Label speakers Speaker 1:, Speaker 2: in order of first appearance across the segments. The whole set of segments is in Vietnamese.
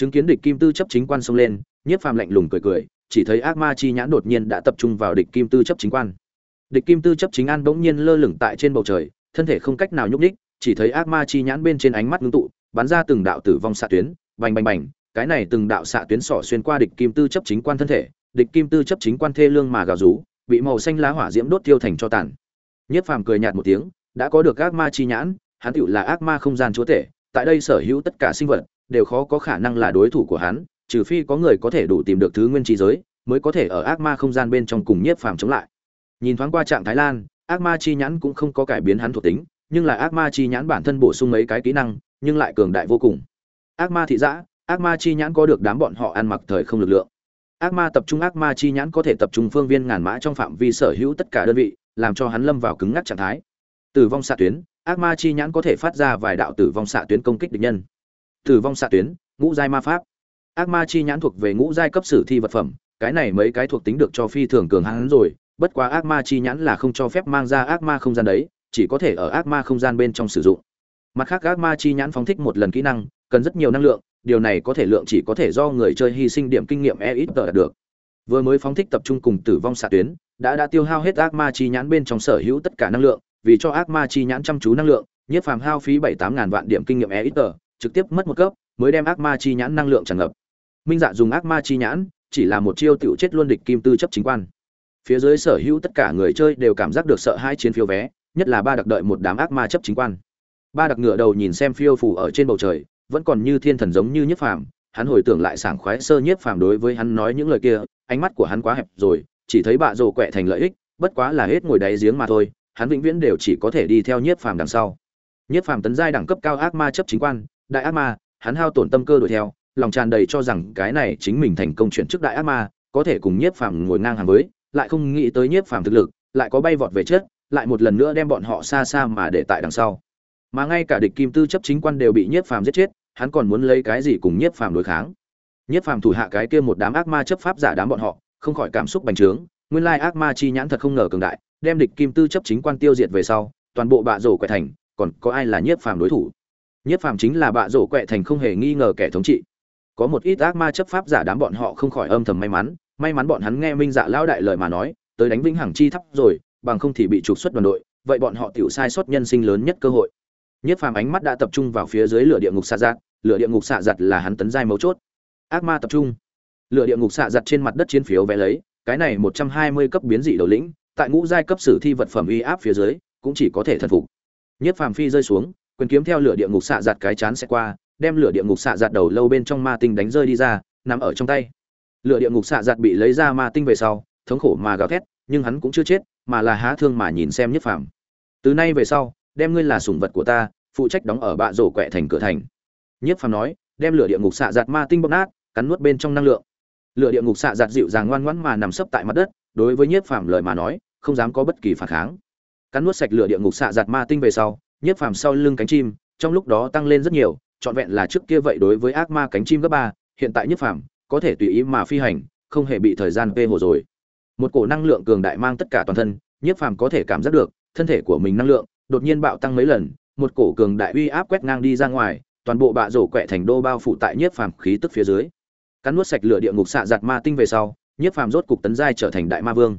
Speaker 1: chứng kiến địch kim tư chấp chính quan xông lên, nhiếp phàm lạnh lùng cười cười, chỉ thấy ác ma chi nhãn đột nhiên đã tập trung vào địch kim tư chấp chính quan. Địch kim tư chấp chính an bỗng nhiên lơ lửng tại trên bầu trời, thân thể không cách nào nhúc nhích, chỉ thấy ác ma chi nhãn bên trên ánh mắt ngưng tụ, bắn ra từng đạo tử vong xạ tuyến, bành bành bành, cái này từng đạo xạ tuyến sỏ xuyên qua địch kim tư chấp chính quan thân thể, địch kim tư chấp chính quan thê lương mà gào rú, bị màu xanh lá hỏa diễm đốt tiêu thành cho tàn. Nhiếp phàm cười nhạt một tiếng, đã có được ác ma chi nhãn, hắn tựu là ác ma không gian chúa tể, tại đây sở hữu tất cả sinh vật đều khó có khả năng là đối thủ của hắn, trừ phi có người có thể đủ tìm được thứ nguyên trí giới, mới có thể ở ác ma không gian bên trong cùng nhiếp phàm chống lại. Nhìn thoáng qua trạng thái lan, ác ma chi nhãn cũng không có cải biến hắn thuộc tính, nhưng là ác ma chi nhãn bản thân bổ sung mấy cái kỹ năng, nhưng lại cường đại vô cùng. Ác ma thị giã, ác ma chi nhãn có được đám bọn họ ăn mặc thời không lực lượng. Ác ma tập trung, ác ma chi nhãn có thể tập trung phương viên ngàn mã trong phạm vi sở hữu tất cả đơn vị, làm cho hắn lâm vào cứng ngắc trạng thái. Tử vong xạ tuyến, ác ma chi nhãn có thể phát ra vài đạo tử vong xạ tuyến công kích địch nhân tử vong xạ tuyến, ngũ giai ma pháp. Ác ma chi nhãn thuộc về ngũ giai cấp sử thi vật phẩm, cái này mấy cái thuộc tính được cho phi thường cường hắn rồi, bất quá ác ma chi nhãn là không cho phép mang ra ác ma không gian đấy, chỉ có thể ở ác ma không gian bên trong sử dụng. Mặt khác, ác ma chi nhãn phóng thích một lần kỹ năng, cần rất nhiều năng lượng, điều này có thể lượng chỉ có thể do người chơi hy sinh điểm kinh nghiệm e ít tờ được. Vừa mới phóng thích tập trung cùng tử vong xạ tuyến, đã đã tiêu hao hết ác ma chi nhãn bên trong sở hữu tất cả năng lượng, vì cho ác ma chi nhãn chăm chú năng lượng, nhiếp phàm hao phí bảy tám ngàn vạn điểm kinh nghiệm e ít tờ trực tiếp mất một cấp, mới đem ác ma chi nhãn năng lượng tràn ngập. Minh dạ dùng ác ma chi nhãn, chỉ là một chiêu tiểu chết luôn địch kim tư chấp chính quan. Phía dưới sở hữu tất cả người chơi đều cảm giác được sợ hai chiến phiếu vé, nhất là ba đặc đợi một đám ác ma chấp chính quan. Ba đặc ngựa đầu nhìn xem phiêu phù ở trên bầu trời, vẫn còn như thiên thần giống như nhiếp phàm, hắn hồi tưởng lại sảng khoái sơ nhiếp phàm đối với hắn nói những lời kia, ánh mắt của hắn quá hẹp rồi, chỉ thấy bạ rồ quẹ thành lợi ích, bất quá là hết ngồi đáy giếng mà thôi, hắn vĩnh viễn đều chỉ có thể đi theo nhiếp phàm đằng sau. Nhiếp phàm tấn giai đẳng cấp cao ác ma chấp chính quan đại ác ma, hắn hao tổn tâm cơ đuổi theo, lòng tràn đầy cho rằng cái này chính mình thành công chuyển chức đại ác ma, có thể cùng nhiếp phàm ngồi ngang hàng với, lại không nghĩ tới nhiếp phàm thực lực, lại có bay vọt về chết lại một lần nữa đem bọn họ xa xa mà để tại đằng sau. Mà ngay cả địch kim tư chấp chính quan đều bị nhiếp phàm giết chết, hắn còn muốn lấy cái gì cùng nhiếp phàm đối kháng? Nhiếp phàm thủ hạ cái kia một đám ác ma chấp pháp giả đám bọn họ, không khỏi cảm xúc bành trướng, nguyên lai ác ma chi nhãn thật không ngờ cường đại, đem địch kim tư chấp chính quan tiêu diệt về sau, toàn bộ bạ rổ quẹt thành, còn có ai là nhiếp phàm đối thủ? Nhất phàm chính là bạ rổ quẹ thành không hề nghi ngờ kẻ thống trị. Có một ít ác ma chấp pháp giả đám bọn họ không khỏi âm thầm may mắn may mắn bọn hắn nghe minh dạ lão đại lời mà nói, tới đánh vĩnh hằng chi thắp rồi, bằng không thì bị trục xuất đoàn đội, vậy bọn họ tiểu sai sót nhân sinh lớn nhất cơ hội. Nhất phàm ánh mắt đã tập trung vào phía dưới lửa địa ngục xạ giặt lửa địa ngục xạ giặt là hắn tấn giai mấu chốt. Ác ma tập trung. Lửa địa ngục xạ giặt trên mặt đất chiến phiếu vẽ lấy, cái này một trăm hai mươi cấp biến dị đầu lĩnh, tại ngũ giai cấp sử thi vật phẩm uy áp phía dưới, cũng chỉ có thể thần phục. Nhất phàm phi rơi xuống quyền kiếm theo lửa địa ngục xạ giặt cái chán sẽ qua, đem lửa địa ngục xạ giặt đầu lâu bên trong ma tinh đánh rơi đi ra, nằm ở trong tay. Lửa địa ngục xạ giặt bị lấy ra ma tinh về sau, thống khổ mà gào thét, nhưng hắn cũng chưa chết, mà là há thương mà nhìn xem nhất phàm. Từ nay về sau, đem ngươi là sủng vật của ta, phụ trách đóng ở bạ rổ quẹ thành cửa thành. Nhất phàm nói, đem lửa địa ngục xạ giặt ma tinh bóc nát, cắn nuốt bên trong năng lượng. Lửa địa ngục xạ giặt dịu dàng ngoan ngoãn mà nằm sấp tại mặt đất, đối với nhiếp phàm lời mà nói, không dám có bất kỳ phản kháng. Cắn nuốt sạch lửa địa ngục xạ giặt ma tinh về sau nhiếp phàm sau lưng cánh chim, trong lúc đó tăng lên rất nhiều, trọn vẹn là trước kia vậy đối với ác ma cánh chim cấp ba, hiện tại nhiếp phàm có thể tùy ý mà phi hành, không hề bị thời gian vê hồ rồi. Một cổ năng lượng cường đại mang tất cả toàn thân nhiếp phàm có thể cảm giác được, thân thể của mình năng lượng đột nhiên bạo tăng mấy lần, một cổ cường đại uy áp quét ngang đi ra ngoài, toàn bộ bạ rổ quẹ thành đô bao phủ tại nhiếp phàm khí tức phía dưới. Cắn nuốt sạch lửa địa ngục xạ giặt ma tinh về sau nhiếp phàm rốt cục tấn giai trở thành đại ma vương.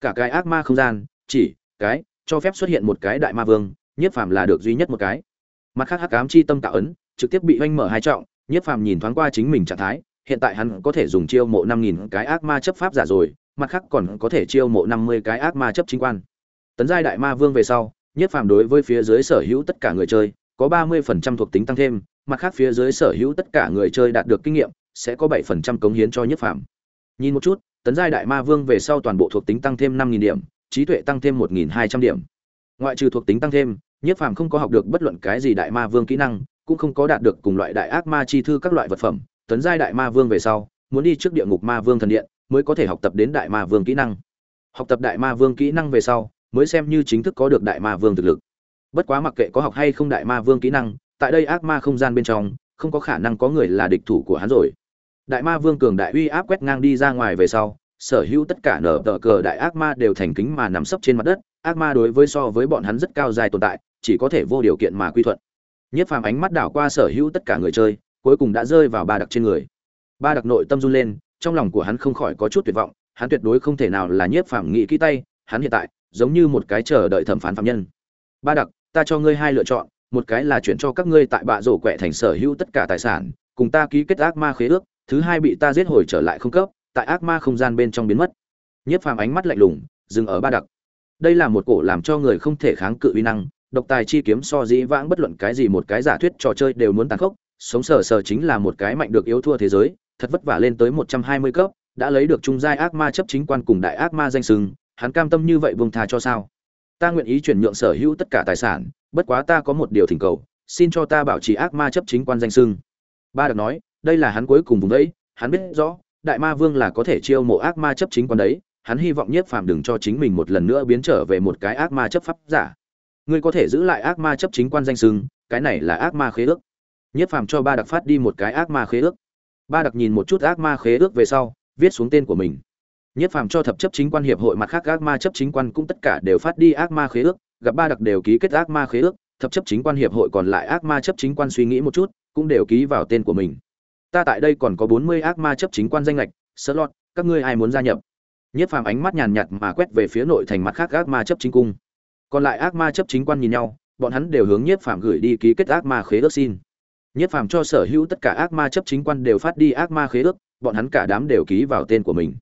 Speaker 1: Cả cái ác ma không gian, chỉ cái, cho phép xuất hiện một cái đại ma vương nhiếp phàm là được duy nhất một cái. Mặt khác hắc ám chi tâm tạo ấn trực tiếp bị oanh mở hai trọng, nhiếp phàm nhìn thoáng qua chính mình trạng thái, hiện tại hắn có thể dùng chiêu mộ năm nghìn cái ác ma chấp pháp giả rồi, mặt khác còn có thể chiêu mộ năm mươi cái ác ma chấp chính quan. Tấn giai đại ma vương về sau, nhiếp phàm đối với phía dưới sở hữu tất cả người chơi, có ba mươi phần trăm thuộc tính tăng thêm, mặt khác phía dưới sở hữu tất cả người chơi đạt được kinh nghiệm, sẽ có bảy phần trăm cống hiến cho nhiếp phàm. Nhìn một chút, tấn giai đại ma vương về sau toàn bộ thuộc tính tăng thêm năm nghìn điểm, trí tuệ tăng thêm một nghìn hai trăm điểm. Ngoại trừ thuộc tính tăng thêm nhiếp phàm không có học được bất luận cái gì đại ma vương kỹ năng, cũng không có đạt được cùng loại đại ác ma chi thư các loại vật phẩm, tấn giai đại ma vương về sau, muốn đi trước địa ngục ma vương thần điện, mới có thể học tập đến đại ma vương kỹ năng. Học tập đại ma vương kỹ năng về sau, mới xem như chính thức có được đại ma vương thực lực. Bất quá mặc kệ có học hay không đại ma vương kỹ năng, tại đây ác ma không gian bên trong, không có khả năng có người là địch thủ của hắn rồi. Đại ma vương cường đại uy áp quét ngang đi ra ngoài về sau, sở hữu tất cả nở tờ cờ đại ác ma đều thành kính mà nằm sấp trên mặt đất, ác ma đối với so với bọn hắn rất cao dài tồn tại chỉ có thể vô điều kiện mà quy thuận. Nhất phàm ánh mắt đảo qua sở hữu tất cả người chơi, cuối cùng đã rơi vào ba đặc trên người. Ba đặc nội tâm run lên, trong lòng của hắn không khỏi có chút tuyệt vọng, hắn tuyệt đối không thể nào là nhiếp phàm nghị kỹ tay, hắn hiện tại giống như một cái chờ đợi thẩm phán phạm nhân. Ba đặc, ta cho ngươi hai lựa chọn, một cái là chuyển cho các ngươi tại bạ rổ quẹ thành sở hữu tất cả tài sản, cùng ta ký kết ác ma khế ước, thứ hai bị ta giết hồi trở lại không cấp, tại ác ma không gian bên trong biến mất. Nhiếp phàm ánh mắt lạnh lùng, dừng ở ba đặc. Đây là một cổ làm cho người không thể kháng cự uy năng độc tài chi kiếm so dĩ vãng bất luận cái gì một cái giả thuyết trò chơi đều muốn tàn khốc, sống sờ sờ chính là một cái mạnh được yếu thua thế giới, thật vất vả lên tới một trăm hai mươi cấp, đã lấy được trung giai ác ma chấp chính quan cùng đại ác ma danh sừng, hắn cam tâm như vậy buông tha cho sao? Ta nguyện ý chuyển nhượng sở hữu tất cả tài sản, bất quá ta có một điều thỉnh cầu, xin cho ta bảo trì ác ma chấp chính quan danh sưng ba đặc nói, đây là hắn cuối cùng vùng đấy, hắn biết rõ, đại ma vương là có thể chiêu mộ ác ma chấp chính quan đấy, hắn hy vọng nhiếp phàm đừng cho chính mình một lần nữa biến trở về một cái ác ma chấp pháp giả ngươi có thể giữ lại ác ma chấp chính quan danh sưng cái này là ác ma khế ước Nhất phàm cho ba đặc phát đi một cái ác ma khế ước ba đặc nhìn một chút ác ma khế ước về sau viết xuống tên của mình Nhất phàm cho thập chấp chính quan hiệp hội mặt khác ác ma chấp chính quan cũng tất cả đều phát đi ác ma khế ước, gặp ba đặc đều ký kết ác ma khế ước, thập chấp chính quan hiệp hội còn lại ác ma chấp chính quan suy nghĩ một chút, cũng đều ký vào tên của mình. Ta tại đây còn có 40 ác ma chấp chính quan danh lệch, slot, các ngươi ai muốn gia nhập? Nhất phàm ánh mắt nhàn nhạt mà quét về phía nội thành mặt khác ác ma chấp chính cung. Còn lại ác ma chấp chính quan nhìn nhau, bọn hắn đều hướng Nhất phàm gửi đi ký kết ác ma khế ước xin. Nhất phàm cho sở hữu tất cả ác ma chấp chính quan đều phát đi ác ma khế ước, bọn hắn cả đám đều ký vào tên của mình.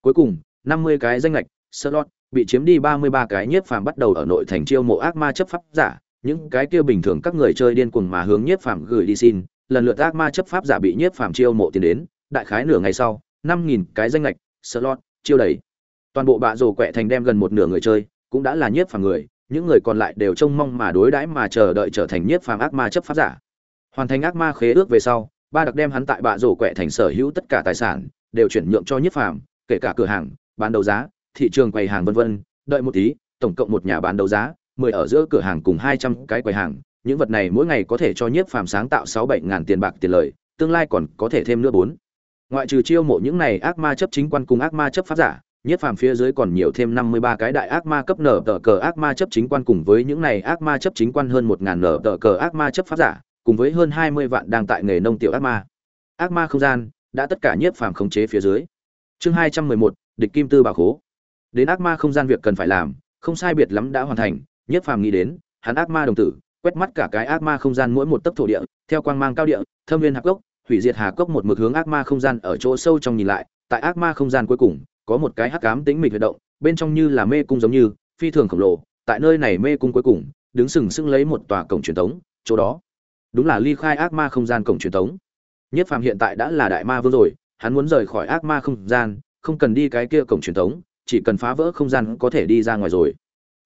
Speaker 1: Cuối cùng, 50 cái danh lệch, slot bị chiếm đi 33 cái nhiếp phàm bắt đầu ở nội thành chiêu mộ ác ma chấp pháp giả, những cái kia bình thường các người chơi điên cuồng mà hướng nhiếp phàm gửi đi xin, lần lượt ác ma chấp pháp giả bị nhiếp phàm chiêu mộ tiền đến, đại khái nửa ngày sau, 5000 cái danh lệch, slot chiêu đầy. Toàn bộ bạ rồ quẹ thành đem gần một nửa người chơi, cũng đã là nhiếp phàm người, những người còn lại đều trông mong mà đối đãi mà chờ đợi trở thành nhiếp phàm ác ma chấp pháp giả. Hoàn thành ác ma khế ước về sau, ba đặc đem hắn tại bạ rổ quẹ thành sở hữu tất cả tài sản đều chuyển nhượng cho nhiếp phàm kể cả cửa hàng bán đấu giá thị trường quầy hàng vân vân đợi một tí tổng cộng một nhà bán đấu giá mười ở giữa cửa hàng cùng hai trăm cái quầy hàng những vật này mỗi ngày có thể cho nhiếp phàm sáng tạo sáu bảy ngàn tiền bạc tiền lời tương lai còn có thể thêm nữa bốn ngoại trừ chiêu mộ những này ác ma chấp chính quan cùng ác ma chấp pháp giả nhiếp phàm phía dưới còn nhiều thêm năm mươi ba cái đại ác ma cấp nở tờ cờ ác ma chấp chính quan cùng với những này ác ma chấp chính quan hơn một ngàn nở tờ cờ ác ma chấp pháp giả, cùng với hơn hai mươi vạn đang tại nghề nông tiểu ác ma. Ác ma không gian đã tất cả nhiếp phàm khống chế phía dưới. Chương hai trăm mười một, địch kim tư bảo khố. Đến ác ma không gian việc cần phải làm, không sai biệt lắm đã hoàn thành nhiếp phàm nghĩ đến, hắn ác ma đồng tử, quét mắt cả cái ác ma không gian mỗi một tấc thổ địa, theo quang mang cao địa, thâm viên hạc cốc, hủy diệt hà cốc một mực hướng ác ma không gian ở chỗ sâu trong nhìn lại, tại ác ma không gian cuối cùng có một cái hắc ám tĩnh mịch hoạt động, bên trong như là mê cung giống như, phi thường khổng lồ, tại nơi này mê cung cuối cùng, đứng sừng sững lấy một tòa cổng truyền thống chỗ đó, đúng là ly khai ác ma không gian cổng truyền thống nhất phàm hiện tại đã là đại ma vương rồi, hắn muốn rời khỏi ác ma không gian, không cần đi cái kia cổng truyền thống chỉ cần phá vỡ không gian có thể đi ra ngoài rồi.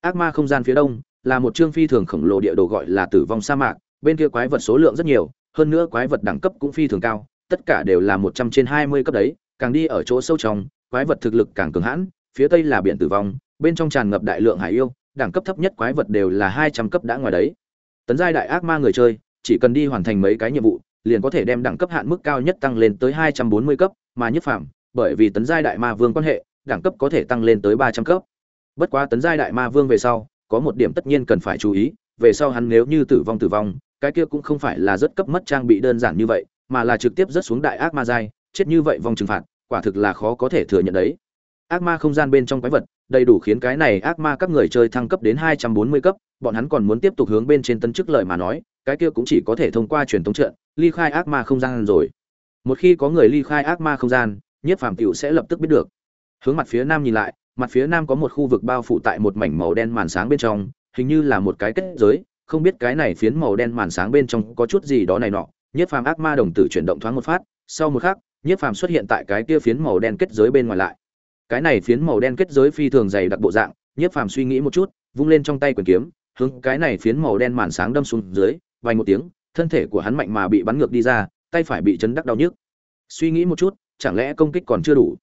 Speaker 1: Ác ma không gian phía đông, là một chương phi thường khổng lồ địa đồ gọi là tử vong sa mạc, bên kia quái vật số lượng rất nhiều, hơn nữa quái vật đẳng cấp cũng phi thường cao, tất cả đều là một trăm trên hai mươi cấp đấy, càng đi ở chỗ sâu trong quái vật thực lực càng cường hãn phía tây là biển tử vong bên trong tràn ngập đại lượng hải yêu đẳng cấp thấp nhất quái vật đều là hai trăm cấp đã ngoài đấy tấn giai đại ác ma người chơi chỉ cần đi hoàn thành mấy cái nhiệm vụ liền có thể đem đẳng cấp hạn mức cao nhất tăng lên tới 240 cấp, mà nhất phạm, bởi vì tấn giai đại ma vương quan hệ, đẳng cấp có thể tăng lên tới 300 cấp. Bất quá tấn giai đại ma vương về sau, có một điểm tất nhiên cần phải chú ý, về sau hắn nếu như tử vong tử vong, cái kia cũng không phải là rất cấp mất trang bị đơn giản như vậy, mà là trực tiếp rất xuống đại ác ma giai, chết như vậy vòng trừng phạt, quả thực là khó có thể thừa nhận đấy. Ác ma không gian bên trong quái vật, đầy đủ khiến cái này ác ma các người chơi thăng cấp đến 240 cấp, bọn hắn còn muốn tiếp tục hướng bên trên tân chức lợi mà nói, cái kia cũng chỉ có thể thông qua truyền thống trận, ly khai ác ma không gian rồi. Một khi có người ly khai ác ma không gian nhiếp phàm tiểu sẽ lập tức biết được. Hướng mặt phía nam nhìn lại mặt phía nam có một khu vực bao phủ tại một mảnh màu đen màn sáng bên trong hình như là một cái kết giới không biết cái này phiến màu đen màn sáng bên trong có chút gì đó này nọ. Nhiếp phàm ác ma đồng tử chuyển động thoáng một phát sau một khắc nhiếp phàm xuất hiện tại cái kia phiến màu đen kết giới bên ngoài lại. Cái này phiến màu đen kết giới phi thường dày đặc bộ dạng, nhiếp phàm suy nghĩ một chút, vung lên trong tay quyền kiếm, hướng cái này phiến màu đen màn sáng đâm xuống dưới vài một tiếng, thân thể của hắn mạnh mà bị bắn ngược đi ra, tay phải bị chấn đắc đau nhức. Suy nghĩ một chút, chẳng lẽ công kích còn chưa đủ?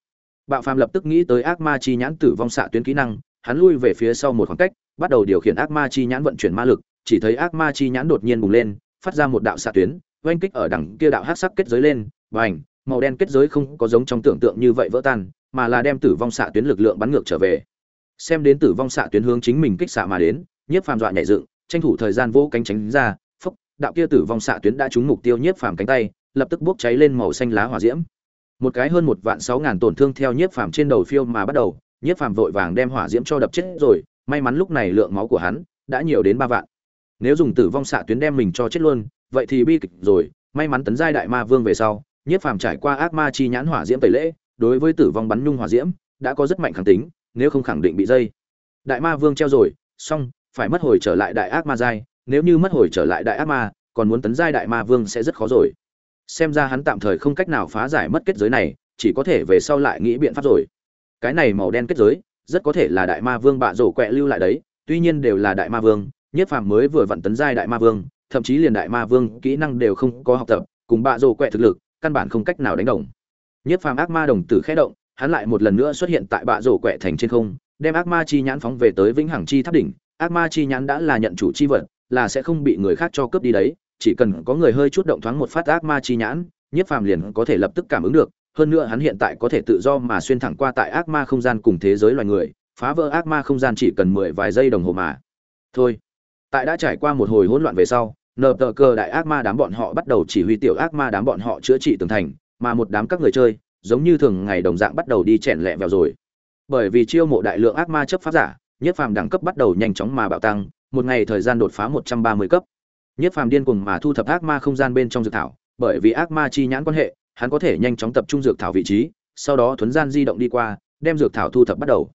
Speaker 1: Bạo phàm lập tức nghĩ tới ác ma chi nhãn tử vong xạ tuyến kỹ năng, hắn lui về phía sau một khoảng cách, bắt đầu điều khiển ác ma chi nhãn vận chuyển ma lực, chỉ thấy ác ma chi nhãn đột nhiên bùng lên, phát ra một đạo xạ tuyến, oanh kích ở đằng kia đạo hát sắc kết giới lên và ảnh màu đen kết giới không có giống trong tưởng tượng như vậy vỡ tan, mà là đem tử vong xạ tuyến lực lượng bắn ngược trở về. Xem đến tử vong xạ tuyến hướng chính mình kích xạ mà đến, nhiếp phàm dọa nhảy dựng, tranh thủ thời gian vô cánh tránh ra đạo kia tử vong xạ tuyến đã trúng mục tiêu nhiếp phàm cánh tay, lập tức bốc cháy lên màu xanh lá hỏa diễm. Một cái hơn một vạn sáu ngàn tổn thương theo nhiếp phàm trên đầu phiêu mà bắt đầu, nhiếp phàm vội vàng đem hỏa diễm cho đập chết rồi, may mắn lúc này lượng máu của hắn đã nhiều đến ba vạn. Nếu dùng tử vong xạ tuyến đem mình cho chết luôn, vậy thì bi kịch rồi, may mắn tấn giai đại ma vương về sau nhiếp phàm trải qua ác ma chi nhãn hỏa diễm tẩy lễ, đối với tử vong bắn nhung hỏa diễm, đã có rất mạnh khẳng tính, nếu không khẳng định bị dây. Đại ma vương treo rồi, xong, phải mất hồi trở lại đại ác ma giai, nếu như mất hồi trở lại đại ác ma, còn muốn tấn giai đại ma vương sẽ rất khó rồi. Xem ra hắn tạm thời không cách nào phá giải mất kết giới này, chỉ có thể về sau lại nghĩ biện pháp rồi. Cái này màu đen kết giới, rất có thể là đại ma vương bạ rổ quẹ lưu lại đấy, tuy nhiên đều là đại ma vương, nhất phàm mới vừa vặn tấn giai đại ma vương, thậm chí liền đại ma vương kỹ năng đều không có học tập, cùng bạ rổ quẹ thực lực căn bản không cách nào đánh đồng. Nhất phàm ác ma đồng tử khẽ động, hắn lại một lần nữa xuất hiện tại bạ rổ quẹ thành trên không, đem ác ma chi nhãn phóng về tới vĩnh hằng chi tháp đỉnh. Ác ma chi nhãn đã là nhận chủ chi vật, là sẽ không bị người khác cho cướp đi đấy, chỉ cần có người hơi chút động thoáng một phát ác ma chi nhãn nhiếp phàm liền có thể lập tức cảm ứng được, hơn nữa hắn hiện tại có thể tự do mà xuyên thẳng qua tại ác ma không gian cùng thế giới loài người, phá vỡ ác ma không gian chỉ cần mười vài giây đồng hồ mà. Thôi, tại đã trải qua một hồi hỗn loạn về sau nờ tờ cờ đại ác ma đám bọn họ bắt đầu chỉ huy tiểu ác ma đám bọn họ chữa trị tường thành, mà một đám các người chơi, giống như thường ngày đồng dạng bắt đầu đi chèn lẹ vào rồi. Bởi vì chiêu mộ đại lượng ác ma chấp pháp giả, nhất phàm đẳng cấp bắt đầu nhanh chóng mà bạo tăng, một ngày thời gian đột phá một trăm ba mươi cấp. Nhất phàm điên cuồng mà thu thập ác ma không gian bên trong dược thảo, bởi vì ác ma chi nhãn quan hệ, hắn có thể nhanh chóng tập trung dược thảo vị trí, sau đó thuấn gian di động đi qua, đem dược thảo thu thập bắt đầu.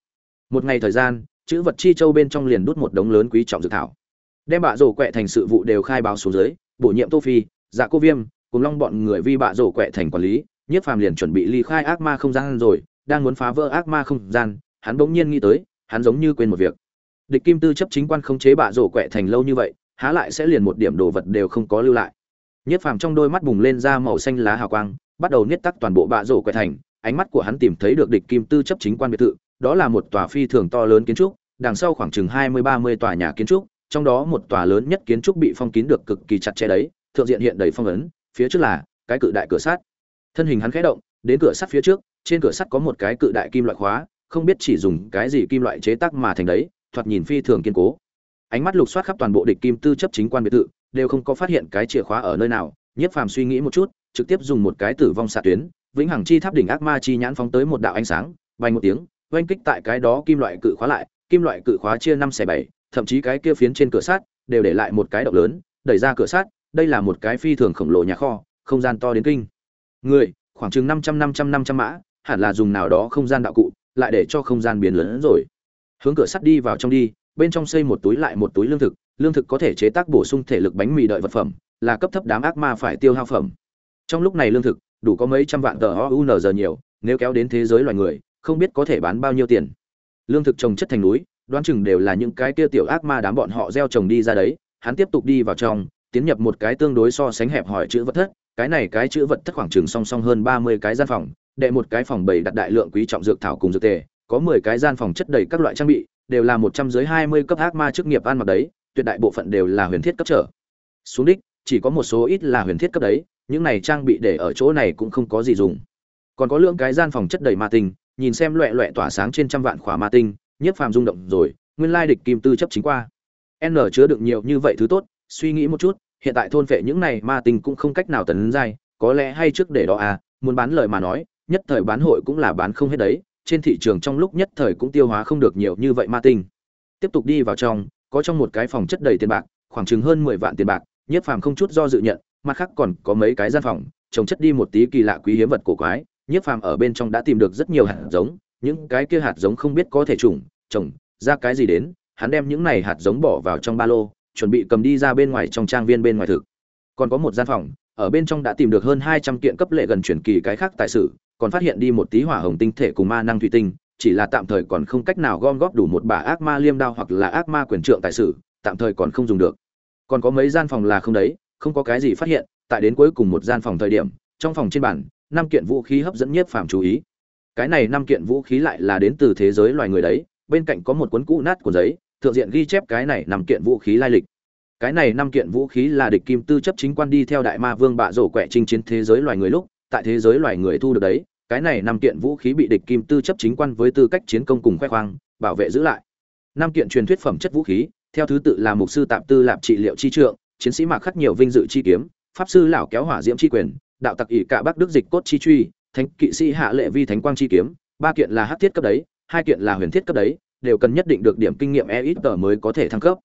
Speaker 1: Một ngày thời gian, chữ vật chi châu bên trong liền đút một đống lớn quý trọng dược thảo đem bạ rổ quẹ thành sự vụ đều khai báo xuống dưới, bổ nhiệm tô phi dạ cô viêm, cùng long bọn người vi bạ rổ quẹ thành quản lý nhất phàm liền chuẩn bị ly khai ác ma không gian rồi, đang muốn phá vỡ ác ma không gian, hắn bỗng nhiên nghĩ tới, hắn giống như quên một việc. Địch kim tư chấp chính quan khống chế bạ rổ quẹ thành lâu như vậy, há lại sẽ liền một điểm đồ vật đều không có lưu lại. Nhất phàm trong đôi mắt bùng lên ra màu xanh lá hào quang, bắt đầu niết tắc toàn bộ bạ rổ quẹ thành, ánh mắt của hắn tìm thấy được địch kim tư chấp chính quan biệt thự, đó là một tòa phi thường to lớn kiến trúc, đằng sau khoảng chừng hai mươi ba mươi tòa nhà kiến trúc trong đó một tòa lớn nhất kiến trúc bị phong kín được cực kỳ chặt chẽ đấy, thượng diện hiện đầy phong ấn, phía trước là cái cự đại cửa sắt. Thân hình hắn khẽ động, đến cửa sắt phía trước, trên cửa sắt có một cái cự đại kim loại khóa, không biết chỉ dùng cái gì kim loại chế tác mà thành đấy, thoạt nhìn phi thường kiên cố. Ánh mắt lục soát khắp toàn bộ địch kim tư chấp chính quan biệt thự, đều không có phát hiện cái chìa khóa ở nơi nào. Nhiếp phàm suy nghĩ một chút, trực tiếp dùng một cái tử vong xạ tuyến, vĩnh hằng chi tháp đỉnh ác ma chi nhãn phóng tới một đạo ánh sáng, vang một tiếng, oanh kích tại cái đó kim loại cự khóa lại, kim loại cự khóa chia năm xẻ bảy thậm chí cái kia phiến trên cửa sắt đều để lại một cái động lớn, đẩy ra cửa sắt, đây là một cái phi thường khổng lồ nhà kho, không gian to đến kinh. Người, khoảng chừng năm trăm năm trăm năm trăm mã, hẳn là dùng nào đó không gian đạo cụ, lại để cho không gian biến lớn hơn rồi. Hướng cửa sắt đi vào trong đi, bên trong xây một túi lại một túi lương thực lương thực có thể chế tác bổ sung thể lực bánh mì đợi vật phẩm, là cấp thấp đám ác ma phải tiêu hao phẩm. Trong lúc này lương thực, đủ có mấy trăm vạn tờ oun giờ nhiều, nếu kéo đến thế giới loài người, không biết có thể bán bao nhiêu tiền. Lương thực trồng chất thành núi đoán chừng đều là những cái kia tiểu ác ma đám bọn họ gieo trồng đi ra đấy, hắn tiếp tục đi vào trong, tiến nhập một cái tương đối so sánh hẹp hỏi chữ vật thất, cái này cái chữ vật thất khoảng chừng song song hơn ba mươi cái gian phòng, đệ một cái phòng bày đặt đại lượng quý trọng dược thảo cùng dược tề, có mười cái gian phòng chất đầy các loại trang bị, đều là một trăm dưới hai mươi cấp ác ma chức nghiệp ăn mặc đấy, tuyệt đại bộ phận đều là huyền thiết cấp trở. Xuống đích, chỉ có một số ít là huyền thiết cấp đấy, những này trang bị để ở chỗ này cũng không có gì dùng. Còn có lượng cái gian phòng chất đầy ma tinh, nhìn xem loẹ loẹ tỏa sáng trên trăm vạn khỏa ma tinh nhiếp phàm rung động rồi, nguyên lai địch kim tư chấp chính qua. N chứa đựng nhiều như vậy thứ tốt, suy nghĩ một chút, hiện tại thôn phệ những này ma tinh cũng không cách nào tấn giai, có lẽ hay trước để đó à muốn bán lời mà nói, nhất thời bán hội cũng là bán không hết đấy, trên thị trường trong lúc nhất thời cũng tiêu hóa không được nhiều như vậy ma tinh. Tiếp tục đi vào trong, có trong một cái phòng chất đầy tiền bạc, khoảng chừng hơn mười vạn tiền bạc nhiếp phàm không chút do dự nhận, mặt khác còn có mấy cái gian phòng, trồng chất đi một tí kỳ lạ quý hiếm vật cổ quái nhiếp phàm ở bên trong đã tìm được rất nhiều hạt giống những cái kia hạt giống không biết có thể trùng, trồng, ra cái gì đến, hắn đem những này hạt giống bỏ vào trong ba lô, chuẩn bị cầm đi ra bên ngoài trong trang viên bên ngoài thực. Còn có một gian phòng, ở bên trong đã tìm được hơn hai trăm kiện cấp lệ gần chuyển kỳ cái khác tài sự, còn phát hiện đi một tí hỏa hồng tinh thể cùng ma năng thủy tinh, chỉ là tạm thời còn không cách nào gom góp đủ một bả ác ma liêm đao hoặc là ác ma quyền trượng tài sự, tạm thời còn không dùng được. Còn có mấy gian phòng là không đấy, không có cái gì phát hiện, tại đến cuối cùng một gian phòng thời điểm, trong phòng trên bàn, năm kiện vũ khí hấp dẫn nhất phàm chú ý cái này năm kiện vũ khí lại là đến từ thế giới loài người đấy, bên cạnh có một cuốn cũ nát của giấy, thượng diện ghi chép cái này năm kiện vũ khí lai lịch. Cái này năm kiện vũ khí là địch kim tư chấp chính quan đi theo đại ma vương bạ rổ quẹ chinh chiến thế giới loài người lúc, tại thế giới loài người thu được đấy, cái này năm kiện vũ khí bị địch kim tư chấp chính quan với tư cách chiến công cùng khoe khoang, bảo vệ giữ lại. Năm kiện truyền thuyết phẩm chất vũ khí, theo thứ tự là mục sư tạm tư lạp trị liệu chi trượng, chiến sĩ mạc khắc nhiều vinh dự chi kiếm, pháp sư lão kéo hỏa diễm chi quyền, đạo tặc ỷ cả bắc đức dịch cốt chi truy thánh kỵ sĩ hạ lệ vi thánh quang chi kiếm, ba kiện là hắc thiết cấp đấy, hai kiện là huyền thiết cấp đấy, đều cần nhất định được điểm kinh nghiệm e ít tờ mới có thể thăng cấp.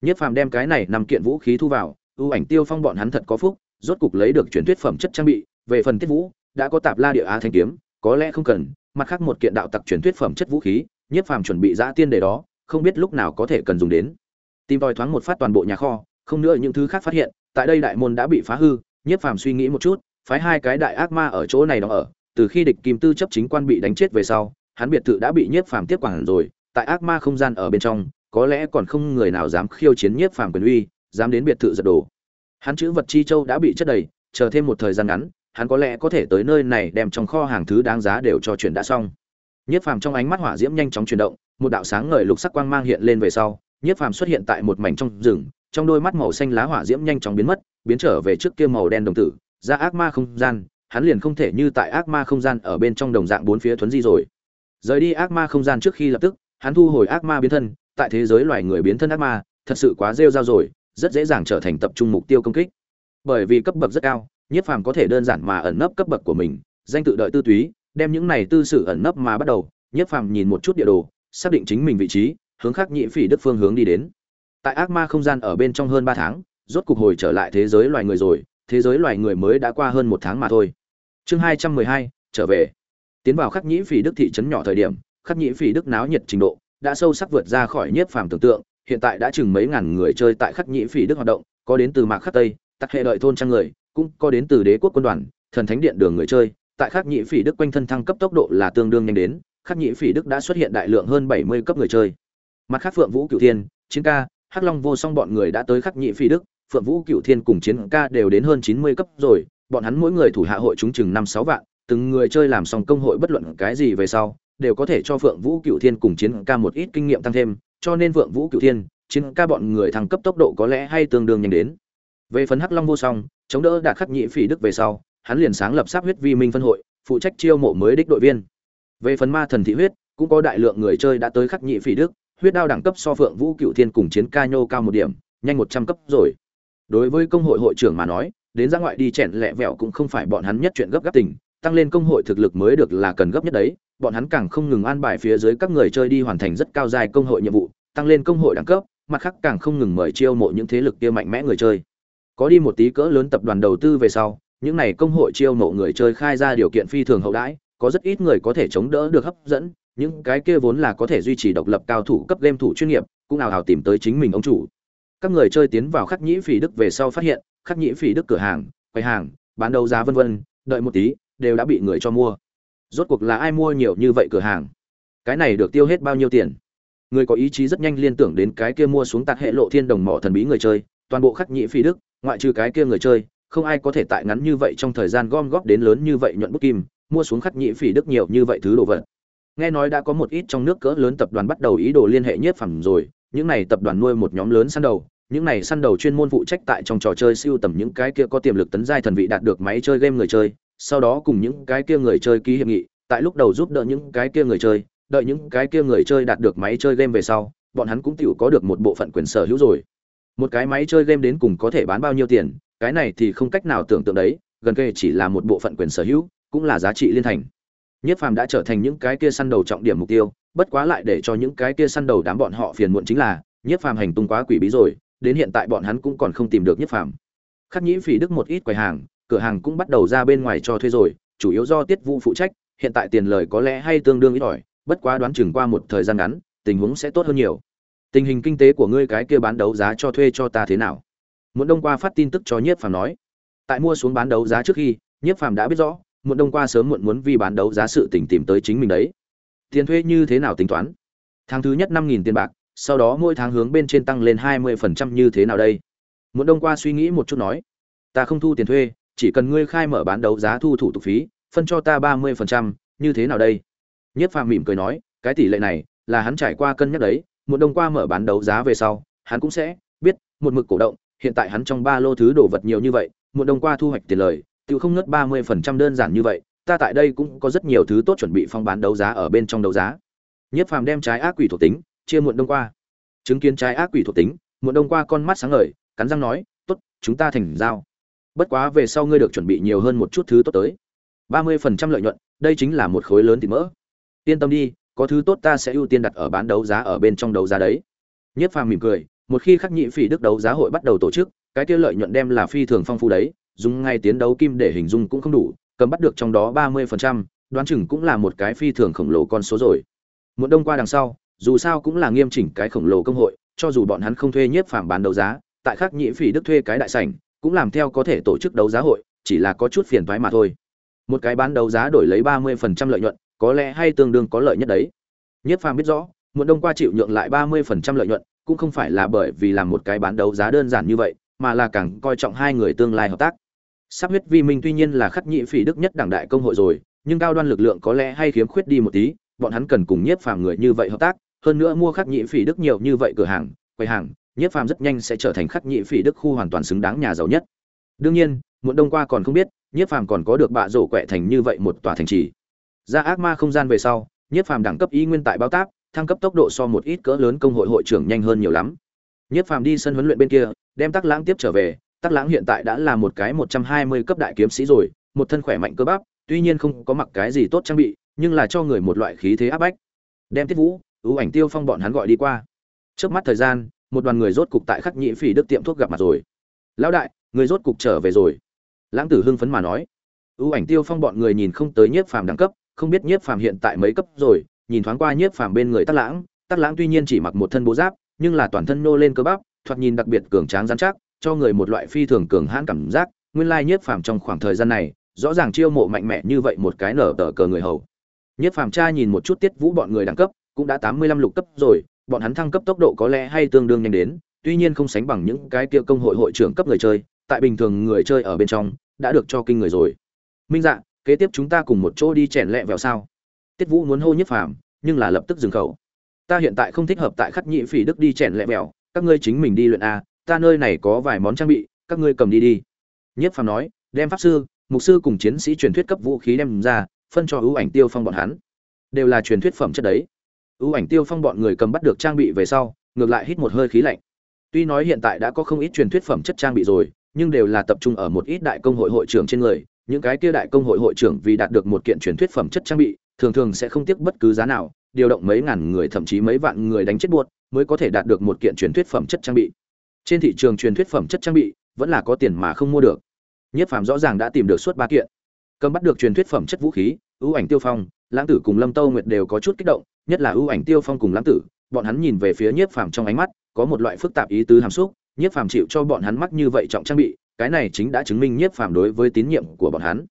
Speaker 1: Nhất phàm đem cái này năm kiện vũ khí thu vào, ưu ảnh tiêu phong bọn hắn thật có phúc, rốt cục lấy được truyền thuyết phẩm chất trang bị, về phần tiết vũ, đã có tạp la địa á thanh kiếm, có lẽ không cần, mặt khác một kiện đạo tặc truyền thuyết phẩm chất vũ khí, nhất phàm chuẩn bị giã tiên để đó, không biết lúc nào có thể cần dùng đến. Tìm tòi thoáng một phát toàn bộ nhà kho, không nữa những thứ khác phát hiện, tại đây đại môn đã bị phá hư, nhất phàm suy nghĩ một chút phái hai cái đại ác ma ở chỗ này đóng ở, từ khi địch kim tư chấp chính quan bị đánh chết về sau, hắn biệt thự đã bị nhiếp phàm tiếp quản rồi, tại ác ma không gian ở bên trong, có lẽ còn không người nào dám khiêu chiến nhiếp phàm quyền uy, dám đến biệt thự giật đổ. hắn chữ vật chi châu đã bị chất đầy, chờ thêm một thời gian ngắn, hắn có lẽ có thể tới nơi này đem trong kho hàng thứ đáng giá đều cho chuyển đã xong nhiếp phàm trong ánh mắt hỏa diễm nhanh chóng chuyển động, một đạo sáng ngời lục sắc quang mang hiện lên về sau, nhiếp phàm xuất hiện tại một mảnh trong rừng, trong đôi mắt màu xanh lá hỏa diễm nhanh chóng biến mất, biến trở về trước kia màu đen đồng tử ra ác ma không gian, hắn liền không thể như tại ác ma không gian ở bên trong đồng dạng bốn phía thuấn di rồi. Rời đi ác ma không gian trước khi lập tức, hắn thu hồi ác ma biến thân, tại thế giới loài người biến thân ác ma, thật sự quá rêu rao rồi, rất dễ dàng trở thành tập trung mục tiêu công kích. Bởi vì cấp bậc rất cao nhiếp phàm có thể đơn giản mà ẩn nấp cấp bậc của mình, danh tự đợi tư túy, đem những này tư sự ẩn nấp mà bắt đầu nhiếp phàm nhìn một chút địa đồ, xác định chính mình vị trí, hướng khác nhị phỉ đức phương hướng đi đến. Tại ác ma không gian ở bên trong hơn ba tháng, rốt cục hồi trở lại thế giới loài người rồi thế giới loài người mới đã qua hơn một tháng mà thôi. Chương hai trăm mười hai, trở về. Tiến vào khắc nhĩ phỉ đức thị trấn nhỏ thời điểm, khắc nhĩ phỉ đức náo nhiệt trình độ đã sâu sắc vượt ra khỏi nhiếp phàm tưởng tượng, hiện tại đã chừng mấy ngàn người chơi tại khắc nhĩ phỉ đức hoạt động, có đến từ mạc khắc tây, tắc hệ đợi thôn trang người, cũng có đến từ đế quốc quân đoàn, thần thánh điện đường người chơi. Tại khắc nhĩ phỉ đức quanh thân thăng cấp tốc độ là tương đương nhanh đến, khắc nhĩ phỉ đức đã xuất hiện đại lượng hơn bảy mươi cấp người chơi. Mặt khác phượng vũ cửu thiên, chiến ca, hắc long vô song bọn người đã tới khắc nhĩ phỉ đức phượng vũ cửu thiên cùng chiến ca đều đến hơn chín mươi cấp rồi, bọn hắn mỗi người thủ hạ hội chúng chừng năm sáu vạn, từng người chơi làm xong công hội bất luận cái gì về sau, đều có thể cho phượng vũ cửu thiên cùng chiến ca một ít kinh nghiệm tăng thêm, cho nên phượng vũ cửu thiên, chiến ca bọn người thăng cấp tốc độ có lẽ hay tương đương nhanh đến. Về phần hắc long vô song, chống đỡ đạt khắc nhị phỉ đức về sau, hắn liền sáng lập sắp huyết vi minh phân hội, phụ trách chiêu mộ mới đích đội viên. Về phần ma thần thị huyết, cũng có đại lượng người chơi đã tới khắc nhị phỉ đức, huyết đao đẳng cấp so phượng vũ cựu thiên cùng chiến ca nhô cao một điểm, nhanh một trăm cấp rồi đối với công hội hội trưởng mà nói, đến ra ngoại đi chèn lẹ vẹo cũng không phải bọn hắn nhất chuyện gấp gáp tình, tăng lên công hội thực lực mới được là cần gấp nhất đấy. Bọn hắn càng không ngừng an bài phía dưới các người chơi đi hoàn thành rất cao dài công hội nhiệm vụ, tăng lên công hội đẳng cấp, mặt khác càng không ngừng mời chiêu mộ những thế lực kia mạnh mẽ người chơi. Có đi một tí cỡ lớn tập đoàn đầu tư về sau, những này công hội chiêu mộ người chơi khai ra điều kiện phi thường hậu đãi, có rất ít người có thể chống đỡ được hấp dẫn, những cái kia vốn là có thể duy trì độc lập cao thủ cấp game thủ chuyên nghiệp, cũng nào hào tìm tới chính mình ông chủ các người chơi tiến vào khắc nhĩ phỉ đức về sau phát hiện, khắc nhĩ phỉ đức cửa hàng, quầy hàng, bán đấu giá vân vân, đợi một tí, đều đã bị người cho mua. Rốt cuộc là ai mua nhiều như vậy cửa hàng? Cái này được tiêu hết bao nhiêu tiền? Người có ý chí rất nhanh liên tưởng đến cái kia mua xuống tạc hệ lộ thiên đồng mỏ thần bí người chơi, toàn bộ khắc nhĩ phỉ đức, ngoại trừ cái kia người chơi, không ai có thể tại ngắn như vậy trong thời gian gom góp đến lớn như vậy nhuận bút kim, mua xuống khắc nhĩ phỉ đức nhiều như vậy thứ đồ vật. Nghe nói đã có một ít trong nước cỡ lớn tập đoàn bắt đầu ý đồ liên hệ nhiếp phẩm rồi những này tập đoàn nuôi một nhóm lớn săn đầu những này săn đầu chuyên môn phụ trách tại trong trò chơi siêu tầm những cái kia có tiềm lực tấn giai thần vị đạt được máy chơi game người chơi sau đó cùng những cái kia người chơi ký hiệp nghị tại lúc đầu giúp đỡ những cái kia người chơi đợi những cái kia người chơi đạt được máy chơi game về sau bọn hắn cũng tiểu có được một bộ phận quyền sở hữu rồi. Một cái máy chơi game đến cùng có thể bán bao nhiêu tiền cái này thì không cách nào tưởng tượng đấy gần kề chỉ là một bộ phận quyền sở hữu cũng là giá trị liên thành. Nhất Phàm đã trở thành những cái kia săn đầu trọng điểm mục tiêu, bất quá lại để cho những cái kia săn đầu đám bọn họ phiền muộn chính là, Nhất Phàm hành tung quá quỷ bí rồi, đến hiện tại bọn hắn cũng còn không tìm được Nhất Phàm. Khắc Nhĩ Phỉ Đức một ít quầy hàng, cửa hàng cũng bắt đầu ra bên ngoài cho thuê rồi, chủ yếu do Tiết Vũ phụ trách, hiện tại tiền lời có lẽ hay tương đương ít ỏi, bất quá đoán chừng qua một thời gian ngắn, tình huống sẽ tốt hơn nhiều. Tình hình kinh tế của ngươi cái kia bán đấu giá cho thuê cho ta thế nào? Muốn Đông qua phát tin tức cho Nhiếp Phàm nói. Tại mua xuống bán đấu giá trước khi, Nhiếp Phàm đã biết rõ, muộn đông qua sớm muộn muốn vì bán đấu giá sự tình tìm tới chính mình đấy tiền thuê như thế nào tính toán? Tháng thứ nhất năm nghìn tiền bạc sau đó mỗi tháng hướng bên trên tăng lên hai mươi phần trăm như thế nào đây? Muộn đông qua suy nghĩ một chút nói. Ta không thu tiền thuê chỉ cần ngươi khai mở bán đấu giá thu thủ tục phí phân cho ta ba mươi phần trăm như thế nào đây? Nhất phạm mỉm cười nói cái tỷ lệ này là hắn trải qua cân nhắc đấy muộn đông qua mở bán đấu giá về sau hắn cũng sẽ biết một mực cổ động hiện tại hắn trong ba lô thứ đồ vật nhiều như vậy muộn đông qua thu hoạch tiền lời tự không ngất ba mươi phần trăm đơn giản như vậy, ta tại đây cũng có rất nhiều thứ tốt chuẩn bị phong bán đấu giá ở bên trong đấu giá. Nhiếp Phàm đem trái ác quỷ thuộc tính, chia muộn đông qua. Chứng kiến trái ác quỷ thuộc tính, muộn đông qua con mắt sáng ngời, cắn răng nói, "Tốt, chúng ta thành giao." bất quá về sau ngươi được chuẩn bị nhiều hơn một chút thứ tốt tới ba mươi phần trăm lợi nhuận đây chính là một khối lớn thịt mỡ yên tâm đi có thứ tốt ta sẽ ưu tiên đặt ở bán đấu giá ở bên trong đấu giá đấy nhất phàm mỉm cười một khi khắc nhị phỉ đức đấu giá hội bắt đầu tổ chức cái kia lợi nhuận đem là phi thường phong phú đấy dùng ngay tiến đấu kim để hình dung cũng không đủ cầm bắt được trong đó ba mươi phần trăm, đoán chừng cũng là một cái phi thường khổng lồ con số rồi. Muộn đông qua đằng sau, dù sao cũng là nghiêm chỉnh cái khổng lồ công hội, cho dù bọn hắn không thuê nhiếp phàm bán đấu giá, tại khắc nhĩ phỉ đức thuê cái đại sảnh, cũng làm theo có thể tổ chức đấu giá hội, chỉ là có chút phiền toái mà thôi. Một cái bán đấu giá đổi lấy ba mươi phần trăm lợi nhuận, có lẽ hay tương đương có lợi nhất đấy. Nhiếp phàm biết rõ muộn đông qua chịu nhượng lại ba mươi phần trăm lợi nhuận, cũng không phải là bởi vì làm một cái bán đấu giá đơn giản như vậy, mà là càng coi trọng hai người tương lai hợp tác sắp huyết vi minh tuy nhiên là khắc nhị phỉ đức nhất đảng đại công hội rồi, nhưng cao đoan lực lượng có lẽ hay khiếm khuyết đi một tí, bọn hắn cần cùng nhiếp phàm người như vậy hợp tác, hơn nữa mua khắc nhị phỉ đức nhiều như vậy cửa hàng, quầy hàng, nhiếp phàm rất nhanh sẽ trở thành khắc nhị phỉ đức khu hoàn toàn xứng đáng nhà giàu nhất. Đương nhiên, muộn đông qua còn không biết, nhiếp phàm còn có được bạ rổ quẹ thành như vậy một tòa thành trì. Ra ác ma không gian về sau, nhiếp phàm đẳng cấp y nguyên tại báo táp, thăng cấp tốc độ so một ít cỡ lớn công hội hội trưởng nhanh hơn nhiều lắm. Nhiếp phàm đi sân huấn luyện bên kia, đem tắc lãng tiếp trở về tắc lãng hiện tại đã là một cái một trăm hai mươi cấp đại kiếm sĩ rồi, một thân khỏe mạnh cơ bắp, tuy nhiên không có mặc cái gì tốt trang bị, nhưng là cho người một loại khí thế áp bách. Đem tiết vũ, ưu ảnh tiêu phong bọn hắn gọi đi qua. Trước mắt thời gian, một đoàn người rốt cục tại khắc nhĩ phỉ đức tiệm thuốc gặp mặt rồi. Lão đại, người rốt cục trở về rồi. Lãng tử hưng phấn mà nói. Ưu ảnh tiêu phong bọn người nhìn không tới nhiếp phàm đẳng cấp, không biết nhiếp phàm hiện tại mấy cấp rồi, nhìn thoáng qua nhiếp phàm bên người tắc lãng tắc lãng tuy nhiên chỉ mặc một thân bố giáp, nhưng là toàn thân nô lên cơ bắp, thoạt nhìn đặc biệt cường tráng rắn chắc cho người một loại phi thường cường hãn cảm giác, nguyên lai nhiếp phàm trong khoảng thời gian này, rõ ràng chiêu mộ mạnh mẽ như vậy một cái nở tờ cờ người hầu. Nhiếp phàm cha nhìn một chút tiết vũ bọn người đẳng cấp, cũng đã tám mươi lăm lục cấp rồi, bọn hắn thăng cấp tốc độ có lẽ hay tương đương nhanh đến, tuy nhiên không sánh bằng những cái kia công hội hội trưởng cấp người chơi, tại bình thường người chơi ở bên trong, đã được cho kinh người rồi. Minh dạ kế tiếp chúng ta cùng một chỗ đi chèn lẹ vẹo sao? Tiết vũ muốn hô nhất phàm, nhưng là lập tức dừng khẩu. Ta hiện tại không thích hợp tại khắc nhị phỉ đức đi chèn lẹ vẹo các ngươi chính mình đi luyện a ta nơi này có vài món trang bị, các ngươi cầm đi đi. Nhất phàm nói, đem pháp sư, mục sư cùng chiến sĩ truyền thuyết cấp vũ khí đem ra, phân cho ưu ảnh tiêu phong bọn hắn. Đều là truyền thuyết phẩm chất đấy. Ưu ảnh tiêu phong bọn người cầm bắt được trang bị về sau, ngược lại hít một hơi khí lạnh. Tuy nói hiện tại đã có không ít truyền thuyết phẩm chất trang bị rồi, nhưng đều là tập trung ở một ít đại công hội hội trưởng trên người. Những cái kia đại công hội hội trưởng vì đạt được một kiện truyền thuyết phẩm chất trang bị, thường thường sẽ không tiếc bất cứ giá nào, điều động mấy ngàn người, thậm chí mấy vạn người đánh chết buột mới có thể đạt được một kiện truyền thuyết phẩm chất trang bị trên thị trường truyền thuyết phẩm chất trang bị, vẫn là có tiền mà không mua được. Nhất phàm rõ ràng đã tìm được suốt ba kiện. Cầm bắt được truyền thuyết phẩm chất vũ khí, ưu ảnh tiêu phong, lãng tử cùng lâm tâu nguyệt đều có chút kích động, nhất là ưu ảnh tiêu phong cùng lãng tử, bọn hắn nhìn về phía nhiếp phàm trong ánh mắt, có một loại phức tạp ý tứ hàm xúc nhiếp phàm chịu cho bọn hắn mắc như vậy trọng trang bị, cái này chính đã chứng minh nhiếp phàm đối với tín nhiệm của bọn hắn.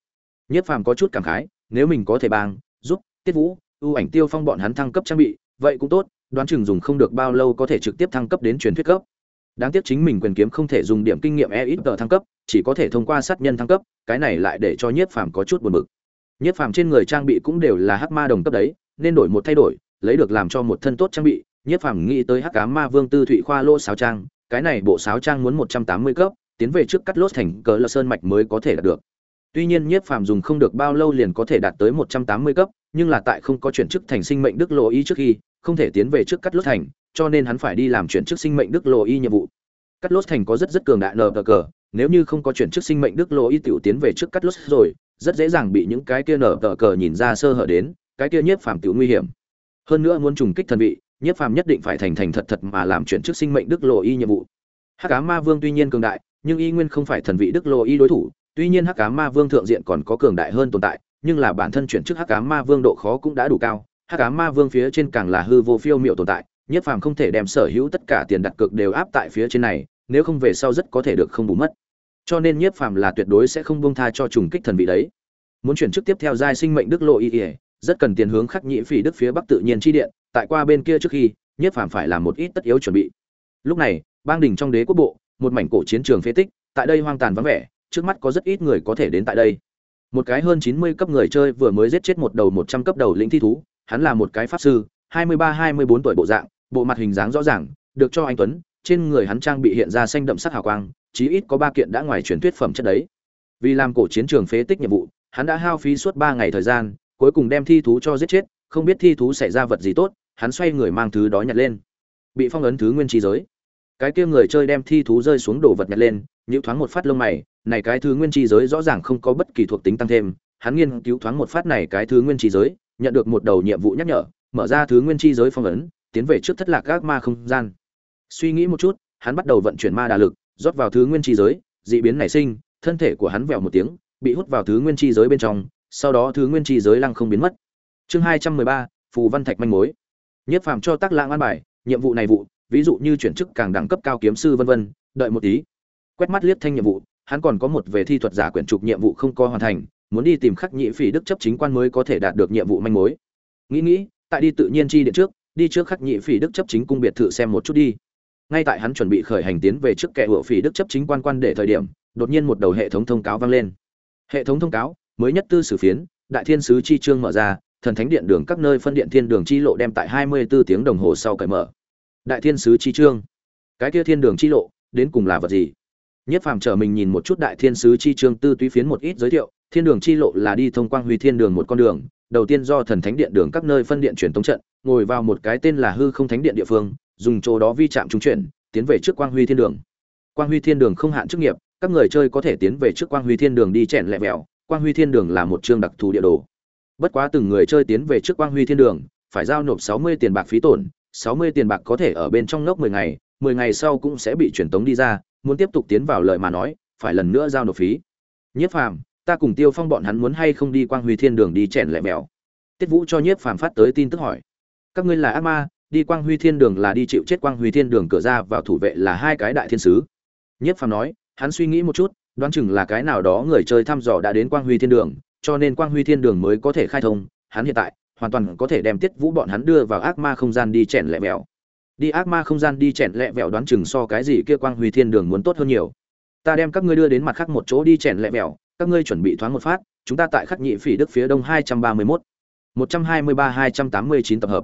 Speaker 1: Nhiếp phàm có chút cảm khái, nếu mình có thể bang, giúp, tiết vũ, ưu ảnh tiêu phong bọn hắn thăng cấp trang bị, vậy cũng tốt, đoán chừng dùng không được bao lâu có thể trực tiếp thăng cấp đến truyền thuyết cấp đáng tiếc chính mình quyền kiếm không thể dùng điểm kinh nghiệm e ít tờ thăng cấp, chỉ có thể thông qua sát nhân thăng cấp, cái này lại để cho nhiếp phàm có chút buồn bực. Nhiếp phàm trên người trang bị cũng đều là hắc ma đồng cấp đấy, nên đổi một thay đổi, lấy được làm cho một thân tốt trang bị, nhiếp phàm nghĩ tới hắc cá ma vương tư thụy khoa lô sáo trang, cái này bộ sáo trang muốn một trăm tám mươi cấp, tiến về trước cắt lốt thành cờ lơ sơn mạch mới có thể đạt được. Tuy nhiên nhiếp phàm dùng không được bao lâu liền có thể đạt tới một trăm tám mươi cấp, nhưng là tại không có chuyển chức thành sinh mệnh đức lộ ý trước khi, không thể tiến về trước cắt lốt thành cho nên hắn phải đi làm chuyển chức sinh mệnh đức lộ y nhiệm vụ. Cắt lốt thành có rất rất cường đại nờ cờ, nếu như không có chuyển chức sinh mệnh đức lộ y tiểu tiến về trước cắt lốt rồi, rất dễ dàng bị những cái kia nở tờ cờ nhìn ra sơ hở đến, cái kia nhiếp phàm tiểu nguy hiểm. Hơn nữa muốn trùng kích thần vị, nhiếp phàm nhất định phải thành thành thật thật mà làm chuyển chức sinh mệnh đức lộ y nhiệm vụ. Hắc cá ma vương tuy nhiên cường đại, nhưng y nguyên không phải thần vị đức lộ y đối thủ, tuy nhiên hắc cá ma vương thượng diện còn có cường đại hơn tồn tại, nhưng là bản thân chuyển chức hắc cá ma vương độ khó cũng đã đủ cao, hắc cá ma vương phía trên càng là hư vô phiêu miệu tồn tại nhiếp phàm không thể đem sở hữu tất cả tiền đặt cược đều áp tại phía trên này, nếu không về sau rất có thể được không bù mất. Cho nên nhiếp phàm là tuyệt đối sẽ không buông tha cho trùng kích thần vị đấy. Muốn chuyển chức tiếp theo giai sinh mệnh đức lộ y ỉa rất cần tiền hướng khắc nhĩ phỉ đức phía bắc tự nhiên chi điện, tại qua bên kia trước khi nhiếp phàm phải làm một ít tất yếu chuẩn bị. Lúc này, bang đình trong đế quốc bộ, một mảnh cổ chiến trường phế tích, tại đây hoang tàn vắng vẻ, trước mắt có rất ít người có thể đến tại đây. Một cái hơn chín mươi cấp người chơi vừa mới giết chết một đầu một trăm cấp đầu lĩnh thi thú, hắn là một cái pháp sư, hai mươi ba, hai mươi bốn tuổi bộ dạng bộ mặt hình dáng rõ ràng được cho anh tuấn trên người hắn trang bị hiện ra xanh đậm sắc hào quang chí ít có ba kiện đã ngoài truyền thuyết phẩm chất đấy. Vì làm cổ chiến trường phế tích nhiệm vụ hắn đã hao phí suốt ba ngày thời gian cuối cùng đem thi thú cho giết chết không biết thi thú xảy ra vật gì tốt hắn xoay người mang thứ đó nhặt lên. Bị phong ấn thứ nguyên chi giới. Cái kia người chơi đem thi thú rơi xuống đồ vật nhặt lên Nhíu thoáng một phát lông mày, này cái thứ nguyên chi giới rõ ràng không có bất kỳ thuộc tính tăng thêm, hắn nghiên cứu thoáng một phát này cái thứ nguyên chi giới, nhận được một đầu nhiệm vụ nhắc nhở, mở ra thứ nguyên chi giới phong ấn, tiến về trước thất lạc gác ma không gian. Suy nghĩ một chút, hắn bắt đầu vận chuyển ma đà lực, rót vào thứ nguyên chi giới, dị biến nảy sinh, thân thể của hắn vèo một tiếng, bị hút vào thứ nguyên chi giới bên trong, sau đó thứ nguyên chi giới lăng không biến mất. Chương hai trăm mười ba phù văn thạch manh mối. Nhất phàm cho tác Lãng an bài, nhiệm vụ này vụ, ví dụ như chuyển chức càng đẳng cấp cao kiếm sư vân vân, đợi một tí. Quét mắt liếc thanh nhiệm vụ, hắn còn có một về thi thuật giả quyển trục nhiệm vụ không có hoàn thành, muốn đi tìm khắc nhị phỉ đức chấp chính quan mới có thể đạt được nhiệm vụ manh mối. Nghĩ nghĩ, tại đi tự nhiên chi điện trước, đi trước khắc nhị phỉ đức chấp chính cung biệt thự xem một chút đi. Ngay tại hắn chuẩn bị khởi hành tiến về trước kẻ hựa phỉ đức chấp chính quan quan để thời điểm, đột nhiên một đầu hệ thống thông cáo vang lên. Hệ thống thông cáo, mới nhất tư sử phiến, đại thiên sứ chi trương mở ra, thần thánh điện đường các nơi phân điện thiên đường chi lộ đem tại 24 tiếng đồng hồ sau cởi mở. Đại thiên sứ chi trương cái kia thiên đường chi lộ, đến cùng là vật gì? Nhất phàm chờ mình nhìn một chút đại thiên sứ chi trương tư túy phiến một ít giới thiệu, thiên đường chi lộ là đi thông quang huy thiên đường một con đường, đầu tiên do thần thánh điện đường các nơi phân điện truyền tống trận, ngồi vào một cái tên là hư không thánh điện địa phương, dùng chỗ đó vi chạm trung chuyển, tiến về trước quang huy thiên đường. Quang huy thiên đường không hạn chức nghiệp, các người chơi có thể tiến về trước quang huy thiên đường đi chèn lẹ vẹo, quang huy thiên đường là một chương đặc thù địa đồ. Bất quá từng người chơi tiến về trước quang huy thiên đường, phải giao nộp 60 tiền bạc phí tổn, 60 tiền bạc có thể ở bên trong ngốc 10 ngày, 10 ngày sau cũng sẽ bị truyền tống đi ra, muốn tiếp tục tiến vào lời mà nói, phải lần nữa giao nộp phí. Nhiếp Phàm, ta cùng Tiêu Phong bọn hắn muốn hay không đi Quang Huy Thiên Đường đi chèn lẹ mèo. Tiết Vũ cho Nhiếp Phàm phát tới tin tức hỏi. Các ngươi là ác ma, đi Quang Huy Thiên Đường là đi chịu chết Quang Huy Thiên Đường cửa ra vào thủ vệ là hai cái đại thiên sứ. Nhiếp Phàm nói, hắn suy nghĩ một chút, đoán chừng là cái nào đó người chơi thăm dò đã đến Quang Huy Thiên Đường, cho nên Quang Huy Thiên Đường mới có thể khai thông, hắn hiện tại hoàn toàn có thể đem Tiết Vũ bọn hắn đưa vào ác ma không gian đi chèn lẹ mèo. Đi ác ma không gian đi chèn lẹ vẹo đoán chừng so cái gì kia Quang Huy Thiên Đường muốn tốt hơn nhiều ta đem các ngươi đưa đến mặt khác một chỗ đi chèn lẹ mèo các ngươi chuẩn bị thoáng một phát, chúng ta tại khắc nhị phỉ đức phía đông hai trăm ba mươi mốt. một trăm hai mươi ba hai trăm tám mươi chín tập hợp.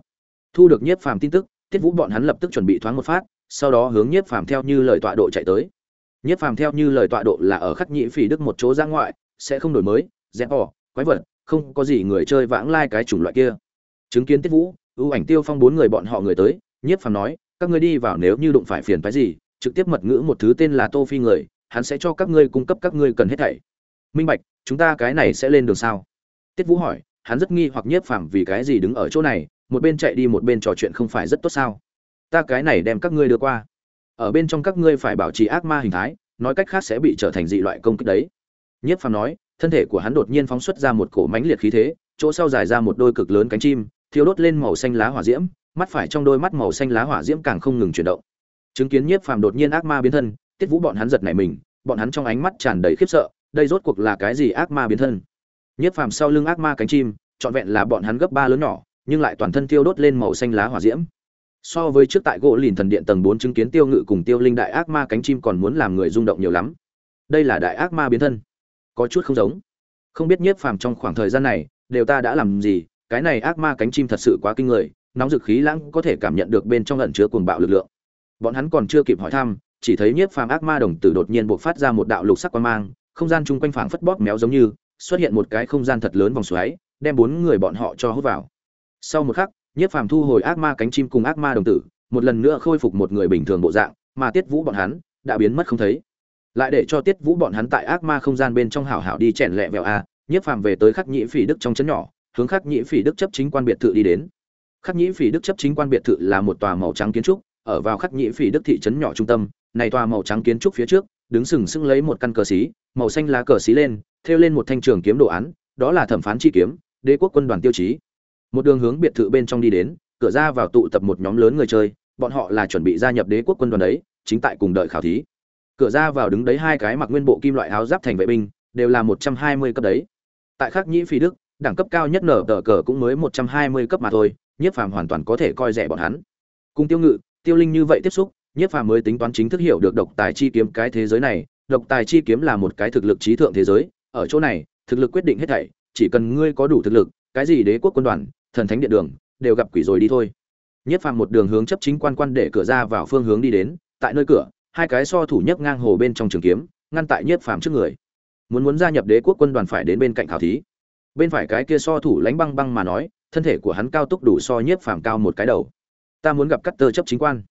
Speaker 1: Thu được nhiếp phàm tin tức, tiết vũ bọn hắn lập tức chuẩn bị thoáng một phát, sau đó hướng nhiếp phàm theo như lời tọa độ chạy tới. Nhiếp phàm theo như lời tọa độ là ở khắc nhị phỉ đức một chỗ ra ngoại, sẽ không đổi mới rẽ bỏ, quái vật, không có gì người chơi vãng lai cái chủng loại kia. Chứng kiến tiết vũ, ưu ảnh tiêu phong bốn người bọn họ người tới, nhiếp phàm nói, các ngươi đi vào nếu như đụng phải phiền phái gì, trực tiếp mật ngữ một thứ tên là tô phi người, hắn sẽ cho các ngươi cung cấp các ngươi cần hết thảy minh bạch, chúng ta cái này sẽ lên đường sao? Tiết vũ hỏi, hắn rất nghi hoặc nhiếp phàm vì cái gì đứng ở chỗ này, một bên chạy đi một bên trò chuyện không phải rất tốt sao? Ta cái này đem các ngươi đưa qua. Ở bên trong các ngươi phải bảo trì ác ma hình thái, nói cách khác sẽ bị trở thành dị loại công kích đấy. Nhiếp phàm nói, thân thể của hắn đột nhiên phóng xuất ra một cổ mãnh liệt khí thế, chỗ sau dài ra một đôi cực lớn cánh chim thiếu đốt lên màu xanh lá hỏa diễm, mắt phải trong đôi mắt màu xanh lá hỏa diễm càng không ngừng chuyển động. Chứng kiến nhiếp phàm đột nhiên ác ma biến thân, tiết vũ bọn hắn giật nảy mình, bọn hắn trong ánh mắt tràn đầy khiếp sợ đây rốt cuộc là cái gì ác ma biến thân? Nhiếp phàm sau lưng ác ma cánh chim trọn vẹn là bọn hắn gấp ba lớn nhỏ nhưng lại toàn thân tiêu đốt lên màu xanh lá hỏa diễm. So với trước tại gỗ lìn thần điện tầng bốn chứng kiến tiêu ngự cùng tiêu linh đại ác ma cánh chim còn muốn làm người rung động nhiều lắm. Đây là đại ác ma biến thân. Có chút không giống. Không biết nhiếp phàm trong khoảng thời gian này đều ta đã làm gì cái này ác ma cánh chim thật sự quá kinh người nóng dực khí lãng có thể cảm nhận được bên trong ẩn chứa cuồng bạo lực lượng. Bọn hắn còn chưa kịp hỏi thăm chỉ thấy nhiếp phàm ác ma đồng tử đột nhiên bộc phát ra một đạo lục sắc quang mang, không gian chung quanh phảng phất bóp méo giống như, xuất hiện một cái không gian thật lớn vòng xoáy, đem bốn người bọn họ cho hút vào. Sau một khắc, nhiếp phàm thu hồi ác ma cánh chim cùng ác ma đồng tử, một lần nữa khôi phục một người bình thường bộ dạng, mà Tiết Vũ bọn hắn đã biến mất không thấy. Lại để cho Tiết Vũ bọn hắn tại ác ma không gian bên trong hảo hảo đi chèn lẹ vẹo a, nhiếp phàm về tới khắc nhĩ phỉ đức trong chấn nhỏ, hướng khắc nhĩ phỉ đức chấp chính quan biệt thự đi đến. Khắc nhĩ phỉ đức chấp chính quan biệt thự là một tòa màu trắng kiến trúc, ở vào khắc nhĩ phỉ đức thị trấn nhỏ trung tâm, này tòa màu trắng kiến trúc phía trước, đứng sừng sững lấy một căn cờ xí, màu xanh lá cờ xí lên, thêu lên một thanh trường kiếm đồ án, đó là thẩm phán chi kiếm, đế quốc quân đoàn tiêu chí. Một đường hướng biệt thự bên trong đi đến, cửa ra vào tụ tập một nhóm lớn người chơi, bọn họ là chuẩn bị gia nhập đế quốc quân đoàn đấy, chính tại cùng đợi khảo thí. Cửa ra vào đứng đấy hai cái mặc nguyên bộ kim loại áo giáp thành vệ binh, đều là một trăm hai mươi cấp đấy. Tại Khắc Nhĩ Phi Đức, đẳng cấp cao nhất nở tờ cờ cũng mới một trăm hai mươi cấp mà thôi, Nhiếp Phàm hoàn toàn có thể coi rẻ bọn hắn. Cùng Tiêu Ngự, Tiêu Linh như vậy tiếp xúc, Nhiếp Phàm mới tính toán chính thức hiểu được độc tài chi kiếm cái thế giới này, độc tài chi kiếm là một cái thực lực trí thượng thế giới, ở chỗ này, thực lực quyết định hết thảy, chỉ cần ngươi có đủ thực lực, cái gì đế quốc quân đoàn, thần thánh điện đường, đều gặp quỷ rồi đi thôi. nhất Phàm một đường hướng chấp chính quan quan để cửa ra vào phương hướng đi đến, tại nơi cửa, hai cái so thủ nhấc ngang hồ bên trong trường kiếm, ngăn tại nhất Phàm trước người. Muốn muốn gia nhập đế quốc quân đoàn phải đến bên cạnh khảo thí. Bên phải cái kia so thủ lánh băng băng mà nói, thân thể của hắn cao tốc đủ so nhất Phàm cao một cái đầu. Ta muốn gặp cắt tơ chấp chính quan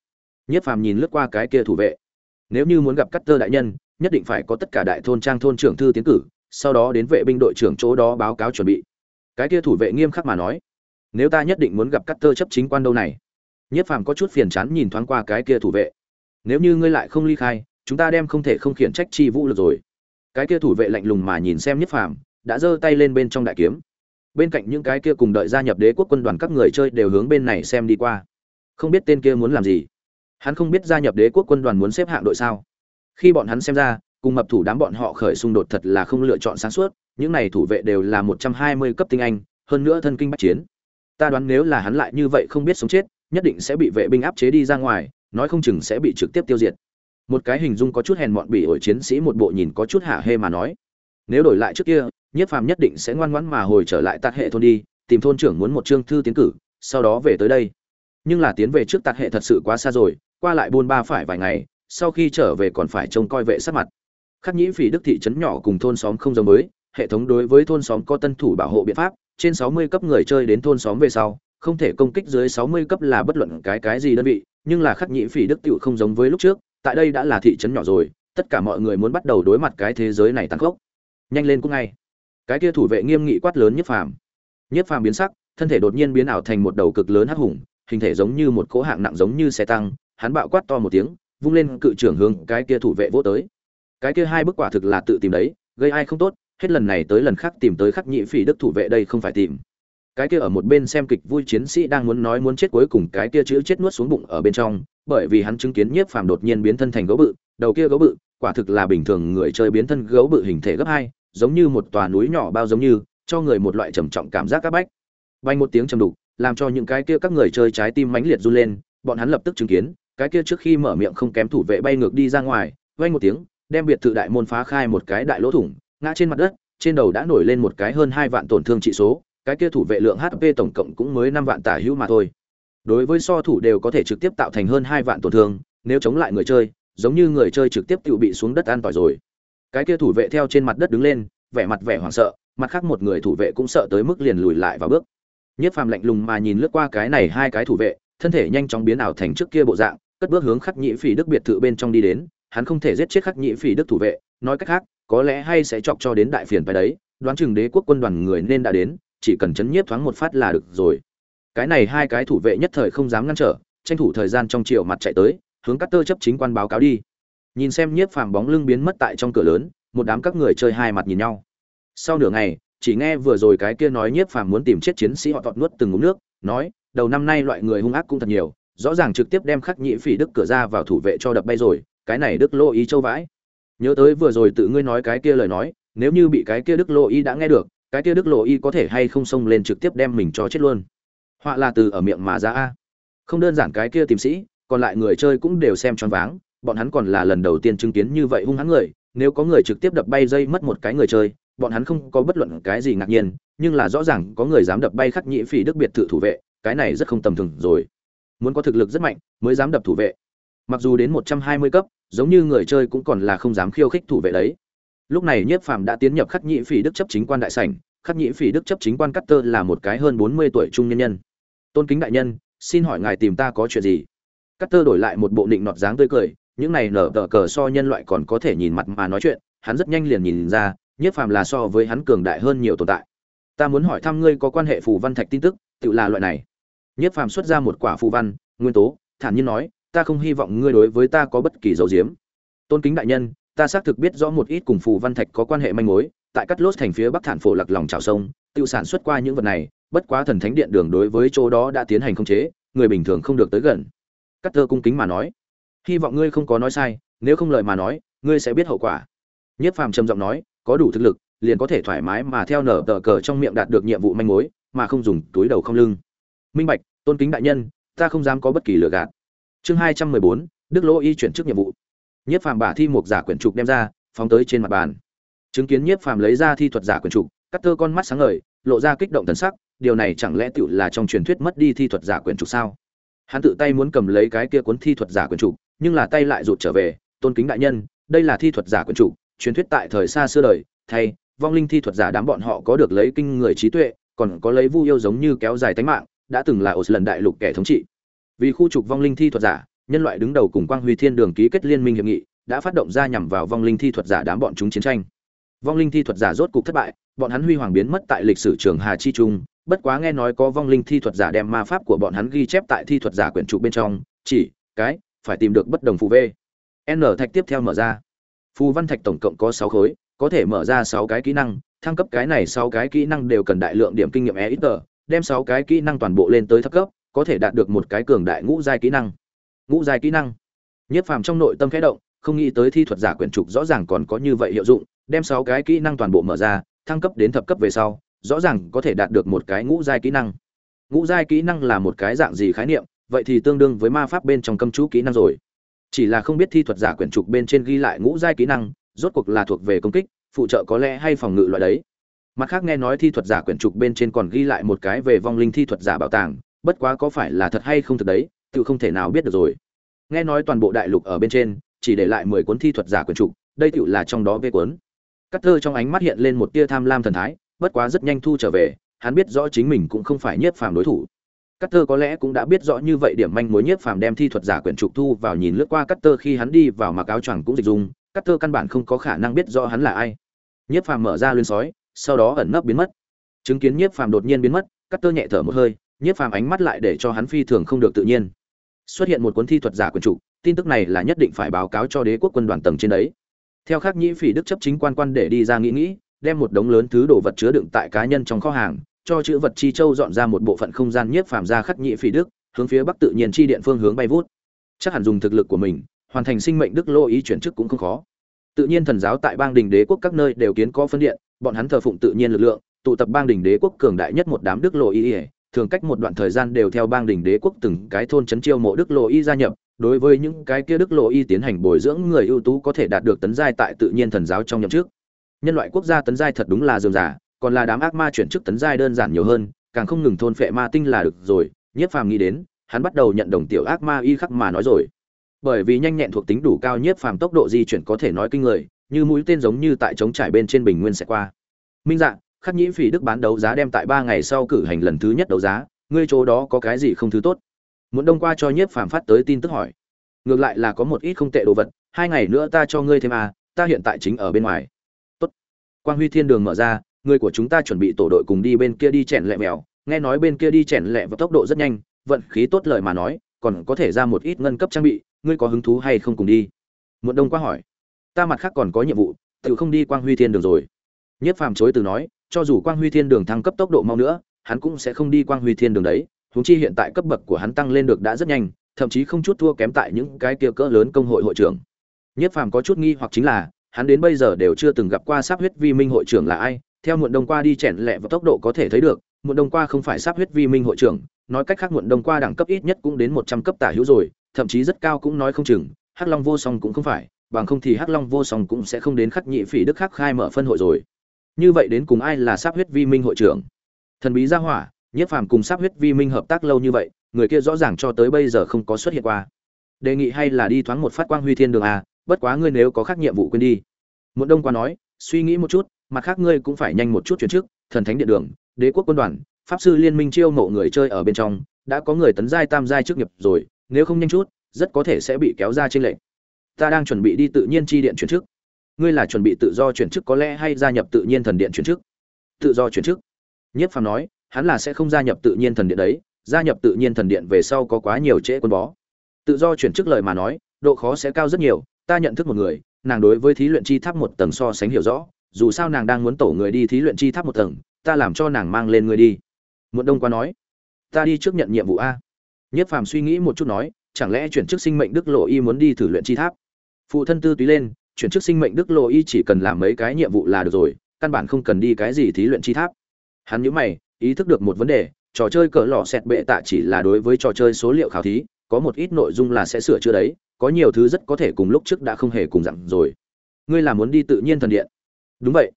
Speaker 1: nhất phàm nhìn lướt qua cái kia thủ vệ nếu như muốn gặp cắt tơ đại nhân nhất định phải có tất cả đại thôn trang thôn trưởng thư tiến cử, sau đó đến vệ binh đội trưởng chỗ đó báo cáo chuẩn bị. Cái kia thủ vệ nghiêm khắc mà nói, nếu ta nhất định muốn gặp cắt tơ chấp chính quan đâu này. Nhất phàm có chút phiền chán nhìn thoáng qua cái kia thủ vệ. Nếu như ngươi lại không ly khai, chúng ta đem không thể không khiển trách chi vũ lực rồi. Cái kia thủ vệ lạnh lùng mà nhìn xem nhất phàm, đã giơ tay lên bên trong đại kiếm. Bên cạnh những cái kia cùng đợi gia nhập đế quốc quân đoàn các người chơi đều hướng bên này xem đi qua. Không biết tên kia muốn làm gì? Hắn không biết gia nhập đế quốc quân đoàn muốn xếp hạng đội sao? Khi bọn hắn xem ra, cùng mập thủ đám bọn họ khởi xung đột thật là không lựa chọn sáng suốt, những này thủ vệ đều là một trăm hai mươi cấp tinh anh, hơn nữa thân kinh bách chiến. Ta đoán nếu là hắn lại như vậy không biết sống chết, nhất định sẽ bị vệ binh áp chế đi ra ngoài, nói không chừng sẽ bị trực tiếp tiêu diệt. Một cái hình dung có chút hèn mọn bị ổi chiến sĩ một bộ nhìn có chút hạ hê mà nói. Nếu đổi lại trước kia nhiếp phàm nhất định sẽ ngoan ngoãn mà hồi trở lại tạt hệ thôn đi, tìm thôn trưởng muốn một chương thư tiến cử, sau đó về tới đây. Nhưng là tiến về trước tạt hệ thật sự quá xa rồi, qua lại buôn ba phải vài ngày sau khi trở về còn phải trông coi vệ sát mặt. Khắc nhĩ phỉ đức thị trấn nhỏ cùng thôn xóm không giống mới hệ thống đối với thôn xóm có tân thủ bảo hộ biện pháp, trên 60 cấp người chơi đến thôn xóm về sau, không thể công kích dưới 60 cấp là bất luận cái cái gì đơn vị, nhưng là khắc nhĩ phỉ đức tiểu không giống với lúc trước, tại đây đã là thị trấn nhỏ rồi, tất cả mọi người muốn bắt đầu đối mặt cái thế giới này tăng khốc. Nhanh lên cũng ngay. Cái kia thủ vệ nghiêm nghị quát lớn nhất phàm. Nhất phàm biến sắc, thân thể đột nhiên biến ảo thành một đầu cực lớn hắc hùng, hình thể giống như một cỗ hạng nặng giống như xe tăng, hắn bạo quát to một tiếng vung lên cự trưởng hướng cái kia thủ vệ vỗ tới. Cái kia hai bức quả thực là tự tìm đấy, gây ai không tốt, hết lần này tới lần khác tìm tới khắc nhị phỉ đức thủ vệ đây không phải tìm. Cái kia ở một bên xem kịch vui chiến sĩ đang muốn nói muốn chết cuối cùng cái kia chữ chết nuốt xuống bụng ở bên trong, bởi vì hắn chứng kiến nhiếp phàm đột nhiên biến thân thành gấu bự, đầu kia gấu bự, quả thực là bình thường người chơi biến thân gấu bự hình thể gấp hai, giống như một tòa núi nhỏ bao giống như, cho người một loại trầm trọng cảm giác các bách. Vang một tiếng trầm đục, làm cho những cái kia các người chơi trái tim mãnh liệt run lên, bọn hắn lập tức chứng kiến cái kia trước khi mở miệng không kém thủ vệ bay ngược đi ra ngoài, vang một tiếng, đem biệt thự đại môn phá khai một cái đại lỗ thủng, ngã trên mặt đất, trên đầu đã nổi lên một cái hơn hai vạn tổn thương trị số, cái kia thủ vệ lượng hp tổng cộng cũng mới năm vạn tả hữu mà thôi. Đối với so thủ đều có thể trực tiếp tạo thành hơn hai vạn tổn thương, nếu chống lại người chơi, giống như người chơi trực tiếp tự bị xuống đất an tỏi rồi. Cái kia thủ vệ theo trên mặt đất đứng lên, vẻ mặt vẻ hoảng sợ, mặt khác một người thủ vệ cũng sợ tới mức liền lùi lại và bước. Nhất phàm lạnh lùng mà nhìn lướt qua cái này hai cái thủ vệ, thân thể nhanh chóng biến ảo thành trước kia bộ dạng cất bước hướng khắc nhĩ phỉ đức biệt thự bên trong đi đến, hắn không thể giết chết khắc nhĩ phỉ đức thủ vệ, nói cách khác, có lẽ hay sẽ chọc cho đến đại phiền phải đấy, đoán chừng đế quốc quân đoàn người nên đã đến, chỉ cần chấn nhiếp thoáng một phát là được rồi. Cái này hai cái thủ vệ nhất thời không dám ngăn trở, tranh thủ thời gian trong chiều mặt chạy tới, hướng cắt tơ chấp chính quan báo cáo đi. Nhìn xem nhiếp phàm bóng lưng biến mất tại trong cửa lớn, một đám các người chơi hai mặt nhìn nhau. Sau nửa ngày, chỉ nghe vừa rồi cái kia nói nhiếp phàm muốn tìm chết chiến sĩ họ tọt nuốt từng ngụm nước, nói, đầu năm nay loại người hung ác cũng thật nhiều rõ ràng trực tiếp đem khắc nhĩ phỉ đức cửa ra vào thủ vệ cho đập bay rồi, cái này đức lô ý châu vãi. Nhớ tới vừa rồi tự ngươi nói cái kia lời nói, nếu như bị cái kia đức lô ý đã nghe được, cái kia đức lô ý có thể hay không xông lên trực tiếp đem mình cho chết luôn? Họa là từ ở miệng mà ra a. Không đơn giản cái kia tìm sĩ, còn lại người chơi cũng đều xem choáng váng, bọn hắn còn là lần đầu tiên chứng kiến như vậy hung hãn người, nếu có người trực tiếp đập bay dây mất một cái người chơi, bọn hắn không có bất luận cái gì ngạc nhiên, nhưng là rõ ràng có người dám đập bay khắc nhĩ phỉ đức biệt thự thủ vệ, cái này rất không tầm thường rồi muốn có thực lực rất mạnh mới dám đập thủ vệ. Mặc dù đến một trăm hai mươi cấp, giống như người chơi cũng còn là không dám khiêu khích thủ vệ đấy. Lúc này nhiếp phàm đã tiến nhập khắc nhĩ phỉ đức chấp chính quan đại sảnh. Khắc nhĩ phỉ đức chấp chính quan cắt tơ là một cái hơn bốn mươi tuổi trung nhân nhân. Tôn kính đại nhân, xin hỏi ngài tìm ta có chuyện gì? Cắt tơ đổi lại một bộ định nọt dáng tươi cười, những này nở tờ cờ so nhân loại còn có thể nhìn mặt mà nói chuyện, hắn rất nhanh liền nhìn ra, nhiếp phàm là so với hắn cường đại hơn nhiều tồn tại. Ta muốn hỏi thăm ngươi có quan hệ phù văn thạch tin tức, tự là loại này nhiếp phàm xuất ra một quả phù văn, nguyên tố, thản nhiên nói, ta không hy vọng ngươi đối với ta có bất kỳ dấu diếm. Tôn kính đại nhân, ta xác thực biết rõ một ít cùng phù văn thạch có quan hệ manh mối, tại cắt lốt thành phía bắc thản phổ lạc lòng trào sông tự sản xuất qua những vật này, bất quá thần thánh điện đường đối với chỗ đó đã tiến hành khống chế, người bình thường không được tới gần. Cắt thơ cung kính mà nói, hy vọng ngươi không có nói sai, nếu không lời mà nói, ngươi sẽ biết hậu quả. Nhất phàm trầm giọng nói, có đủ thực lực, liền có thể thoải mái mà theo nở tờ cờ trong miệng đạt được nhiệm vụ manh mối, mà không dùng túi đầu không lưng minh bạch, tôn kính đại nhân, ta không dám có bất kỳ lừa gạt. Chương hai trăm mười bốn, đức lỗ y chuyển chức nhiệm vụ. Nhiếp phàm bả thi một giả quyển trục đem ra, phóng tới trên mặt bàn. Chứng kiến nhiếp phàm lấy ra thi thuật giả quyển trục, cắt tơ con mắt sáng ngời, lộ ra kích động thần sắc, điều này chẳng lẽ tựu là trong truyền thuyết mất đi thi thuật giả quyển trục sao? Hắn tự tay muốn cầm lấy cái kia cuốn thi thuật giả quyển trục, nhưng là tay lại rụt trở về, tôn kính đại nhân, đây là thi thuật giả quyển trục, truyền thuyết tại thời xa xưa đời, thay, vong linh thi thuật giả đám bọn họ có được lấy kinh người trí tuệ, còn có lấy vu yêu giống như kéo dài tánh mạng đã từng là ổ lần đại lục kẻ thống trị. Vì khu trục vong linh thi thuật giả, nhân loại đứng đầu cùng quang huy thiên đường ký kết liên minh hiệp nghị, đã phát động ra nhằm vào vong linh thi thuật giả đám bọn chúng chiến tranh. Vong linh thi thuật giả rốt cục thất bại, bọn hắn huy hoàng biến mất tại lịch sử trường hà chi trung, bất quá nghe nói có vong linh thi thuật giả đem ma pháp của bọn hắn ghi chép tại thi thuật giả quyển trục bên trong, chỉ, cái, phải tìm được bất đồng phù v. N thạch tiếp theo mở ra. Phù văn thạch tổng cộng có sáu khối, có thể mở ra sáu cái kỹ năng, thăng cấp cái này sáu cái kỹ năng đều cần đại lượng điểm kinh nghiệm e ít tờ đem sáu cái kỹ năng toàn bộ lên tới thấp cấp, có thể đạt được một cái cường đại ngũ giai kỹ năng. Ngũ giai kỹ năng. Nhất phàm trong nội tâm khẽ động, không nghĩ tới thi thuật giả quyển trục rõ ràng còn có như vậy hiệu dụng, đem sáu cái kỹ năng toàn bộ mở ra, thăng cấp đến thập cấp về sau, rõ ràng có thể đạt được một cái ngũ giai kỹ năng. Ngũ giai kỹ năng là một cái dạng gì khái niệm, vậy thì tương đương với ma pháp bên trong cấm chú kỹ năng rồi. Chỉ là không biết thi thuật giả quyển trục bên trên ghi lại ngũ giai kỹ năng, rốt cuộc là thuộc về công kích, phụ trợ có lẽ hay phòng ngự loại đấy mặt khác nghe nói thi thuật giả quyển trục bên trên còn ghi lại một cái về vong linh thi thuật giả bảo tàng, bất quá có phải là thật hay không thật đấy, tự không thể nào biết được rồi. Nghe nói toàn bộ đại lục ở bên trên, chỉ để lại mười cuốn thi thuật giả quyển trục, đây tựu là trong đó vê cuốn. Cắt thơ trong ánh mắt hiện lên một tia tham lam thần thái, bất quá rất nhanh thu trở về, hắn biết rõ chính mình cũng không phải nhiếp phàm đối thủ. Cắt thơ có lẽ cũng đã biết rõ như vậy điểm manh mối nhiếp phàm đem thi thuật giả quyển trục thu vào nhìn lướt qua cắt tơ khi hắn đi vào mặc áo choàng cũng dịch dung cắt thơ căn bản không có khả năng biết rõ hắn là ai. Nhiếp phàm mở ra luyên sói sau đó ẩn nấp biến mất. Chứng kiến nhiếp phàm đột nhiên biến mất cắt tơ nhẹ thở một hơi, nhiếp phàm ánh mắt lại để cho hắn phi thường không được tự nhiên. Xuất hiện một cuốn thi thuật giả quyền trục tin tức này là nhất định phải báo cáo cho đế quốc quân đoàn tầng trên đấy. Theo khắc nhĩ phỉ đức chấp chính quan quan để đi ra nghĩ nghĩ, đem một đống lớn thứ đồ vật chứa đựng tại cá nhân trong kho hàng, cho chữ vật chi châu dọn ra một bộ phận không gian nhiếp phàm ra khắc nhĩ phỉ đức, hướng phía bắc tự nhiên chi điện phương hướng bay vút. Chắc hẳn dùng thực lực của mình, hoàn thành sinh mệnh đức lô ý chuyển chức cũng không khó. Tự nhiên thần giáo tại bang đình đế quốc các nơi đều kiến có phân điện bọn hắn thờ phụng tự nhiên lực lượng, tụ tập bang đình đế quốc cường đại nhất một đám đức lộ y. ỉa thường cách một đoạn thời gian đều theo bang đình đế quốc từng cái thôn chấn chiêu mộ đức lộ y gia nhập, đối với những cái kia đức lộ y tiến hành bồi dưỡng người ưu tú có thể đạt được tấn giai tại tự nhiên thần giáo trong nhậm trước nhân loại quốc gia tấn giai thật đúng là dườm giả còn là đám ác ma chuyển chức tấn giai đơn giản nhiều hơn, càng không ngừng thôn phệ ma tinh là được rồi nhiếp phàm nghĩ đến, hắn bắt đầu nhận đồng tiểu ác ma y khắc mà nói rồi bởi vì nhanh nhẹn thuộc tính đủ cao nhiếp phàm tốc độ di chuyển có thể nói kinh người như mũi tên giống như tại trống trải bên trên bình nguyên sẽ qua. Minh dạng khắc nhĩ phỉ đức bán đấu giá đem tại ba ngày sau cử hành lần thứ nhất đấu giá, ngươi chỗ đó có cái gì không thứ tốt? Muốn đông qua cho nhiếp phàm phát tới tin tức hỏi. Ngược lại là có một ít không tệ đồ vật, hai ngày nữa ta cho ngươi thêm à ta hiện tại chính ở bên ngoài. Tốt. Quang huy thiên đường mở ra, người của chúng ta chuẩn bị tổ đội cùng đi bên kia đi chèn lẹ mèo. Nghe nói bên kia đi chèn lẹ và tốc độ rất nhanh, vận khí tốt lời mà nói, còn có thể ra một ít ngân cấp trang bị, ngươi có hứng thú hay không cùng đi? Muộn đông qua hỏi ta mặt khác còn có nhiệm vụ, tự không đi quang huy thiên đường rồi. Nhất phàm chối từ nói, cho dù quang huy thiên đường thăng cấp tốc độ mau nữa, hắn cũng sẽ không đi quang huy thiên đường đấy, huống chi hiện tại cấp bậc của hắn tăng lên được đã rất nhanh, thậm chí không chút thua kém tại những cái kia cỡ lớn công hội hội trưởng. Nhất phàm có chút nghi hoặc chính là, hắn đến bây giờ đều chưa từng gặp qua sắp huyết vi minh hội trưởng là ai, theo muộn đông qua đi chèn lẹ và tốc độ có thể thấy được, muộn đông qua không phải sắp huyết vi minh hội trưởng, nói cách khác muộn đông qua đẳng cấp ít nhất cũng đến một trăm cấp tả hữu rồi, thậm chí rất cao cũng nói không chừng, hắc long vô song cũng không phải bằng không thì hắc long vô song cũng sẽ không đến khắc nhị phỉ đức khắc khai mở phân hội rồi. Như vậy đến cùng ai là sắp huyết vi minh hội trưởng? Thần bí gia hỏa nhiếp phàm cùng sắp huyết vi minh hợp tác lâu như vậy, người kia rõ ràng cho tới bây giờ không có xuất hiện qua. Đề nghị hay là đi thoáng một phát quang huy thiên đường à bất quá ngươi nếu có khác nhiệm vụ quên đi. Một đông qua nói, suy nghĩ một chút, mặt khác ngươi cũng phải nhanh một chút chuyển trước, thần thánh điện đường, đế quốc quân đoàn, pháp sư liên minh chiêu mộ người chơi ở bên trong, đã có người tấn giai tam giai trước nghiệp rồi, nếu không nhanh chút, rất có thể sẽ bị kéo ra trên lệnh ta đang chuẩn bị đi tự nhiên chi điện chuyển chức. Ngươi là chuẩn bị tự do chuyển chức có lẽ hay gia nhập tự nhiên thần điện chuyển chức? Tự do chuyển chức. Nhất phàm nói, hắn là sẽ không gia nhập tự nhiên thần điện đấy, gia nhập tự nhiên thần điện về sau có quá nhiều trễ quân bó. Tự do chuyển chức lời mà nói, độ khó sẽ cao rất nhiều, ta nhận thức một người, nàng đối với thí luyện chi tháp một tầng so sánh hiểu rõ, dù sao nàng đang muốn tổ người đi thí luyện chi tháp một tầng, ta làm cho nàng mang lên người đi. Muộn đông qua nói, ta đi trước nhận nhiệm vụ a. Nhất phàm suy nghĩ một chút nói, chẳng lẽ chuyển chức sinh mệnh đức lộ y muốn đi thử luyện chi tháp? Phụ thân tư túy lên, chuyển chức sinh mệnh đức lộ y chỉ cần làm mấy cái nhiệm vụ là được rồi, căn bản không cần đi cái gì thí luyện chi tháp. Hắn nhớ mày, ý thức được một vấn đề, trò chơi cỡ lò xẹt bệ tạ chỉ là đối với trò chơi số liệu khảo thí, có một ít nội dung là sẽ sửa chữa đấy, có nhiều thứ rất có thể cùng lúc trước đã không hề cùng dặn rồi. Ngươi là muốn đi tự nhiên thần điện. Đúng vậy.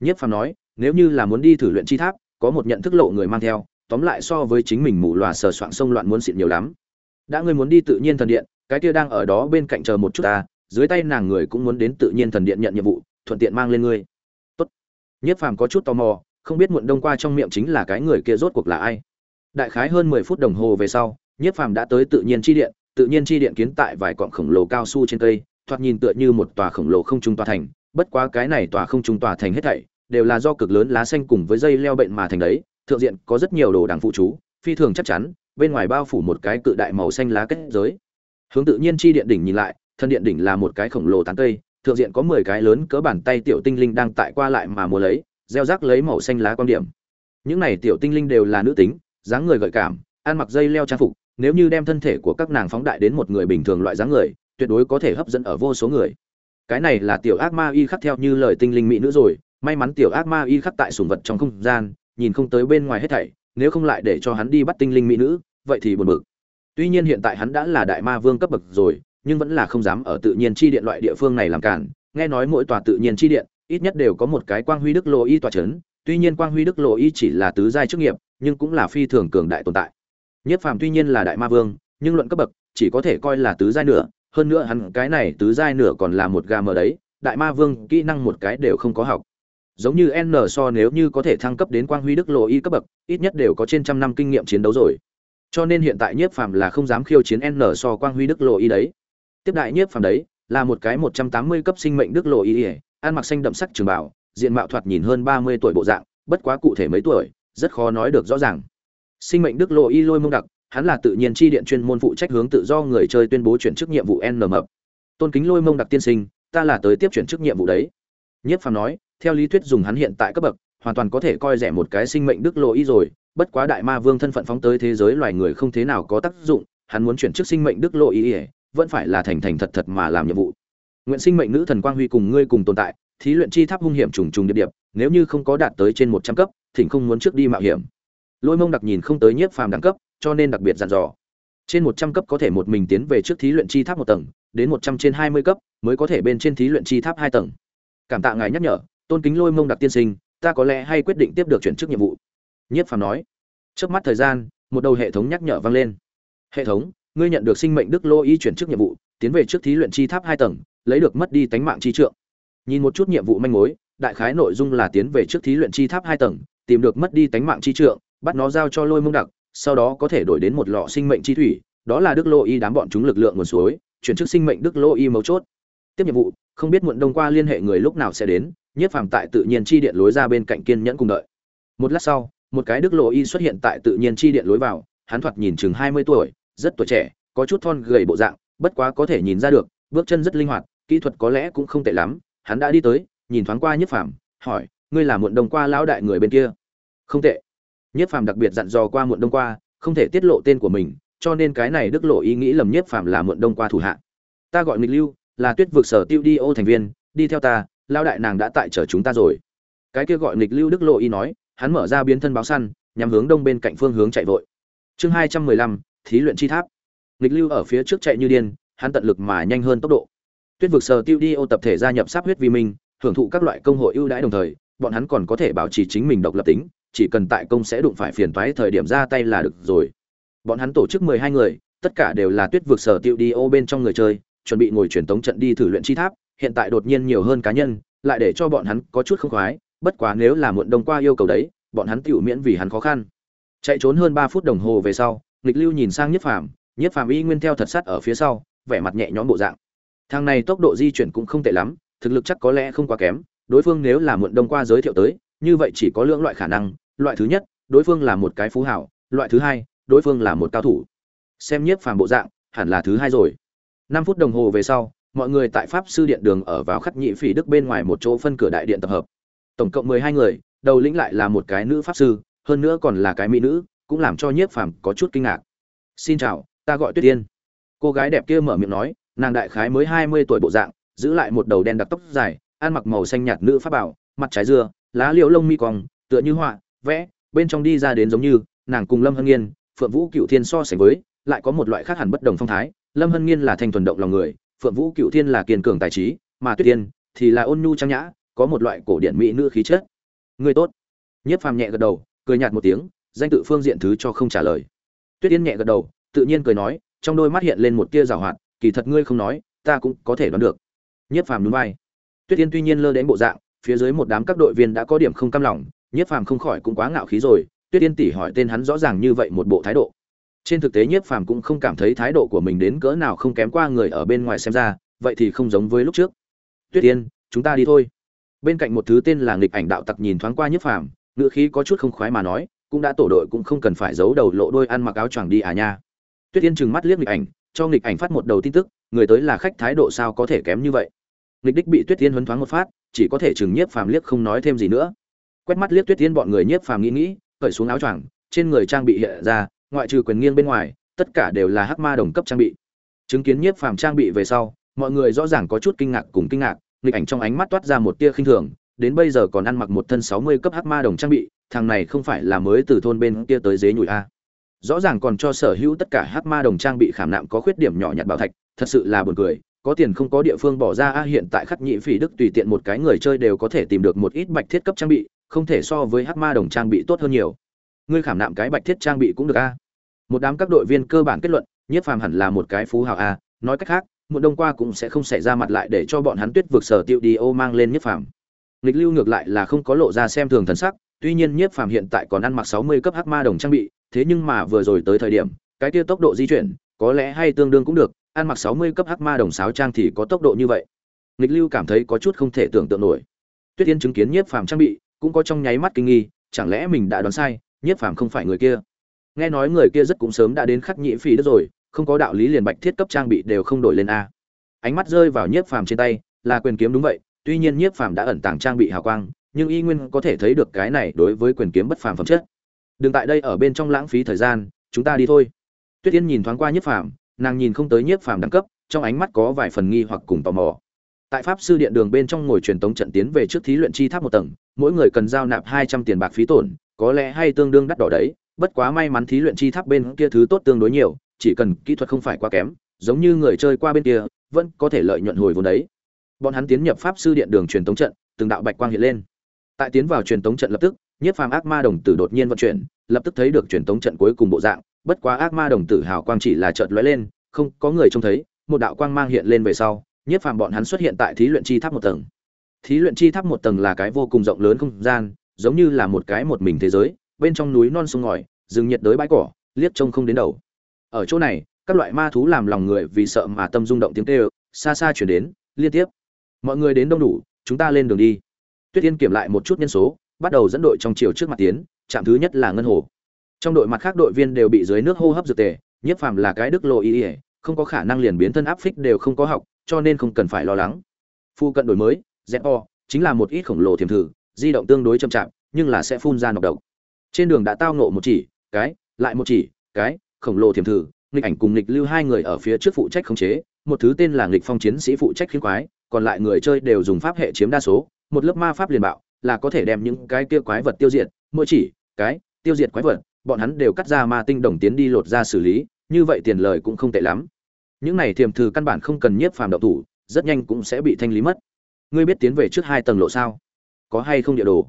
Speaker 1: Nhất phàm nói, nếu như là muốn đi thử luyện chi tháp, có một nhận thức lộ người mang theo, tóm lại so với chính mình mù lòa sờ soạng sông loạn muốn xịn nhiều lắm. Đã ngươi muốn đi tự nhiên thần điện, cái kia đang ở đó bên cạnh chờ một chút ta dưới tay nàng người cũng muốn đến tự nhiên thần điện nhận nhiệm vụ, thuận tiện mang lên ngươi. Tốt. Nhất phàm có chút tò mò, không biết muộn đông qua trong miệng chính là cái người kia rốt cuộc là ai. Đại khái hơn mười phút đồng hồ về sau nhiếp phàm đã tới tự nhiên chi điện, tự nhiên chi điện kiến tại vài cọng khổng lồ cao su trên cây, thoạt nhìn tựa như một tòa khổng lồ không trung tòa thành, bất quá cái này tòa không trung tòa thành hết thảy đều là do cực lớn lá xanh cùng với dây leo bệnh mà thành đấy, thượng diện có rất nhiều đồ đằng phụ chú, phi thường chắc chắn, bên ngoài bao phủ một cái cự đại màu xanh lá kết giới. Hướng tự nhiên chi điện đỉnh nhìn lại thân điện đỉnh là một cái khổng lồ tán cây, thượng diện có mười cái lớn cỡ bàn tay tiểu tinh linh đang tại qua lại mà mua lấy, gieo rác lấy màu xanh lá quan điểm. Những này tiểu tinh linh đều là nữ tính, dáng người gợi cảm, ăn mặc dây leo trang phục, nếu như đem thân thể của các nàng phóng đại đến một người bình thường loại dáng người, tuyệt đối có thể hấp dẫn ở vô số người. Cái này là tiểu ác ma y khắc theo như lời tinh linh mỹ nữ rồi, may mắn tiểu ác ma y khắc tại sùng vật trong không gian, nhìn không tới bên ngoài hết thảy, nếu không lại để cho hắn đi bắt tinh linh mỹ nữ, vậy thì buồn bực. Tuy nhiên hiện tại hắn đã là đại ma vương cấp bậc rồi nhưng vẫn là không dám ở tự nhiên chi điện loại địa phương này làm cản. Nghe nói mỗi tòa tự nhiên chi điện, ít nhất đều có một cái quang huy đức lộ y tòa chấn. Tuy nhiên quang huy đức lộ y chỉ là tứ giai chức nghiệp, nhưng cũng là phi thường cường đại tồn tại. Nhất phàm tuy nhiên là đại ma vương, nhưng luận cấp bậc, chỉ có thể coi là tứ giai nửa. Hơn nữa hắn cái này tứ giai nửa còn là một gam mờ đấy, đại ma vương kỹ năng một cái đều không có học. Giống như n so nếu như có thể thăng cấp đến quang huy đức lộ y cấp bậc, ít nhất đều có trên trăm năm kinh nghiệm chiến đấu rồi. Cho nên hiện tại nhiếp phàm là không dám khiêu chiến n so quang huy đức lộ y đấy tiếp đại nhiếp phàm đấy, là một cái một trăm tám mươi cấp sinh mệnh đức lộ y ỉa, ăn mặc xanh đậm sắc trường bảo diện mạo thoạt nhìn hơn ba mươi tuổi bộ dạng, bất quá cụ thể mấy tuổi, rất khó nói được rõ ràng. Sinh mệnh đức lộ y lôi mông đặc, hắn là tự nhiên chi điện chuyên môn phụ trách hướng tự do người chơi tuyên bố chuyển chức nhiệm vụ n mập tôn kính lôi mông đặc tiên sinh, ta là tới tiếp chuyển chức nhiệm vụ đấy. Nhiếp phàm nói, theo lý thuyết dùng hắn hiện tại cấp bậc, hoàn toàn có thể coi rẻ một cái sinh mệnh đức lộ y rồi, bất quá đại ma vương thân phận phóng tới thế giới loài người không thế nào có tác dụng, hắn muốn chuyển chức sinh mệnh đức lộ y vẫn phải là thành thành thật thật mà làm nhiệm vụ. Nguyện sinh mệnh nữ thần quang huy cùng ngươi cùng tồn tại, thí luyện chi tháp hung hiểm trùng trùng điệp điệp, nếu như không có đạt tới trên một trăm cấp, thỉnh không muốn trước đi mạo hiểm. Lôi mông đặc nhìn không tới nhiếp phàm đẳng cấp, cho nên đặc biệt dặn dò. Trên một trăm cấp có thể một mình tiến về trước thí luyện chi tháp một tầng, đến một trăm trên hai mươi cấp mới có thể bên trên thí luyện chi tháp hai tầng. Cảm tạ ngài nhắc nhở, tôn kính lôi mông đặc tiên sinh, ta có lẽ hay quyết định tiếp được chuyển chức nhiệm vụ. Nhiếp phàm nói. Trước mắt thời gian, một đầu hệ thống nhắc nhở vang lên. Hệ thống ngươi nhận được sinh mệnh đức lô y chuyển chức nhiệm vụ, tiến về trước thí luyện chi tháp hai tầng, lấy được mất đi tánh mạng chi trượng. Nhìn một chút nhiệm vụ manh mối, đại khái nội dung là tiến về trước thí luyện chi tháp hai tầng, tìm được mất đi tánh mạng chi trượng, bắt nó giao cho lôi mông đặc, sau đó có thể đổi đến một lọ sinh mệnh chi thủy, đó là đức lô y đám bọn chúng lực lượng nguồn suối, chuyển chức sinh mệnh đức lô y mấu chốt. Tiếp nhiệm vụ, không biết muộn đông qua liên hệ người lúc nào sẽ đến nhiếp phàm tại tự nhiên chi điện lối ra bên cạnh kiên nhẫn cùng đợi. Một lát sau, một cái đức lộ y xuất hiện tại tự nhiên chi điện lối vào, hắn thoạt nhìn chừng hai mươi tuổi rất tuổi trẻ, có chút thon gầy bộ dạng, bất quá có thể nhìn ra được, bước chân rất linh hoạt, kỹ thuật có lẽ cũng không tệ lắm. Hắn đã đi tới, nhìn thoáng qua nhiếp phàm, hỏi, ngươi là muộn đông qua lão đại người bên kia? Không tệ. Nhiếp phàm đặc biệt dặn dò qua muộn đông qua, không thể tiết lộ tên của mình, cho nên cái này đức lộ ý nghĩ lầm nhiếp phàm là muộn đông qua thủ hạ. Ta gọi Mịch lưu, là tuyết vực sở tiêu đi ô thành viên, đi theo ta, lão đại nàng đã tại chờ chúng ta rồi. Cái kia gọi Mịch lưu đức lộ ý nói, hắn mở ra biến thân báo săn nhằm hướng đông bên cạnh phương hướng chạy vội. Chương hai trăm mười lăm thí luyện chi tháp. Nghịch lưu ở phía trước chạy như điên hắn tận lực mà nhanh hơn tốc độ. Tuyết vực sở tiêu đi ô tập thể gia nhập sáp huyết vi minh hưởng thụ các loại công hội ưu đãi đồng thời bọn hắn còn có thể bảo trì chính mình độc lập tính chỉ cần tại công sẽ đụng phải phiền toái thời điểm ra tay là được rồi. Bọn hắn tổ chức mười hai người tất cả đều là tuyết vực sở tiêu đi ô bên trong người chơi chuẩn bị ngồi truyền tống trận đi thử luyện chi tháp hiện tại đột nhiên nhiều hơn cá nhân, lại để cho bọn hắn có chút không khoái, bất quá nếu là muộn đông qua yêu cầu đấy, bọn hắn tiểu miễn vì hắn khó khăn. Chạy trốn hơn ba phút đồng hồ về sau, Lịch Lưu nhìn sang Nhiếp Phàm, Nhiếp Phàm y nguyên theo thật sát ở phía sau, vẻ mặt nhẹ nhõm bộ dạng. Thằng này tốc độ di chuyển cũng không tệ lắm, thực lực chắc có lẽ không quá kém, đối phương nếu là muộn đông qua giới thiệu tới, như vậy chỉ có lượng loại khả năng, loại thứ nhất, đối phương là một cái phú hảo, loại thứ hai, đối phương là một cao thủ. Xem Nhiếp Phàm bộ dạng, hẳn là thứ hai rồi. 5 phút đồng hồ về sau, mọi người tại pháp sư điện đường ở vào khắc nhị phỉ đức bên ngoài một chỗ phân cửa đại điện tập hợp tổng cộng mười hai người đầu lĩnh lại là một cái nữ pháp sư hơn nữa còn là cái mỹ nữ cũng làm cho nhiếp phàm có chút kinh ngạc. Xin chào, ta gọi tuyết tiên. Cô gái đẹp kia mở miệng nói, nàng đại khái mới hai mươi tuổi bộ dạng, giữ lại một đầu đen đặc tóc dài, ăn mặc màu xanh nhạt nữ pháp bảo, mặt trái dưa lá liễu lông mi cong, tựa như họa, vẽ, bên trong đi ra đến giống như, nàng cùng lâm hân nghiên, phượng vũ cựu thiên so sánh với, lại có một loại khác hẳn bất đồng phong thái. Lâm hân nghiên là thành thuần động lòng người, phượng vũ cựu thiên là kiên cường tài trí, mà tuyết tiên thì là ôn nhu trang nhã, có một loại cổ điển mỹ nữ khí chất. Người tốt. Nhất phàm nhẹ gật đầu, cười nhạt một tiếng danh tự phương diện thứ cho không trả lời. Tuyết yên nhẹ gật đầu, tự nhiên cười nói, trong đôi mắt hiện lên một tia rào hoạt, kỳ thật ngươi không nói, ta cũng có thể đoán được. Nhất phàm núi vai. Tuyết yên tuy nhiên lơ đến bộ dạng, phía dưới một đám các đội viên đã có điểm không cam lòng, nhất phàm không khỏi cũng quá ngạo khí rồi, tuyết yên tỉ hỏi tên hắn rõ ràng như vậy một bộ thái độ. Trên thực tế nhiếp phàm cũng không cảm thấy thái độ của mình đến cỡ nào không kém qua người ở bên ngoài xem ra, vậy thì không giống với lúc trước. Tuyết yên, chúng ta đi thôi. Bên cạnh một thứ tên là nghịch ảnh đạo tặc nhìn thoáng qua nhiếp phàm ngựa khí có chút không khoái mà nói cũng đã tổ đội cũng không cần phải giấu đầu lộ đôi ăn mặc áo choàng đi à nha. Tuyết yên trừng mắt liếc nghịch ảnh, cho nghịch ảnh phát một đầu tin tức, người tới là khách thái độ sao có thể kém như vậy? Nghịch đích bị tuyết yên huấn thoáng một phát, chỉ có thể chừng nhiếp phàm liếc không nói thêm gì nữa. Quét mắt liếc tuyết yên bọn người nhiếp phàm nghĩ nghĩ, cởi xuống áo choàng, trên người trang bị hiện ra, ngoại trừ quyền nghiêng bên ngoài, tất cả đều là hắc ma đồng cấp trang bị. Chứng kiến nhiếp phàm trang bị về sau, mọi người rõ ràng có chút kinh ngạc cùng kinh ngạc, nghịch ảnh trong ánh mắt toát ra một tia khinh thường đến bây giờ còn ăn mặc một thân sáu mươi cấp hắc ma đồng trang bị, thằng này không phải là mới từ thôn bên kia tới dế nhủi a. Rõ ràng còn cho sở hữu tất cả hắc ma đồng trang bị khảm nạm có khuyết điểm nhỏ nhặt bảo thạch, thật sự là buồn cười, có tiền không có địa phương bỏ ra a, hiện tại khắc nhị phỉ đức tùy tiện một cái người chơi đều có thể tìm được một ít bạch thiết cấp trang bị, không thể so với hắc ma đồng trang bị tốt hơn nhiều. Ngươi khảm nạm cái bạch thiết trang bị cũng được a. Một đám các đội viên cơ bản kết luận, nhiếp phàm hẳn là một cái phú hào a, nói cách khác một đông qua cũng sẽ không xảy ra mặt lại để cho bọn hắn tuyết vượt sở tiêu đi ô mang lên nhiếp phàm nghịch lưu ngược lại là không có lộ ra xem thường thần sắc, tuy nhiên nhiếp phàm hiện tại còn ăn mặc sáu mươi cấp hắc ma đồng trang bị, thế nhưng mà vừa rồi tới thời điểm, cái kia tốc độ di chuyển, có lẽ hay tương đương cũng được, ăn mặc sáu mươi cấp hắc ma đồng sáo trang thì có tốc độ như vậy. Nghịch lưu cảm thấy có chút không thể tưởng tượng nổi. Tuyết yên chứng kiến nhiếp phàm trang bị, cũng có trong nháy mắt kinh nghi, chẳng lẽ mình đã đoán sai, nhiếp phàm không phải người kia? Nghe nói người kia rất cũng sớm đã đến khắc nhĩ phỉ đất rồi, không có đạo lý liền bạch thiết cấp trang bị đều không đổi lên a. Ánh mắt rơi vào nhiếp phàm trên tay, là quyền kiếm đúng vậy tuy nhiên nhiếp phàm đã ẩn tàng trang bị hào quang, nhưng y nguyên có thể thấy được cái này đối với quyền kiếm bất phàm phẩm chất. Đừng tại đây ở bên trong lãng phí thời gian, chúng ta đi thôi. Tuyết yên nhìn thoáng qua nhiếp phàm, nàng nhìn không tới nhiếp phàm đẳng cấp, trong ánh mắt có vài phần nghi hoặc cùng tò mò. Tại pháp sư điện đường bên trong ngồi truyền tống trận tiến về trước thí luyện chi tháp một tầng, mỗi người cần giao nạp hai trăm tiền bạc phí tổn, có lẽ hay tương đương đắt đỏ đấy, bất quá may mắn thí luyện chi tháp bên kia thứ tốt tương đối nhiều, chỉ cần kỹ thuật không phải quá kém, giống như người chơi qua bên kia, vẫn có thể lợi nhuận hồi vốn đấy bọn hắn tiến nhập pháp sư điện đường truyền tống trận, từng đạo bạch quang hiện lên. Tại tiến vào truyền tống trận lập tức nhiếp phàm ác ma đồng tử đột nhiên vận chuyển, lập tức thấy được truyền tống trận cuối cùng bộ dạng, bất quá ác ma đồng tử hào quang chỉ là chợt lóe lên, không, có người trông thấy, một đạo quang mang hiện lên về sau nhiếp phàm bọn hắn xuất hiện tại thí luyện chi tháp một tầng. Thí luyện chi tháp một tầng là cái vô cùng rộng lớn không gian, giống như là một cái một mình thế giới, bên trong núi non sông ngòi, rừng nhiệt đới bãi cỏ, liếc trông không đến đầu. Ở chỗ này, các loại ma thú làm lòng người vì sợ mà tâm rung động tiếng kêu, xa xa chuyển đến, liên tiếp mọi người đến đông đủ, chúng ta lên đường đi. Tuyết yên kiểm lại một chút nhân số, bắt đầu dẫn đội trong chiều trước mặt tiến, trạm thứ nhất là ngân hồ. Trong đội mặt khác đội viên đều bị dưới nước hô hấp dược tề nhiếp phàm là cái đức lộ ý ỉa không có khả năng liền biến thân áp phích đều không có học, cho nên không cần phải lo lắng. Phu cận đổi mới zpo chính là một ít khổng lồ thiềm thử, di động tương đối chậm chạp, nhưng là sẽ phun ra nọc độc. Trên đường đã tao nộ một chỉ, cái, lại một chỉ, cái, khổng lồ thiềm thử, nghịch ảnh cùng nghịch lưu hai người ở phía trước phụ trách khống chế một thứ tên là nghịch phong chiến sĩ phụ trách khiến quái, còn lại người chơi đều dùng pháp hệ chiếm đa số, một lớp ma pháp liền bạo, là có thể đem những cái kia quái vật tiêu diệt, mỗi chỉ, cái, tiêu diệt quái vật, bọn hắn đều cắt ra ma tinh đồng tiến đi lột ra xử lý, như vậy tiền lời cũng không tệ lắm. Những này thiềm thử căn bản không cần nhiếp phàm đậu thủ, rất nhanh cũng sẽ bị thanh lý mất. Ngươi biết tiến về trước hai tầng lộ sao? Có hay không địa đồ?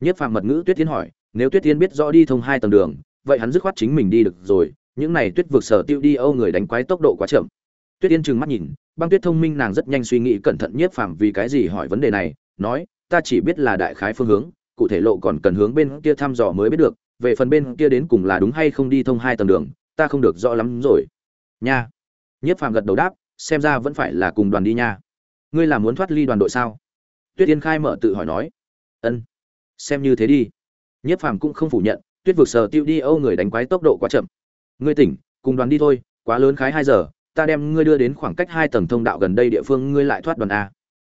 Speaker 1: Nhiếp phàm mật ngữ tuyết tiến hỏi, nếu tuyết tiến biết rõ đi thông hai tầng đường, vậy hắn dứt khoát chính mình đi được rồi, những này tuyết vực sở tiêu đi âu người đánh quái tốc độ quá chậm tuyết yên trừng mắt nhìn, băng tuyết thông minh nàng rất nhanh suy nghĩ cẩn thận nhiếp phàm vì cái gì hỏi vấn đề này, nói, ta chỉ biết là đại khái phương hướng, cụ thể lộ còn cần hướng bên kia thăm dò mới biết được, về phần bên kia đến cùng là đúng hay không đi thông hai tầng đường, ta không được rõ lắm rồi. Nha. Nhiếp phàm gật đầu đáp, xem ra vẫn phải là cùng đoàn đi nha. Ngươi là muốn thoát ly đoàn đội sao? Tuyết yên khai mở tự hỏi nói. Ân. Xem như thế đi. Nhiếp phàm cũng không phủ nhận, tuyết vực sở tiêu đi âu người đánh quái tốc độ quá chậm. Ngươi tỉnh, cùng đoàn đi thôi, quá lớn khái hai giờ ta đem ngươi đưa đến khoảng cách hai tầng thông đạo gần đây địa phương, ngươi lại thoát đoàn a.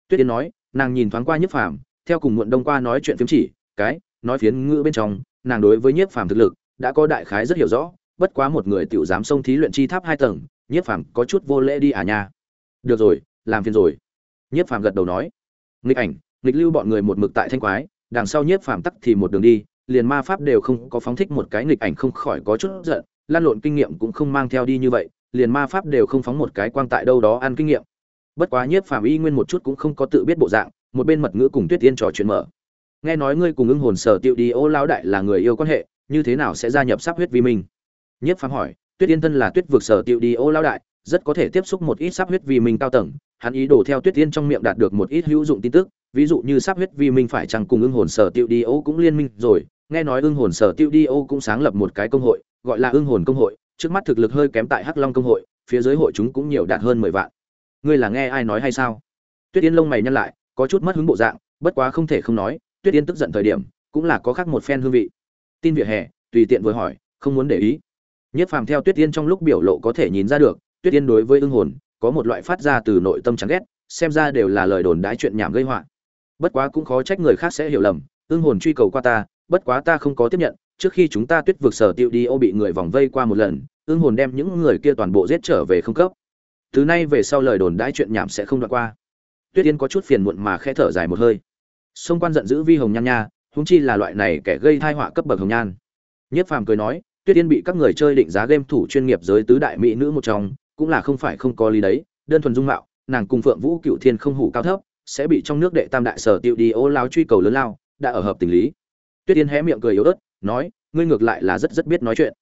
Speaker 1: Tuyết yến nói, nàng nhìn thoáng qua nhiếp phàm, theo cùng muộn đông qua nói chuyện phiếm chỉ, cái, nói phiến ngữ bên trong, nàng đối với nhiếp phàm thực lực, đã có đại khái rất hiểu rõ, bất quá một người tiểu dám xông thí luyện chi tháp hai tầng, nhiếp phàm có chút vô lễ đi à nha. Được rồi, làm phiền rồi. Nhiếp phàm gật đầu nói. Nghịch ảnh, nghịch lưu bọn người một mực tại thanh quái, đằng sau nhiếp phàm tắc thì một đường đi, liền ma pháp đều không có phóng thích một cái nghịch ảnh không khỏi có chút giận, lan lộn kinh nghiệm cũng không mang theo đi như vậy liền ma pháp đều không phóng một cái quang tại đâu đó ăn kinh nghiệm. Bất quá nhiếp phàm y nguyên một chút cũng không có tự biết bộ dạng, một bên mật ngữ cùng tuyết tiên trò chuyện mở. Nghe nói ngươi cùng ưng hồn sở tiệu đi, ô lão đại là người yêu quan hệ, như thế nào sẽ gia nhập sắp huyết vi minh? Nhiếp phàm hỏi, tuyết yên thân là tuyết vực sở tiệu đi, ô lão đại, rất có thể tiếp xúc một ít sắp huyết vi minh cao tầng. Hắn ý đồ theo tuyết tiên trong miệng đạt được một ít hữu dụng tin tức, ví dụ như sắp huyết vi minh phải chăng cùng ưng hồn sở tiệu đi, ô cũng liên minh rồi. Nghe nói ưng hồn sở tiệu đi, ô cũng sáng lập một cái công hội, gọi là ưng hồn công hội trước mắt thực lực hơi kém tại hắc long công hội, phía dưới hội chúng cũng nhiều đạt hơn mười vạn. Ngươi là nghe ai nói hay sao? Tuyết yên lông mày nhăn lại, có chút mất hứng bộ dạng, bất quá không thể không nói, tuyết yên tức giận thời điểm, cũng là có khác một phen hương vị. Tin vỉa hè, tùy tiện vừa hỏi, không muốn để ý. Nhất phàm theo tuyết yên trong lúc biểu lộ có thể nhìn ra được, tuyết yên đối với ưng hồn, có một loại phát ra từ nội tâm chán ghét, xem ra đều là lời đồn đái chuyện nhảm gây họa. Bất quá cũng khó trách người khác sẽ hiểu lầm, ưng hồn truy cầu qua ta, bất quá ta không có tiếp nhận trước khi chúng ta tuyết vực sở tiêu đi ô bị người vòng vây qua một lần, ương hồn đem những người kia toàn bộ giết trở về không cấp. Từ nay về sau lời đồn đãi chuyện nhảm sẽ không đoạn qua. Tuyết yên có chút phiền muộn mà khẽ thở dài một hơi. Xông quan giận dữ vi hồng nhan nha húng chi là loại này kẻ gây thai họa cấp bậc hồng nhan. Nhất phàm cười nói, tuyết yên bị các người chơi định giá game thủ chuyên nghiệp giới tứ đại mỹ nữ một trong, cũng là không phải không có lý đấy, đơn thuần dung mạo, nàng cùng phượng vũ cựu thiên không hủ cao thấp, sẽ bị trong nước đệ tam đại sở tiêu đi ô lao truy cầu lớn lao, đã ở hợp tình lý. Tuyết yên hé miệng cười yếu ớt nói, ngươi ngược lại là rất rất biết nói chuyện.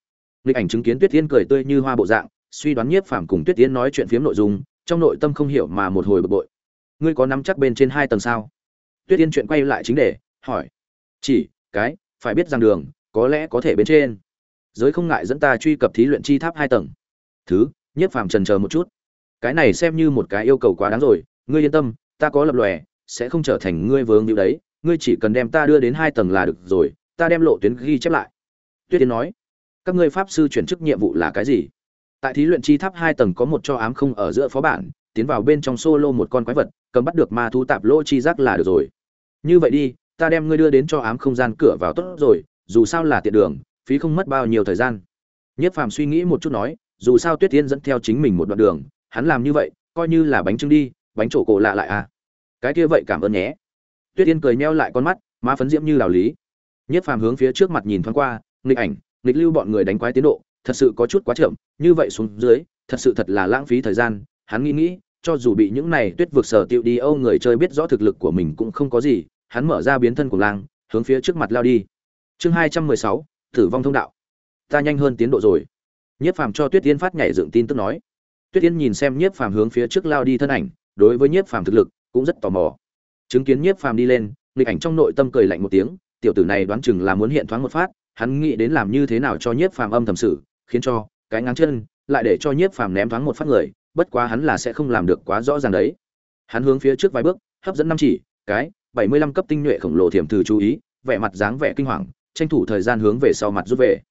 Speaker 1: Nghịch ảnh chứng kiến tuyết tiên cười tươi như hoa bộ dạng, suy đoán nhiếp phàm cùng tuyết tiên nói chuyện phiếm nội dung, trong nội tâm không hiểu mà một hồi bực bội. Ngươi có nắm chắc bên trên hai tầng sao? Tuyết tiên chuyện quay lại chính đề, hỏi. Chỉ, cái, phải biết rằng đường, có lẽ có thể bên trên. Giới không ngại dẫn ta truy cập thí luyện chi tháp hai tầng. Thứ, nhiếp phàm trần chờ một chút. Cái này xem như một cái yêu cầu quá đáng rồi, ngươi yên tâm, ta có lập lòe, sẽ không trở thành ngươi vướng như đấy, ngươi chỉ cần đem ta đưa đến hai tầng là được rồi ta đem lộ tuyến ghi chép lại. Tuyết tiến nói, các ngươi pháp sư chuyển chức nhiệm vụ là cái gì? Tại thí luyện chi tháp hai tầng có một cho ám không ở giữa phó bản, tiến vào bên trong solo một con quái vật, cầm bắt được ma thú tạp lỗ chi giác là được rồi. Như vậy đi, ta đem ngươi đưa đến cho ám không gian cửa vào tốt rồi, dù sao là tiện đường, phí không mất bao nhiêu thời gian. Nhất phàm suy nghĩ một chút nói, dù sao tuyết tiên dẫn theo chính mình một đoạn đường, hắn làm như vậy, coi như là bánh trưng đi, bánh trổ cổ lạ lại à. Cái kia vậy cảm ơn nhé. Tuyết tiên cười meo lại con mắt, má phấn diễm như đào lý nhất phàm hướng phía trước mặt nhìn thoáng qua, nghịch ảnh, nghịch lưu bọn người đánh quái tiến độ, thật sự có chút quá chậm, như vậy xuống dưới, thật sự thật là lãng phí thời gian, hắn nghĩ nghĩ, cho dù bị những này tuyết vực sở tiêu đi âu người chơi biết rõ thực lực của mình cũng không có gì, hắn mở ra biến thân của lang hướng phía trước mặt lao đi. Chương hai trăm mười sáu, tử vong thông đạo. Ta nhanh hơn tiến độ rồi. Nhiếp phàm cho tuyết tiên phát nhảy dựng tin tức nói. Tuyết tiên nhìn xem nhiếp phàm hướng phía trước lao đi thân ảnh, đối với nhiếp phàm thực lực cũng rất tò mò. Chứng kiến nhiếp phàm đi lên, nghịch ảnh trong nội tâm cười lạnh một tiếng tiểu tử này đoán chừng là muốn hiện thoáng một phát, hắn nghĩ đến làm như thế nào cho nhiếp phàm âm thầm sự khiến cho cái ngang chân lại để cho nhiếp phàm ném thoáng một phát người, bất quá hắn là sẽ không làm được quá rõ ràng đấy. Hắn hướng phía trước vài bước, hấp dẫn năm chỉ, cái bảy mươi lăm cấp tinh nhuệ khổng lồ thiểm thử chú ý, vẻ mặt dáng vẻ kinh hoàng, tranh thủ thời gian hướng về sau mặt rút về.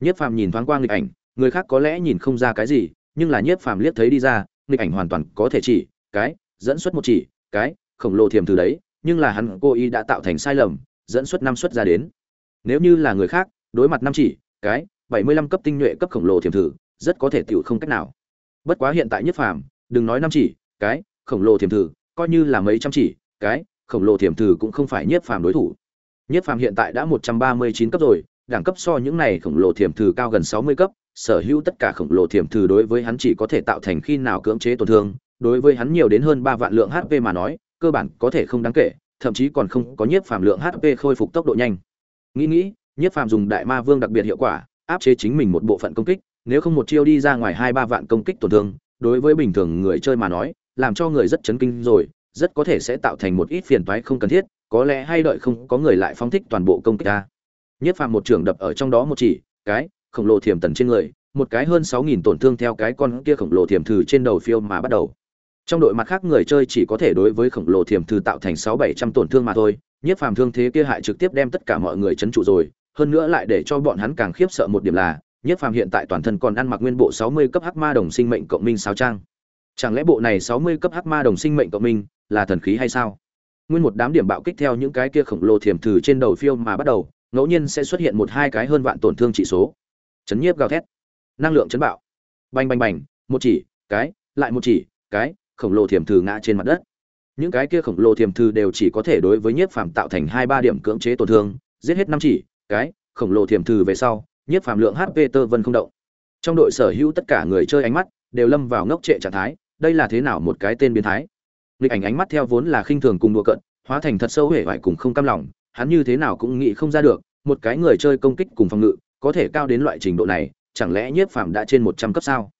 Speaker 1: Nhiếp phàm nhìn thoáng qua nghịch ảnh, người khác có lẽ nhìn không ra cái gì, nhưng là nhiếp phàm liếc thấy đi ra, nghịch ảnh hoàn toàn có thể chỉ, cái, dẫn xuất một chỉ, cái, khổng lồ thiểm thử đấy, nhưng là hắn cố ý đã tạo thành sai lầm dẫn xuất năm xuất ra đến. Nếu như là người khác, đối mặt năm chỉ, cái bảy mươi lăm cấp tinh nhuệ cấp khổng lồ thiểm thử, rất có thể tiểu không cách nào. Bất quá hiện tại nhất phàm, đừng nói năm chỉ, cái khổng lồ thiểm thử, coi như là mấy trăm chỉ, cái khổng lồ thiểm thử cũng không phải nhất phàm đối thủ. Nhất phàm hiện tại đã một trăm ba mươi chín cấp rồi, đẳng cấp so những này khổng lồ thiểm thử cao gần sáu mươi cấp, sở hữu tất cả khổng lồ thiểm thử đối với hắn chỉ có thể tạo thành khi nào cưỡng chế tổn thương, đối với hắn nhiều đến hơn ba vạn lượng hp mà nói, cơ bản có thể không đáng kể thậm chí còn không có nhiếp phàm lượng hp khôi phục tốc độ nhanh. Nghĩ nghĩ, nhiếp phàm dùng đại ma vương đặc biệt hiệu quả, áp chế chính mình một bộ phận công kích, nếu không một chiêu đi ra ngoài hai ba vạn công kích tổn thương, đối với bình thường người chơi mà nói, làm cho người rất chấn kinh rồi, rất có thể sẽ tạo thành một ít phiền toái không cần thiết, có lẽ hay đợi không có người lại phóng thích toàn bộ công kích ta. Nhất phàm một trường đập ở trong đó một chỉ, cái, khổng lồ thiểm tần trên người, một cái hơn sáu nghìn tổn thương theo cái con kia khổng lồ thiểm thử trên đầu phiêu mà bắt đầu trong đội mặt khác người chơi chỉ có thể đối với khổng lồ thiềm thư tạo thành sáu bảy trăm tổn thương mà thôi nhất phàm thương thế kia hại trực tiếp đem tất cả mọi người chấn trụ rồi hơn nữa lại để cho bọn hắn càng khiếp sợ một điểm là Nhất Phàm hiện tại toàn thân còn ăn mặc nguyên bộ 60 cấp hắc ma đồng sinh mệnh cộng minh sao trang. Chẳng lẽ bộ này 60 cấp hắc ma đồng sinh mệnh cộng minh là thần khí hay sao? Nguyên một đám điểm bạo kích theo những cái kia khổng lồ thiềm thử trên đầu phiêu mà bắt đầu, ngẫu nhiên sẽ xuất hiện một hai cái hơn vạn tổn thương trị số. Chấn nhiếp gào thét, năng lượng chấn bạo. Bành bành bành, một chỉ, cái, lại một chỉ, cái, khổng lồ thiểm thử ngã trên mặt đất. Những cái kia khổng lồ thiểm thử đều chỉ có thể đối với Nhiếp Phàm tạo thành 2 3 điểm cưỡng chế tổn thương, giết hết năm chỉ, cái, khổng lồ thiểm thử về sau, nhiếp phàm lượng hp tơ vân không động. Trong đội sở hữu tất cả người chơi ánh mắt đều lâm vào ngốc trệ trạng thái đây là thế nào một cái tên biến thái? Nghịch ảnh ánh mắt theo vốn là khinh thường cùng đùa cận hóa thành thật sâu hể vải cùng không cam lòng hắn như thế nào cũng nghĩ không ra được một cái người chơi công kích cùng phòng ngự có thể cao đến loại trình độ này chẳng lẽ nhiếp phàm đã trên một trăm cấp sao?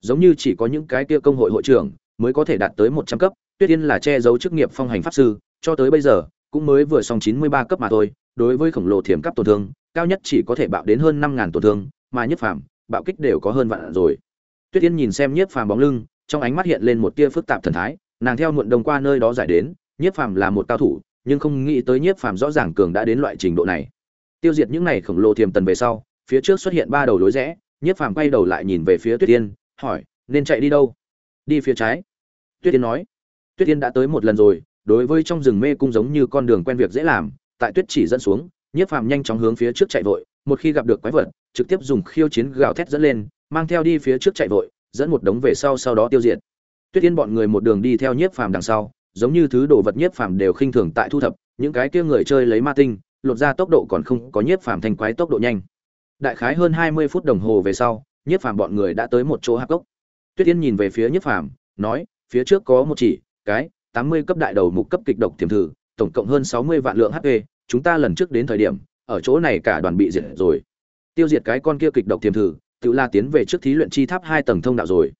Speaker 1: Giống như chỉ có những cái kia công hội hội trưởng mới có thể đạt tới một trăm cấp tuyết yên là che giấu chức nghiệp phong hành pháp sư cho tới bây giờ cũng mới vừa xong chín mươi ba cấp mà thôi đối với khổng lồ thiểm cấp tổn thương cao nhất chỉ có thể bạo đến hơn năm ngàn tổn thương mà Nhất phàm bạo kích đều có hơn vạn rồi. Tuyết yên nhìn xem nhiếp phàm bóng lưng trong ánh mắt hiện lên một tia phức tạp thần thái nàng theo muộn đồng qua nơi đó giải đến nhiếp phàm là một cao thủ nhưng không nghĩ tới nhiếp phàm rõ ràng cường đã đến loại trình độ này. Tiêu diệt những này khổng lồ thiềm tần về sau phía trước xuất hiện ba đầu lối rẽ nhiếp phàm quay đầu lại nhìn về phía tuyết Yên, hỏi nên chạy đi đâu? Đi phía trái tuyết tiên nói. Tuyết tiên đã tới một lần rồi, đối với trong rừng mê cung giống như con đường quen việc dễ làm, tại tuyết chỉ dẫn xuống, nhiếp phàm nhanh chóng hướng phía trước chạy vội, một khi gặp được quái vật, trực tiếp dùng khiêu chiến gào thét dẫn lên, mang theo đi phía trước chạy vội, dẫn một đống về sau sau đó tiêu diệt. Tuyết tiên bọn người một đường đi theo nhiếp phàm đằng sau, giống như thứ đồ vật nhiếp phàm đều khinh thường tại thu thập, những cái kia người chơi lấy ma tinh, lột ra tốc độ còn không có nhiếp phàm thành quái tốc độ nhanh. Đại khái hơn hai mươi phút đồng hồ về sau, nhiếp phàm bọn người đã tới một chỗ hạp gốc tuyết tiên nhìn về phía nhiếp phàm, nói phía trước có một chỉ, cái, tám mươi cấp đại đầu mục cấp kịch độc tiềm thử, tổng cộng hơn sáu mươi vạn lượng hp chúng ta lần trước đến thời điểm, ở chỗ này cả đoàn bị diệt rồi. Tiêu diệt cái con kia kịch độc tiềm thử, tự la tiến về trước thí luyện chi tháp hai tầng thông đạo rồi.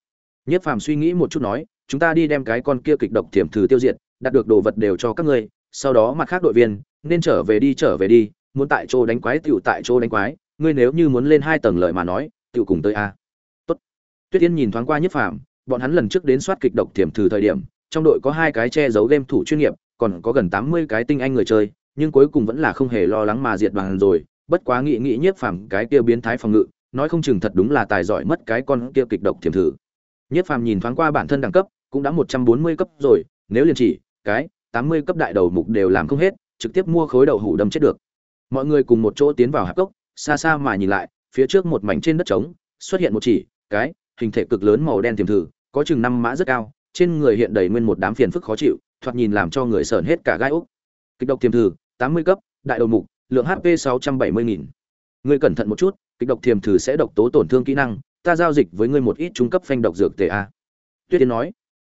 Speaker 1: Nhất phàm suy nghĩ một chút nói, chúng ta đi đem cái con kia kịch độc tiềm thử tiêu diệt đạt được đồ vật đều cho các ngươi, sau đó mặt khác đội viên, nên trở về đi, trở về đi, muốn tại chỗ đánh quái tiểu tại chỗ đánh quái, ngươi nếu như muốn lên hai tầng lợi mà nói, tiểu cùng tới a. Tốt. Tuyết Tiên nhìn thoáng qua nhất phàm bọn hắn lần trước đến soát kịch độc tiềm thử thời điểm, trong đội có hai cái che giấu game thủ chuyên nghiệp, còn có gần tám mươi cái tinh anh người chơi, nhưng cuối cùng vẫn là không hề lo lắng mà diệt đoàn rồi, bất quá nghĩ nghĩ nhiếp phàm cái kia biến thái phòng ngự, nói không chừng thật đúng là tài giỏi mất cái con kia kịch độc thiểm thử. Nhiếp phàm nhìn thoáng qua bản thân đẳng cấp, cũng đã một trăm bốn mươi cấp rồi, nếu liền chỉ, cái tám mươi cấp đại đầu mục đều làm không hết, trực tiếp mua khối đậu hủ đâm chết được. Mọi người cùng một chỗ tiến vào hạp cốc, xa xa mà nhìn lại, phía trước một mảnh trên đất trống, xuất hiện một chỉ, cái, hình thể cực lớn màu đen tiềm thử có chừng năm mã rất cao, trên người hiện đầy nguyên một đám phiền phức khó chịu, thoạt nhìn làm cho người sởn hết cả gai úc kịch độc tiềm thử, tám mươi cấp, đại đầu mục, lượng hp sáu trăm bảy mươi nghìn. Ngươi cẩn thận một chút, kịch độc tiềm thử sẽ độc tố tổn thương kỹ năng, ta giao dịch với ngươi một ít trung cấp phanh độc dược tề a. Tuyết tiến nói,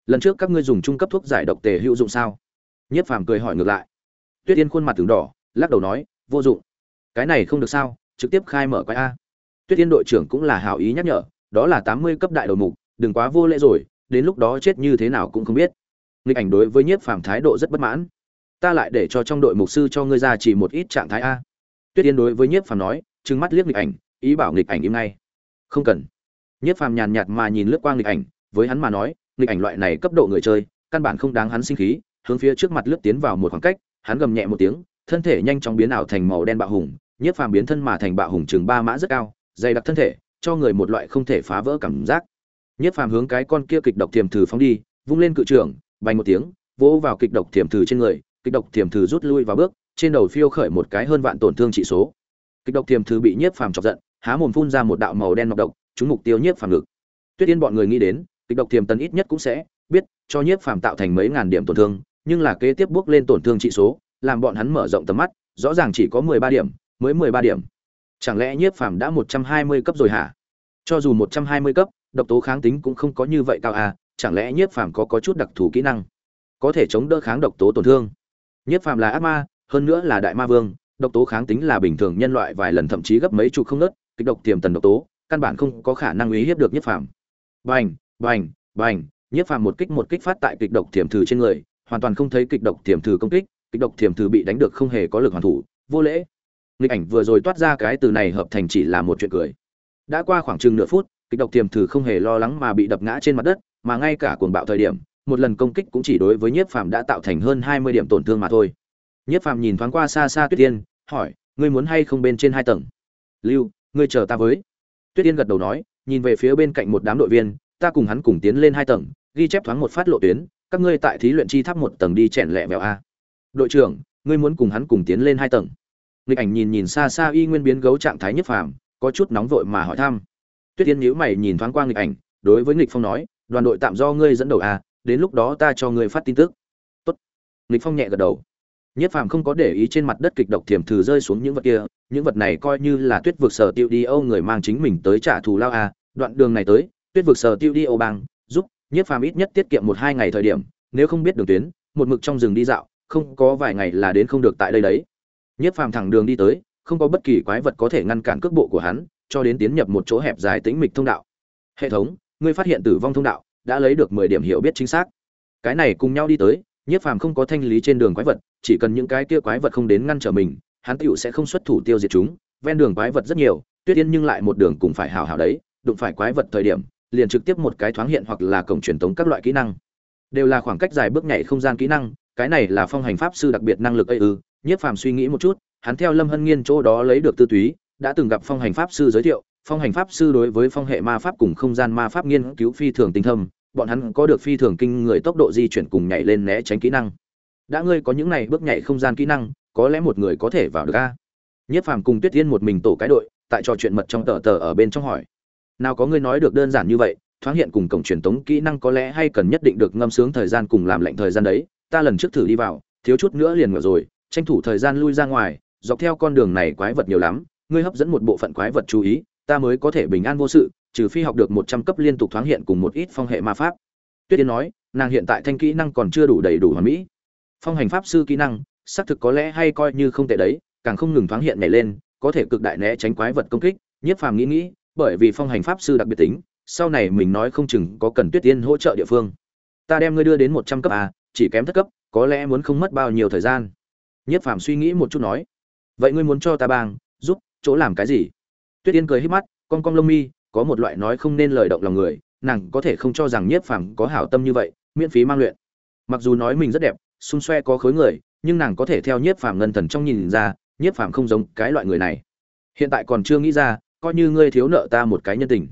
Speaker 1: lần trước các ngươi dùng trung cấp thuốc giải độc tề hữu dụng sao? Nhất phàm cười hỏi ngược lại. Tuyết tiến khuôn mặt từng đỏ, lắc đầu nói, vô dụng. Cái này không được sao, trực tiếp khai mở quái a. Tuyết tiến đội trưởng cũng là hảo ý nhắc nhở, đó là tám mươi cấp đại đầu mục đừng quá vô lễ rồi, đến lúc đó chết như thế nào cũng không biết. Nghịch ảnh đối với nhiếp phàm thái độ rất bất mãn. Ta lại để cho trong đội mục sư cho ngươi ra chỉ một ít trạng thái a. Tuyết yên đối với nhiếp phàm nói, trừng mắt liếc nghịch ảnh, ý bảo nghịch ảnh im ngay. Không cần. Nhiếp phàm nhàn nhạt mà nhìn lướt qua nghịch ảnh, với hắn mà nói, nghịch ảnh loại này cấp độ người chơi, căn bản không đáng hắn sinh khí, hướng phía trước mặt lướt tiến vào một khoảng cách, hắn gầm nhẹ một tiếng, thân thể nhanh chóng biến ảo thành màu đen bạo hùng, nhiếp phàm biến thân mà thành bạo hùng chừng ba mã rất cao, dày đặc thân thể, cho người một loại không thể phá vỡ cảm giác nhiếp phàm hướng cái con kia kịch độc tiềm thử phóng đi, vung lên cự trưởng bay một tiếng, vỗ vào kịch độc tiềm thử trên người, kịch độc tiềm thử rút lui vào bước, trên đầu phiêu khởi một cái hơn vạn tổn thương trị số. Kịch độc tiềm thử bị nhiếp phàm chọc giận, há mồm phun ra một đạo màu đen nọc độc, trúng mục tiêu nhiếp phàm ngực. Tuyết yên bọn người nghĩ đến, kịch độc tiềm tần ít nhất cũng sẽ biết, cho nhiếp phàm tạo thành mấy ngàn điểm tổn thương, nhưng là kế tiếp bước lên tổn thương trị số, làm bọn hắn mở rộng tầm mắt, rõ ràng chỉ có mười ba điểm, mới mười ba điểm. Chẳng lẽ nhiếp phàm đã một trăm hai mươi cấp rồi hả? Cho dù một trăm hai mươi cấp độc tố kháng tính cũng không có như vậy cao à chẳng lẽ nhiếp phàm có có chút đặc thù kỹ năng? Có thể chống đỡ kháng độc tố tổn thương. Nhiếp phàm là ác ma, hơn nữa là đại ma vương, độc tố kháng tính là bình thường nhân loại vài lần thậm chí gấp mấy chục không nớt kịch độc tiềm tần độc tố, căn bản không có khả năng uy hiếp được nhiếp phàm. Bành bành bành, nhiếp phàm một kích một kích phát tại kịch độc tiềm thử trên người, hoàn toàn không thấy kịch độc tiềm thử công kích, kịch độc tiềm thử bị đánh được không hề có lực hoàn thủ, vô lễ. Nghịch ảnh vừa rồi toát ra cái từ này hợp thành chỉ là một chuyện cười. Đã qua khoảng chừng nửa phút kịch độc tiềm thử không hề lo lắng mà bị đập ngã trên mặt đất, mà ngay cả cuồng bạo thời điểm, một lần công kích cũng chỉ đối với nhiếp phàm đã tạo thành hơn hai mươi điểm tổn thương mà thôi. Nhiếp phàm nhìn thoáng qua xa xa tuyết tiên hỏi, ngươi muốn hay không bên trên hai tầng? Lưu, ngươi chờ ta với. Tuyết tiên gật đầu nói, nhìn về phía bên cạnh một đám đội viên, ta cùng hắn cùng tiến lên hai tầng, ghi chép thoáng một phát lộ tuyến, các ngươi tại thí luyện chi tháp một tầng đi chèn lẹ vẹo a. Đội trưởng, ngươi muốn cùng hắn cùng tiến lên hai tầng. Nghịch ảnh nhìn nhìn xa xa y nguyên biến gấu trạng thái nhất phàm, có chút nóng vội mà hỏi thăm tuyết tiên nhíu mày nhìn thoáng qua nghịch ảnh đối với nghịch phong nói đoàn đội tạm do ngươi dẫn đầu à, đến lúc đó ta cho ngươi phát tin tức. Tốt. Nghịch phong nhẹ gật đầu. Nhất phàm không có để ý trên mặt đất kịch độc thiểm thử rơi xuống những vật kia những vật này coi như là tuyết vực sở tiêu đi âu người mang chính mình tới trả thù lao à. đoạn đường này tới tuyết vực sở tiêu đi âu bang giúp nhất phàm ít nhất tiết kiệm một hai ngày thời điểm nếu không biết đường tuyến một mực trong rừng đi dạo không có vài ngày là đến không được tại đây đấy. Nhất phàm thẳng đường đi tới không có bất kỳ quái vật có thể ngăn cản cước bộ của hắn cho đến tiến nhập một chỗ hẹp dài tĩnh mịch thông đạo. Hệ thống, ngươi phát hiện tử vong thông đạo, đã lấy được mười điểm hiểu biết chính xác. Cái này cùng nhau đi tới, nhiếp phàm không có thanh lý trên đường quái vật, chỉ cần những cái kia quái vật không đến ngăn trở mình, hắn tựu sẽ không xuất thủ tiêu diệt chúng. Ven đường quái vật rất nhiều, tuyết yên nhưng lại một đường cũng phải hào hào đấy, đụng phải quái vật thời điểm, liền trực tiếp một cái thoáng hiện hoặc là cổng truyền tống các loại kỹ năng. Đều là khoảng cách dài bước nhảy không gian kỹ năng, cái này là phong hành pháp sư đặc biệt năng lực ấy ư. Nhiếp phàm suy nghĩ một chút, hắn theo lâm hân nghiên chỗ đó lấy được tư túy đã từng gặp phong hành pháp sư giới thiệu. Phong hành pháp sư đối với phong hệ ma pháp cùng không gian ma pháp nghiên cứu phi thường tinh thâm. Bọn hắn có được phi thường kinh người tốc độ di chuyển cùng nhảy lên né tránh kỹ năng. Đã ngươi có những này bước nhảy không gian kỹ năng, có lẽ một người có thể vào được a. Nhất phàm cùng tuyết tiên một mình tổ cái đội, tại trò chuyện mật trong tờ tờ ở bên trong hỏi. Nào có ngươi nói được đơn giản như vậy, thoáng hiện cùng cổng truyền tống kỹ năng có lẽ hay cần nhất định được ngâm sướng thời gian cùng làm lệnh thời gian đấy. Ta lần trước thử đi vào, thiếu chút nữa liền ngờ rồi, tranh thủ thời gian lui ra ngoài, dọc theo con đường này quái vật nhiều lắm ngươi hấp dẫn một bộ phận quái vật chú ý, ta mới có thể bình an vô sự, trừ phi học được một trăm cấp liên tục thoáng hiện cùng một ít phong hệ ma pháp. Tuyết yên nói, nàng hiện tại thanh kỹ năng còn chưa đủ đầy đủ hoàn mỹ. Phong hành pháp sư kỹ năng, xác thực có lẽ hay coi như không tệ đấy, càng không ngừng thoáng hiện nhảy lên, có thể cực đại né tránh quái vật công kích, nhiếp phàm nghĩ nghĩ, bởi vì phong hành pháp sư đặc biệt tính, sau này mình nói không chừng có cần tuyết tiên hỗ trợ địa phương. Ta đem ngươi đưa đến một trăm cấp a chỉ kém thất cấp, có lẽ muốn không mất bao nhiêu thời gian. Nhiếp phàm suy nghĩ một chút nói, vậy ngươi muốn cho ta bang, giúp chỗ làm cái gì? Tuyết yên cười hít mắt con con lông mi, có một loại nói không nên lời động lòng người, nàng có thể không cho rằng nhiếp phàm có hảo tâm như vậy, miễn phí mang luyện. Mặc dù nói mình rất đẹp, xung xoe có khối người, nhưng nàng có thể theo nhiếp phàm ngân thần trong nhìn ra, nhiếp phàm không giống cái loại người này. Hiện tại còn chưa nghĩ ra, coi như ngươi thiếu nợ ta một cái nhân tình.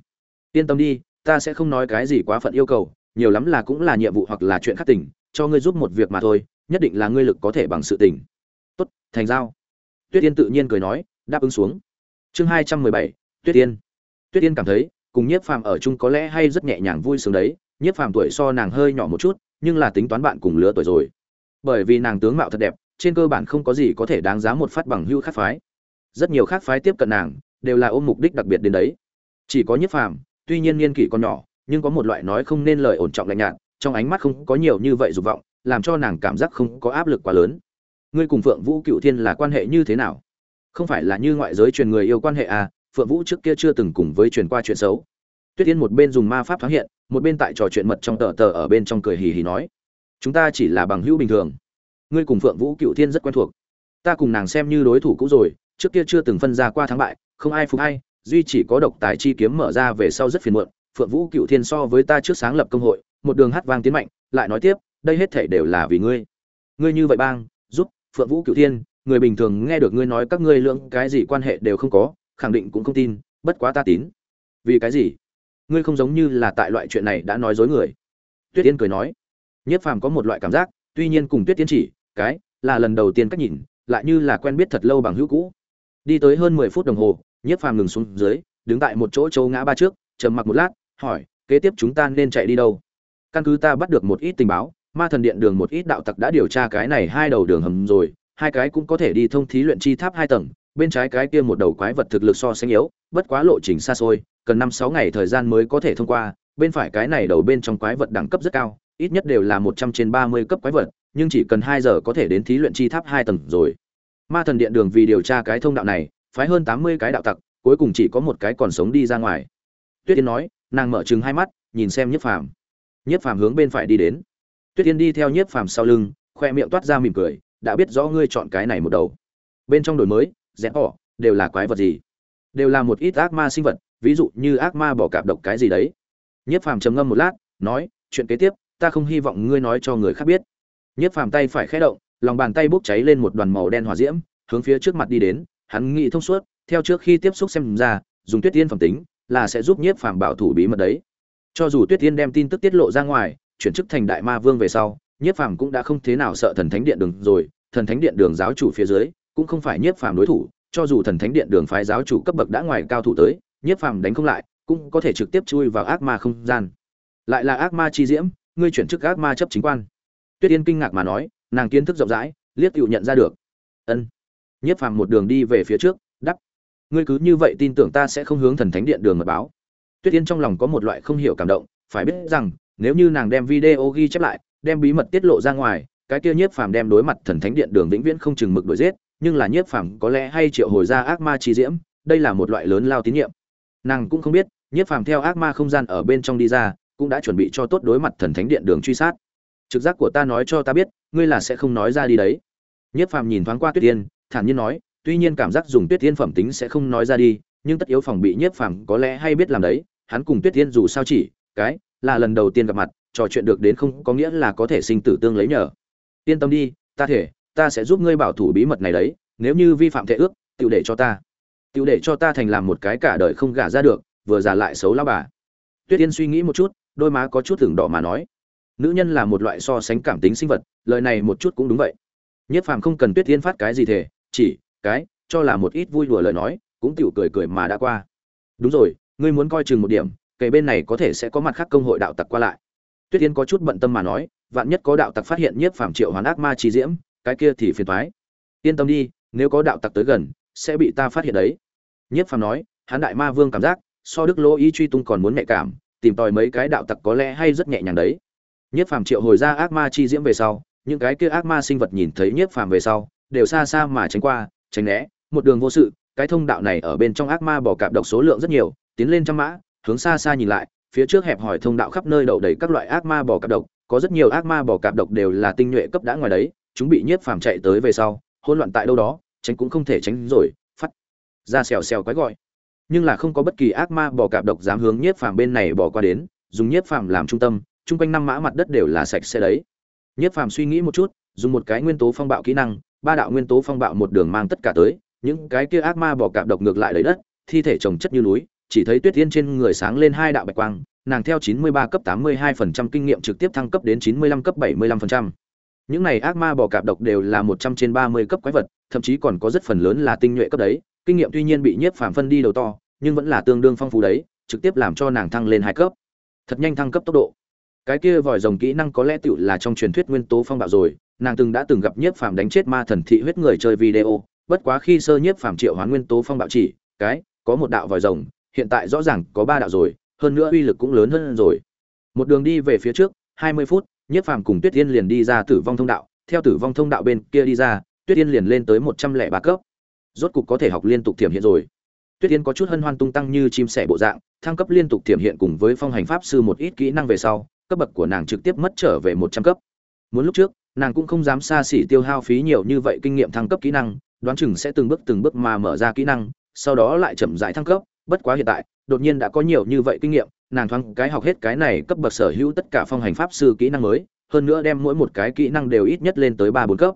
Speaker 1: Yên tâm đi, ta sẽ không nói cái gì quá phận yêu cầu, nhiều lắm là cũng là nhiệm vụ hoặc là chuyện khác tỉnh cho ngươi giúp một việc mà thôi, nhất định là ngươi lực có thể bằng sự tỉnh tốt, thành giao. Tuyết yên tự nhiên cười nói đáp ứng xuống. Chương hai trăm mười bảy, tuyết yên. Tuyết yên cảm thấy, cùng nhiếp phàm ở chung có lẽ hay rất nhẹ nhàng vui sướng đấy. Nhiếp phàm tuổi so nàng hơi nhỏ một chút, nhưng là tính toán bạn cùng lứa tuổi rồi. Bởi vì nàng tướng mạo thật đẹp, trên cơ bản không có gì có thể đáng giá một phát bằng hưu khác phái. Rất nhiều khác phái tiếp cận nàng, đều là ôm mục đích đặc biệt đến đấy. Chỉ có nhiếp phàm, tuy nhiên niên kỷ còn nhỏ, nhưng có một loại nói không nên lời ổn trọng lạnh nhạt, trong ánh mắt không có nhiều như vậy dục vọng, làm cho nàng cảm giác không có áp lực quá lớn. Ngươi cùng phượng vũ cựu thiên là quan hệ như thế nào? Không phải là như ngoại giới truyền người yêu quan hệ à phượng vũ trước kia chưa từng cùng với truyền qua chuyện xấu. Tuyết yên một bên dùng ma pháp thoáng hiện, một bên tại trò chuyện mật trong tờ tờ ở bên trong cười hì hì nói, chúng ta chỉ là bằng hữu bình thường. Ngươi cùng phượng vũ cựu thiên rất quen thuộc. Ta cùng nàng xem như đối thủ cũ rồi, trước kia chưa từng phân ra qua thắng bại, không ai phục hay duy chỉ có độc tài chi kiếm mở ra về sau rất phiền muộn. Phượng vũ cựu thiên so với ta trước sáng lập công hội, một đường hát vang tiến mạnh, lại nói tiếp, đây hết thể đều là vì ngươi. Ngươi như vậy bang, giúp phượng vũ cựu thiên người bình thường nghe được ngươi nói các ngươi lưỡng cái gì quan hệ đều không có, khẳng định cũng không tin, bất quá ta tín. Vì cái gì? Ngươi không giống như là tại loại chuyện này đã nói dối người. Tuyết tiên cười nói. Nhất phàm có một loại cảm giác, tuy nhiên cùng tuyết tiên chỉ, cái, là lần đầu tiên cách nhìn, lại như là quen biết thật lâu bằng hữu cũ. Đi tới hơn mười phút đồng hồ, nhất phàm ngừng xuống dưới, đứng tại một chỗ châu ngã ba trước, trầm mặc một lát, hỏi, kế tiếp chúng ta nên chạy đi đâu? Căn cứ ta bắt được một ít tình báo, ma thần điện đường một ít đạo tặc đã điều tra cái này hai đầu đường hầm rồi hai cái cũng có thể đi thông thí luyện chi tháp hai tầng, bên trái cái kia một đầu quái vật thực lực so sánh yếu, bất quá lộ trình xa xôi, cần năm sáu ngày thời gian mới có thể thông qua, bên phải cái này đầu bên trong quái vật đẳng cấp rất cao, ít nhất đều là một trăm trên ba mươi cấp quái vật, nhưng chỉ cần hai giờ có thể đến thí luyện chi tháp hai tầng rồi. Ma thần điện đường vì điều tra cái thông đạo này, phái hơn tám mươi cái đạo tặc, cuối cùng chỉ có một cái còn sống đi ra ngoài. Tuyết yên nói, nàng mở chừng hai mắt, nhìn xem nhiếp phàm. Nhiếp phàm hướng bên phải đi đến. Tuyết yên đi theo nhiếp phàm sau lưng, khoe miệng toát ra mỉm cười đã biết rõ ngươi chọn cái này một đầu. Bên trong đổi mới rẽ bỏ, đều là quái vật gì? Đều là một ít ác ma sinh vật, ví dụ như ác ma bỏ cạp độc cái gì đấy. Nhiếp phàm trầm ngâm một lát, nói, chuyện kế tiếp, ta không hy vọng ngươi nói cho người khác biết. Nhiếp phàm tay phải khẽ động, lòng bàn tay bốc cháy lên một đoàn màu đen hỏa diễm, hướng phía trước mặt đi đến, hắn nghĩ thông suốt, theo trước khi tiếp xúc xem ra, dùng tuyết tiên phẩm tính, là sẽ giúp nhiếp phàm bảo thủ bí mật đấy. Cho dù tuyết tiên đem tin tức tiết lộ ra ngoài, chuyển chức thành đại ma vương về sau nhiếp phàm cũng đã không thế nào sợ thần thánh điện đường rồi, thần thánh điện đường giáo chủ phía dưới, cũng không phải nhiếp phàm đối thủ, cho dù thần thánh điện đường phái giáo chủ cấp bậc đã ngoài cao thủ tới, nhiếp phàm đánh không lại, cũng có thể trực tiếp chui vào ác ma không gian. Lại là ác ma chi diễm, ngươi chuyển chức ác ma chấp chính quan. Tuyết yên kinh ngạc mà nói, nàng kiến thức rộng rãi, liếc cựu nhận ra được. Ân. Nhiếp phàm một đường đi về phía trước đắp ngươi cứ như vậy tin tưởng ta sẽ không hướng thần thánh điện đường mật báo. Tuyết yên trong lòng có một loại không hiểu cảm động, phải biết rằng, nếu như nàng đem video ghi chép lại đem bí mật tiết lộ ra ngoài, cái kia nhiếp phàm đem đối mặt thần thánh điện đường vĩnh viễn không chừng mực đuổi giết, nhưng là nhiếp phàm có lẽ hay triệu hồi ra ác ma chi diễm, đây là một loại lớn lao tín nhiệm. Nàng cũng không biết, nhiếp phàm theo ác ma không gian ở bên trong đi ra, cũng đã chuẩn bị cho tốt đối mặt thần thánh điện đường truy sát. Trực giác của ta nói cho ta biết, ngươi là sẽ không nói ra đi đấy. Nhiếp phàm nhìn thoáng qua tuyết tiên thản nhiên nói, tuy nhiên cảm giác dùng tuyết tiên phẩm tính sẽ không nói ra đi, nhưng tất yếu phòng bị nhiếp phàm có lẽ hay biết làm đấy, hắn cùng tuyết tiên dù sao chỉ, cái, là lần đầu tiên gặp mặt trò chuyện được đến không có nghĩa là có thể sinh tử tương lấy nhờ. Yên tâm đi, ta thể, ta sẽ giúp ngươi bảo thủ bí mật này đấy, nếu như vi phạm thể ước tự để cho ta. Tự để cho ta thành làm một cái cả đời không gả ra được, vừa già lại xấu lao bà. Tuyết yên suy nghĩ một chút, đôi má có chút tưởng đỏ mà nói. Nữ nhân là một loại so sánh cảm tính sinh vật, lời này một chút cũng đúng vậy. Nhất phàm không cần tuyết yên phát cái gì thể chỉ, cái, cho là một ít vui đùa lời nói, cũng tiểu cười cười mà đã qua. Đúng rồi, ngươi muốn coi chừng một điểm kể bên này có thể sẽ có mặt khác công hội đạo tặc qua lại tuyết yên có chút bận tâm mà nói, vạn nhất có đạo tặc phát hiện nhiếp phàm triệu hoán ác ma chi diễm, cái kia thì phiền toái. Yên tâm đi, nếu có đạo tặc tới gần, sẽ bị ta phát hiện đấy. Nhiếp phàm nói, hắn đại ma vương cảm giác, so đức lỗ ý truy tung còn muốn nhạy cảm, tìm tòi mấy cái đạo tặc có lẽ hay rất nhẹ nhàng đấy. Nhiếp phàm triệu hồi ra ác ma chi diễm về sau, những cái kia ác ma sinh vật nhìn thấy nhiếp phàm về sau, đều xa xa mà tránh qua, tránh né, một đường vô sự, cái thông đạo này ở bên trong ác ma bỏ cạp độc số lượng rất nhiều, tiến lên trăm mã, hướng xa xa nhìn lại phía trước hẹp hỏi thông đạo khắp nơi đậu đầy các loại ác ma bò cạp độc, có rất nhiều ác ma bò cạp độc đều là tinh nhuệ cấp đã ngoài đấy, chúng bị nhiếp phàm chạy tới về sau, hỗn loạn tại đâu đó, tránh cũng không thể tránh rồi, phát ra xèo xèo quái gọi. Nhưng là không có bất kỳ ác ma bò cạp độc dám hướng nhiếp phàm bên này bỏ qua đến, dùng nhiếp phàm làm trung tâm, chung quanh năm mã mặt đất đều là sạch sẽ đấy. Nhiếp phàm suy nghĩ một chút, dùng một cái nguyên tố phong bạo kỹ năng, ba đạo nguyên tố phong bạo một đường mang tất cả tới, những cái kia ác ma bò cạp độc ngược lại lấy đất, thi thể trồng chất như núi chỉ thấy tuyết tiên trên người sáng lên hai đạo bạch quang nàng theo 93 cấp 82% kinh nghiệm trực tiếp thăng cấp đến 95 cấp 75%. Những này ác ma bò cạp độc đều là 100 trên 30 cấp quái vật, thậm chí còn có rất phần lớn là tinh nhuệ cấp đấy, kinh nghiệm tuy nhiên bị nhiếp phàm phân đi đầu to, nhưng vẫn là tương đương phong phú đấy, trực tiếp làm cho nàng thăng lên hai cấp. Thật nhanh thăng cấp tốc độ. Cái kia vòi rồng kỹ năng có lẽ tựu là trong truyền thuyết nguyên tố phong bạo rồi, nàng từng đã từng gặp nhiếp phàm đánh chết ma thần thị huyết người chơi video, bất quá khi sơ nhiếp phàm triệu hoán nguyên tố phong bạo chỉ, cái có một đạo vòi rồng, hiện tại rõ ràng có ba đạo rồi, hơn nữa uy lực cũng lớn hơn rồi. Một đường đi về phía trước, 20 phút, Nhiếp Phàm cùng Tuyết Yên liền đi ra Tử vong thông đạo, theo Tử vong thông đạo bên kia đi ra, Tuyết Yên liền lên tới 103 cấp. Rốt cục có thể học liên tục tiềm hiện rồi. Tuyết Yên có chút hân hoan tung tăng như chim sẻ bộ dạng, thăng cấp liên tục tiềm hiện cùng với phong hành pháp sư một ít kỹ năng về sau, cấp bậc của nàng trực tiếp mất trở về 100 cấp. Muốn lúc trước, nàng cũng không dám xa xỉ tiêu hao phí nhiều như vậy kinh nghiệm thăng cấp kỹ năng, đoán chừng sẽ từng bước từng bước mà mở ra kỹ năng, sau đó lại chậm rãi thăng cấp, bất quá hiện tại, đột nhiên đã có nhiều như vậy kinh nghiệm, nàng thoáng cái học hết cái này cấp bậc sở hữu tất cả phong hành pháp sư kỹ năng mới, hơn nữa đem mỗi một cái kỹ năng đều ít nhất lên tới ba bốn cấp.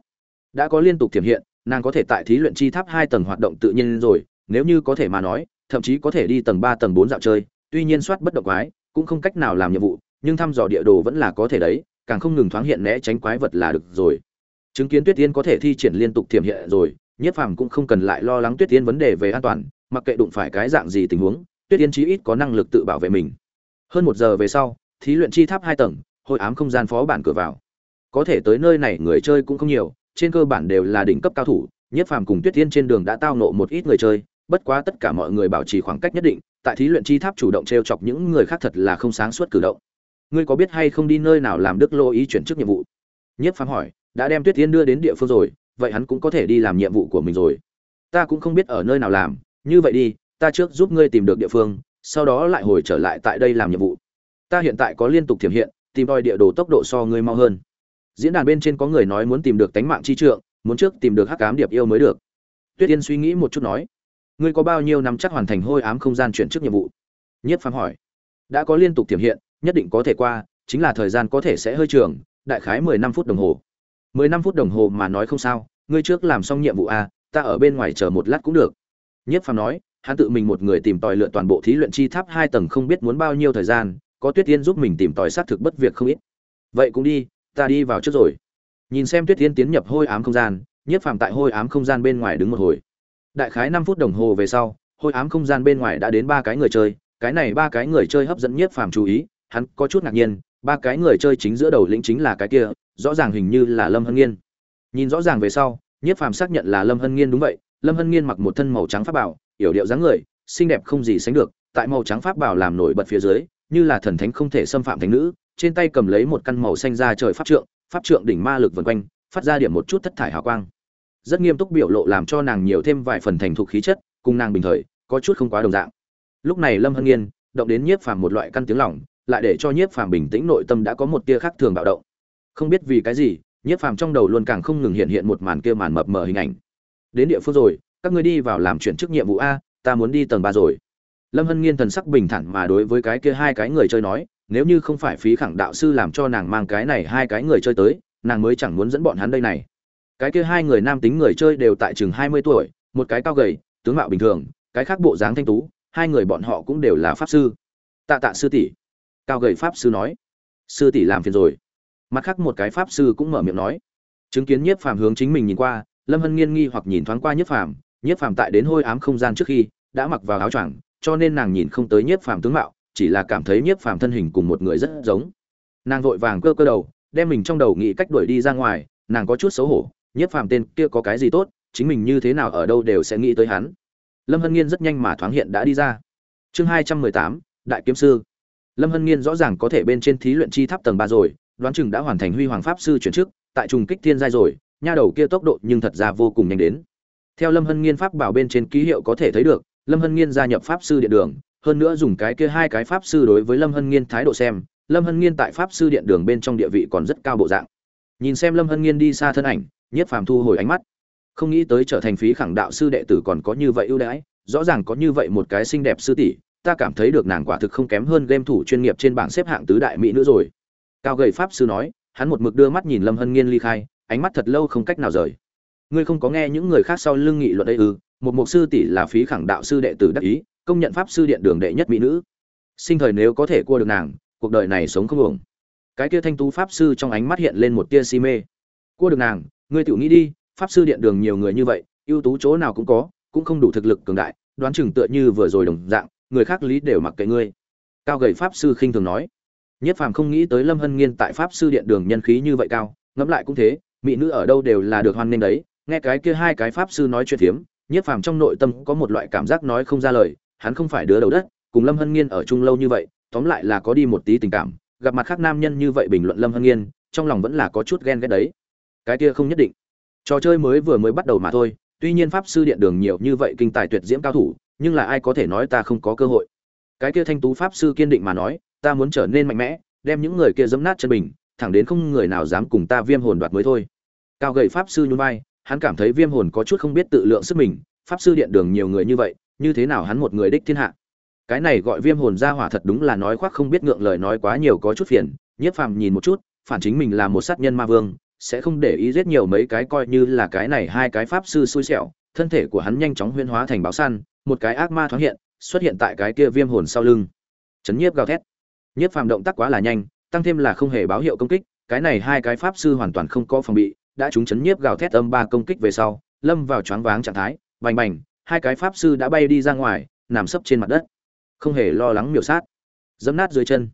Speaker 1: Đã có liên tục tiềm hiện, nàng có thể tại thí luyện chi tháp hai tầng hoạt động tự nhiên rồi, nếu như có thể mà nói, thậm chí có thể đi tầng ba tầng bốn dạo chơi, tuy nhiên soát bất động quái, cũng không cách nào làm nhiệm vụ, nhưng thăm dò địa đồ vẫn là có thể đấy, càng không ngừng thoáng hiện né tránh quái vật là được rồi. Chứng kiến Tuyết Tiên có thể thi triển liên tục tiềm hiện rồi, Nhiếp Phàm cũng không cần lại lo lắng Tuyết Tiên vấn đề về an toàn, mặc kệ đụng phải cái dạng gì tình huống, Tuyết yên chí ít có năng lực tự bảo vệ mình. Hơn một giờ về sau thí luyện chi tháp hai tầng hội ám không gian phó bản cửa vào. Có thể tới nơi này người chơi cũng không nhiều trên cơ bản đều là đỉnh cấp cao thủ nhất phàm cùng tuyết yên trên đường đã tao nộ một ít người chơi bất quá tất cả mọi người bảo trì khoảng cách nhất định tại thí luyện chi tháp chủ động t r e o chọc những người khác thật là không sáng suốt cử động. Ngươi có biết hay không đi nơi nào làm đức lô ý chuyển chức nhiệm vụ? Nhất phàm hỏi đã đem tuyết yên đưa đến địa phương rồi vậy hắn cũng có thể đi làm nhiệm vụ của mình rồi. Ta cũng không biết ở nơi nào làm như vậy đi, ta trước giúp ngươi tìm được địa phương, sau đó lại hồi trở lại tại đây làm nhiệm vụ. Ta hiện tại có liên tục thiểm hiện, tìm đòi địa đồ tốc độ so ngươi mau hơn. Diễn đàn bên trên có người nói muốn tìm được tánh mạng chi trượng, muốn trước tìm được hắc ám điệp yêu mới được. Tuyết yên suy nghĩ một chút nói, ngươi có bao nhiêu năm chắc hoàn thành hôi ám không gian chuyển chức nhiệm vụ? Nhất phám hỏi. Đã có liên tục thiểm hiện, nhất định có thể qua, chính là thời gian có thể sẽ hơi trường, đại khái mười năm phút đồng hồ. Mười năm phút đồng hồ mà nói không sao, ngươi trước làm xong nhiệm vụ a, ta ở bên ngoài chờ một lát cũng được nhất phàm nói, hắn tự mình một người tìm tòi lựa toàn bộ thí luyện chi tháp hai tầng không biết muốn bao nhiêu thời gian, có tuyết tiên giúp mình tìm tòi xác thực bất việc không ít. Vậy cũng đi, ta đi vào trước rồi. Nhìn xem tuyết tiên tiến nhập hôi ám không gian nhiếp phàm tại hôi ám không gian bên ngoài đứng một hồi. Đại khái năm phút đồng hồ về sau, hôi ám không gian bên ngoài đã đến ba cái người chơi, cái này ba cái người chơi hấp dẫn nhiếp phàm chú ý, hắn có chút ngạc nhiên, ba cái người chơi chính giữa đầu lĩnh chính là cái kia, rõ ràng hình như là lâm hân nghiên. Nhìn rõ ràng về sau nhiếp phàm xác nhận là lâm hân nghiên đúng vậy lâm hân nghiên mặc một thân màu trắng pháp bảo, yểu điệu dáng người, xinh đẹp không gì sánh được, tại màu trắng pháp bảo làm nổi bật phía dưới, như là thần thánh không thể xâm phạm thánh nữ, trên tay cầm lấy một căn màu xanh ra trời pháp trượng pháp trượng đỉnh ma lực vần quanh, phát ra điểm một chút thất thải hào quang. Rất nghiêm túc biểu lộ làm cho nàng nhiều thêm vài phần thành thục khí chất, cùng nàng bình thời, có chút không quá đồng dạng. Lúc này lâm hân nghiên, động đến nhiếp phàm một loại căn tiếng lỏng, lại để cho nhiếp phàm bình tĩnh nội tâm đã có một tia khác thường bạo động. Không biết vì cái gì, nhiếp phàm trong đầu luôn càng không ngừng hiện hiện một màn kia màn mập mờ hình ảnh đến địa phương rồi, các ngươi đi vào làm chuyển chức nhiệm vụ a, ta muốn đi tầng ba rồi. Lâm hân nghiên thần sắc bình thản mà đối với cái kia hai cái người chơi nói, nếu như không phải phí khẳng đạo sư làm cho nàng mang cái này hai cái người chơi tới, nàng mới chẳng muốn dẫn bọn hắn đây này. Cái kia hai người nam tính người chơi đều tại chừng hai mươi tuổi, một cái cao gầy, tướng mạo bình thường, cái khác bộ dáng thanh tú, hai người bọn họ cũng đều là pháp sư. Tạ tạ sư tỷ. Cao gầy pháp sư nói. Sư tỷ làm phiền rồi. Mặt khác một cái pháp sư cũng mở miệng nói. Chứng kiến nhiếp phàm hướng chính mình nhìn qua lâm hân nghiên nghi hoặc nhìn thoáng qua nhiếp phàm nhiếp phàm tại đến hôi ám không gian trước khi đã mặc vào áo choàng, cho nên nàng nhìn không tới nhiếp phàm tướng mạo, chỉ là cảm thấy nhiếp phàm thân hình cùng một người rất giống. Nàng vội vàng cơ cơ đầu, đem mình trong đầu nghĩ cách đuổi đi ra ngoài, nàng có chút xấu hổ, nhiếp phàm tên kia có cái gì tốt, chính mình như thế nào ở đâu đều sẽ nghĩ tới hắn. Lâm hân nghiên rất nhanh mà thoáng hiện đã đi ra. Chương hai trăm mười tám, đại kiếm sư. Lâm hân nghiên rõ ràng có thể bên trên thí luyện chi tháp tầng ba rồi, đoán chừng đã hoàn thành huy hoàng pháp sư chuyển chức, tại trùng kích thiên giai rồi nha đầu kia tốc độ nhưng thật ra vô cùng nhanh đến. Theo lâm hân nghiên pháp bảo bên trên ký hiệu có thể thấy được, lâm hân nghiên gia nhập pháp sư điện đường, hơn nữa dùng cái kia hai cái pháp sư đối với lâm hân nghiên thái độ xem, lâm hân nghiên tại pháp sư điện đường bên trong địa vị còn rất cao bộ dạng. Nhìn xem lâm hân nghiên đi xa thân ảnh, nhiếp phàm thu hồi ánh mắt. Không nghĩ tới trở thành phí khẳng đạo sư đệ tử còn có như vậy ưu đãi, rõ ràng có như vậy một cái xinh đẹp sư tỷ, ta cảm thấy được nàng quả thực không kém hơn game thủ chuyên nghiệp trên bảng xếp hạng tứ đại mỹ nữa rồi. Cao gầy pháp sư nói, hắn một mực đưa mắt nhìn lâm hân nghiên ly khai ánh mắt thật lâu không cách nào rời. Ngươi không có nghe những người khác sau lưng nghị luận đây ư? Một mục sư tỷ là phí khẳng đạo sư đệ tử đắc ý, công nhận pháp sư điện đường đệ nhất mỹ nữ. Sinh thời nếu có thể cua được nàng, cuộc đời này sống không ổng cái kia thanh tú pháp sư trong ánh mắt hiện lên một tia si mê. Cua được nàng, ngươi tự nghĩ đi, pháp sư điện đường nhiều người như vậy, ưu tú chỗ nào cũng có, cũng không đủ thực lực cường đại, đoán chừng tựa như vừa rồi đồng dạng, người khác lý đều mặc kệ ngươi. Cao gầy pháp sư khinh thường nói. Nhất phàm không nghĩ tới lâm hân nghiên tại pháp sư điện đường nhân khí như vậy cao, ngẫm lại cũng thế mỹ nữ ở đâu đều là được hoan nghênh đấy. Nghe cái kia hai cái pháp sư nói chuyện phiếm, nhiếp phàm trong nội tâm có một loại cảm giác nói không ra lời, hắn không phải đứa đầu đất, cùng lâm hân nghiên ở chung lâu như vậy, tóm lại là có đi một tí tình cảm, gặp mặt khác nam nhân như vậy bình luận lâm hân nghiên, trong lòng vẫn là có chút ghen ghét đấy. Cái kia không nhất định. Trò chơi mới vừa mới bắt đầu mà thôi, tuy nhiên pháp sư điện đường nhiều như vậy kinh tài tuyệt diễm cao thủ, nhưng là ai có thể nói ta không có cơ hội. Cái kia thanh tú pháp sư kiên định mà nói, ta muốn trở nên mạnh mẽ, đem những người kia dẫm nát chân bình thẳng đến không người nào dám cùng ta viêm hồn đoạt mới thôi cao gầy pháp sư nhún vai, hắn cảm thấy viêm hồn có chút không biết tự lượng sức mình, pháp sư điện đường nhiều người như vậy, như thế nào hắn một người đích thiên hạ. Cái này gọi viêm hồn ra hỏa thật đúng là nói khoác không biết ngượng lời nói quá nhiều có chút phiền, nhiếp phàm nhìn một chút, phản chính mình là một sát nhân ma vương, sẽ không để ý giết nhiều mấy cái coi như là cái này hai cái pháp sư xui xẻo, thân thể của hắn nhanh chóng huyên hóa thành báo săn, một cái ác ma thoáng hiện, xuất hiện tại cái kia viêm hồn sau lưng. Chấn nhiếp gào thét. Nhiếp phàm động tác quá là nhanh, tăng thêm là không hề báo hiệu công kích, cái này hai cái pháp sư hoàn toàn không có phòng bị đã chúng chấn nhiếp gào thét âm ba công kích về sau, lâm vào choáng váng trạng thái, bành bành, hai cái pháp sư đã bay đi ra ngoài, nằm sấp trên mặt đất. Không hề lo lắng miểu sát. Dẫm nát dưới chân.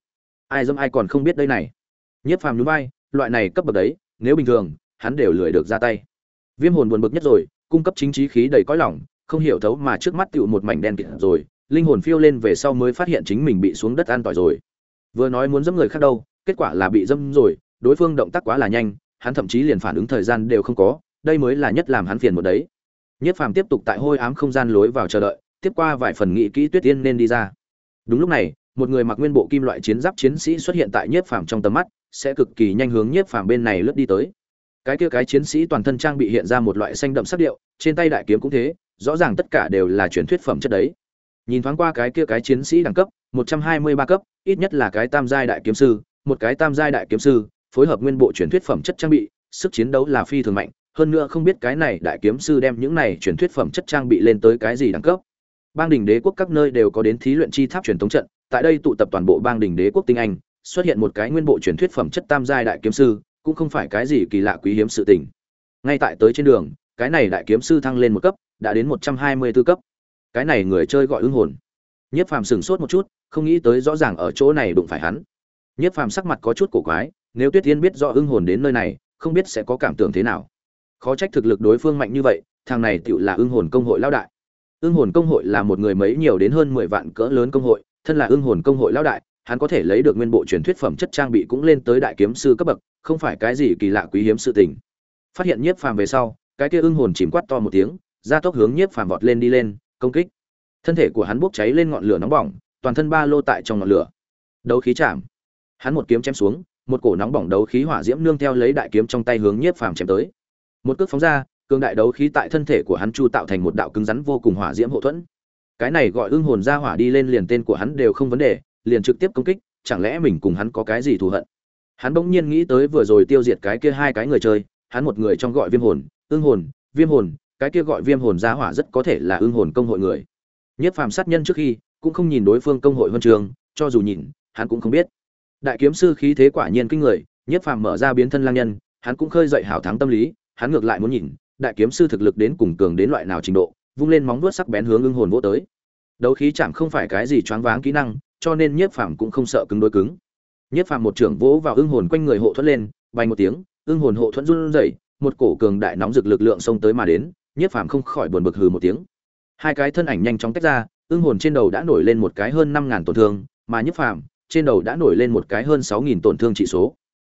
Speaker 1: Ai dẫm ai còn không biết đây này. Nhiếp phàm núi bay loại này cấp bậc đấy, nếu bình thường, hắn đều lười được ra tay. Viêm hồn buồn bực nhất rồi, cung cấp chính trí khí đầy cõi lòng, không hiểu thấu mà trước mắt tựu một mảnh đen kịt rồi, linh hồn phiêu lên về sau mới phát hiện chính mình bị xuống đất an tỏi rồi. Vừa nói muốn dẫm người khác đâu, kết quả là bị dâm rồi, đối phương động tác quá là nhanh hắn thậm chí liền phản ứng thời gian đều không có, đây mới là nhất làm hắn phiền một đấy. Nhất phàm tiếp tục tại hôi ám không gian lối vào chờ đợi, tiếp qua vài phần nghị kỹ tuyết tiên nên đi ra. Đúng lúc này, một người mặc nguyên bộ kim loại chiến giáp chiến sĩ xuất hiện tại nhiếp phàm trong tầm mắt, sẽ cực kỳ nhanh hướng nhiếp phàm bên này lướt đi tới. Cái kia cái chiến sĩ toàn thân trang bị hiện ra một loại xanh đậm sắc điệu, trên tay đại kiếm cũng thế, rõ ràng tất cả đều là truyền thuyết phẩm chất đấy. Nhìn thoáng qua cái kia cái chiến sĩ đẳng cấp, một trăm hai mươi ba cấp, ít nhất là cái tam giai đại kiếm sư, một cái tam giai đại kiếm sư phối hợp nguyên bộ truyền thuyết phẩm chất trang bị, sức chiến đấu là phi thường mạnh, hơn nữa không biết cái này đại kiếm sư đem những này truyền thuyết phẩm chất trang bị lên tới cái gì đẳng cấp. Bang đình đế quốc các nơi đều có đến thí luyện chi tháp truyền thống trận, tại đây tụ tập toàn bộ bang đình đế quốc tinh anh, xuất hiện một cái nguyên bộ truyền thuyết phẩm chất tam giai đại kiếm sư, cũng không phải cái gì kỳ lạ quý hiếm sự tình. Ngay tại tới trên đường, cái này đại kiếm sư thăng lên một cấp, đã đến một trăm hai mươi 124 cấp. Cái này người chơi gọi ưng hồn. Nhiếp phàm sửng sốt một chút, không nghĩ tới rõ ràng ở chỗ này đụng phải hắn. Nhiếp phàm sắc mặt có chút cổ quái nếu tuyết thiên biết rõ ưng hồn đến nơi này, không biết sẽ có cảm tưởng thế nào. Khó trách thực lực đối phương mạnh như vậy, thằng này tựu là ưng hồn công hội lão đại. Ưng hồn công hội là một người mấy nhiều đến hơn mười vạn cỡ lớn công hội, thân là ưng hồn công hội lão đại, hắn có thể lấy được nguyên bộ truyền thuyết phẩm chất trang bị cũng lên tới đại kiếm sư cấp bậc, không phải cái gì kỳ lạ quý hiếm sự tình. Phát hiện nhiếp phàm về sau, cái kia ưng hồn chìm quát to một tiếng ra tốc hướng nhiếp phàm vọt lên đi lên, công kích. Thân thể của hắn bốc cháy lên ngọn lửa nóng bỏng, toàn thân ba lô tại trong ngọn lửa. Đấu khí chạm. Hắn một kiếm chém xuống một cổ nóng bỏng đấu khí hỏa diễm nương theo lấy đại kiếm trong tay hướng nhiếp phàm chém tới. Một cước phóng ra, cường đại đấu khí tại thân thể của hắn chu tạo thành một đạo cứng rắn vô cùng hỏa diễm hậu thuẫn. Cái này gọi ưng hồn ra hỏa đi lên liền tên của hắn đều không vấn đề, liền trực tiếp công kích, chẳng lẽ mình cùng hắn có cái gì thù hận? Hắn bỗng nhiên nghĩ tới vừa rồi tiêu diệt cái kia hai cái người chơi, hắn một người trong gọi viêm hồn, ưng hồn, viêm hồn, cái kia gọi viêm hồn ra hỏa rất có thể là ưng hồn công hội người. Nhất phàm sát nhân trước khi, cũng không nhìn đối phương công hội huân trường, cho dù nhìn, hắn cũng không biết đại kiếm sư khí thế quả nhiên kinh người, nhất phàm mở ra biến thân lang nhân, hắn cũng khơi dậy hảo thắng tâm lý, hắn ngược lại muốn nhìn, đại kiếm sư thực lực đến cùng cường đến loại nào trình độ, vung lên móng vuốt sắc bén hướng ưng hồn vỗ tới. Đấu khí chạm không phải cái gì choáng váng kỹ năng, cho nên nhiếp phàm cũng không sợ cứng đối cứng. Nhiếp phàm một trưởng vỗ vào ưng hồn quanh người hộ thuẫn lên, bay một tiếng, ưng hồn hộ thuẫn run rẩy, một cổ cường đại nóng rực lực lượng xông tới mà đến nhiếp phàm không khỏi buồn bực hừ một tiếng. Hai cái thân ảnh nhanh chóng tách ra, ưng hồn trên đầu đã nổi lên một cái hơn năm ngàn tổn thương, mà nhiếp phàm trên đầu đã nổi lên một cái hơn sáu nghìn tổn thương trị số.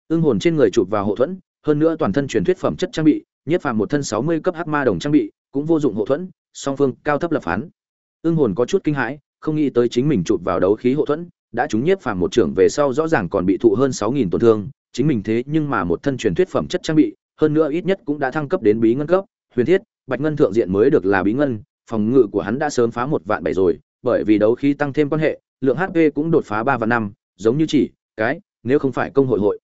Speaker 1: Ưng hồn trên người chụp vào hộ thuẫn, hơn nữa toàn thân truyền thuyết phẩm chất trang bị nhiếp phàm một thân sáu mươi cấp hắc ma đồng trang bị, cũng vô dụng hộ thuẫn, song phương cao thấp lập phán. Ưng hồn có chút kinh hãi, không nghĩ tới chính mình chụp vào đấu khí hộ thuẫn, đã trúng nhiếp phàm một trưởng về sau rõ ràng còn bị thụ hơn sáu nghìn tổn thương, chính mình thế nhưng mà một thân truyền thuyết phẩm chất trang bị, hơn nữa ít nhất cũng đã thăng cấp đến bí ngân cấp, huyền thiết, bạch ngân thượng diện mới được là bí ngân, phòng ngự của hắn đã sớm phá một vạn bảy rồi, bởi vì đấu khí tăng thêm quan hệ lượng hp cũng đột phá ba và năm, giống như chỉ, cái, nếu không phải công hội hội.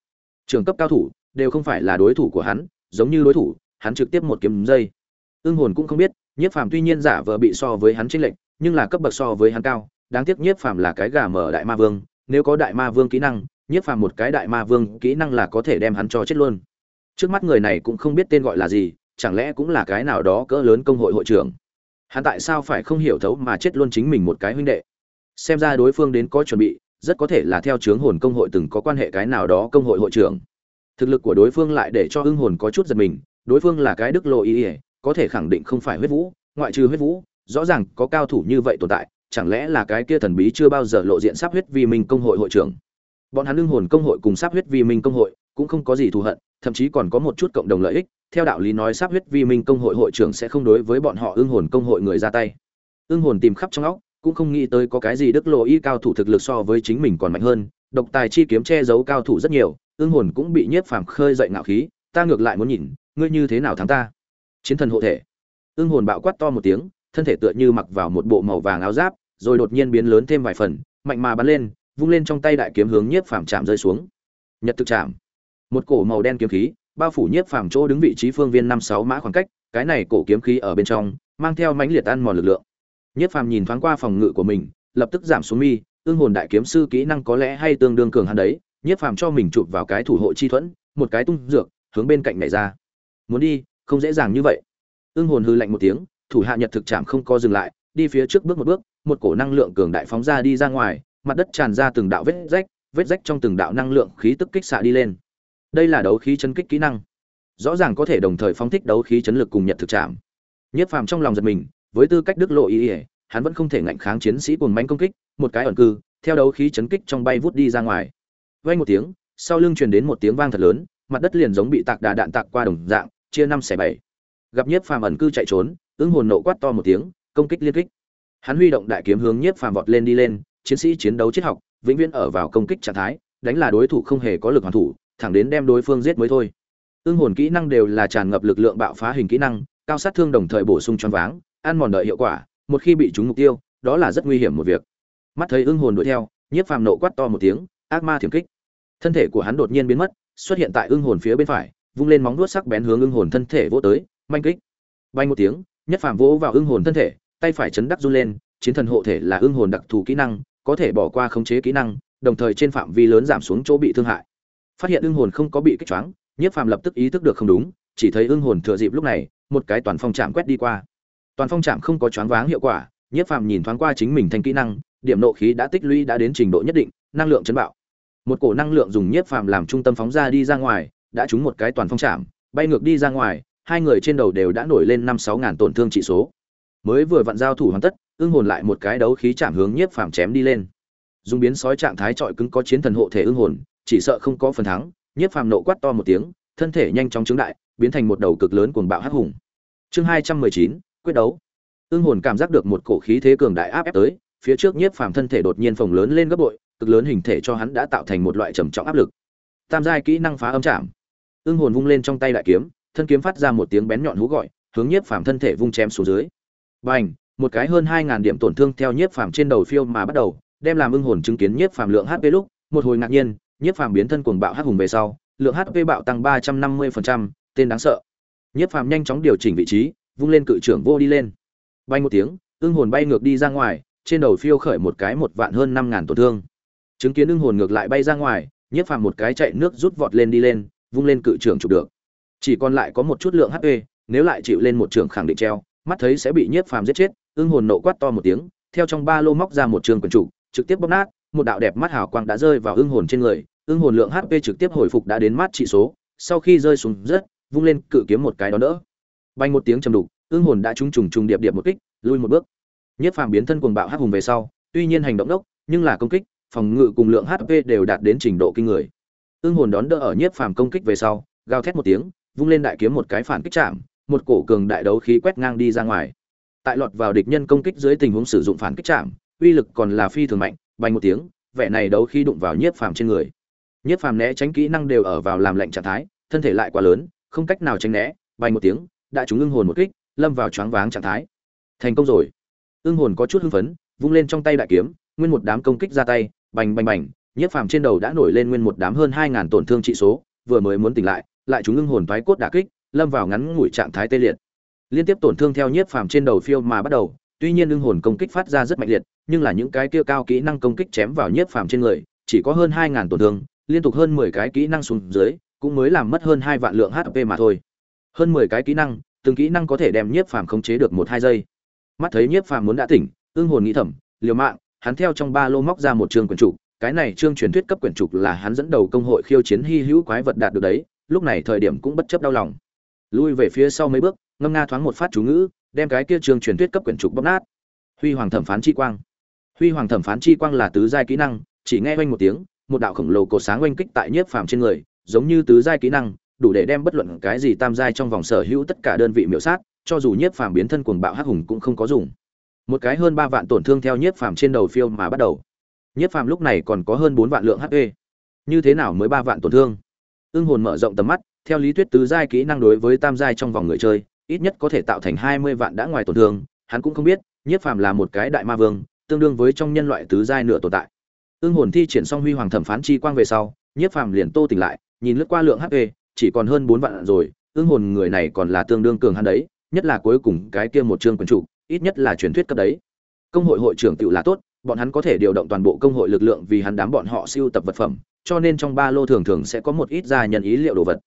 Speaker 1: Trường cấp cao thủ, đều không phải là đối thủ của hắn, giống như đối thủ, hắn trực tiếp một kiếm dây. Ưng hồn cũng không biết, nhiếp phàm tuy nhiên giả vờ bị so với hắn chênh lệch, nhưng là cấp bậc so với hắn cao. Đáng tiếc nhiếp phàm là cái gà mở đại ma vương, nếu có đại ma vương kỹ năng, nhiếp phàm một cái đại ma vương kỹ năng là có thể đem hắn cho chết luôn. Trước mắt người này cũng không biết tên gọi là gì, chẳng lẽ cũng là cái nào đó cỡ lớn công hội hội trưởng? Hắn tại sao phải không hiểu thấu mà chết luôn chính mình một cái huynh đệ? Xem ra đối phương đến có chuẩn bị, rất có thể là theo chướng hồn công hội từng có quan hệ cái nào đó công hội hội trưởng. Thực lực của đối phương lại để cho hưng hồn có chút giật mình, đối phương là cái đức lộ ý ỉa có thể khẳng định không phải huyết vũ, ngoại trừ huyết vũ, rõ ràng có cao thủ như vậy tồn tại, chẳng lẽ là cái kia thần bí chưa bao giờ lộ diện sắp huyết vi minh công hội hội trưởng? Bọn hắn hưng hồn công hội cùng sắp huyết vi minh công hội cũng không có gì thù hận, thậm chí còn có một chút cộng đồng lợi ích, theo đạo lý nói sắp huyết vi minh công hội hội trưởng sẽ không đối với bọn họ ưng hồn công hội người ra tay. Ưng hồn tìm khắp trong óc cũng không nghĩ tới có cái gì đức lộ y cao thủ thực lực so với chính mình còn mạnh hơn, độc tài chi kiếm che giấu cao thủ rất nhiều ương hồn cũng bị nhiếp phàm khơi dậy ngạo khí, ta ngược lại muốn nhìn, ngươi như thế nào thắng ta? Chiến thần hộ thể. Ương hồn bạo quát to một tiếng, thân thể tựa như mặc vào một bộ màu vàng áo giáp, rồi đột nhiên biến lớn thêm vài phần, mạnh mà bắn lên, vung lên trong tay đại kiếm hướng nhiếp phàm chạm rơi xuống. Nhật thực chạm. Một cổ màu đen kiếm khí, bao phủ nhiếp phàm chỗ đứng vị trí phương viên năm sáu mã khoảng cách, cái này cổ kiếm khí ở bên trong, mang theo mãnh liệt ăn mòn lực lượng nhiếp phàm nhìn thoáng qua phòng ngự của mình, lập tức giảm xuống mi, ương hồn đại kiếm sư kỹ năng có lẽ hay tương đương cường hắn đấy. Nhiếp phàm cho mình chụp vào cái thủ hộ chi thuẫn, một cái tung dược, hướng bên cạnh nhảy ra. Muốn đi, không dễ dàng như vậy. Ương hồn hư lạnh một tiếng, thủ hạ nhật thực chạm không co dừng lại, đi phía trước bước một bước, một cổ năng lượng cường đại phóng ra đi ra ngoài, mặt đất tràn ra từng đạo vết rách vết rách trong từng đạo năng lượng khí tức kích xạ đi lên. Đây là đấu khí chấn kích kỹ năng. Rõ ràng có thể đồng thời phóng thích đấu khí chấn lực cùng nhật thực chạm. Nhiếp phàm trong lòng giật mình với tư cách đức lộ ý ỉa hắn vẫn không thể ngạnh kháng chiến sĩ cuồng mánh công kích, một cái ẩn cư, theo đấu khí chấn kích trong bay vút đi ra ngoài. Vây một tiếng, sau lưng truyền đến một tiếng vang thật lớn, mặt đất liền giống bị tạc đà đạn tạc qua đồng dạng, chia năm xẻ bảy. Gặp nhiếp phàm ẩn cư chạy trốn ứng hồn nộ quát to một tiếng, công kích liên kích. Hắn huy động đại kiếm hướng nhiếp phàm vọt lên đi lên, chiến sĩ chiến đấu triết học, vĩnh viễn ở vào công kích trạng thái, đánh là đối thủ không hề có lực hoàn thủ, thẳng đến đem đối phương giết mới thôi. Ương hồn kỹ năng đều là tràn ngập lực lượng bạo phá hình kỹ năng, cao sát thương đồng thời bổ sung choáng váng ăn mòn đợi hiệu quả, một khi bị trúng mục tiêu, đó là rất nguy hiểm một việc. Mắt thấy ương hồn đuổi theo, nhiếp phàm nộ quát to một tiếng, ác ma thiểm kích. Thân thể của hắn đột nhiên biến mất, xuất hiện tại ương hồn phía bên phải, vung lên móng vuốt sắc bén hướng ương hồn thân thể vỗ tới, manh kích. Bay một tiếng, nhất phàm vỗ vào ương hồn thân thể, tay phải chấn đắc run lên, chiến thần hộ thể là ương hồn đặc thù kỹ năng, có thể bỏ qua khống chế kỹ năng, đồng thời trên phạm vi lớn giảm xuống chỗ bị thương hại. Phát hiện ương hồn không có bị kích choáng, nhiếp phàm lập tức ý thức được không đúng, chỉ thấy ương hồn thừa dịp lúc này, một cái toàn phong chạm quét đi qua toàn phong chạm không có choáng váng hiệu quả, nhiếp phàm nhìn thoáng qua chính mình thành kỹ năng, điểm nộ khí đã tích lũy đã đến trình độ nhất định, năng lượng chấn bạo. Một cổ năng lượng dùng nhiếp phàm làm trung tâm phóng ra đi ra ngoài, đã trúng một cái toàn phong chạm bay ngược đi ra ngoài, hai người trên đầu đều đã nổi lên năm sáu ngàn tổn thương trị số. Mới vừa vặn giao thủ hoàn tất ương hồn lại một cái đấu khí chạm hướng nhiếp phàm chém đi lên. Dùng biến sói trạng thái trọi cứng có chiến thần hộ thể ương hồn, chỉ sợ không có phần thắng, nhiếp phàm nộ quát to một tiếng, thân thể nhanh chóng trứng đại, biến thành một đầu cực lớn cuồng bạo hắc hùng. Chương hai trăm mười chín quyết đấu. Ương hồn cảm giác được một cổ khí thế cường đại áp ép tới, phía trước nhiếp phàm thân thể đột nhiên phồng lớn lên gấp bội, cực lớn hình thể cho hắn đã tạo thành một loại trầm trọng áp lực. Tam giai kỹ năng phá âm chạm. Ương hồn vung lên trong tay đại kiếm, thân kiếm phát ra một tiếng bén nhọn hú gọi, hướng nhiếp phàm thân thể vung chém xuống dưới. Bành, một cái hơn hai ngàn điểm tổn thương theo nhiếp phàm trên đầu phiêu mà bắt đầu, đem làm ưng hồn chứng kiến nhiếp phàm lượng hp lúc, một hồi ngạc nhiên, nhiếp phàm biến thân cuồng bạo hắc hùng về sau, lượng hp bạo tăng ba trăm năm mươi phần trăm, tên đáng sợ. Nhiếp phàm nhanh chóng điều chỉnh vị trí vung lên cự trưởng vô đi lên. Bay một tiếng, ưng hồn bay ngược đi ra ngoài, trên đầu phiêu khởi một cái một vạn hơn năm ngàn tổn thương. Chứng kiến ưng hồn ngược lại bay ra ngoài, nhiếp phàm một cái chạy nước rút vọt lên đi lên, vung lên cự trưởng chụp được. Chỉ còn lại có một chút lượng hp nếu lại chịu lên một trường khẳng định treo, mắt thấy sẽ bị nhiếp phàm giết chết, ưng hồn nộ quát to một tiếng, theo trong ba lô móc ra một trường quần trụ trực tiếp bóp nát, một đạo đẹp mắt hào quang đã rơi vào ưng hồn trên người, ưng hồn lượng hp trực tiếp hồi phục đã đến mát trị số, sau khi rơi xuống rất, vung lên cự kiếm một cái đó đỡ bay một tiếng trầm đục, ưng hồn đã trúng trùng trùng điệp điệp một kích, lui một bước. Nhất phàm biến thân cuồng bạo hắc hùng về sau, tuy nhiên hành động đốc, nhưng là công kích, phòng ngự cùng lượng hp đều đạt đến trình độ kinh người. Ưng hồn đón đỡ ở nhiếp phàm công kích về sau, gào thét một tiếng, vung lên đại kiếm một cái phản kích chạm, một cổ cường đại đấu khí quét ngang đi ra ngoài. Tại lọt vào địch nhân công kích dưới tình huống sử dụng phản kích chạm, uy lực còn là phi thường mạnh bay một tiếng, vẻ này đấu khí đụng vào nhiếp phàm trên người. Nhiếp phàm né tránh kỹ năng đều ở vào làm lệnh trạng thái, thân thể lại quá lớn, không cách nào tránh né bay một tiếng đã trúng ưng hồn một kích, lâm vào choáng váng trạng thái. Thành công rồi. Ưng hồn có chút hưng phấn, vung lên trong tay đại kiếm, nguyên một đám công kích ra tay, bành bành bành nhiếp phàm trên đầu đã nổi lên nguyên một đám hơn hai ngàn tổn thương trị số, vừa mới muốn tỉnh lại lại chúng ưng hồn thoái cốt đả kích, lâm vào ngắn ngủi trạng thái tê liệt. Liên tiếp tổn thương theo nhiếp phàm trên đầu phiêu mà bắt đầu, tuy nhiên ưng hồn công kích phát ra rất mạnh liệt, nhưng là những cái kia cao kỹ năng công kích chém vào nhiếp phàm trên người, chỉ có hơn hai ngàn tổn thương, liên tục hơn mười cái kỹ năng xuống dưới, cũng mới làm mất hơn hai vạn lượng hp mà thôi hơn mười cái kỹ năng, từng kỹ năng có thể đem nhiếp phàm khống chế được một hai giây. Mắt thấy nhiếp phàm muốn đã tỉnh ương hồn nghĩ thầm, liều mạng, hắn theo trong ba lô móc ra một trường quyển trục, cái này chương truyền thuyết cấp quyển trục là hắn dẫn đầu công hội khiêu chiến hy hữu quái vật đạt được đấy, lúc này thời điểm cũng bất chấp đau lòng. Lui về phía sau mấy bước, ngâm nga thoáng một phát chú ngữ, đem cái kia chương truyền thuyết cấp quyển trục bóc nát. Huy hoàng thẩm phán chi quang. Huy hoàng thẩm phán chi quang là tứ giai kỹ năng, chỉ nghe oanh một tiếng, một đạo khổng lồ cổ sáng oanh kích tại nhiếp phàm trên người, giống như tứ giai kỹ năng đủ để đem bất luận cái gì tam giai trong vòng sở hữu tất cả đơn vị miểu sát, cho dù nhiếp phàm biến thân cuồng bạo hắc hùng cũng không có dùng. Một cái hơn ba vạn tổn thương theo nhiếp phàm trên đầu phiêu mà bắt đầu. Nhiếp phàm lúc này còn có hơn bốn vạn lượng hp như thế nào mới ba vạn tổn thương? Ưng hồn mở rộng tầm mắt, theo lý thuyết tứ giai kỹ năng đối với tam giai trong vòng người chơi, ít nhất có thể tạo thành hai mươi vạn đã ngoài tổn thương, hắn cũng không biết, nhiếp phàm là một cái đại ma vương, tương đương với trong nhân loại tứ giai nửa tồn tại. Ưng hồn thi triển xong huy hoàng thẩm phán chi quang về sau, nhiếp phàm liền tô tỉnh lại, nhìn lướt qua lượng hp chỉ còn hơn bốn vạn rồi, ương hồn người này còn là tương đương cường hắn đấy, nhất là cuối cùng cái kia một chương quần trụ ít nhất là truyền thuyết cấp đấy. Công hội hội trưởng tự là tốt, bọn hắn có thể điều động toàn bộ công hội lực lượng vì hắn đám bọn họ siêu tập vật phẩm, cho nên trong ba lô thường thường sẽ có một ít gia nhân ý liệu đồ vật.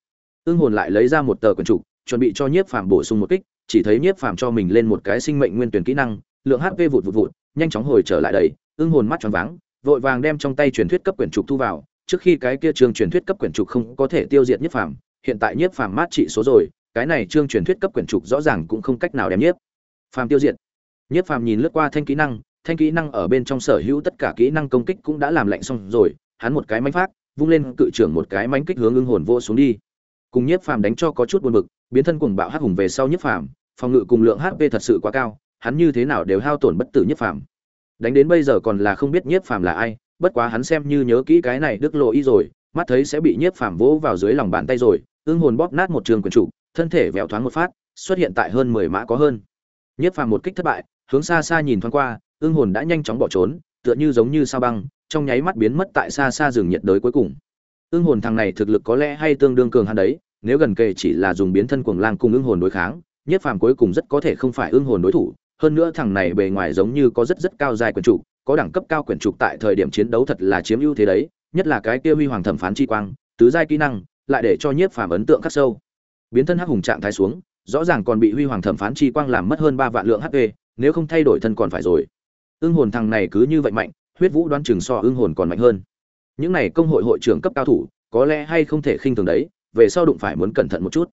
Speaker 1: Ương hồn lại lấy ra một tờ quần trụ chuẩn bị cho nhiếp phàm bổ sung một kích, chỉ thấy nhiếp phàm cho mình lên một cái sinh mệnh nguyên tuyển kỹ năng, lượng hp vụt vụt vụt, nhanh chóng hồi trở lại đầy, ương hồn mắt tròn váng, vội vàng đem trong tay truyền thuyết cấp quyển trục thu vào trước khi cái kia trường truyền thuyết cấp quyển trục không có thể tiêu diệt nhiếp phàm, hiện tại nhiếp phàm mát trị số rồi, cái này trương truyền thuyết cấp quyển trục rõ ràng cũng không cách nào đem nhiếp phàm tiêu diệt. Nhiếp phàm nhìn lướt qua thanh kỹ năng, thanh kỹ năng ở bên trong sở hữu tất cả kỹ năng công kích cũng đã làm lạnh xong rồi, hắn một cái mánh phát vung lên cự trưởng một cái mánh kích hướng ưng hồn vô xuống đi. Cùng nhiếp phàm đánh cho có chút buồn bực, biến thân cuồng bạo hắc hùng về sau nhiếp phàm, phòng ngự cùng lượng hp thật sự quá cao, hắn như thế nào đều hao tổn bất tử nhiếp phàm. Đánh đến bây giờ còn là không biết nhiếp phàm là ai bất quá hắn xem như nhớ kỹ cái này đức lộ ý rồi, mắt thấy sẽ bị nhiếp phàm vỗ vào dưới lòng bàn tay rồi, ưng hồn bóp nát một trường quyền trụ, thân thể vẹo thoáng một phát, xuất hiện tại hơn mười mã có hơn. Nhiếp phàm một kích thất bại, hướng xa xa nhìn thoáng qua, ưng hồn đã nhanh chóng bỏ trốn, tựa như giống như sao băng, trong nháy mắt biến mất tại xa xa rừng nhiệt đới cuối cùng. Ưng hồn thằng này thực lực có lẽ hay tương đương cường hắn đấy, nếu gần kề chỉ là dùng biến thân cuồng lang cùng ưng hồn đối kháng, nhiếp phàm cuối cùng rất có thể không phải ưng hồn đối thủ, hơn nữa thằng này bề ngoài giống như có rất rất cao dài quyền trụ có đẳng cấp cao quyền trục tại thời điểm chiến đấu thật là chiếm ưu thế đấy, nhất là cái kia huy hoàng thẩm phán chi quang, tứ giai kỹ năng, lại để cho nhiếp phàm ấn tượng khắc sâu. Biến thân hắc hùng trạng thái xuống, rõ ràng còn bị huy hoàng thẩm phán chi quang làm mất hơn ba vạn lượng hp nếu không thay đổi thân còn phải rồi. Ưng hồn thằng này cứ như vậy mạnh, huyết vũ đoán chừng so ưng hồn còn mạnh hơn. Những này công hội hội trưởng cấp cao thủ, có lẽ hay không thể khinh thường đấy, về sau đụng phải muốn cẩn thận một chút.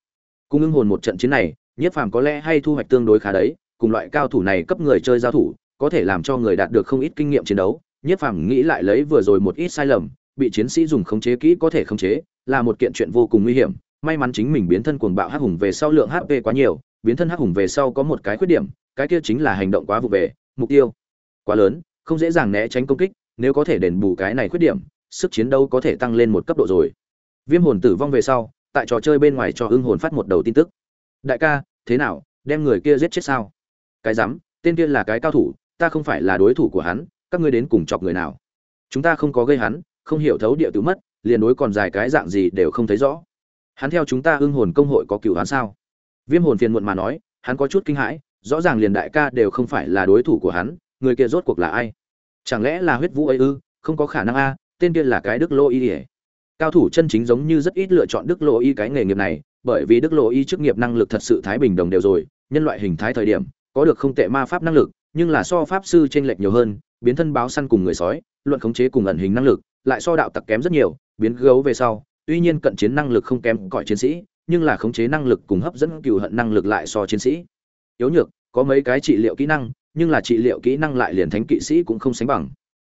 Speaker 1: Cùng ưng hồn một trận chiến này, nhiếp phàm có lẽ hay thu hoạch tương đối khá đấy, cùng loại cao thủ này cấp người chơi giao thủ có thể làm cho người đạt được không ít kinh nghiệm chiến đấu. Nhiếp phàm nghĩ lại lấy vừa rồi một ít sai lầm, bị chiến sĩ dùng khống chế kỹ có thể khống chế, là một kiện chuyện vô cùng nguy hiểm. May mắn chính mình biến thân cuồng bạo hắc hùng về sau lượng hp quá nhiều, biến thân hắc hùng về sau có một cái khuyết điểm, cái kia chính là hành động quá vụ về, mục tiêu quá lớn, không dễ dàng né tránh công kích, nếu có thể đền bù cái này khuyết điểm, sức chiến đấu có thể tăng lên một cấp độ rồi. Viêm hồn tử vong về sau, tại trò chơi bên ngoài cho hưng hồn phát một đầu tin tức. Đại ca, thế nào, đem người kia giết chết sao? Cái rắm, tên kia là cái cao thủ ta không phải là đối thủ của hắn, các ngươi đến cùng chọc người nào? Chúng ta không có gây hắn, không hiểu thấu địa tử mất, liền đối còn dài cái dạng gì đều không thấy rõ. Hắn theo chúng ta ưng hồn công hội có cựu hắn sao? Viêm hồn phiền muộn mà nói, hắn có chút kinh hãi, rõ ràng liền đại ca đều không phải là đối thủ của hắn, người kia rốt cuộc là ai? Chẳng lẽ là huyết vũ ấy ư? Không có khả năng a, tên kia là cái đức lô y ỉa cao thủ chân chính giống như rất ít lựa chọn đức lô y cái nghề nghiệp này, bởi vì đức lô y chức nghiệp năng lực thật sự thái bình đồng đều rồi, nhân loại hình thái thời điểm, có được không tệ ma pháp năng lực nhưng là so pháp sư trên lệch nhiều hơn, biến thân báo săn cùng người sói, luận khống chế cùng ẩn hình năng lực, lại so đạo tặc kém rất nhiều, biến gấu về sau, tuy nhiên cận chiến năng lực không kém cõi chiến sĩ, nhưng là khống chế năng lực cùng hấp dẫn cừu hận năng lực lại so chiến sĩ. Yếu nhược, có mấy cái trị liệu kỹ năng, nhưng là trị liệu kỹ năng lại liền thánh kỵ sĩ cũng không sánh bằng.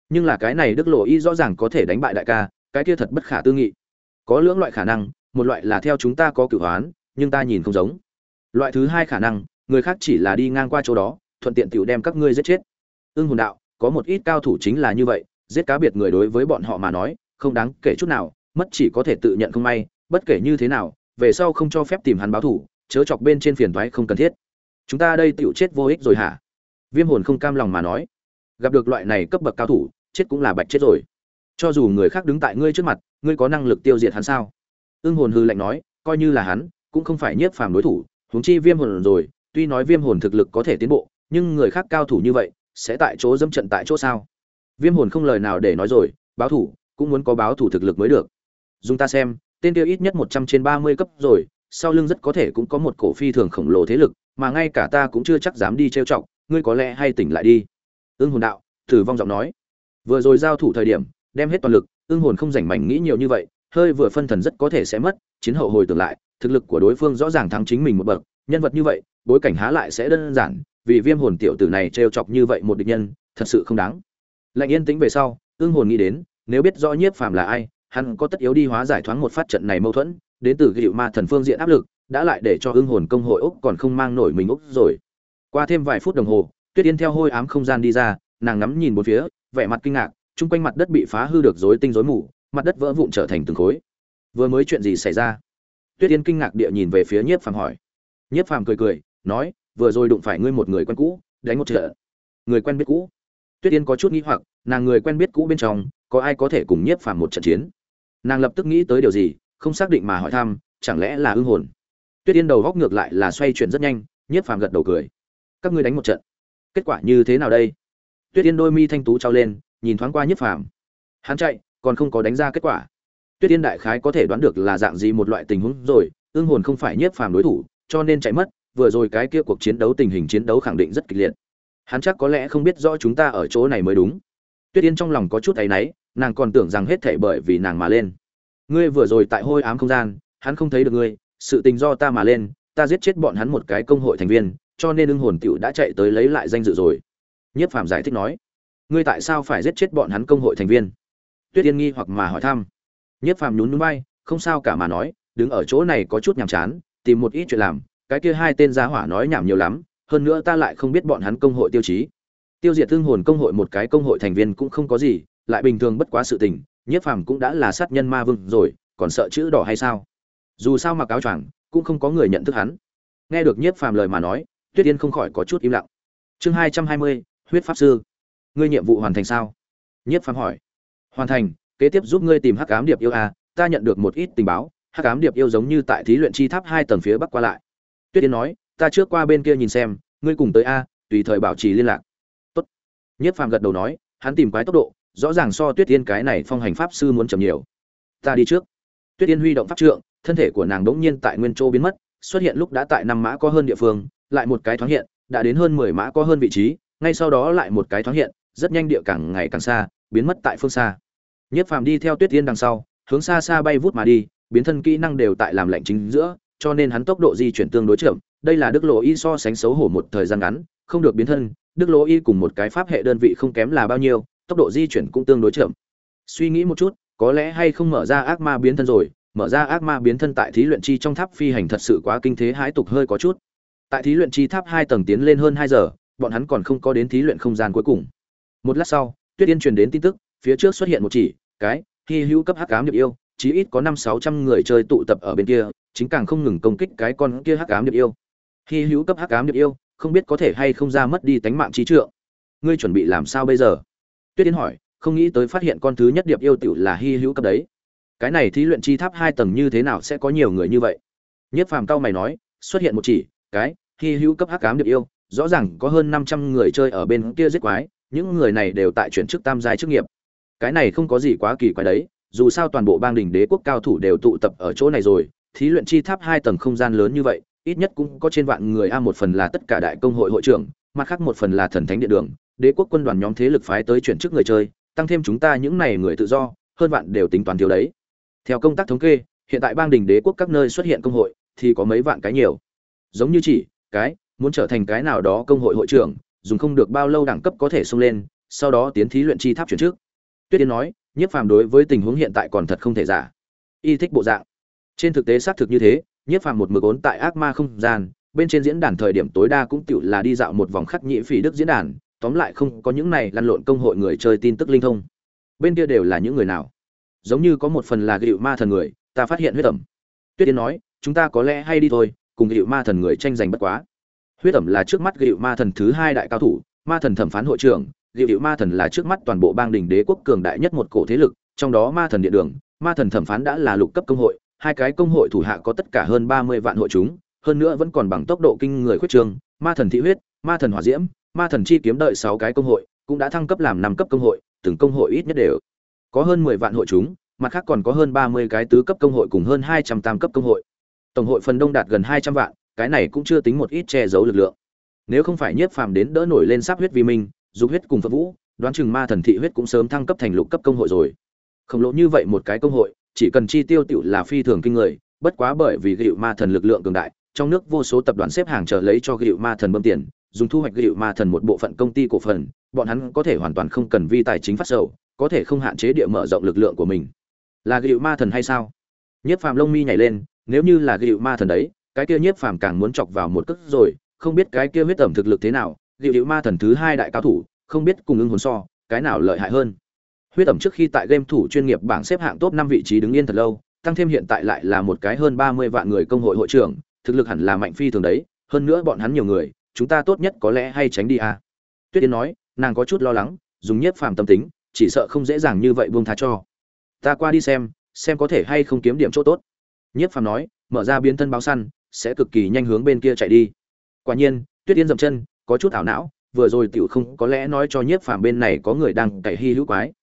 Speaker 1: Nhưng là cái này đức lộ y rõ ràng có thể đánh bại đại ca, cái kia thật bất khả tư nghị. Có lưỡng loại khả năng, một loại là theo chúng ta có cửu hoán, nhưng ta nhìn không giống. Loại thứ hai khả năng, người khác chỉ là đi ngang qua chỗ đó thuận tiện tiểu đem các ngươi giết chết. Ưng hồn đạo, có một ít cao thủ chính là như vậy, giết cá biệt người đối với bọn họ mà nói, không đáng kể chút nào, mất chỉ có thể tự nhận không may, bất kể như thế nào, về sau không cho phép tìm hắn báo thủ, chớ chọc bên trên phiền toái không cần thiết. Chúng ta đây tiểu chết vô ích rồi hả? Viêm hồn không cam lòng mà nói. Gặp được loại này cấp bậc cao thủ, chết cũng là bạch chết rồi. Cho dù người khác đứng tại ngươi trước mặt, ngươi có năng lực tiêu diệt hắn sao? Ưng hồn hư lạnh nói, coi như là hắn, cũng không phải nhiếp phàm đối thủ, huống chi viêm hồn rồi, tuy nói viêm hồn thực lực có thể tiến bộ nhưng người khác cao thủ như vậy, sẽ tại chỗ dâm trận tại chỗ sao? Viêm hồn không lời nào để nói rồi, báo thủ, cũng muốn có báo thủ thực lực mới được. Dùng ta xem, tên tiêu ít nhất một trăm trên ba mươi cấp rồi, sau lưng rất có thể cũng có một cổ phi thường khổng lồ thế lực, mà ngay cả ta cũng chưa chắc dám đi trêu chọc, ngươi có lẽ hay tỉnh lại đi. Ưng hồn đạo tử vong giọng nói. Vừa rồi giao thủ thời điểm, đem hết toàn lực, ưng hồn không rảnh mảnh nghĩ nhiều như vậy, hơi vừa phân thần rất có thể sẽ mất, chiến hậu hồi tưởng lại, thực lực của đối phương rõ ràng thắng chính mình một bậc, nhân vật như vậy, bối cảnh há lại sẽ đơn giản vì viêm hồn tiểu tử này trêu chọc như vậy một địch nhân, thật sự không đáng. Lạnh yên tĩnh về sau ương hồn nghĩ đến, nếu biết rõ nhiếp phàm là ai, hắn có tất yếu đi hóa giải thoáng một phát trận này mâu thuẫn, đến từ gịu ma thần phương diện áp lực, đã lại để cho ương hồn công hội úc còn không mang nổi mình úc rồi. Qua thêm vài phút đồng hồ, tuyết yên theo hôi ám không gian đi ra, nàng ngắm nhìn một phía, vẻ mặt kinh ngạc, chung quanh mặt đất bị phá hư được rối tinh rối mù, mặt đất vỡ vụn trở thành từng khối. Vừa mới chuyện gì xảy ra? Tuyết yên kinh ngạc địa nhìn về phía nhiếp phàm hỏi. Nhiếp phàm cười cười, nói vừa rồi đụng phải ngươi một người quen cũ, đánh một trận. Người quen biết cũ. Tuyết yên có chút nghĩ hoặc, nàng người quen biết cũ bên trong, có ai có thể cùng nhiếp phàm một trận chiến? Nàng lập tức nghĩ tới điều gì, không xác định mà hỏi thăm, chẳng lẽ là ưng hồn? Tuyết yên đầu góc ngược lại là xoay chuyển rất nhanh, nhiếp phàm gật đầu cười. Các ngươi đánh một trận. Kết quả như thế nào đây? Tuyết yên đôi mi thanh tú trao lên, nhìn thoáng qua nhiếp phàm. Hắn chạy, còn không có đánh ra kết quả. Tuyết yên đại khái có thể đoán được là dạng gì một loại tình huống rồi ương hồn không phải nhiếp phàm đối thủ, cho nên chạy mất vừa rồi cái kia cuộc chiến đấu tình hình chiến đấu khẳng định rất kịch liệt. Hắn chắc có lẽ không biết rõ chúng ta ở chỗ này mới đúng. Tuyết yên trong lòng có chút áy náy, nàng còn tưởng rằng hết thảy bởi vì nàng mà lên. Ngươi vừa rồi tại hôi ám không gian, hắn không thấy được ngươi, sự tình do ta mà lên, ta giết chết bọn hắn một cái công hội thành viên, cho nên ưng hồn tiểu đã chạy tới lấy lại danh dự rồi. Nhiếp phàm giải thích nói, ngươi tại sao phải giết chết bọn hắn công hội thành viên? Tuyết yên nghi hoặc mà hỏi thăm. Nhiếp phàm nhún núi bay, không sao cả mà nói, đứng ở chỗ này có chút nhàm chán, tìm một ít chuyện làm cái kia hai tên giá hỏa nói nhảm nhiều lắm, hơn nữa ta lại không biết bọn hắn công hội tiêu chí. Tiêu diệt thương hồn công hội một cái công hội thành viên cũng không có gì, lại bình thường bất quá sự tình, nhiếp phàm cũng đã là sát nhân ma vương rồi, còn sợ chữ đỏ hay sao? Dù sao mặc áo choàng, cũng không có người nhận thức hắn. Nghe được nhiếp phàm lời mà nói, tuyết yên không khỏi có chút im lặng. Chương hai trăm hai mươi, huyết pháp sư. Ngươi nhiệm vụ hoàn thành sao? Nhiếp phàm hỏi. Hoàn thành, kế tiếp giúp ngươi tìm hắc ám điệp yêu a, ta nhận được một ít tình báo, hắc ám điệp yêu giống như tại thí luyện chi tháp hai tầng phía bắc qua lại tuyết yên nói, ta trước qua bên kia nhìn xem, ngươi cùng tới a, tùy thời bảo trì liên lạc. Tốt. Nhất phàm gật đầu nói, hắn tìm quái tốc độ, rõ ràng so tuyết yên cái này phong hành pháp sư muốn chậm nhiều. Ta đi trước. Tuyết yên huy động pháp trượng, thân thể của nàng đống nhiên tại nguyên châu biến mất, xuất hiện lúc đã tại năm mã có hơn địa phương, lại một cái thoáng hiện, đã đến hơn mười mã có hơn vị trí, ngay sau đó lại một cái thoáng hiện, rất nhanh địa càng ngày càng xa, biến mất tại phương xa. Nhất phàm đi theo tuyết yên đằng sau, hướng xa xa bay vút mà đi, biến thân kỹ năng đều tại làm lạnh chính giữa cho nên hắn tốc độ di chuyển tương đối chậm. Đây là đức Lỗ y so sánh xấu hổ một thời gian ngắn, không được biến thân. Đức Lỗ y cùng một cái pháp hệ đơn vị không kém là bao nhiêu, tốc độ di chuyển cũng tương đối chậm. Suy nghĩ một chút, có lẽ hay không mở ra ác ma biến thân rồi. Mở ra ác ma biến thân tại thí luyện chi trong tháp phi hành thật sự quá kinh thế hãi tục hơi có chút. Tại thí luyện chi tháp hai tầng tiến lên hơn hai giờ, bọn hắn còn không có đến thí luyện không gian cuối cùng. Một lát sau, tuyết yên truyền đến tin tức, phía trước xuất hiện một chỉ, cái hy hữu cấp hắc ám nhập yêu, chí ít có năm sáu trăm người chơi tụ tập ở bên kia chính càng không ngừng công kích cái con kia hắc ám điệp yêu. Hy hữu cấp hắc ám điệp yêu, không biết có thể hay không ra mất đi tánh mạng trí trượng. Ngươi chuẩn bị làm sao bây giờ? Tuyết yến hỏi, không nghĩ tới phát hiện con thứ nhất điệp yêu tiểu là hy hữu cấp đấy. Cái này thí luyện chi tháp hai tầng như thế nào sẽ có nhiều người như vậy? Nhất phàm cao mày nói, xuất hiện một chỉ, cái hy hữu cấp hắc ám điệp yêu, rõ ràng có hơn năm trăm người chơi ở bên kia giết quái, những người này đều tại chuyển chức tam giai chức nghiệp. Cái này không có gì quá kỳ quái đấy, dù sao toàn bộ bang đình đế quốc cao thủ đều tụ tập ở chỗ này rồi thí luyện chi tháp hai tầng không gian lớn như vậy, ít nhất cũng có trên vạn người a một phần là tất cả đại công hội hội trưởng, mặt khác một phần là thần thánh địa đường, đế quốc quân đoàn nhóm thế lực phái tới chuyển chức người chơi, tăng thêm chúng ta những này người tự do, hơn vạn đều tính toán thiếu đấy. Theo công tác thống kê, hiện tại bang đình đế quốc các nơi xuất hiện công hội thì có mấy vạn cái nhiều. Giống như chỉ, cái, muốn trở thành cái nào đó công hội hội trưởng, dùng không được bao lâu đẳng cấp có thể xông lên, sau đó tiến thí luyện chi tháp chuyển trước tuyết yên nói, nhiếp phàm đối với tình huống hiện tại còn thật không thể giả. Y thích bộ dạng trên thực tế xác thực như thế, nhiếp phàm một mực ốn tại ác ma không gian, bên trên diễn đàn thời điểm tối đa cũng tựu là đi dạo một vòng khắc nhĩ phỉ đức diễn đàn, tóm lại không có những này lăn lộn công hội người chơi tin tức linh thông. Bên kia đều là những người nào? Giống như có một phần là gịu ma thần người, ta phát hiện huyết ẩm. Tuyết tiến nói, chúng ta có lẽ hay đi thôi, cùng gịu ma thần người tranh giành bất quá. Huyết ẩm là trước mắt gịu ma thần thứ hai đại cao thủ, ma thần thẩm phán hội trưởng gịu ma thần là trước mắt toàn bộ bang đình đế quốc cường đại nhất một cổ thế lực, trong đó ma thần địa đường, ma thần thẩm phán đã là lục cấp công hội hai cái công hội thủ hạ có tất cả hơn ba mươi vạn hội chúng hơn nữa vẫn còn bằng tốc độ kinh người khuyết trường ma thần thị huyết ma thần hỏa diễm ma thần chi kiếm đợi sáu cái công hội cũng đã thăng cấp làm năm cấp công hội từng công hội ít nhất đều có hơn mười vạn hội chúng mặt khác còn có hơn ba mươi cái tứ cấp công hội cùng hơn hai trăm tam cấp công hội. Tổng hội phần đông đạt gần hai trăm vạn cái này cũng chưa tính một ít che giấu lực lượng. Nếu không phải nhiếp phàm đến đỡ nổi lên sắp huyết vì mình, dục huyết cùng phật vũ đoán chừng ma thần thị huyết cũng sớm thăng cấp thành lục cấp công hội rồi. Khổng lồ như vậy một cái công hội chỉ cần chi tiêu tiểu là phi thường kinh người, bất quá bởi vì gịu ma thần lực lượng cường đại, trong nước vô số tập đoàn xếp hàng chờ lấy cho gịu ma thần bơm tiền, dùng thu hoạch gịu ma thần một bộ phận công ty cổ phần, bọn hắn có thể hoàn toàn không cần vi tài chính phát sầu, có thể không hạn chế địa mở rộng lực lượng của mình. Là gịu ma thần hay sao? Nhiếp phàm lông mi nhảy lên, nếu như là gịu ma thần đấy, cái kia nhiếp phàm càng muốn chọc vào một cước rồi, không biết cái kia huyết tẩm thực lực thế nào gịu ma thần thứ hai đại cao thủ, không biết cùng ứng hồn so, cái nào lợi hại hơn? Huyết ẩm trước khi tại game thủ chuyên nghiệp bảng xếp hạng top năm vị trí đứng yên thật lâu, tăng thêm hiện tại lại là một cái hơn ba mươi vạn người công hội hội trưởng, thực lực hẳn là mạnh phi thường đấy, hơn nữa bọn hắn nhiều người, chúng ta tốt nhất có lẽ hay tránh đi à. tuyết yến nói, nàng có chút lo lắng, dùng nhiếp phàm tâm tính, chỉ sợ không dễ dàng như vậy buông tha cho. Ta qua đi xem xem có thể hay không kiếm điểm chỗ tốt. Nhiếp phàm nói, mở ra biến thân báo săn, sẽ cực kỳ nhanh hướng bên kia chạy đi. Quả nhiên, tuyết yến dậm chân, có chút ảo não, vừa rồi tiểu không có lẽ nói cho nhiếp phàm bên này có người đang cày hy hữu quái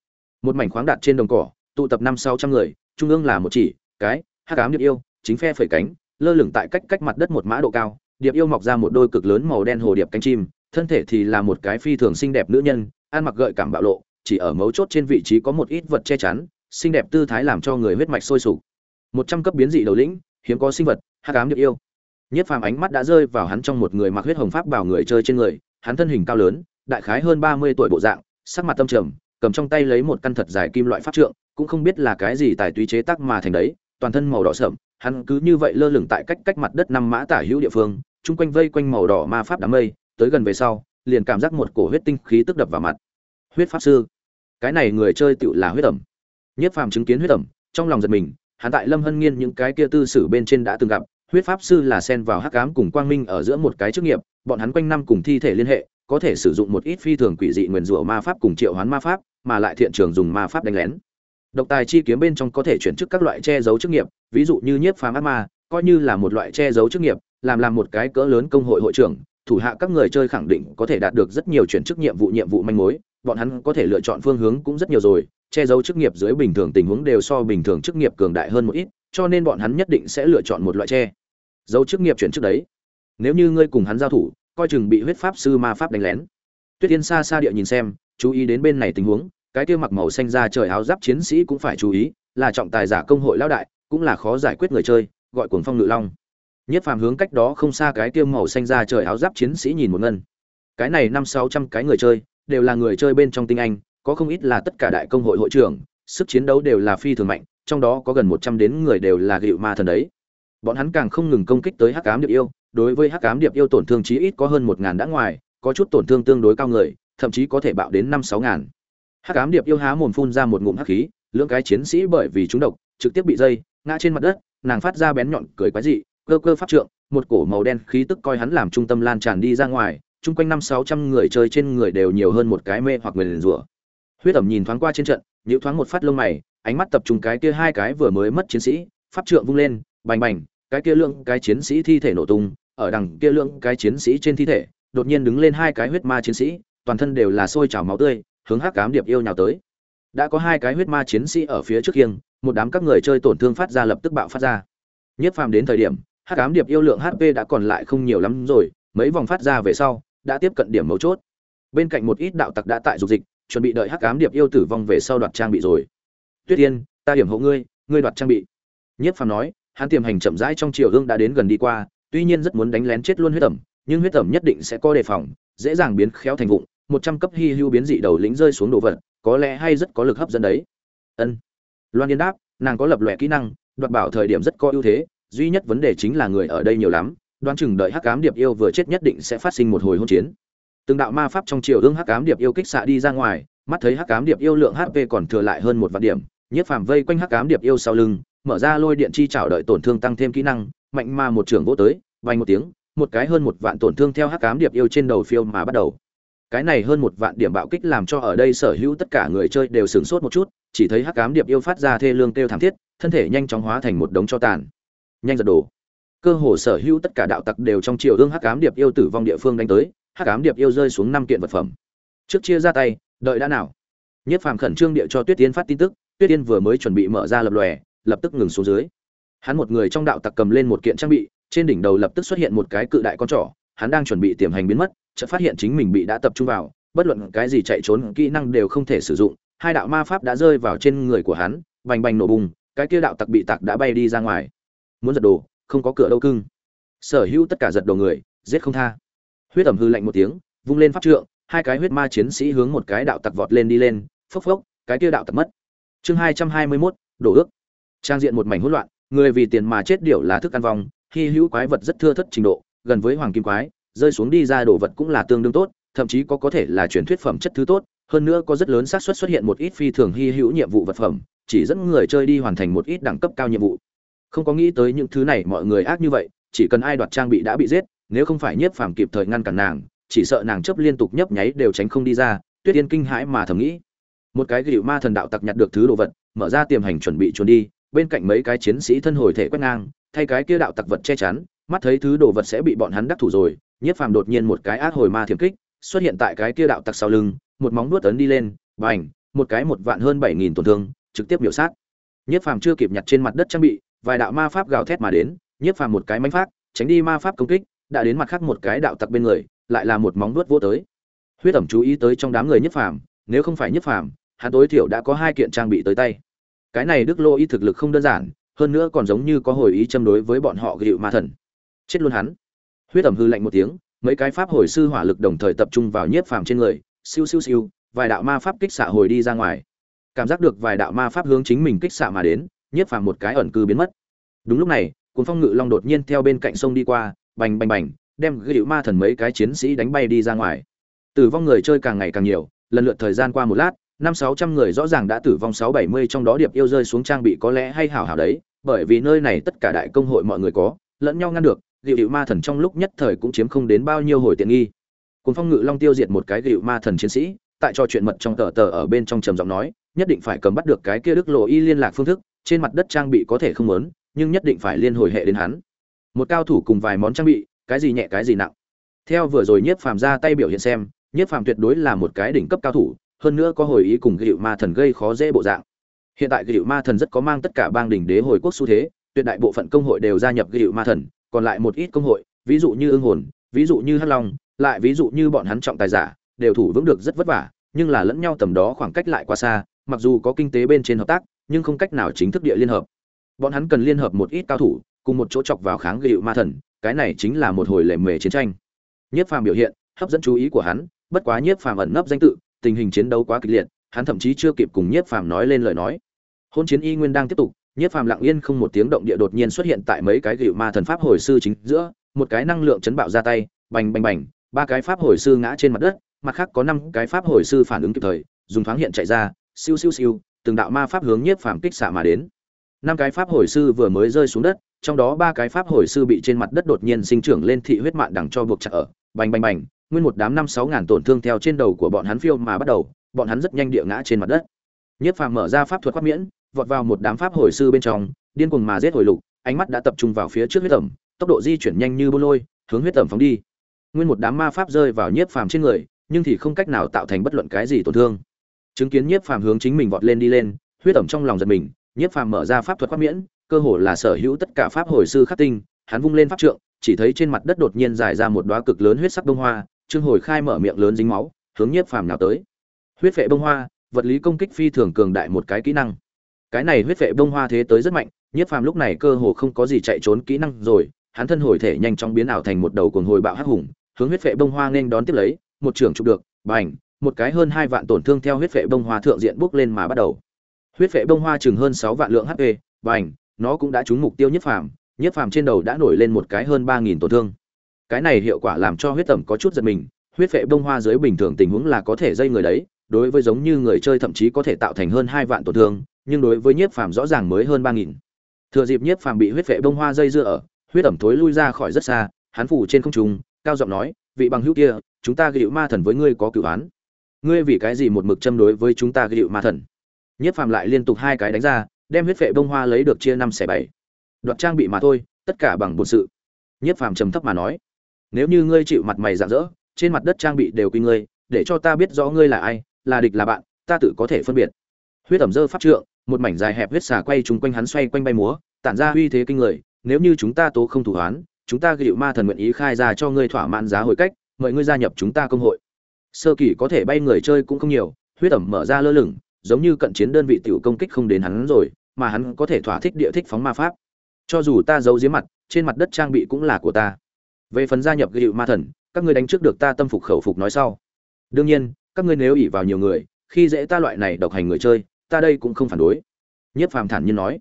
Speaker 1: một mảnh khoáng đạt trên đồng cỏ, tụ tập năm sáu trăm người, trung ương là một chỉ, cái hát cám điệp yêu, chính phe phẩy cánh, lơ lửng tại cách cách mặt đất một mã độ cao. Điệp yêu mọc ra một đôi cực lớn màu đen hồ điệp cánh chim, thân thể thì là một cái phi thường xinh đẹp nữ nhân, ăn mặc gợi cảm bạo lộ, chỉ ở mấu chốt trên vị trí có một ít vật che chắn, xinh đẹp tư thái làm cho người huyết mạch sôi sục. Một trăm cấp biến dị đầu lĩnh, hiếm có sinh vật hát cám điệp yêu. Nhất phàm ánh mắt đã rơi vào hắn trong một người mặc huyết hồng pháp bảo người chơi trên người, hắn thân hình cao lớn, đại khái hơn ba mươi tuổi bộ dạng, sắc mặt tâm trầm cầm trong tay lấy một căn thật dài kim loại pháp trượng, cũng không biết là cái gì tài túy chế tác mà thành đấy, toàn thân màu đỏ sẫm, hắn cứ như vậy lơ lửng tại cách cách mặt đất năm mã tả hữu địa phương, chung quanh vây quanh màu đỏ ma pháp đám mây, tới gần về sau, liền cảm giác một cổ huyết tinh khí tức đập vào mặt. Huyết pháp sư. Cái này người chơi tựu là huyết ẩm. Nhất phàm chứng kiến huyết ẩm, trong lòng giật mình, hắn tại Lâm Hân Nghiên những cái kia tư sử bên trên đã từng gặp, huyết pháp sư là xen vào hắc ám cùng quang minh ở giữa một cái chức nghiệp, bọn hắn quanh năm cùng thi thể liên hệ, có thể sử dụng một ít phi thường quỷ dị nguyên rủa ma pháp cùng triệu hoán ma pháp, mà lại thiện trường dùng ma pháp đánh lén. Độc tài chi kiếm bên trong có thể chuyển chức các loại che giấu chức nghiệp, ví dụ như nhiếp phàm ác ma, coi như là một loại che giấu chức nghiệp, làm làm một cái cỡ lớn công hội hội trưởng, thủ hạ các người chơi khẳng định có thể đạt được rất nhiều chuyển chức nhiệm vụ nhiệm vụ manh mối, bọn hắn có thể lựa chọn phương hướng cũng rất nhiều rồi, che giấu chức nghiệp dưới bình thường tình huống đều so bình thường chức nghiệp cường đại hơn một ít, cho nên bọn hắn nhất định sẽ lựa chọn một loại che giấu chức nghiệp chuyển chức đấy. Nếu như ngươi cùng hắn giao thủ, coi chừng bị huyết pháp sư ma pháp đánh lén. Tuyết yên xa xa địa nhìn xem, chú ý đến bên này tình huống, cái kia mặc màu xanh ra trời áo giáp chiến sĩ cũng phải chú ý, là trọng tài giả công hội lão đại, cũng là khó giải quyết người chơi, gọi cuồng phong ngự long. Nhất phàm hướng cách đó không xa cái kia màu xanh ra trời áo giáp chiến sĩ nhìn một ngân. Cái này năm sáu trăm cái người chơi, đều là người chơi bên trong tinh anh, có không ít là tất cả đại công hội hội trưởng, sức chiến đấu đều là phi thường mạnh, trong đó có gần một trăm đến người đều là gịu ma thần đấy. Bọn hắn càng không ngừng công kích tới hắc ám điệp yêu đối với hắc ám điệp yêu tổn thương chí ít có hơn một ngàn đã ngoài, có chút tổn thương tương đối cao người, thậm chí có thể bạo đến năm sáu ngàn. Hắc ám điệp yêu há mồm phun ra một ngụm hắc khí, lưỡng cái chiến sĩ bởi vì chúng độc, trực tiếp bị dây, ngã trên mặt đất, nàng phát ra bén nhọn cười quái dị, cơ cơ pháp trượng, một cổ màu đen khí tức coi hắn làm trung tâm lan tràn đi ra ngoài, chung quanh năm sáu trăm người chơi trên người đều nhiều hơn một cái mê hoặc người liền rủa. Huyết ẩm nhìn thoáng qua trên trận nhữ thoáng một phát lông mày, ánh mắt tập trung cái kia hai cái vừa mới mất chiến sĩ, pháp trượng vung lên, bành bành cái kia lượng cái chiến sĩ thi thể nổ tung ở đằng kia lượng cái chiến sĩ trên thi thể đột nhiên đứng lên hai cái huyết ma chiến sĩ toàn thân đều là sôi trào máu tươi hướng hắc cám điệp yêu nhào tới. Đã có hai cái huyết ma chiến sĩ ở phía trước kiêng, một đám các người chơi tổn thương phát ra lập tức bạo phát ra. Nhất phàm đến thời điểm hắc ám điệp yêu lượng hp đã còn lại không nhiều lắm rồi mấy vòng phát ra về sau đã tiếp cận điểm mấu chốt. Bên cạnh một ít đạo tặc đã tại dục dịch chuẩn bị đợi hắc ám điệp yêu tử vong về sau đoạt trang bị rồi. Tuyết tiên ta điểm hộ ngươi ngươi đoạt trang bị. Nhất phàm nói hắn tiềm hành chậm rãi trong chiều hương đã đến gần đi qua, tuy nhiên rất muốn đánh lén chết luôn huyết tẩm, nhưng huyết tẩm nhất định sẽ có đề phòng, dễ dàng biến khéo thành vụng, một trăm cấp hy hữu biến dị đầu lĩnh rơi xuống đồ vật, có lẽ hay rất có lực hấp dẫn đấy. Ân. Loan yên đáp, nàng có lập lòe kỹ năng, đoạt bảo thời điểm rất có ưu thế, duy nhất vấn đề chính là người ở đây nhiều lắm, đoán chừng đợi hắc ám điệp yêu vừa chết nhất định sẽ phát sinh một hồi hôn chiến. Từng đạo ma pháp trong chiều hương hắc ám điệp yêu kích xạ đi ra ngoài, mắt thấy hắc ám điệp yêu lượng hp còn thừa lại hơn một vạn điểm, nhiếp phàm vây quanh hắc ám điệp yêu sau lưng mở ra lôi điện chi chảo đợi tổn thương tăng thêm kỹ năng, mạnh mà một trường vỗ tới, vang một tiếng, một cái hơn một vạn tổn thương theo hắc ám điệp yêu trên đầu phiêu mà bắt đầu. Cái này hơn một vạn điểm bạo kích làm cho ở đây sở hữu tất cả người chơi đều sửng sốt một chút, chỉ thấy hắc ám điệp yêu phát ra thê lương kêu thảm thiết, thân thể nhanh chóng hóa thành một đống cho tàn. Nhanh giật đổ. Cơ hồ sở hữu tất cả đạo tặc đều trong chiều hương hắc ám điệp yêu tử vong địa phương đánh tới, hắc ám điệp yêu rơi xuống năm kiện vật phẩm. Trước chia ra tay, đợi đã nào? Nhất phàm khẩn trương địa cho tuyết tiên phát tin tức, tuyết tiên vừa mới chuẩn bị mở ra lập lòe lập tức ngừng xuống dưới. Hắn một người trong đạo tặc cầm lên một kiện trang bị, trên đỉnh đầu lập tức xuất hiện một cái cự đại con trỏ, hắn đang chuẩn bị tiềm hành biến mất, chợt phát hiện chính mình bị đã tập trung vào, bất luận cái gì chạy trốn kỹ năng đều không thể sử dụng, hai đạo ma pháp đã rơi vào trên người của hắn, bành bành nổ bùng, cái kia đạo tặc bị tặc đã bay đi ra ngoài. Muốn giật đồ, không có cửa đâu cưng. Sở hữu tất cả giật đồ người, giết không tha. Huyết ẩm hư lạnh một tiếng, vung lên pháp trượng, hai cái huyết ma chiến sĩ hướng một cái đạo tặc vọt lên đi lên, phốc phốc, cái kia đạo tặc mất. Chương hai trăm hai mươi mốt, đổ ước trang diện một mảnh hỗn loạn, người vì tiền mà chết điểu là thức ăn vong, hy hữu quái vật rất thưa thất trình độ, gần với hoàng kim quái, rơi xuống đi ra đồ vật cũng là tương đương tốt, thậm chí có có thể là truyền thuyết phẩm chất thứ tốt, hơn nữa có rất lớn xác suất xuất hiện một ít phi thường hy hữu nhiệm vụ vật phẩm, chỉ dẫn người chơi đi hoàn thành một ít đẳng cấp cao nhiệm vụ. Không có nghĩ tới những thứ này mọi người ác như vậy, chỉ cần ai đoạt trang bị đã bị giết, nếu không phải nhiếp phàm kịp thời ngăn cản nàng, chỉ sợ nàng chấp liên tục nhấp nháy đều tránh không đi ra, tuyết yên kinh hãi mà thầm nghĩ. Một cái gịu ma thần đạo tặc nhặt được thứ đồ vật, mở ra tiềm hành chuẩn bị trốn đi bên cạnh mấy cái chiến sĩ thân hồi thể quét ngang, thay cái kia đạo tặc vật che chắn, mắt thấy thứ đồ vật sẽ bị bọn hắn đắc thủ rồi, nhiếp phàm đột nhiên một cái ác hồi ma thiểm kích, xuất hiện tại cái kia đạo tặc sau lưng, một móng nuốt ấn đi lên, bành, một cái một vạn hơn bảy nghìn tổn thương, trực tiếp biểu sát. Nhiếp phàm chưa kịp nhặt trên mặt đất trang bị, vài đạo ma pháp gào thét mà đến, nhiếp phàm một cái mánh phát, tránh đi ma pháp công kích, đã đến mặt khác một cái đạo tặc bên người, lại là một móng nuốt vô tới. Huyết ẩm chú ý tới trong đám người nhiếp phàm, nếu không phải nhiếp phàm, hắn tối thiểu đã có hai kiện trang bị tới tay cái này đức lô y thực lực không đơn giản, hơn nữa còn giống như có hồi ý châm đối với bọn họ gịu ma thần. Chết luôn hắn. Huyết ẩm hư lạnh một tiếng, mấy cái pháp hồi sư hỏa lực đồng thời tập trung vào nhiếp phàm trên người, siêu siêu siêu, vài đạo ma pháp kích xạ hồi đi ra ngoài. Cảm giác được vài đạo ma pháp hướng chính mình kích xạ mà đến, nhiếp phàm một cái ẩn cư biến mất. Đúng lúc này cuốn phong ngự long đột nhiên theo bên cạnh sông đi qua, bành bành bành, đem gịu ma thần mấy cái chiến sĩ đánh bay đi ra ngoài. Tử vong người chơi càng ngày càng nhiều, lần lượt thời gian qua một lát năm sáu trăm người rõ ràng đã tử vong, sáu bảy mươi trong đó điệp yêu rơi xuống trang bị có lẽ hay hảo hảo đấy, bởi vì nơi này tất cả đại công hội mọi người có, lẫn nhau ngăn được dịu điệu ma thần trong lúc nhất thời cũng chiếm không đến bao nhiêu hồi tiện nghi. Cùng phong ngự long tiêu diệt một cái dịu ma thần chiến sĩ, tại trò chuyện mật trong tờ tờ ở bên trong trầm giọng nói, nhất định phải cầm bắt được cái kia đức lộ y liên lạc phương thức, trên mặt đất trang bị có thể không lớn nhưng nhất định phải liên hồi hệ đến hắn. Một cao thủ cùng vài món trang bị, cái gì nhẹ cái gì nặng. Theo vừa rồi nhiếp phàm ra tay biểu hiện xem, nhiếp phàm tuyệt đối là một cái đỉnh cấp cao thủ hơn nữa có hồi ý cùng gịu ma thần gây khó dễ bộ dạng. Hiện tại gịu ma thần rất có mang tất cả bang đỉnh đế hồi quốc xu thế, tuyệt đại bộ phận công hội đều gia nhập gịu ma thần, còn lại một ít công hội, ví dụ như ương hồn, ví dụ như hắc long, lại ví dụ như bọn hắn trọng tài giả, đều thủ vững được rất vất vả, nhưng là lẫn nhau tầm đó khoảng cách lại quá xa, mặc dù có kinh tế bên trên hợp tác, nhưng không cách nào chính thức địa liên hợp. Bọn hắn cần liên hợp một ít cao thủ, cùng một chỗ chọc vào kháng gịu ma thần, cái này chính là một hồi lề mề chiến tranh. Nhiếp phàm biểu hiện, hấp dẫn chú ý của hắn, bất quá nhiếp phàm ẩn nấp danh tự tình hình chiến đấu quá kịch liệt, hắn thậm chí chưa kịp cùng nhiếp phàm nói lên lời nói. Hôn chiến y nguyên đang tiếp tục, nhiếp phàm lặng yên không một tiếng động địa đột nhiên xuất hiện tại mấy cái gịu ma thần pháp hồi sư chính giữa, một cái năng lượng chấn bạo ra tay, bành bành bành, ba cái pháp hồi sư ngã trên mặt đất, mặt khác có năm cái pháp hồi sư phản ứng kịp thời, dùng thoáng hiện chạy ra, siêu siêu siêu, từng đạo ma pháp hướng nhiếp phàm kích xạ mà đến. Năm cái pháp hồi sư vừa mới rơi xuống đất, trong đó ba cái pháp hồi sư bị trên mặt đất đột nhiên sinh trưởng lên thị huyết mạng đằng cho buộc chặt ở, bành bành bành nguyên một đám năm sáu ngàn tổn thương theo trên đầu của bọn hắn phiêu mà bắt đầu, bọn hắn rất nhanh địa ngã trên mặt đất. Nhất phàm mở ra pháp thuật quát miễn, vọt vào một đám pháp hồi sư bên trong, điên cuồng mà giết hồi lục, ánh mắt đã tập trung vào phía trước huyết tẩm tốc độ di chuyển nhanh như bô lôi, hướng huyết tẩm phóng đi. Nguyên một đám ma pháp rơi vào nhiếp phàm trên người, nhưng thì không cách nào tạo thành bất luận cái gì tổn thương. Chứng kiến nhiếp phàm hướng chính mình vọt lên đi lên, huyết tẩm trong lòng giật mình nhiếp phàm mở ra pháp thuật quát miễn, cơ hồ là sở hữu tất cả pháp hồi sư khắc tinh, hắn vung lên pháp trượng, chỉ thấy trên mặt đất đột nhiên dài ra một đóa cực lớn huyết sắc bông hoa trương hồi khai mở miệng lớn dính máu, hướng nhiếp phàm nào tới. Huyết vệ bông hoa, vật lý công kích phi thường cường đại một cái kỹ năng. Cái này huyết vệ bông hoa thế tới rất mạnh, nhiếp phàm lúc này cơ hồ không có gì chạy trốn kỹ năng rồi, hắn thân hồi thể nhanh chóng biến ảo thành một đầu cuồng hồi bạo hắc hùng, hướng huyết vệ bông hoa nên đón tiếp lấy, một trưởng chụp được, bành, một cái hơn hai vạn tổn thương theo huyết vệ bông hoa thượng diện bước lên mà bắt đầu. Huyết vệ bông hoa chừng hơn sáu vạn lượng hp bành, nó cũng đã trúng mục tiêu nhiếp phàm nhiếp phàm trên đầu đã nổi lên một cái hơn ba nghìn tổn thương cái này hiệu quả làm cho huyết tẩm có chút giật mình, huyết vệ bông hoa dưới bình thường tình huống là có thể dây người đấy, đối với giống như người chơi thậm chí có thể tạo thành hơn hai vạn tổn thương, nhưng đối với nhiếp phàm rõ ràng mới hơn ba nghìn. Thừa dịp nhiếp phàm bị huyết vệ bông hoa dây dưa ở, huyết ẩm thối lui ra khỏi rất xa, hắn phủ trên không trung, cao giọng nói, vị bằng hữu kia, chúng ta gịu ma thần với ngươi có cửu án. Ngươi vì cái gì một mực châm đối với chúng ta gịu ma thần? Nhiếp phàm lại liên tục hai cái đánh ra, đem huyết vệ bông hoa lấy được chia năm xẻ bảy. Đoạt trang bị mà thôi, tất cả bằng bột sự. Nhiếp phàm trầm thấp mà nói nếu như ngươi chịu mặt mày rạng rỡ, trên mặt đất trang bị đều quy ngươi, để cho ta biết rõ ngươi là ai, là địch là bạn, ta tự có thể phân biệt. Huyết ẩm dơ pháp trượng, một mảnh dài hẹp huyết xà quay chung quanh hắn xoay quanh bay múa, tản ra uy thế kinh người, nếu như chúng ta tố không thủ hoán, chúng ta gịu ma thần nguyện ý khai ra cho ngươi thỏa mãn giá hồi cách, mời ngươi gia nhập chúng ta công hội. Sơ kỳ có thể bay người chơi cũng không nhiều, huyết ẩm mở ra lơ lửng, giống như cận chiến đơn vị tiểu công kích không đến hắn rồi, mà hắn có thể thỏa thích địa thích phóng ma pháp. Cho dù ta giấu dưới mặt, trên mặt đất trang bị cũng là của ta về phần gia nhập gịu ma thần, các ngươi đánh trước được ta tâm phục khẩu phục nói sau. Đương nhiên, các ngươi nếu ỉ vào nhiều người, khi dễ ta loại này độc hành người chơi, ta đây cũng không phản đối. Nhiếp phàm thản nhiên nói.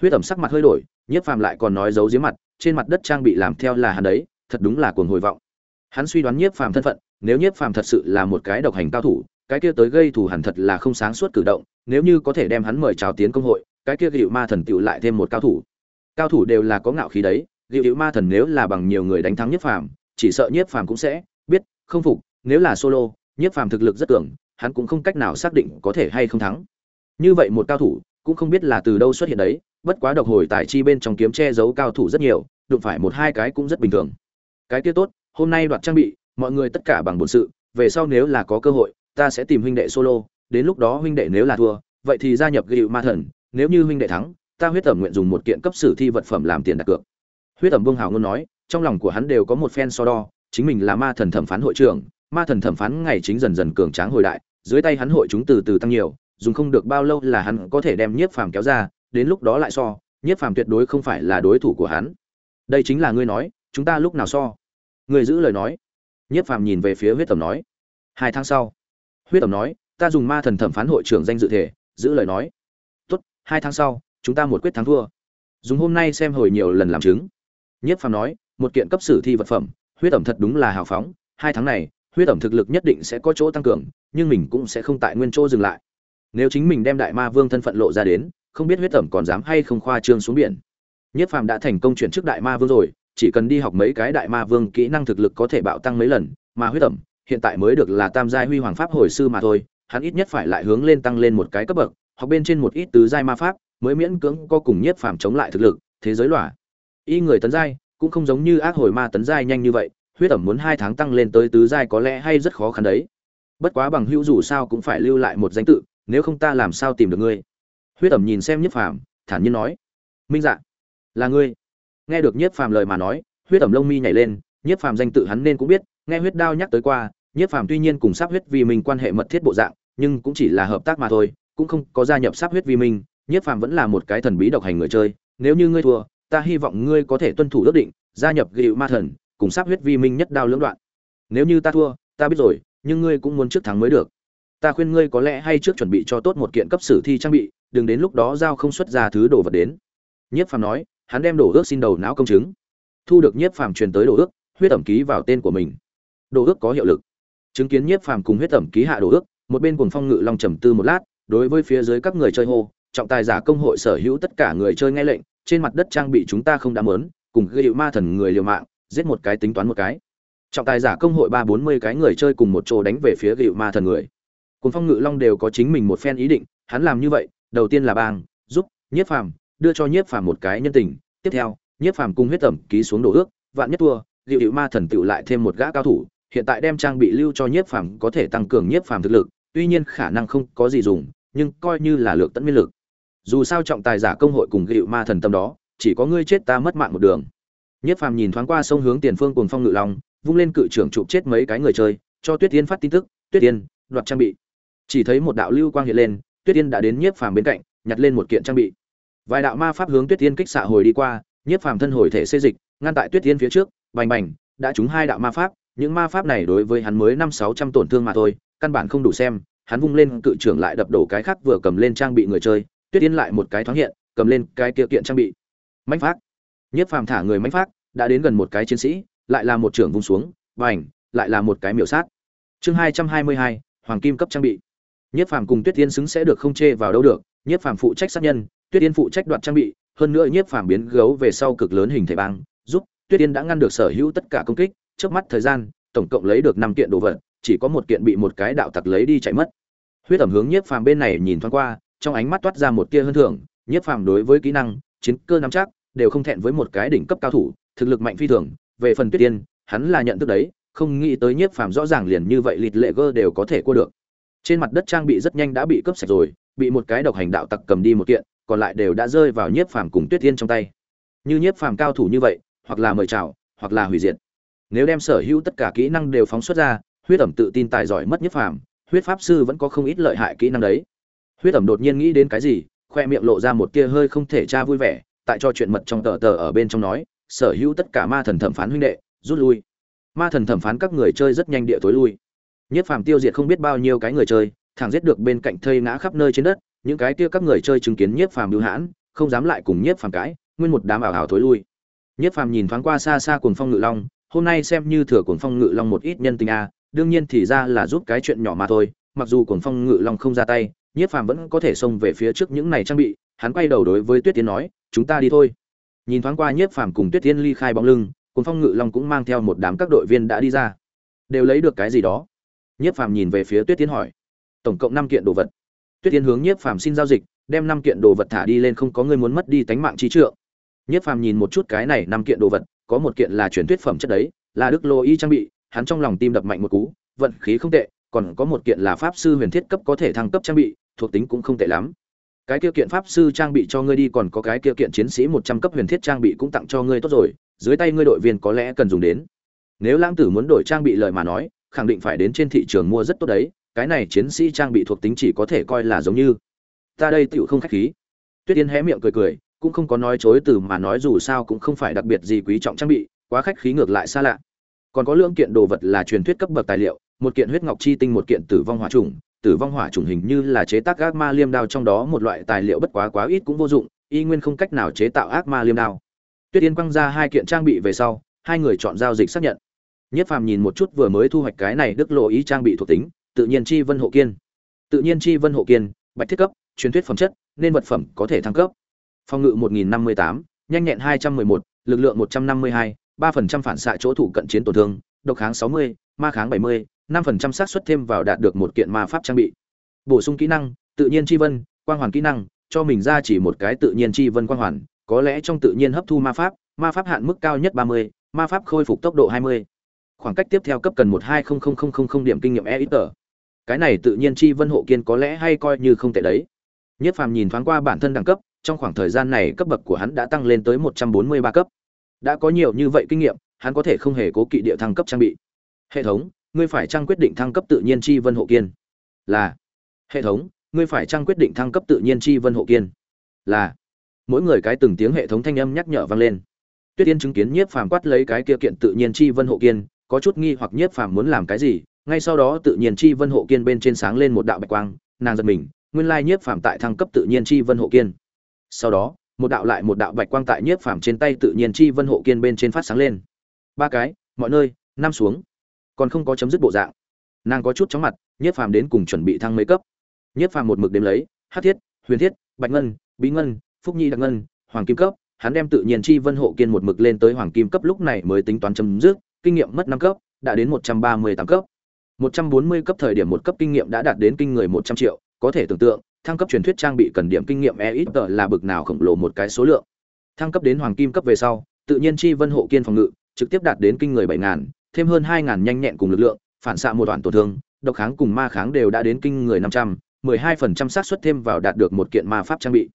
Speaker 1: Huyết ẩm sắc mặt hơi đổi nhiếp phàm lại còn nói giấu dưới mặt, trên mặt đất trang bị làm theo là hắn đấy, thật đúng là cuồng hồi vọng. Hắn suy đoán nhiếp phàm thân phận, nếu nhiếp phàm thật sự là một cái độc hành cao thủ, cái kia tới gây thù hẳn thật là không sáng suốt cử động, nếu như có thể đem hắn mời chào tiến công hội, cái kia gịu ma thần tựu lại thêm một cao thủ. Cao thủ đều là có ngạo khí đấy gịu hữu ma thần nếu là bằng nhiều người đánh thắng nhiếp phàm, chỉ sợ nhiếp phàm cũng sẽ biết, không phục, nếu là solo nhiếp phàm thực lực rất tưởng hắn cũng không cách nào xác định có thể hay không thắng. Như vậy một cao thủ, cũng không biết là từ đâu xuất hiện đấy, bất quá độc hồi tài chi bên trong kiếm che giấu cao thủ rất nhiều, đụng phải một hai cái cũng rất bình thường. Cái kia tốt, hôm nay đoạt trang bị, mọi người tất cả bằng bổn sự, về sau nếu là có cơ hội, ta sẽ tìm huynh đệ solo, đến lúc đó huynh đệ nếu là thua, vậy thì gia nhập gịu ma thần, nếu như huynh đệ thắng, ta huyết tẩm nguyện dùng một kiện cấp sử thi vật phẩm làm tiền đặt cược huyết ẩm vương hào ngôn nói, trong lòng của hắn đều có một phen so đo, chính mình là ma thần thẩm phán hội trưởng, ma thần thẩm phán ngày chính dần dần cường tráng hồi đại, dưới tay hắn hội chúng từ từ tăng nhiều, dùng không được bao lâu là hắn có thể đem nhiếp phàm kéo ra, đến lúc đó lại so, nhiếp phàm tuyệt đối không phải là đối thủ của hắn. Đây chính là ngươi nói, chúng ta lúc nào so? Ngươi giữ lời nói. Nhiếp phàm nhìn về phía huyết Tầm nói. Hai tháng sau, huyết Tầm nói, ta dùng ma thần thẩm phán hội trưởng danh dự thể, giữ lời nói. Tốt, hai tháng sau, chúng ta một quyết thắng thua. Dùng hôm nay xem hồi nhiều lần làm chứng nhất phàm nói, một kiện cấp sử thi vật phẩm, huyết ẩm thật đúng là hào phóng, hai tháng này, huyết ẩm thực lực nhất định sẽ có chỗ tăng cường, nhưng mình cũng sẽ không tại nguyên chỗ dừng lại. Nếu chính mình đem đại ma vương thân phận lộ ra đến, không biết huyết ẩm còn dám hay không khoa trương xuống biển. Nhất phàm đã thành công chuyển chức đại ma vương rồi, chỉ cần đi học mấy cái đại ma vương kỹ năng thực lực có thể bạo tăng mấy lần, mà huyết ẩm, hiện tại mới được là tam giai huy hoàng pháp hồi sư mà thôi, hắn ít nhất phải lại hướng lên tăng lên một cái cấp bậc, học bên trên một ít tứ giai ma pháp, mới miễn cưỡng có cùng nhiếp phàm chống lại thực lực, thế giới lỏa y người tấn giai cũng không giống như ác hồi ma tấn giai nhanh như vậy huyết ẩm muốn hai tháng tăng lên tới tứ giai có lẽ hay rất khó khăn đấy. Bất quá bằng hữu dù sao cũng phải lưu lại một danh tự nếu không ta làm sao tìm được ngươi? Huyết ẩm nhìn xem nhiếp phàm thản nhiên nói. Minh dạ là ngươi. Nghe được nhiếp phàm lời mà nói huyết ẩm lông mi nhảy lên nhiếp phàm danh tự hắn nên cũng biết nghe huyết đao nhắc tới qua nhiếp phàm tuy nhiên cùng sắp huyết vì mình quan hệ mật thiết bộ dạng nhưng cũng chỉ là hợp tác mà thôi cũng không có gia nhập sắp huyết vì mình, nhiếp phàm vẫn là một cái thần bí độc hành người chơi nếu như ngươi thua ta hy vọng ngươi có thể tuân thủ ước định, gia nhập gịu ma thần, cùng sắp huyết vi minh nhất đao lưỡng đoạn. Nếu như ta thua, ta biết rồi, nhưng ngươi cũng muốn trước thắng mới được. Ta khuyên ngươi có lẽ hay trước chuẩn bị cho tốt một kiện cấp sử thi trang bị, đừng đến lúc đó giao không xuất ra thứ đồ vật đến. Nhiếp phàm nói, hắn đem đồ ước xin đầu não công chứng. Thu được nhiếp phàm truyền tới đồ ước, huyết ẩm ký vào tên của mình. Đồ ước có hiệu lực. Chứng kiến nhiếp phàm cùng huyết ẩm ký hạ đồ ước, một bên cùng phong ngự long trầm tư một lát, đối với phía dưới các người chơi hô, trọng tài giả công hội sở hữu tất cả người chơi nghe lệnh trên mặt đất trang bị chúng ta không đã mớn, cùng gây ma thần người liều mạng, giết một cái tính toán một cái. Trọng tài giả công hội ba bốn mươi cái người chơi cùng một chỗ đánh về phía gây ma thần người. Cùng phong ngự long đều có chính mình một phen ý định, hắn làm như vậy, đầu tiên là bang, giúp nhiếp phàm, đưa cho nhiếp phàm một cái nhân tình, tiếp theo, nhiếp phàm cùng huyết tẩm ký xuống đồ ước, vạn nhất thua liệu hiệu ma thần tựu lại thêm một gã cao thủ, hiện tại đem trang bị lưu cho nhiếp phàm có thể tăng cường nhiếp phàm thực lực, tuy nhiên khả năng không có gì dùng, nhưng coi như là lược tận miên lực dù sao trọng tài giả công hội cùng gịu ma thần tâm đó chỉ có ngươi chết ta mất mạng một đường Nhất Phàm nhìn thoáng qua sông hướng tiền phương cùng phong ngự long, vung lên cự trưởng chụp chết mấy cái người chơi, cho Tuyết Tiên phát tin tức, "Tuyết Tiên, đoạt trang bị." Chỉ thấy một đạo lưu quang hiện lên, Tuyết Tiên đã đến Nhiếp Phàm bên cạnh, nhặt lên một kiện trang bị. Vài đạo ma pháp hướng Tuyết Tiên kích xạ hồi đi qua, Nhiếp Phàm thân hồi thể xê dịch, ngăn tại Tuyết Tiên phía trước, bành bành, đã trúng hai đạo ma pháp, những ma pháp này đối với hắn mới năm sáu trăm tổn thương mà thôi, căn bản không đủ xem, hắn vung lên cự trưởng lại đập đổ cái khác vừa cầm lên trang bị người chơi, Tuyết yên lại một cái thoáng hiện, cầm lên cái kia kiện trang bị. Mãnh phát Nhất phàm thả người mãnh phát, đã đến gần một cái chiến sĩ, lại là một trưởng vung xuống, bành, lại là một cái miểu sát. Chương hai trăm hai mươi hai, hoàng kim cấp trang bị. Nhất phàm cùng Tuyết yên xứng sẽ được không chê vào đâu được, Nhất phàm phụ trách sát nhân, Tuyết yên phụ trách đoạt trang bị, hơn nữa Nhất phàm biến gấu về sau cực lớn hình thể băng, giúp Tuyết yên đã ngăn được sở hữu tất cả công kích, trước mắt thời gian, tổng cộng lấy được năm kiện đồ vật, chỉ có một kiện bị một cái đạo tặc lấy đi chạy mất. Huyết ẩm hướng Nhất phàm bên này nhìn thoáng qua, trong ánh mắt toát ra một tia hơn thưởng, Nhất phàm đối với kỹ năng, chiến cơ nắm chắc, đều không thẹn với một cái đỉnh cấp cao thủ, thực lực mạnh phi thường, về phần Tuyết Tiên, hắn là nhận thức đấy, không nghĩ tới Nhiếp Phàm rõ ràng liền như vậy lịt lệ gơ đều có thể qua được. Trên mặt đất trang bị rất nhanh đã bị cướp sạch rồi, bị một cái độc hành đạo tặc cầm đi một kiện, còn lại đều đã rơi vào Nhiếp Phàm cùng Tuyết Tiên trong tay. Như Nhiếp Phàm cao thủ như vậy, hoặc là mời chào, hoặc là hủy diệt. Nếu đem sở hữu tất cả kỹ năng đều phóng xuất ra, huyết ẩm tự tin tài giỏi mất Nhiếp Phàm, huyết pháp sư vẫn có không ít lợi hại kỹ năng đấy. Huyết ẩm đột nhiên nghĩ đến cái gì, khoe miệng lộ ra một tia hơi không thể tra vui vẻ, tại cho chuyện mật trong tờ tờ ở bên trong nói sở hữu tất cả ma thần thẩm phán huynh đệ rút lui. Ma thần thẩm phán các người chơi rất nhanh địa tối lui. Nhất phàm tiêu diệt không biết bao nhiêu cái người chơi thẳng giết được bên cạnh thây ngã khắp nơi trên đất những cái kia các người chơi chứng kiến nhiếp phàm bưu hãn không dám lại cùng nhiếp phàm cãi nguyên một đám ảo ảo thối lui. Nhiếp phàm nhìn thoáng qua xa xa cuồng phong ngự long hôm nay xem như thừa cuồng phong ngự long một ít nhân tình a đương nhiên thì ra là giúp cái chuyện nhỏ mà thôi mặc dù cuồng phong ngự long không ra tay nhiếp phàm vẫn có thể xông về phía trước những này trang bị, hắn quay đầu đối với tuyết tiến nói, chúng ta đi thôi. Nhìn thoáng qua nhiếp phàm cùng tuyết tiên ly khai bóng lưng cùng phong ngự long cũng mang theo một đám các đội viên đã đi ra. Đều lấy được cái gì đó? Nhiếp phàm nhìn về phía tuyết tiến hỏi. Tổng cộng năm kiện đồ vật. Tuyết tiến hướng nhiếp phàm xin giao dịch, đem năm kiện đồ vật thả đi lên không có người muốn mất đi tánh mạng trí trượng. Nhiếp phàm nhìn một chút cái này năm kiện đồ vật, có một kiện là truyền thuyết phẩm chất đấy, là đức lô y trang bị, hắn trong lòng tim đập mạnh một cú, vận khí không tệ, còn có một kiện là pháp sư huyền thiết cấp có thể thăng cấp trang bị thuộc tính cũng không tệ lắm. Cái kia kiện pháp sư trang bị cho ngươi đi, còn có cái kia kiện chiến sĩ một trăm cấp huyền thiết trang bị cũng tặng cho ngươi tốt rồi, dưới tay ngươi đội viên có lẽ cần dùng đến. Nếu lãng tử muốn đổi trang bị lời mà nói, khẳng định phải đến trên thị trường mua rất tốt đấy, cái này chiến sĩ trang bị thuộc tính chỉ có thể coi là giống như. Ta đây tựu không khách khí. Tuyết yên hé miệng cười cười, cũng không có nói chối từ mà nói dù sao cũng không phải đặc biệt gì quý trọng trang bị, quá khách khí ngược lại xa lạ. Còn có lượng kiện đồ vật là truyền thuyết cấp bậc tài liệu, một kiện huyết ngọc chi tinh, một kiện tử vong hỏa trùng tử vong hỏa chủng hình như là chế tác ác ma liêm đao trong đó một loại tài liệu bất quá quá ít cũng vô dụng, y nguyên không cách nào chế tạo ác ma liêm đao. Tuyết Yên quăng ra hai kiện trang bị về sau, hai người chọn giao dịch xác nhận. Nhất Phàm nhìn một chút vừa mới thu hoạch cái này đức lộ ý trang bị thuộc tính, tự nhiên chi vân hộ kiên. Tự nhiên chi vân hộ kiên, bạch thiết cấp, truyền thuyết phẩm chất, nên vật phẩm có thể thăng cấp. Phong ngự 1058, nhanh nhẹn 211, lực lượng 152, 3% phản xạ chỗ thủ cận chiến tổn thương, độc kháng 60, ma kháng 70, 5% xác suất thêm vào đạt được một kiện ma pháp trang bị. Bổ sung kỹ năng, tự nhiên chi vân, quang hoàn kỹ năng, cho mình ra chỉ một cái tự nhiên chi vân quang hoàn, có lẽ trong tự nhiên hấp thu ma pháp, ma pháp hạn mức cao nhất 30, ma pháp khôi phục tốc độ 20. Khoảng cách tiếp theo cấp cần 1200000 điểm kinh nghiệm e ít Cái này tự nhiên chi vân hộ kiên có lẽ hay coi như không tệ đấy. Nhất Phàm nhìn thoáng qua bản thân đẳng cấp, trong khoảng thời gian này cấp bậc của hắn đã tăng lên tới 143 cấp. Đã có nhiều như vậy kinh nghiệm, hắn có thể không hề cố kỵ địa thăng cấp trang bị. Hệ thống, ngươi phải trang quyết định thăng cấp tự nhiên chi vân hộ kiên. Là, hệ thống, ngươi phải trang quyết định thăng cấp tự nhiên chi vân hộ kiên. Là, mỗi người cái từng tiếng hệ thống thanh âm nhắc nhở vang lên. Tuyết yên chứng kiến nhiếp phàm quát lấy cái kia kiện tự nhiên chi vân hộ kiên, có chút nghi hoặc nhiếp phàm muốn làm cái gì, ngay sau đó tự nhiên chi vân hộ kiên bên trên sáng lên một đạo bạch quang, nàng giật mình, nguyên lai nhiếp phàm tại thăng cấp tự nhiên chi vân hộ kiên. Sau đó, một đạo lại một đạo bạch quang tại nhiếp phàm trên tay tự nhiên chi vân hộ kiên bên trên phát sáng lên. Ba cái, mọi nơi, năm xuống còn không có chấm dứt bộ dạng nàng có chút chóng mặt nhiếp phàm đến cùng chuẩn bị thăng mấy cấp nhiếp phàm một mực đếm lấy hát thiết huyền thiết bạch ngân bí ngân phúc nhi đặc ngân hoàng kim cấp hắn đem tự nhiên chi vân hộ kiên một mực lên tới hoàng kim cấp lúc này mới tính toán chấm dứt, kinh nghiệm mất năm cấp, đã đến một trăm ba mươi tám cấp. một trăm bốn mươi cấp thời điểm một cấp kinh nghiệm đã đạt đến kinh người một trăm triệu, có thể tưởng tượng, thăng cấp truyền thuyết trang bị cần điểm kinh nghiệm e ít là bực nào khổng lồ một cái số lượng. Thăng cấp đến hoàng kim cấp về sau, tự nhiên chi vân hộ kiên phòng ngự trực tiếp đạt đến kinh người bảy ngàn, thêm hơn 2000 nhanh nhẹn cùng lực lượng, phản xạ một đoạn tổn thương, độc kháng cùng ma kháng đều đã đến kinh người năm trăm, mười hai phần trăm xác suất thêm vào đạt được một kiện ma pháp trang bị.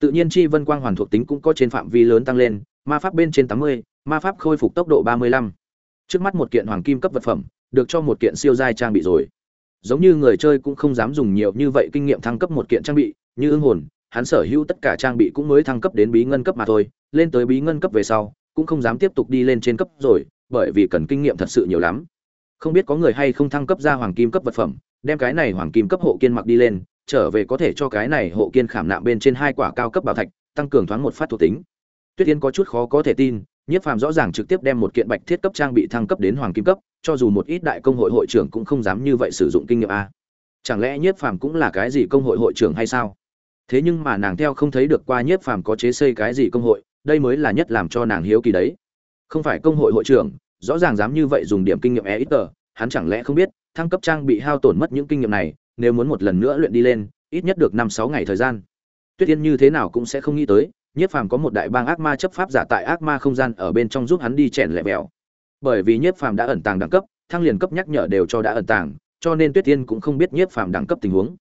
Speaker 1: Tự nhiên chi vân quang hoàn thuộc tính cũng có trên phạm vi lớn tăng lên, ma pháp bên trên tám mươi, ma pháp khôi phục tốc độ ba mươi lăm. Trước mắt một kiện hoàng kim cấp vật phẩm, được cho một kiện siêu giai trang bị rồi. Giống như người chơi cũng không dám dùng nhiều như vậy kinh nghiệm thăng cấp một kiện trang bị, như ưng hồn, hắn sở hữu tất cả trang bị cũng mới thăng cấp đến bí ngân cấp mà thôi, lên tới bí ngân cấp về sau, cũng không dám tiếp tục đi lên trên cấp rồi, bởi vì cần kinh nghiệm thật sự nhiều lắm. Không biết có người hay không thăng cấp ra hoàng kim cấp vật phẩm, đem cái này hoàng kim cấp hộ kiên mặc đi lên, trở về có thể cho cái này hộ kiên khảm nạm bên trên hai quả cao cấp bảo thạch, tăng cường thoáng một phát thuộc tính. Tuyết Yên có chút khó có thể tin, Nhiếp Phàm rõ ràng trực tiếp đem một kiện bạch thiết cấp trang bị thăng cấp đến hoàng kim cấp, cho dù một ít đại công hội hội trưởng cũng không dám như vậy sử dụng kinh nghiệm a. Chẳng lẽ Nhiếp Phàm cũng là cái gì công hội hội trưởng hay sao? Thế nhưng mà nàng theo không thấy được qua Nhiếp Phàm có chế xây cái gì công hội, đây mới là nhất làm cho nàng hiếu kỳ đấy. Không phải công hội hội trưởng, rõ ràng dám như vậy dùng điểm kinh nghiệm e ít tờ, hắn chẳng lẽ không biết, thăng cấp trang bị hao tổn mất những kinh nghiệm này, nếu muốn một lần nữa luyện đi lên, ít nhất được năm sáu ngày thời gian. Tuyết tiên như thế nào cũng sẽ không nghĩ tới, Nhiếp Phàm có một đại bang ác ma chấp pháp giả tại ác ma không gian ở bên trong giúp hắn đi chèn lẹ bèo. Bởi vì Nhiếp Phàm đã ẩn tàng đẳng cấp, thăng liền cấp nhắc nhở đều cho đã ẩn tàng, cho nên Tuyết tiên cũng không biết Nhiếp Phàm đẳng cấp tình huống.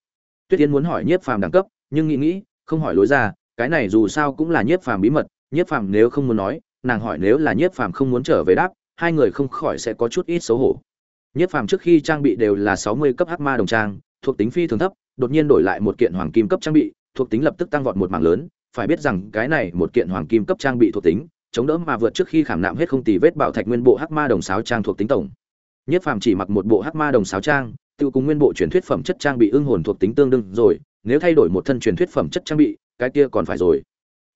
Speaker 1: Tuyết tiên muốn hỏi Nhiếp Phàm đẳng cấp, nhưng nghĩ nghĩ, không hỏi lối ra, cái này dù sao cũng là Nhiếp Phàm bí mật, Nhiếp Phàm nếu không muốn nói, nàng hỏi nếu là Nhiếp Phàm không muốn trở về đáp, hai người không khỏi sẽ có chút ít xấu hổ. Nhiếp Phàm trước khi trang bị đều là 60 cấp hắc ma đồng trang, thuộc tính phi thường thấp, đột nhiên đổi lại một kiện hoàng kim cấp trang bị, thuộc tính lập tức tăng vọt một mảng lớn, phải biết rằng cái này một kiện hoàng kim cấp trang bị thuộc tính, chống đỡ mà vượt trước khi khảm nạm hết không tì vết bảo thạch nguyên bộ hắc ma đồng sáo trang thuộc tính tổng. Nhất Phàm chỉ mặc một bộ hắc ma đồng sáo trang, tự cùng nguyên bộ truyền thuyết phẩm chất trang bị ưng hồn thuộc tính tương đương rồi, nếu thay đổi một thân truyền thuyết phẩm chất trang bị, cái kia còn phải rồi.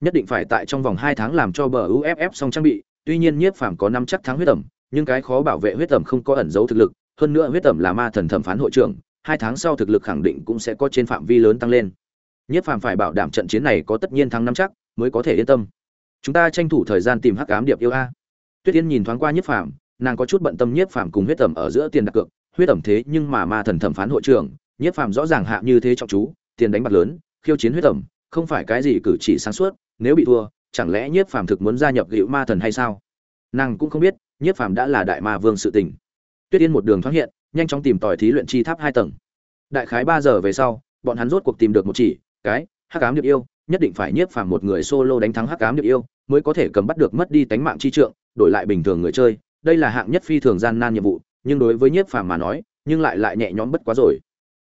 Speaker 1: Nhất định phải tại trong vòng 2 tháng làm cho bờ UFF xong trang bị, tuy nhiên Nhiếp Phàm có năm chắc thắng huyết ẩm, nhưng cái khó bảo vệ huyết ẩm không có ẩn dấu thực lực, hơn nữa huyết ẩm là ma thần thẩm phán hội trưởng, hai tháng sau thực lực khẳng định cũng sẽ có trên phạm vi lớn tăng lên. Nhiếp Phàm phải bảo đảm trận chiến này có tất nhiên thắng năm chắc, mới có thể yên tâm. Chúng ta tranh thủ thời gian tìm Hắc Ám Điệp yêu a. Tuyết Yên nhìn thoáng qua Nhiếp Phàm, nàng có chút bận tâm Nhiếp Phàm cùng huyết ẩm ở giữa tiền đặt cược, huyết ẩm thế nhưng mà ma thần thẩm phán hội trưởng, Nhiếp Phàm rõ ràng hạ như thế trọng chú, tiền đánh bạc lớn, khiêu chiến huyết ẩm, không phải cái gì cử chỉ sáng suốt, nếu bị thua, chẳng lẽ Nhiếp Phàm thực muốn gia nhập Hữu Ma thần hay sao? Nàng cũng không biết, Nhiếp Phàm đã là đại ma vương sự tình. Tuyết Yên một đường thoát hiện, nhanh chóng tìm tòi thí luyện chi tháp hai tầng. Đại khái ba giờ về sau, bọn hắn rốt cuộc tìm được một chỉ, cái, Hắc ám điệp yêu, nhất định phải Nhiếp Phàm một người solo đánh thắng Hắc ám điệp yêu, mới có thể cầm bắt được mất đi tánh mạng chi trượng, đổi lại bình thường người chơi, đây là hạng nhất phi thường gian nan nhiệm vụ, nhưng đối với Nhiếp Phàm mà nói, nhưng lại lại nhẹ nhõm bất quá rồi.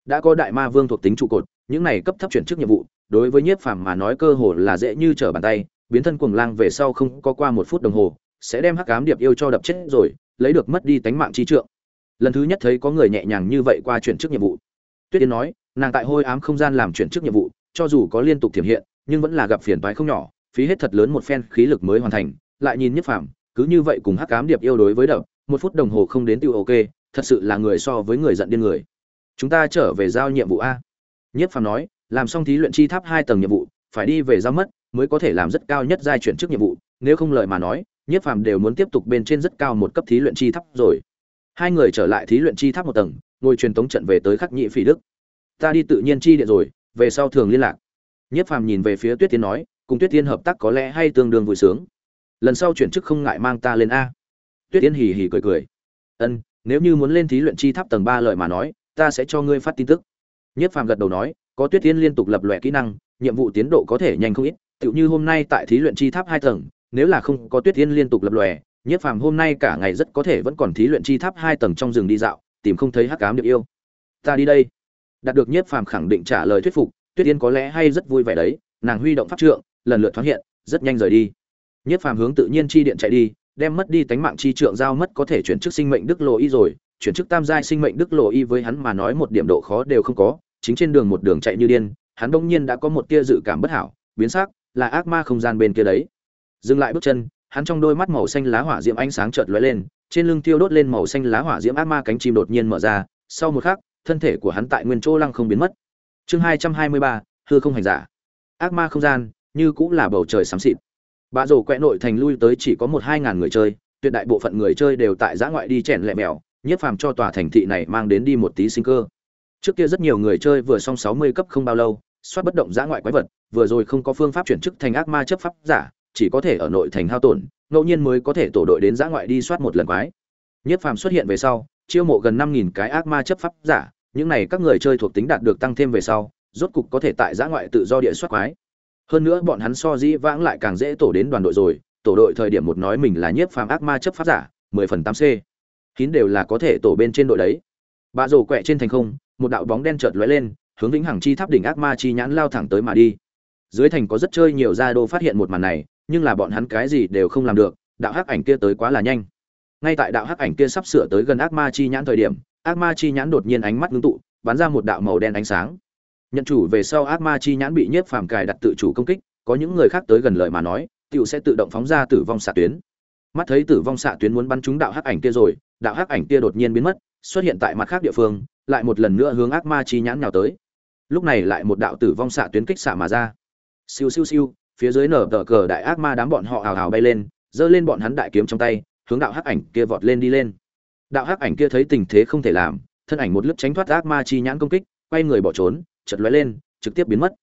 Speaker 1: Đã có đại ma vương thuộc tính trụ cột, những này cấp thấp chuyển chức nhiệm vụ, đối với Nhiếp Phàm mà nói cơ hồ là dễ như trở bàn tay, biến thân cuồng lang về sau không có qua một phút đồng hồ, sẽ đem Hắc ám điệp yêu cho đập chết rồi, lấy được mất đi tánh mạng chi trượng. Lần thứ nhất thấy có người nhẹ nhàng như vậy qua chuyển chức nhiệm vụ. Tuyết Yên nói, nàng tại hôi ám không gian làm chuyển chức nhiệm vụ, cho dù có liên tục thiểm hiện, nhưng vẫn là gặp phiền toái không nhỏ, phí hết thật lớn một phen khí lực mới hoàn thành, lại nhìn Nhiếp Phàm, cứ như vậy cùng Hắc Ám Điệp yêu đối với đập, một phút đồng hồ không đến tiêu ok, thật sự là người so với người giận điên người. Chúng ta trở về giao nhiệm vụ a. Nhất Phàm nói, làm xong thí luyện chi tháp hai tầng nhiệm vụ, phải đi về giao mất, mới có thể làm rất cao nhất giai chuyển chức nhiệm vụ, nếu không lời mà nói, Nhất Phàm đều muốn tiếp tục bên trên rất cao một cấp thí luyện chi tháp rồi. Hai người trở lại thí luyện chi tháp một tầng, ngồi truyền tống trận về tới Khắc Nhị Phỉ Đức. Ta đi tự nhiên chi điện rồi, về sau thường liên lạc. Nhất Phàm nhìn về phía Tuyết Tiên nói, cùng Tuyết Tiên hợp tác có lẽ hay tương đương vui sướng. Lần sau chuyển chức không ngại mang ta lên a. Tuyết Tiên hì hì cười cười. Ân, nếu như muốn lên thí luyện chi tháp tầng ba lời mà nói, ta sẽ cho ngươi phát tin tức. Nhất Phàm gật đầu nói, có Tuyết Tiên liên tục lập lòe kỹ năng, nhiệm vụ tiến độ có thể nhanh không ít, tựu như hôm nay tại thí luyện chi tháp hai tầng, nếu là không có Tuyết Tiên liên tục lập lòe, Nhất Phàm hôm nay cả ngày rất có thể vẫn còn thí luyện chi tháp hai tầng trong rừng đi dạo, tìm không thấy Hắc Ám được yêu. Ta đi đây. Đạt được Nhất Phàm khẳng định trả lời thuyết phục, Tuyết Tiên có lẽ hay rất vui vẻ đấy, nàng huy động pháp trượng, lần lượt thoáng hiện, rất nhanh rời đi. Nhất Phàm hướng tự nhiên chi điện chạy đi, đem mất đi tánh mạng chi trượng giao mất có thể chuyển chức sinh mệnh đức lộ y rồi, chuyển chức tam giai sinh mệnh đức lộ y với hắn mà nói một điểm độ khó đều không có, chính trên đường một đường chạy như điên, hắn đột nhiên đã có một tia dự cảm bất hảo, biến sắc, là ác ma không gian bên kia đấy. Dừng lại bước chân, hắn trong đôi mắt màu xanh lá hỏa diễm ánh sáng chợt lóe lên, trên lưng thiêu đốt lên màu xanh lá hỏa diễm ác ma cánh chim đột nhiên mở ra, sau một khắc, thân thể của hắn tại nguyên chỗ lăng không biến mất. Chương hai trăm hai mươi ba, hư không hành giả. Ác ma không gian, như cũng là bầu trời xám xịt. bạ rổ quẹ nội thành lui tới chỉ có một hai ngàn người chơi tuyệt đại bộ phận người chơi đều tại giã ngoại đi chèn lẹ mèo nhiếp phàm cho tòa thành thị này mang đến đi một tí sinh cơ trước kia rất nhiều người chơi vừa xong sáu mươi cấp không bao lâu, soát bất động giã ngoại quái vật, vừa rồi không có phương pháp chuyển chức thành ác ma chấp pháp giả, chỉ có thể ở nội thành hao tổn, ngẫu nhiên mới có thể tổ đội đến giã ngoại đi soát một lần quái. Nhiếp phàm xuất hiện về sau, chiêu mộ gần năm nghìn cái ác ma chấp pháp giả, những này các người chơi thuộc tính đạt được tăng thêm về sau, rốt cục có thể tại giã ngoại tự do địa soát quái. Hơn nữa bọn hắn so dĩ vãng lại càng dễ tổ đến đoàn đội rồi, tổ đội thời điểm một nói mình là nhiếp phàm ác ma chấp pháp giả, mười phần tám c kín đều là có thể tổ bên trên đội đấy. Bà rổ quẹ trên thành không một đạo bóng đen chợt lóe lên, hướng vĩnh hằng chi tháp đỉnh ác ma chi nhãn lao thẳng tới mà đi. Dưới thành có rất chơi nhiều gia đô phát hiện một màn này, nhưng là bọn hắn cái gì đều không làm được, đạo hắc ảnh kia tới quá là nhanh. Ngay tại đạo hắc ảnh kia sắp sửa tới gần ác ma chi nhãn thời điểm, ác ma chi nhãn đột nhiên ánh mắt ngưng tụ, bắn ra một đạo màu đen ánh sáng. Nhận chủ về sau ác ma chi nhãn bị nhiếp phàm cài đặt tự chủ công kích, có những người khác tới gần lời mà nói, tiểu sẽ tự động phóng ra tử vong xạ tuyến. Mắt thấy tử vong xạ tuyến muốn bắn trúng đạo hắc ảnh kia rồi, đạo hắc ảnh kia đột nhiên biến mất, xuất hiện tại mặt khác địa phương lại một lần nữa hướng ác ma chi nhãn nhào tới. Lúc này lại một đạo tử vong xạ tuyến kích xạ mà ra. Siêu siêu siêu, phía dưới nở tờ cờ đại ác ma đám bọn họ hào hào bay lên, giơ lên bọn hắn đại kiếm trong tay, hướng đạo hắc ảnh kia vọt lên đi lên. Đạo hắc ảnh kia thấy tình thế không thể làm, thân ảnh một lớp tránh thoát ác ma chi nhãn công kích, quay người bỏ trốn chật lóe lên, trực tiếp biến mất.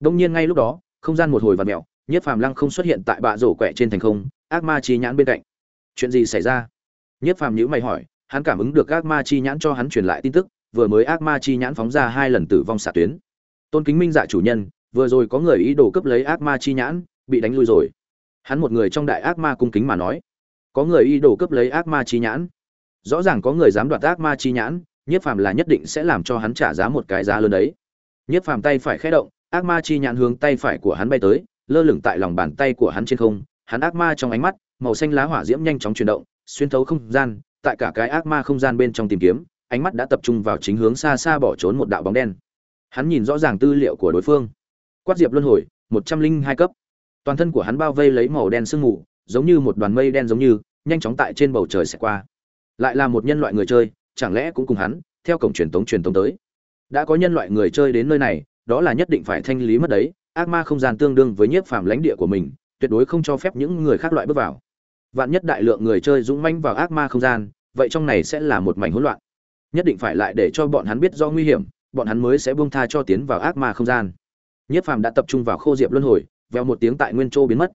Speaker 1: Đông nhiên ngay lúc đó, không gian một hồi vặn mẹo nhiếp phàm lăng không xuất hiện tại bạ rổ quẹ trên thành không, ác ma chi nhãn bên cạnh. Chuyện gì xảy ra? Nhiếp phàm nhữ mày hỏi, hắn cảm ứng được ác ma chi nhãn cho hắn truyền lại tin tức vừa mới ác ma chi nhãn phóng ra hai lần tử vong xạ tuyến. Tôn kính minh dạ chủ nhân, vừa rồi có người ý đồ cướp lấy ác ma chi nhãn, bị đánh lui rồi. Hắn một người trong đại ác ma cung kính mà nói, có người ý đồ cướp lấy ác ma chi nhãn? Rõ ràng có người dám đoạt ác ma chi nhãn nhiếp phàm là nhất định sẽ làm cho hắn trả giá một cái giá lớn đấy. Nhiếp phàm tay phải khẽ động, ác ma chi nhãn hướng tay phải của hắn bay tới, lơ lửng tại lòng bàn tay của hắn trên không. Hắn ác ma trong ánh mắt, màu xanh lá hỏa diễm nhanh chóng chuyển động, xuyên thấu không gian, tại cả cái ác ma không gian bên trong tìm kiếm ánh mắt đã tập trung vào chính hướng xa xa bỏ trốn một đạo bóng đen. Hắn nhìn rõ ràng tư liệu của đối phương. Quát diệp luân hồi, một trăm linh hai cấp. Toàn thân của hắn bao vây lấy màu đen sương mù, giống như một đoàn mây đen giống như, nhanh chóng tại trên bầu trời sẽ qua. Lại là một nhân loại người chơi, chẳng lẽ cũng cùng hắn, theo cổng truyền tống truyền tống tới. Đã có nhân loại người chơi đến nơi này, đó là nhất định phải thanh lý mất đấy, ác ma không gian tương đương với nhiếp phàm lãnh địa của mình, tuyệt đối không cho phép những người khác loại bước vào. Vạn nhất đại lượng người chơi dũng manh vào ác ma không gian, vậy trong này sẽ là một mảnh hỗn loạn nhất định phải lại để cho bọn hắn biết do nguy hiểm, bọn hắn mới sẽ buông tha cho tiến vào ác ma không gian. Nhất phàm đã tập trung vào khô diệp luân hồi veo một tiếng tại nguyên châu biến mất.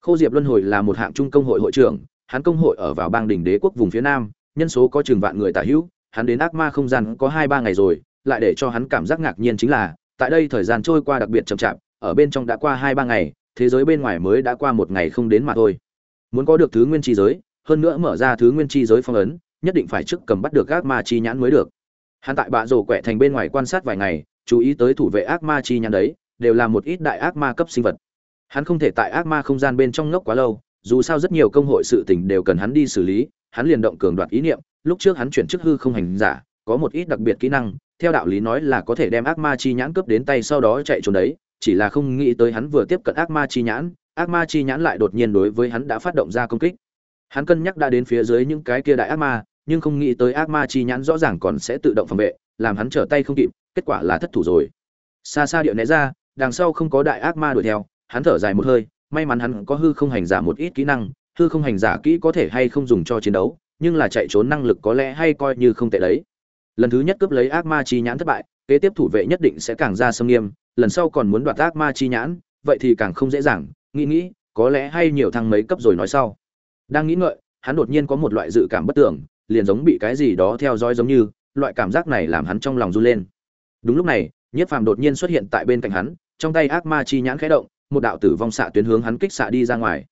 Speaker 1: Khô diệp luân hồi là một hạng trung công hội hội trưởng, hắn công hội ở vào bang đỉnh đế quốc vùng phía nam, nhân số có chừng vạn người tả hữu, hắn đến ác ma không gian có hai ba ngày rồi, lại để cho hắn cảm giác ngạc nhiên chính là, tại đây thời gian trôi qua đặc biệt chậm chạp, ở bên trong đã qua hai ba ngày, thế giới bên ngoài mới đã qua một ngày không đến mà thôi. Muốn có được thứ nguyên chi giới, hơn nữa mở ra thứ nguyên chi giới phong ấn nhất định phải trước cầm bắt được ác ma chi nhãn mới được. Hắn tại bạ rổ quẹ thành bên ngoài quan sát vài ngày, chú ý tới thủ vệ ác ma chi nhãn đấy, đều là một ít đại ác ma cấp sinh vật. Hắn không thể tại ác ma không gian bên trong ngốc quá lâu, dù sao rất nhiều công hội sự tình đều cần hắn đi xử lý, hắn liền động cường đoạt ý niệm, lúc trước hắn chuyển chức hư không hành giả, có một ít đặc biệt kỹ năng, theo đạo lý nói là có thể đem ác ma chi nhãn cướp đến tay sau đó chạy trốn đấy, chỉ là không nghĩ tới hắn vừa tiếp cận ác ma chi nhãn, ác ma chi nhãn lại đột nhiên đối với hắn đã phát động ra công kích. Hắn cân nhắc đã đến phía dưới những cái kia đại ác ma nhưng không nghĩ tới ác ma chi nhãn rõ ràng còn sẽ tự động phòng vệ, làm hắn trở tay không kịp, kết quả là thất thủ rồi. Xa xa điệu né ra, đằng sau không có đại ác ma đuổi theo, hắn thở dài một hơi, may mắn hắn có hư không hành giả một ít kỹ năng, hư không hành giả kỹ có thể hay không dùng cho chiến đấu, nhưng là chạy trốn năng lực có lẽ hay coi như không tệ đấy. Lần thứ nhất cướp lấy ác ma chi nhãn thất bại, kế tiếp thủ vệ nhất định sẽ càng ra sâm nghiêm, lần sau còn muốn đoạt ác ma chi nhãn, vậy thì càng không dễ dàng, nghĩ nghĩ, có lẽ hay nhiều thăng mấy cấp rồi nói sau. Đang nghĩ ngợi, hắn đột nhiên có một loại dự cảm bất tưởng liền giống bị cái gì đó theo dõi giống như, loại cảm giác này làm hắn trong lòng run lên. Đúng lúc này, nhiếp phàm đột nhiên xuất hiện tại bên cạnh hắn, trong tay ác ma chi nhãn khẽ động, một đạo tử vong xạ tuyến hướng hắn kích xạ đi ra ngoài.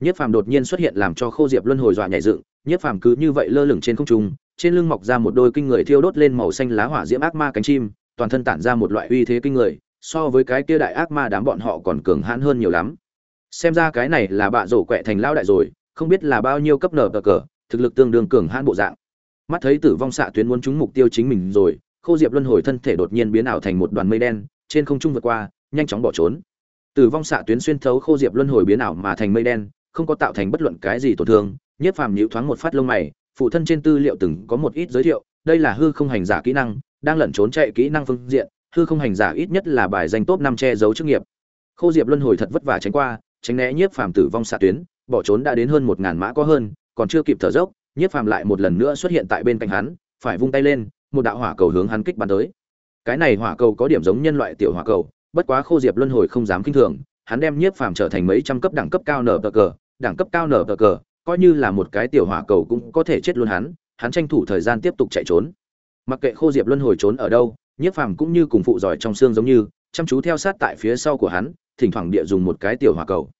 Speaker 1: Nhiếp phàm đột nhiên xuất hiện làm cho khô diệp luân hồi dọa nhảy dựng, nhiếp phàm cứ như vậy lơ lửng trên không trung, trên lưng mọc ra một đôi kinh người thiêu đốt lên màu xanh lá hỏa diễm ác ma cánh chim, toàn thân tản ra một loại uy thế kinh người, so với cái kia đại ác ma đám bọn họ còn cường hãn hơn nhiều lắm. Xem ra cái này là bạ rổ quẹ thành lao đại rồi, không biết là bao nhiêu cấp nở cờ cờ thực lực tương đương cường hãn bộ dạng. Mắt thấy tử vong xạ tuyến muốn trúng mục tiêu chính mình rồi, khô diệp luân hồi thân thể đột nhiên biến ảo thành một đoàn mây đen, trên không trung vượt qua, nhanh chóng bỏ trốn. Tử vong xạ tuyến xuyên thấu khô diệp luân hồi biến ảo mà thành mây đen, không có tạo thành bất luận cái gì tổn thương, nhiếp phàm nhíu thoáng một phát lông mày, phụ thân trên tư liệu từng có một ít giới thiệu, đây là hư không hành giả kỹ năng, đang lẩn trốn chạy kỹ năng phương diện, hư không hành giả ít nhất là bài danh top năm che giấu chức nghiệp. Khô diệp luân hồi thật vất vả tránh qua, tránh né nhiếp phàm tử vong xạ tuyến, bỏ trốn đã đến hơn một ngàn mã có hơn còn chưa kịp thở dốc, nhiếp phàm lại một lần nữa xuất hiện tại bên cạnh hắn, phải vung tay lên, một đạo hỏa cầu hướng hắn kích bắn tới. Cái này hỏa cầu có điểm giống nhân loại tiểu hỏa cầu, bất quá khô diệp luân hồi không dám kinh thường, hắn đem nhiếp phàm trở thành mấy trăm cấp đẳng cấp cao nở cờ, đẳng cấp cao nở cờ, coi như là một cái tiểu hỏa cầu cũng có thể chết luôn hắn hắn tranh thủ thời gian tiếp tục chạy trốn. Mặc kệ khô diệp luân hồi trốn ở đâu, nhiếp phàm cũng như cùng phụ giỏi trong xương giống như, chăm chú theo sát tại phía sau của hắn, thỉnh thoảng địa dùng một cái tiểu hỏa cầu.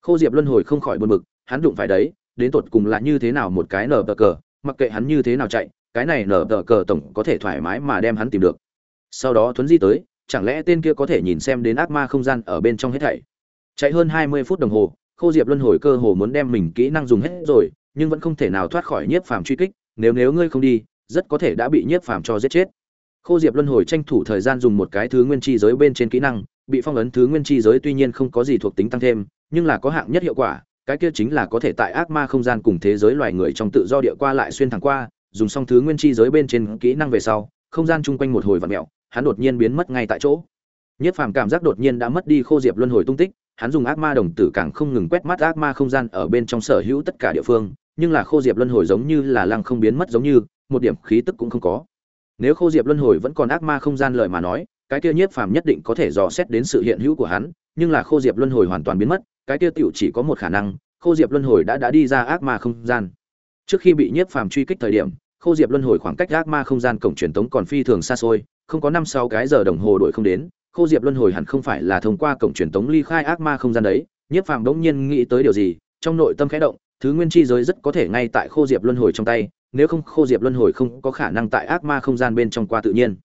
Speaker 1: Khô diệp luân hồi không khỏi buồn bực, hắn đụng phải đấy đến tột cùng là như thế nào một cái nở tờ cờ, mặc kệ hắn như thế nào chạy, cái này nở tờ cờ tổng có thể thoải mái mà đem hắn tìm được. Sau đó thuấn di tới, chẳng lẽ tên kia có thể nhìn xem đến ác ma không gian ở bên trong hết thảy? Chạy hơn hai mươi phút đồng hồ, khô diệp luân hồi cơ hồ muốn đem mình kỹ năng dùng hết rồi, nhưng vẫn không thể nào thoát khỏi nhiếp phàm truy kích, nếu nếu ngươi không đi, rất có thể đã bị nhiếp phàm cho giết chết. Khô diệp luân hồi tranh thủ thời gian dùng một cái thứ nguyên chi giới bên trên kỹ năng, bị phong ấn thứ nguyên chi giới tuy nhiên không có gì thuộc tính tăng thêm, nhưng là có hạng nhất hiệu quả cái kia chính là có thể tại ác ma không gian cùng thế giới loài người trong tự do địa qua lại xuyên thẳng qua, dùng xong thứ nguyên chi giới bên trên kỹ năng về sau, không gian chung quanh một hồi vặn mẹo, hắn đột nhiên biến mất ngay tại chỗ. Nhất phàm cảm giác đột nhiên đã mất đi khô diệp luân hồi tung tích, hắn dùng ác ma đồng tử càng không ngừng quét mắt ác ma không gian ở bên trong sở hữu tất cả địa phương, nhưng là khô diệp luân hồi giống như là lăng không biến mất giống như, một điểm khí tức cũng không có. Nếu khô diệp luân hồi vẫn còn ác ma không gian lời mà nói, cái kia nhiếp phàm nhất định có thể dò xét đến sự hiện hữu của hắn, nhưng là khô diệp luân hồi hoàn toàn biến mất cái kia tiểu chỉ có một khả năng, khô diệp luân hồi đã đã đi ra ác ma không gian. Trước khi bị nhiếp phàm truy kích thời điểm, khô diệp luân hồi khoảng cách ác ma không gian cổng truyền tống còn phi thường xa xôi, không có năm sáu cái giờ đồng hồ đuổi không đến, khô diệp luân hồi hẳn không phải là thông qua cổng truyền tống ly khai ác ma không gian đấy. Nhiếp phàm đống nhiên nghĩ tới điều gì, trong nội tâm khẽ động, thứ nguyên chi giới rất có thể ngay tại khô diệp luân hồi trong tay, nếu không khô diệp luân hồi không có khả năng tại ác ma không gian bên trong qua tự nhiên.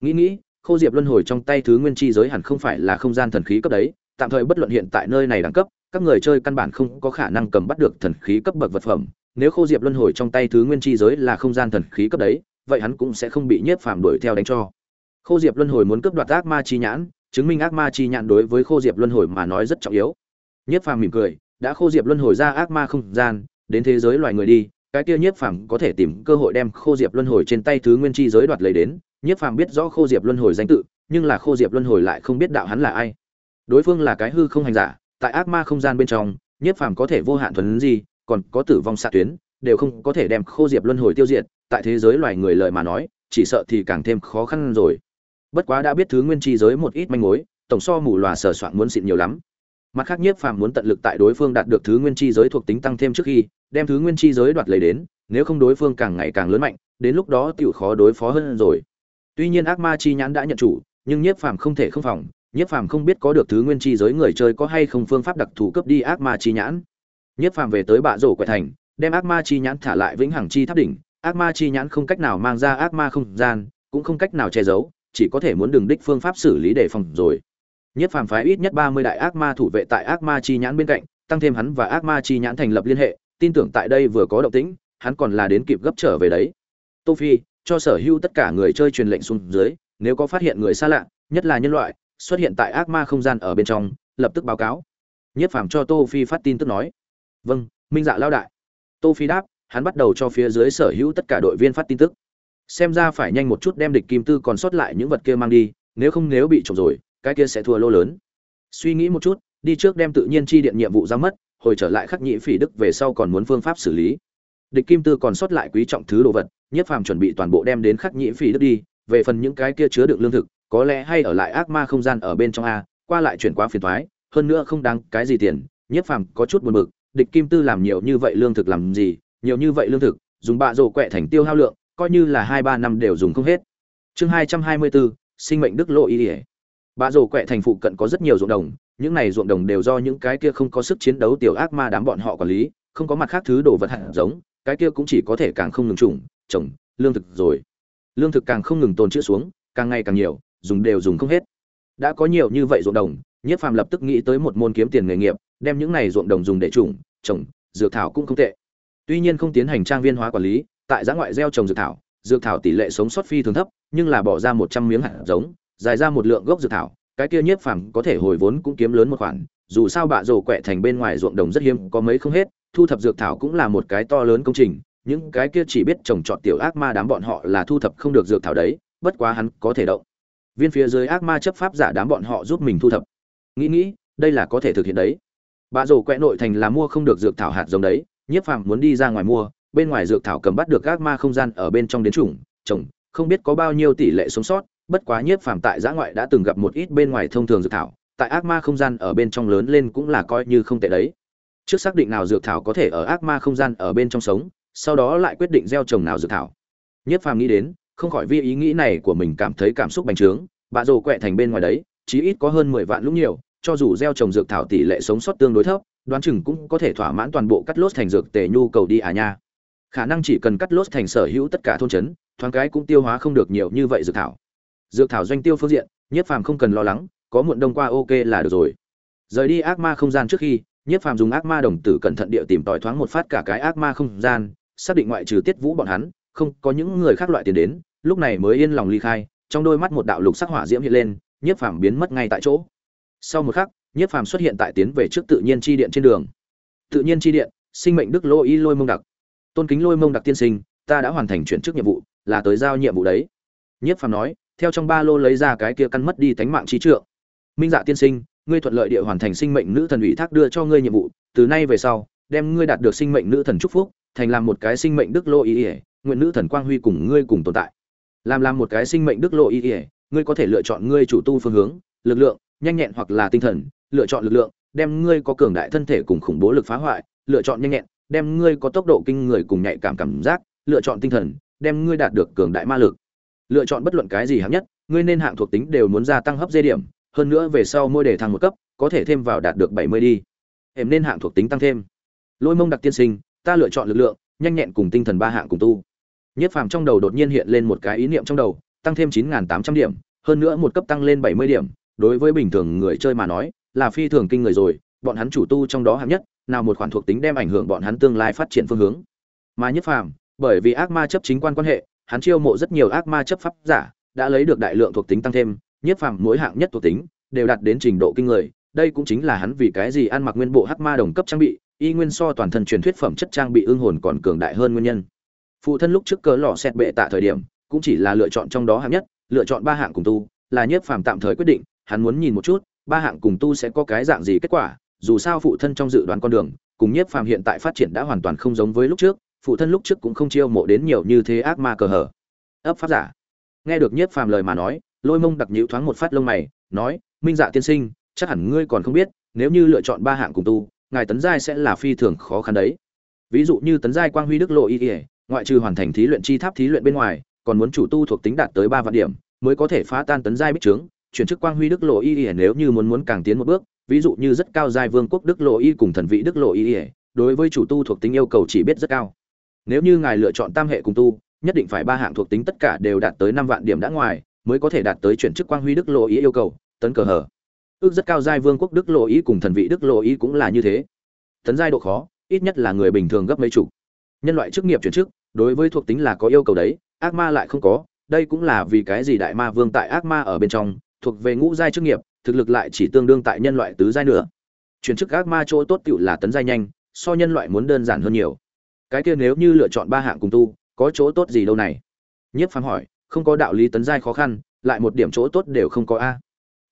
Speaker 1: Nghĩ nghĩ khô diệp luân hồi trong tay thứ nguyên chi giới hẳn không phải là không gian thần khí cấp đấy, tạm thời bất luận hiện tại nơi này đẳng cấp, các người chơi căn bản không có khả năng cầm bắt được thần khí cấp bậc vật phẩm. Nếu khô diệp luân hồi trong tay thứ nguyên chi giới là không gian thần khí cấp đấy, vậy hắn cũng sẽ không bị nhiếp phàm đuổi theo đánh cho. Khô diệp luân hồi muốn cướp đoạt ác ma chi nhãn, chứng minh ác ma chi nhãn đối với khô diệp luân hồi mà nói rất trọng yếu. Nhiếp phàm mỉm cười, đã khô diệp luân hồi ra ác ma không gian, đến thế giới loài người đi, cái kia nhiếp phàm có thể tìm cơ hội đem khô diệp luân hồi trên tay thứ nguyên chi giới đoạt lấy đến nhiếp phàm biết rõ khô diệp luân hồi danh tự, nhưng là khô diệp luân hồi lại không biết đạo hắn là ai. Đối phương là cái hư không hành giả, tại ác ma không gian bên trong nhiếp phàm có thể vô hạn thuần gì còn có tử vong xạ tuyến, đều không có thể đem khô diệp luân hồi tiêu diệt, tại thế giới loài người lời mà nói, chỉ sợ thì càng thêm khó khăn rồi. Bất quá đã biết thứ nguyên chi giới một ít manh mối, tổng so mù lòa sở soạn muốn xịn nhiều lắm. Mặt khác nhiếp phàm muốn tận lực tại đối phương đạt được thứ nguyên chi giới thuộc tính tăng thêm trước khi, đem thứ nguyên chi giới đoạt lấy đến, nếu không đối phương càng ngày càng lớn mạnh, đến lúc đó tiểu khó đối phó hơn rồi tuy nhiên ác ma chi nhãn đã nhận chủ, nhưng nhiếp phàm không thể không phòng. Nhiếp phàm không biết có được thứ nguyên chi giới người chơi có hay không phương pháp đặc thù cấp đi ác ma chi nhãn. Nhiếp phàm về tới bạ rổ quẻ thành, đem ác ma chi nhãn thả lại vĩnh hằng chi tháp đỉnh. Ác ma chi nhãn không cách nào mang ra ác ma không gian, cũng không cách nào che giấu, chỉ có thể muốn đường đích phương pháp xử lý để phòng rồi. Nhất phàm phái ít nhất ba mươi đại ác ma thủ vệ tại ác ma chi nhãn bên cạnh, tăng thêm hắn và ác ma chi nhãn thành lập liên hệ, tin tưởng tại đây vừa có động tĩnh, hắn còn là đến kịp gấp trở về đấy. Tô phi cho sở hữu tất cả người chơi truyền lệnh xuống dưới, nếu có phát hiện người xa lạ, nhất là nhân loại, xuất hiện tại ác ma không gian ở bên trong, lập tức báo cáo. Nhất phàm cho tô phi phát tin tức nói vâng minh dạ lao đại. Tô phi đáp, hắn bắt đầu cho phía dưới sở hữu tất cả đội viên phát tin tức. Xem ra phải nhanh một chút đem địch kim tư còn sót lại những vật kia mang đi, nếu không nếu bị trộm rồi, cái kia sẽ thua lô lớn. Suy nghĩ một chút, đi trước đem tự nhiên chi điện nhiệm vụ ra mất, hồi trở lại khắc nhĩ phỉ đức về sau còn muốn phương pháp xử lý. Địch kim tư còn sót lại quý trọng thứ đồ vật nhất phàm chuẩn bị toàn bộ đem đến khắc nhĩ phỉ đức đi, về phần những cái kia chứa đựng lương thực, có lẽ hay ở lại ác ma không gian ở bên trong a, qua lại chuyển qua phiền thoái hơn nữa không đáng cái gì tiền. Nhất phàm có chút buồn bực, địch kim tư làm nhiều như vậy lương thực làm gì? Nhiều như vậy lương thực, dùng bạ rổ quẹ thành tiêu hao lượng, coi như là hai ba năm đều dùng không hết. Chương hai trăm hai mươi bốn, sinh mệnh đức lộ ý ỉa. Bạ rổ quẹ thành phụ cận có rất nhiều ruộng đồng, những này ruộng đồng đều do những cái kia không có sức chiến đấu tiểu ác ma đám bọn họ quản lý, không có mặt khác thứ đồ vật hạt giống, cái kia cũng chỉ có thể càng không ngừng trùng trồng, lương thực rồi. Lương thực càng không ngừng tồn chữ xuống, càng ngày càng nhiều, dùng đều dùng không hết. Đã có nhiều như vậy ruộng đồng, nhiếp phàm lập tức nghĩ tới một môn kiếm tiền nghề nghiệp, đem những này ruộng đồng dùng để trùng, trồng, dược thảo cũng không tệ. Tuy nhiên không tiến hành trang viên hóa quản lý, tại giã ngoại gieo trồng dược thảo dược thảo tỷ lệ sống sót phi thường thấp, nhưng là bỏ ra một trăm miếng hạt giống, dài ra một lượng gốc dược thảo, cái kia nhiếp phàm có thể hồi vốn cũng kiếm lớn một khoản, dù sao bạ rổ quẹ thành bên ngoài ruộng đồng rất hiếm, có mấy không hết, thu thập dược thảo cũng là một cái to lớn công trình những cái kia chỉ biết trồng trọt tiểu ác ma đám bọn họ là thu thập không được dược thảo đấy bất quá hắn có thể động. Viên phía dưới ác ma chấp pháp giả đám bọn họ giúp mình thu thập. Nghĩ nghĩ đây là có thể thực hiện đấy. Bà rồ quẹ nội thành là mua không được dược thảo hạt giống đấy, Nhiếp Phàm muốn đi ra ngoài mua, bên ngoài dược thảo cầm bắt được các ma không gian ở bên trong đến chủng, trồng, không biết có bao nhiêu tỷ lệ sống sót, bất quá Nhiếp Phàm tại giã ngoại đã từng gặp một ít bên ngoài thông thường dược thảo, tại ác ma không gian ở bên trong lớn lên cũng là coi như không tệ đấy. Trước xác định nào dược thảo có thể ở ác ma không gian ở bên trong sống, sau đó lại quyết định gieo trồng nào dược thảo. Nhiếp Phàm nghĩ đến, không khỏi vì ý nghĩ này của mình cảm thấy cảm xúc bành trướng, bạ rồ quẹ thành bên ngoài đấy, chí ít có hơn mười vạn lúc nhiều, cho dù gieo trồng dược thảo tỷ lệ sống sót tương đối thấp, đoán chừng cũng có thể thỏa mãn toàn bộ cắt lốt thành dược tề nhu cầu đi à nha. Khả năng chỉ cần cắt lốt thành sở hữu tất cả thôn trấn, thoáng cái cũng tiêu hóa không được nhiều như vậy dược thảo. Dược thảo doanh tiêu phương diện, Nhiếp Phàm không cần lo lắng, có muộn đông qua ok là được rồi. Rời đi ác ma không gian trước khi, Nhiếp Phàm dùng ác ma đồng tử cẩn thận địa tìm tòi thoáng một phát cả cái ác ma không gian, xác định ngoại trừ Tiết Vũ bọn hắn, không có những người khác loại tiền đến, lúc này mới yên lòng ly khai, trong đôi mắt một đạo lục sắc hỏa diễm hiện lên, Nhiếp Phàm biến mất ngay tại chỗ. Sau một khắc, Nhiếp Phàm xuất hiện tại tiến về trước tự nhiên chi điện trên đường. Tự nhiên chi điện, sinh mệnh đức lôi y lôi mông đặc. Tôn kính lôi mông đặc tiên sinh, ta đã hoàn thành chuyển chức nhiệm vụ, là tới giao nhiệm vụ đấy. Nhiếp Phàm nói, theo trong ba lô lấy ra cái kia căn mất đi tánh mạng trí trượng. Minh Dạ tiên sinh, ngươi thuận lợi địa hoàn thành sinh mệnh nữ thần ủy thác đưa cho ngươi nhiệm vụ, từ nay về sau, đem ngươi đạt được sinh mệnh nữ thần chúc phúc, thành làm một cái sinh mệnh đức lô ỉa nguyện nữ thần quang huy cùng ngươi cùng tồn tại. Làm làm một cái sinh mệnh đức lô ỉa ngươi có thể lựa chọn ngươi chủ tu phương hướng, lực lượng, nhanh nhẹn hoặc là tinh thần, lựa chọn lực lượng, đem ngươi có cường đại thân thể cùng khủng bố lực phá hoại, lựa chọn nhanh nhẹn, đem ngươi có tốc độ kinh người cùng nhạy cảm cảm giác, lựa chọn tinh thần, đem ngươi đạt được cường đại ma lực. Lựa chọn bất luận cái gì hạng nhất, ngươi nên hạng thuộc tính đều muốn gia tăng hấp dây điểm, hơn nữa về sau mỗi đề thăng một cấp, có thể thêm vào đạt được 70 đi. Em nên hạng thuộc tính tăng thêm. Lôi Mông đặc tiên sinh, ta lựa chọn lực lượng, nhanh nhẹn cùng tinh thần ba hạng cùng tu. Nhất phàm trong đầu đột nhiên hiện lên một cái ý niệm trong đầu, tăng thêm 9800 điểm, hơn nữa một cấp tăng lên 70 điểm, đối với bình thường người chơi mà nói, là phi thường kinh người rồi, bọn hắn chủ tu trong đó hạng nhất, nào một khoản thuộc tính đem ảnh hưởng bọn hắn tương lai phát triển phương hướng. Mà Nhất phàm, bởi vì ác ma chấp chính quan quan hệ, hắn chiêu mộ rất nhiều ác ma chấp pháp giả, đã lấy được đại lượng thuộc tính tăng thêm, Nhất phàm mỗi hạng nhất thuộc tính đều đạt đến trình độ kinh người, đây cũng chính là hắn vì cái gì ăn mặc nguyên bộ hắc ma đồng cấp trang bị, y nguyên so toàn thân truyền thuyết phẩm chất trang bị ương hồn còn cường đại hơn nguyên nhân. Phụ thân lúc trước cỡ lò xét bệ tạ thời điểm, cũng chỉ là lựa chọn trong đó hạng nhất, lựa chọn ba hạng cùng tu, là Nhất phàm tạm thời quyết định, hắn muốn nhìn một chút, ba hạng cùng tu sẽ có cái dạng gì kết quả, dù sao phụ thân trong dự đoán con đường, cùng Nhất phàm hiện tại phát triển đã hoàn toàn không giống với lúc trước, phụ thân lúc trước cũng không chiêu mộ đến nhiều như thế ác ma cờ hở. Ấp pháp giả. Nghe được Nhất phàm lời mà nói, Lôi Mông đặc nhữ thoáng một phát lông mày, nói: "Minh Dạ tiên sinh, chắc hẳn ngươi còn không biết, nếu như lựa chọn ba hạng cùng tu, ngài tấn giai sẽ là phi thường khó khăn đấy. Ví dụ như tấn giai quang huy đức lộ y, ngoại trừ hoàn thành thí luyện chi tháp thí luyện bên ngoài, còn muốn chủ tu thuộc tính đạt tới ba vạn điểm, mới có thể phá tan tấn giai bích trướng, chuyển chức quang huy đức lộ y nếu như muốn muốn càng tiến một bước, ví dụ như rất cao giai vương quốc đức lộ y cùng thần vị đức lộ y, đối với chủ tu thuộc tính yêu cầu chỉ biết rất cao. Nếu như ngài lựa chọn tam hệ cùng tu, nhất định phải ba hạng thuộc tính tất cả đều đạt tới năm vạn điểm đã ngoài, mới có thể đạt tới chuyển chức quang huy đức lộ y yêu cầu, tấn cờ hở ước rất cao giai vương quốc đức lộ ý cùng thần vị đức lộ ý cũng là như thế. Tấn giai độ khó, ít nhất là người bình thường gấp mấy chục. Nhân loại chức nghiệp chuyển chức, đối với thuộc tính là có yêu cầu đấy, ác ma lại không có. Đây cũng là vì cái gì đại ma vương tại ác ma ở bên trong, thuộc về ngũ giai chức nghiệp, thực lực lại chỉ tương đương tại nhân loại tứ giai nữa. Chuyển chức ác ma chỗ tốt tựu là tấn giai nhanh, so nhân loại muốn đơn giản hơn nhiều. Cái kia nếu như lựa chọn ba hạng cùng tu, có chỗ tốt gì đâu này? Nhiếp phán hỏi, không có đạo lý tấn giai khó khăn, lại một điểm chỗ tốt đều không có a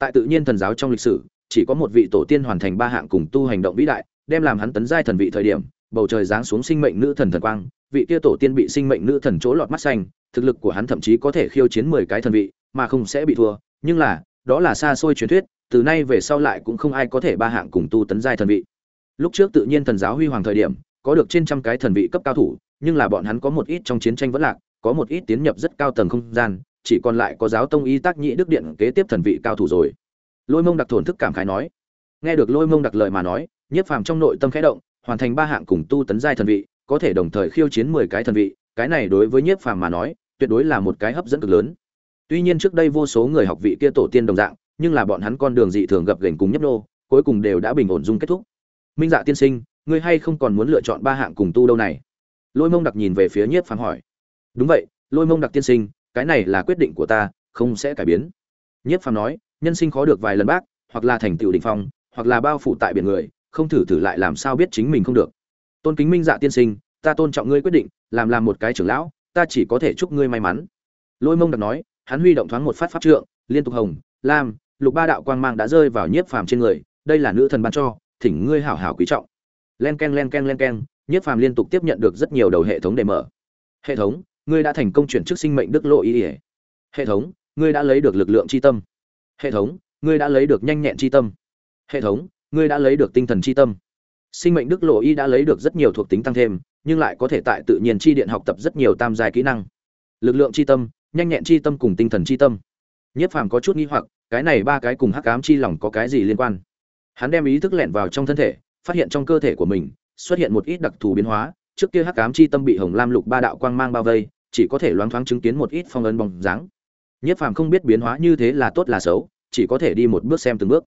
Speaker 1: tại tự nhiên thần giáo trong lịch sử, chỉ có một vị tổ tiên hoàn thành ba hạng cùng tu hành động vĩ đại, đem làm hắn tấn giai thần vị thời điểm, bầu trời giáng xuống sinh mệnh nữ thần thần quang, vị kia tổ tiên bị sinh mệnh nữ thần chỗ lọt mắt xanh, thực lực của hắn thậm chí có thể khiêu chiến mười cái thần vị, mà không sẽ bị thua, nhưng là, đó là xa xôi truyền thuyết, từ nay về sau lại cũng không ai có thể ba hạng cùng tu tấn giai thần vị. Lúc trước tự nhiên thần giáo huy hoàng thời điểm, có được trên trăm cái thần vị cấp cao thủ, nhưng là bọn hắn có một ít trong chiến tranh vẫn lạc, có một ít tiến nhập rất cao tầng không gian chỉ còn lại có giáo tông y tác nhị đức điện kế tiếp thần vị cao thủ rồi. Lôi mông đặc thổn thức cảm khái nói. Nghe được lôi mông đặc lời mà nói, nhiếp phàm trong nội tâm khẽ động, hoàn thành ba hạng cùng tu tấn giai thần vị, có thể đồng thời khiêu chiến mười cái thần vị, cái này đối với nhiếp phàm mà nói, tuyệt đối là một cái hấp dẫn cực lớn. Tuy nhiên trước đây vô số người học vị kia tổ tiên đồng dạng, nhưng là bọn hắn con đường dị thường gập ghềnh cùng nhấp nô, cuối cùng đều đã bình ổn dung kết thúc. Minh dạ tiên sinh, ngươi hay không còn muốn lựa chọn ba hạng cùng tu đâu này? Lôi mông đặc nhìn về phía nhiếp phàm hỏi. Đúng vậy, lôi mông đặc tiên sinh cái này là quyết định của ta, không sẽ cải biến. Nhiếp phàm nói, nhân sinh khó được vài lần bác, hoặc là thành tựu đỉnh phong, hoặc là bao phủ tại biển người, không thử thử lại làm sao biết chính mình không được. Tôn kính minh dạ tiên sinh, ta tôn trọng ngươi quyết định, làm làm một cái trưởng lão, ta chỉ có thể chúc ngươi may mắn. Lôi mông đặc nói, hắn huy động thoáng một phát pháp trượng, liên tục hồng, lam, lục ba đạo quang mang đã rơi vào nhiếp phàm trên người, đây là nữ thần ban cho, thỉnh ngươi hảo hảo quý trọng. Len ken len ken len ken nhiếp phàm liên tục tiếp nhận được rất nhiều đầu hệ thống để mở. Hệ thống ngươi đã thành công chuyển chức sinh mệnh đức lộ ý ỉa. Hệ thống, ngươi đã lấy được lực lượng c tâm. Hệ thống, ngươi đã lấy được nhanh nhẹn c tâm. Hệ thống, ngươi đã lấy được tinh thần c tâm. Sinh mệnh đức lộ y đã lấy được rất nhiều thuộc tính tăng thêm, nhưng lại có thể tại tự nhiên chi điện học tập rất nhiều tam giai kỹ năng. Lực lượng chi tâm, nhanh nhẹn chi tâm cùng tinh thần chi tâm. Nhiếp phàm có chút nghi hoặc, cái này ba cái cùng hắc ám chi lòng có cái gì liên quan? Hắn đem ý thức lẻn vào trong thân thể, phát hiện trong cơ thể của mình, xuất hiện một ít đặc thù biến hóa, trước kia hắc ám chi tâm bị hồng lam lục ba đạo quang mang bao vây chỉ có thể loáng thoáng chứng kiến một ít phong ấn bóng dáng. Nhiếp phàm không biết biến hóa như thế là tốt là xấu, chỉ có thể đi một bước xem từng bước.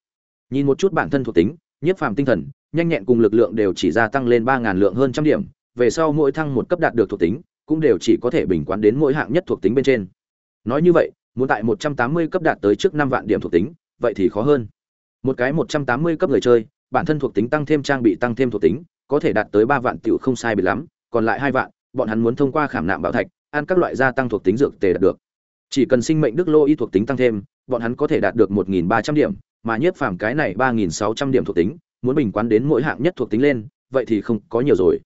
Speaker 1: Nhìn một chút bản thân thuộc tính nhiếp phàm tinh thần, nhanh nhẹn cùng lực lượng đều chỉ gia tăng lên ba ngàn lượng hơn trăm điểm, về sau mỗi thăng một cấp đạt được thuộc tính, cũng đều chỉ có thể bình quán đến mỗi hạng nhất thuộc tính bên trên. Nói như vậy, muốn tại một trăm tám mươi cấp đạt tới trước năm vạn điểm thuộc tính, vậy thì khó hơn. Một cái một trăm tám mươi cấp người chơi, bản thân thuộc tính tăng thêm trang bị tăng thêm thuộc tính, có thể đạt tới ba vạn tiểu không sai bị lắm, còn lại hai vạn, bọn hắn muốn thông qua khảm nạm bảo thạch ăn các loại gia tăng thuộc tính dược tề đạt được. Chỉ cần sinh mệnh đức lô y thuộc tính tăng thêm, bọn hắn có thể đạt được một nghìn ba trăm điểm, mà nhiếp phàm cái này ba nghìn sáu trăm điểm thuộc tính, muốn bình quán đến mỗi hạng nhất thuộc tính lên, vậy thì không có nhiều rồi.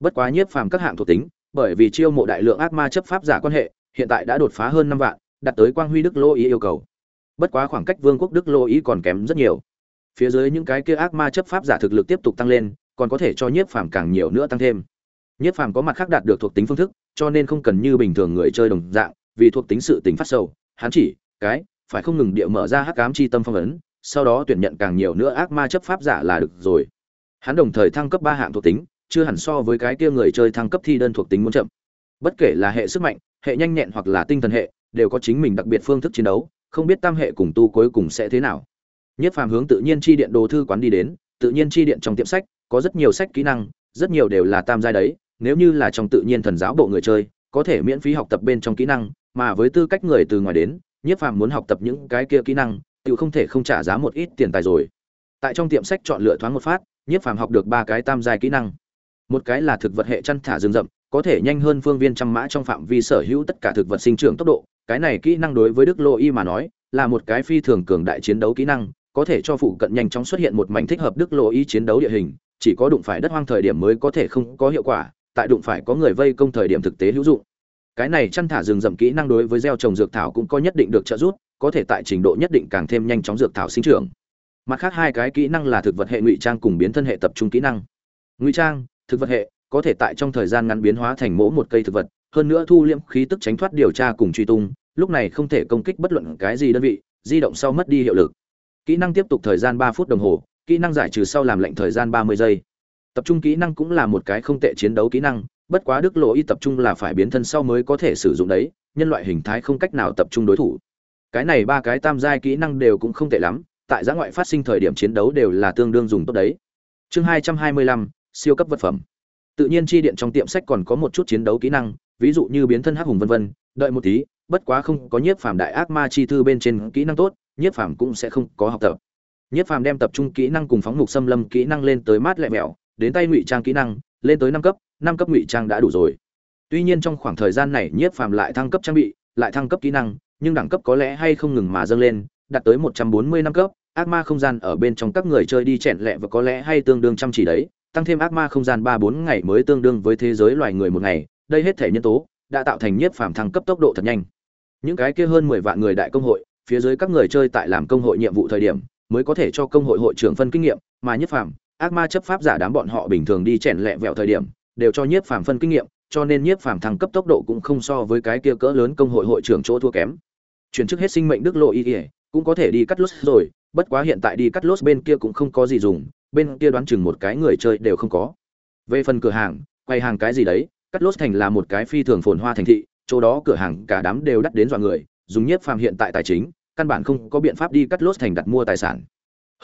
Speaker 1: Bất quá nhiếp phàm các hạng thuộc tính, bởi vì chiêu mộ đại lượng ác ma chấp pháp giả quan hệ, hiện tại đã đột phá hơn năm vạn, đạt tới quang huy đức lô ý yêu cầu. Bất quá khoảng cách vương quốc đức lô ý còn kém rất nhiều. Phía dưới những cái kia ác ma chấp pháp giả thực lực tiếp tục tăng lên, còn có thể cho nhiếp phàm càng nhiều nữa tăng thêm. Nhiếp phàm có mặt khác đạt được thuộc tính phương thức cho nên không cần như bình thường người chơi đồng dạng, vì thuộc tính sự tính phát sâu hắn chỉ, cái, phải không ngừng địa mở ra hắc ám chi tâm phong ấn, sau đó tuyển nhận càng nhiều nữa ác ma chấp pháp giả là được rồi. Hắn đồng thời thăng cấp ba hạng thuộc tính, chưa hẳn so với cái kia người chơi thăng cấp thi đơn thuộc tính muốn chậm. Bất kể là hệ sức mạnh, hệ nhanh nhẹn hoặc là tinh thần hệ, đều có chính mình đặc biệt phương thức chiến đấu, không biết tam hệ cùng tu cuối cùng sẽ thế nào. Nhất phàm hướng tự nhiên chi điện đồ thư quán đi đến, tự nhiên chi điện trong tiệm sách, có rất nhiều sách kỹ năng, rất nhiều đều là tam giai đấy nếu như là trong tự nhiên thần giáo bộ người chơi, có thể miễn phí học tập bên trong kỹ năng, mà với tư cách người từ ngoài đến, nhiếp phàm muốn học tập những cái kia kỹ năng tự không thể không trả giá một ít tiền tài rồi. Tại trong tiệm sách chọn lựa thoáng một phát, nhiếp phàm học được ba cái tam giai kỹ năng. Một cái là thực vật hệ chăn thả rừng rậm, có thể nhanh hơn phương viên trăm mã trong phạm vi sở hữu tất cả thực vật sinh trưởng tốc độ. Cái này kỹ năng đối với đức lô y mà nói, là một cái phi thường cường đại chiến đấu kỹ năng, có thể cho phụ cận nhanh chóng xuất hiện một mảnh thích hợp đức lô y chiến đấu địa hình, chỉ có đụng phải đất hoang thời điểm mới có thể không có hiệu quả tại đụng phải có người vây công thời điểm thực tế hữu dụng. Cái này chăn thả rừng rậm kỹ năng đối với gieo trồng dược thảo cũng có nhất định được trợ giúp, có thể tại trình độ nhất định càng thêm nhanh chóng dược thảo sinh trưởng. Mặt khác hai cái kỹ năng là thực vật hệ ngụy trang cùng biến thân hệ tập trung kỹ năng. Ngụy trang, thực vật hệ, có thể tại trong thời gian ngắn biến hóa thành mỗ một cây thực vật, hơn nữa thu liễm khí tức tránh thoát điều tra cùng truy tung, lúc này không thể công kích bất luận cái gì đơn vị, di động sau mất đi hiệu lực. Kỹ năng tiếp tục thời gian ba phút đồng hồ, kỹ năng giải trừ sau làm lệnh thời gian ba mươi giây tập trung kỹ năng cũng là một cái không tệ chiến đấu kỹ năng, bất quá đức lộ y tập trung là phải biến thân sau mới có thể sử dụng đấy, nhân loại hình thái không cách nào tập trung đối thủ. Cái này ba cái tam giai kỹ năng đều cũng không tệ lắm, tại giã ngoại phát sinh thời điểm chiến đấu đều là tương đương dùng tốt đấy. Chương hai trăm hai mươi lăm, siêu cấp vật phẩm. Tự nhiên chi điện trong tiệm sách còn có một chút chiến đấu kỹ năng, ví dụ như biến thân hắc hùng vân vân, đợi một tí, bất quá không có nhiếp phàm đại ác ma chi thư bên trên kỹ năng tốt, nhiếp phàm cũng sẽ không có học tập. Nhiếp phàm đem tập trung kỹ năng cùng phóng mục xâm lâm kỹ năng lên tới mát lẹ mẹo đến tay ngụy trang kỹ năng, lên tới năm cấp năm cấp ngụy trang đã đủ rồi. Tuy nhiên trong khoảng thời gian này nhiếp phàm lại thăng cấp trang bị, lại thăng cấp kỹ năng, nhưng đẳng cấp có lẽ hay không ngừng mà dâng lên, đạt tới một trăm bốn mươi năm cấp, ác ma không gian ở bên trong các người chơi đi chẹn lẹ và có lẽ hay tương đương chăm chỉ đấy, tăng thêm ác ma không gian ba bốn ngày mới tương đương với thế giới loài người một ngày, đây hết thể nhân tố đã tạo thành nhiếp phàm thăng cấp tốc độ thật nhanh. Những cái kia hơn mười vạn người đại công hội, phía dưới các người chơi tại làm công hội nhiệm vụ thời điểm, mới có thể cho công hội hội trưởng phân kinh nghiệm, mà nhiếp phàm ác ma chấp pháp giả đám bọn họ bình thường đi chèn lẹ vẹo thời điểm, đều cho nhiếp phàm phân kinh nghiệm, cho nên nhiếp phàm thăng cấp tốc độ cũng không so với cái kia cỡ lớn công hội hội trưởng chỗ thua kém. Chuyển chức hết sinh mệnh đức lộ y ỉa cũng có thể đi cắt lốt rồi, bất quá hiện tại đi cắt lốt bên kia cũng không có gì dùng, bên kia đoán chừng một cái người chơi đều không có. Về phần cửa hàng, quay hàng cái gì đấy, cắt lốt thành là một cái phi thường phồn hoa thành thị, chỗ đó cửa hàng cả đám đều đắt đến dọa người, dùng nhiếp phàm hiện tại tài chính, căn bản không có biện pháp đi cắt lốt thành đặt mua tài sản.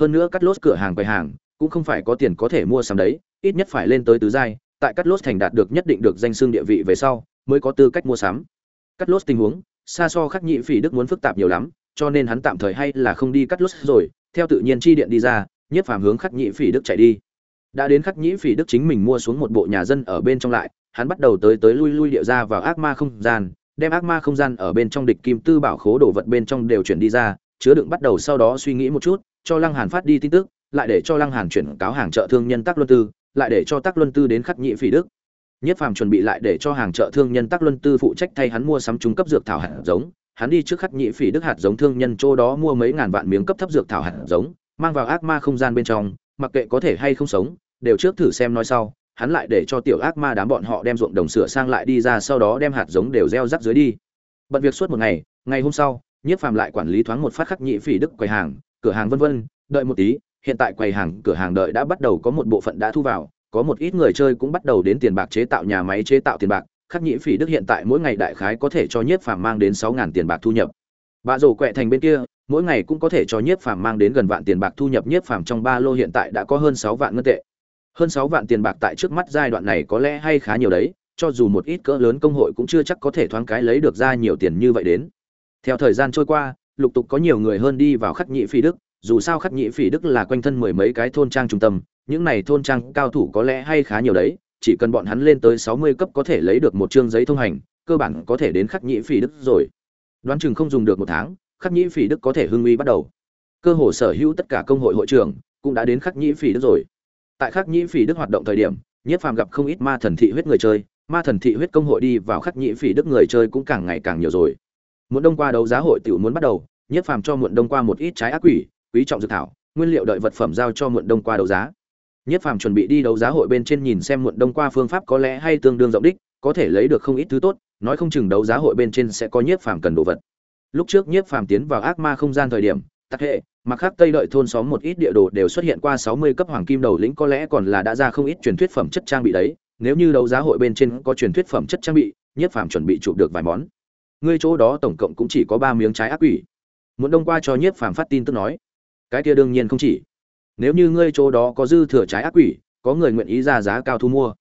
Speaker 1: Hơn nữa cắt lốt cửa hàng quầy hàng cũng không phải có tiền có thể mua sắm đấy, ít nhất phải lên tới tứ giai, tại cắt lốt thành đạt được nhất định được danh xưng địa vị về sau, mới có tư cách mua sắm. Cắt lốt tình huống, xa so khắc nhị phỉ đức muốn phức tạp nhiều lắm, cho nên hắn tạm thời hay là không đi cắt lốt rồi, theo tự nhiên chi điện đi ra nhiếp phàm hướng khắc nhị phỉ đức chạy đi. Đã đến khắc nhị phỉ đức chính mình mua xuống một bộ nhà dân ở bên trong lại, hắn bắt đầu tới tới lui lui điệu ra vào ác ma không gian, đem ác ma không gian ở bên trong địch kim tư bảo khố đồ vật bên trong đều chuyển đi ra, chứa đựng bắt đầu sau đó suy nghĩ một chút, cho lăng hàn phát đi tin tức lại để cho lăng hàn chuyển cáo hàng chợ thương nhân tắc luân tư, lại để cho tắc luân tư đến khắc nhị phỉ đức. Nhất phàm chuẩn bị lại để cho hàng chợ thương nhân tắc luân tư phụ trách thay hắn mua sắm trung cấp dược thảo hạt giống. Hắn đi trước khắc nhị phỉ đức hạt giống thương nhân chỗ đó mua mấy ngàn vạn miếng cấp thấp dược thảo hạt giống, mang vào ác ma không gian bên trong, mặc kệ có thể hay không sống, đều trước thử xem nói sau. Hắn lại để cho tiểu ác ma đám bọn họ đem ruộng đồng sửa sang lại đi ra, sau đó đem hạt giống đều gieo rắc dưới đi. Bận việc suốt một ngày ngày hôm sau nhiếp phàm lại quản lý thoáng một phát khắc nhị phỉ đức quầy hàng, cửa hàng vân vân, đợi một tí hiện tại quầy hàng, cửa hàng đợi đã bắt đầu có một bộ phận đã thu vào, có một ít người chơi cũng bắt đầu đến tiền bạc chế tạo nhà máy chế tạo tiền bạc. Khắc Nhĩ phỉ đức hiện tại mỗi ngày đại khái có thể cho nhiếp phàm mang đến sáu ngàn tiền bạc thu nhập. Bà rổ quẹ thành bên kia, mỗi ngày cũng có thể cho nhiếp phàm mang đến gần vạn tiền bạc thu nhập. Nhiếp phàm trong ba lô hiện tại đã có hơn sáu vạn ngân tệ. Hơn sáu vạn tiền bạc tại trước mắt giai đoạn này có lẽ hay khá nhiều đấy, cho dù một ít cỡ lớn công hội cũng chưa chắc có thể thoáng cái lấy được ra nhiều tiền như vậy đến. Theo thời gian trôi qua, lục tục có nhiều người hơn đi vào khắc nhị phỉ đức dù sao khắc Nhĩ phỉ đức là quanh thân mười mấy cái thôn trang trung tâm, những này thôn trang cao thủ có lẽ hay khá nhiều đấy, chỉ cần bọn hắn lên tới sáu mươi cấp có thể lấy được một chương giấy thông hành, cơ bản có thể đến khắc Nhĩ phỉ đức rồi. Đoán chừng không dùng được một tháng, khắc Nhĩ phỉ đức có thể hưng uy bắt đầu. Cơ hồ sở hữu tất cả công hội hội trưởng cũng đã đến khắc Nhĩ phỉ đức rồi. Tại khắc Nhĩ phỉ đức hoạt động thời điểm nhiếp phàm gặp không ít ma thần thị huyết người chơi, ma thần thị huyết công hội đi vào khắc Nhĩ phỉ đức người chơi cũng càng ngày càng nhiều rồi. Muốn đông qua đấu giá hội tiểu muốn bắt đầu nhiếp phàm cho muộn đông qua một ít trái ác quỷ quý trọng dược thảo nguyên liệu đợi vật phẩm giao cho muộn đông qua đấu giá Nhất Phàm chuẩn bị đi đấu giá hội bên trên nhìn xem muộn đông qua phương pháp có lẽ hay tương đương rộng đích, có thể lấy được không ít thứ tốt, nói không chừng đấu giá hội bên trên sẽ có Nhiếp Phàm cần đồ vật. Lúc trước Nhiếp Phàm tiến vào ác ma không gian thời điểm, tắc hệ, mặc khác Tây đợi thôn xóm một ít địa đồ đều xuất hiện qua 60 cấp hoàng kim đầu lĩnh có lẽ còn là đã ra không ít truyền thuyết phẩm chất trang bị đấy, nếu như đấu giá hội bên trên có truyền thuyết phẩm chất trang bị, Nhiếp Phàm chuẩn bị chụp được vài món. Ngươi chỗ đó tổng cộng cũng chỉ có 3 miếng trái ác quỷ. Muốn đông qua cho Nhiếp Phàm phát tin tức nói, cái kia đương nhiên không chỉ. Nếu như ngươi chỗ đó có dư thừa trái ác quỷ, có người nguyện ý ra giá cao thu mua.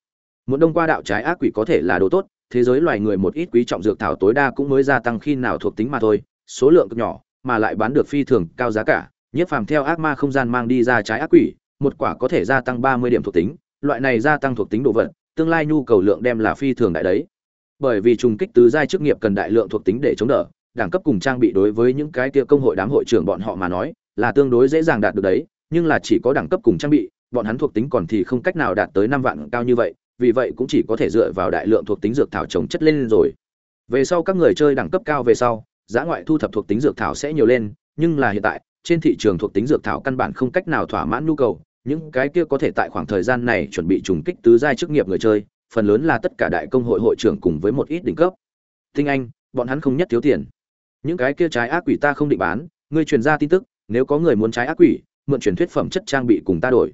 Speaker 1: Muốn đông qua đạo trái ác quỷ có thể là đồ tốt, thế giới loài người một ít quý trọng dược thảo tối đa cũng mới gia tăng khi nào thuộc tính mà thôi, số lượng cực nhỏ, mà lại bán được phi thường cao giá cả. Nhiếp phàm theo ác ma không gian mang đi ra trái ác quỷ, một quả có thể gia tăng ba mươi điểm thuộc tính, loại này gia tăng thuộc tính đồ vật, tương lai nhu cầu lượng đem là phi thường đại đấy. Bởi vì trùng kích tứ giai chức nghiệp cần đại lượng thuộc tính để chống đỡ, đẳng cấp cùng trang bị đối với những cái kia công hội đám hội trưởng bọn họ mà nói là tương đối dễ dàng đạt được đấy, nhưng là chỉ có đẳng cấp cùng trang bị, bọn hắn thuộc tính còn thì không cách nào đạt tới năm vạn cao như vậy, vì vậy cũng chỉ có thể dựa vào đại lượng thuộc tính dược thảo trồng chất lên rồi. Về sau các người chơi đẳng cấp cao về sau, giá ngoại thu thập thuộc tính dược thảo sẽ nhiều lên, nhưng là hiện tại, trên thị trường thuộc tính dược thảo căn bản không cách nào thỏa mãn nhu cầu, những cái kia có thể tại khoảng thời gian này chuẩn bị trùng kích tứ giai chức nghiệp người chơi, phần lớn là tất cả đại công hội hội trưởng cùng với một ít đỉnh cấp. Tinh anh, bọn hắn không nhất thiếu tiền. Những cái kia trái ác quỷ ta không định bán, ngươi truyền ra tin tức nếu có người muốn trái ác quỷ, mượn truyền thuyết phẩm chất trang bị cùng ta đổi.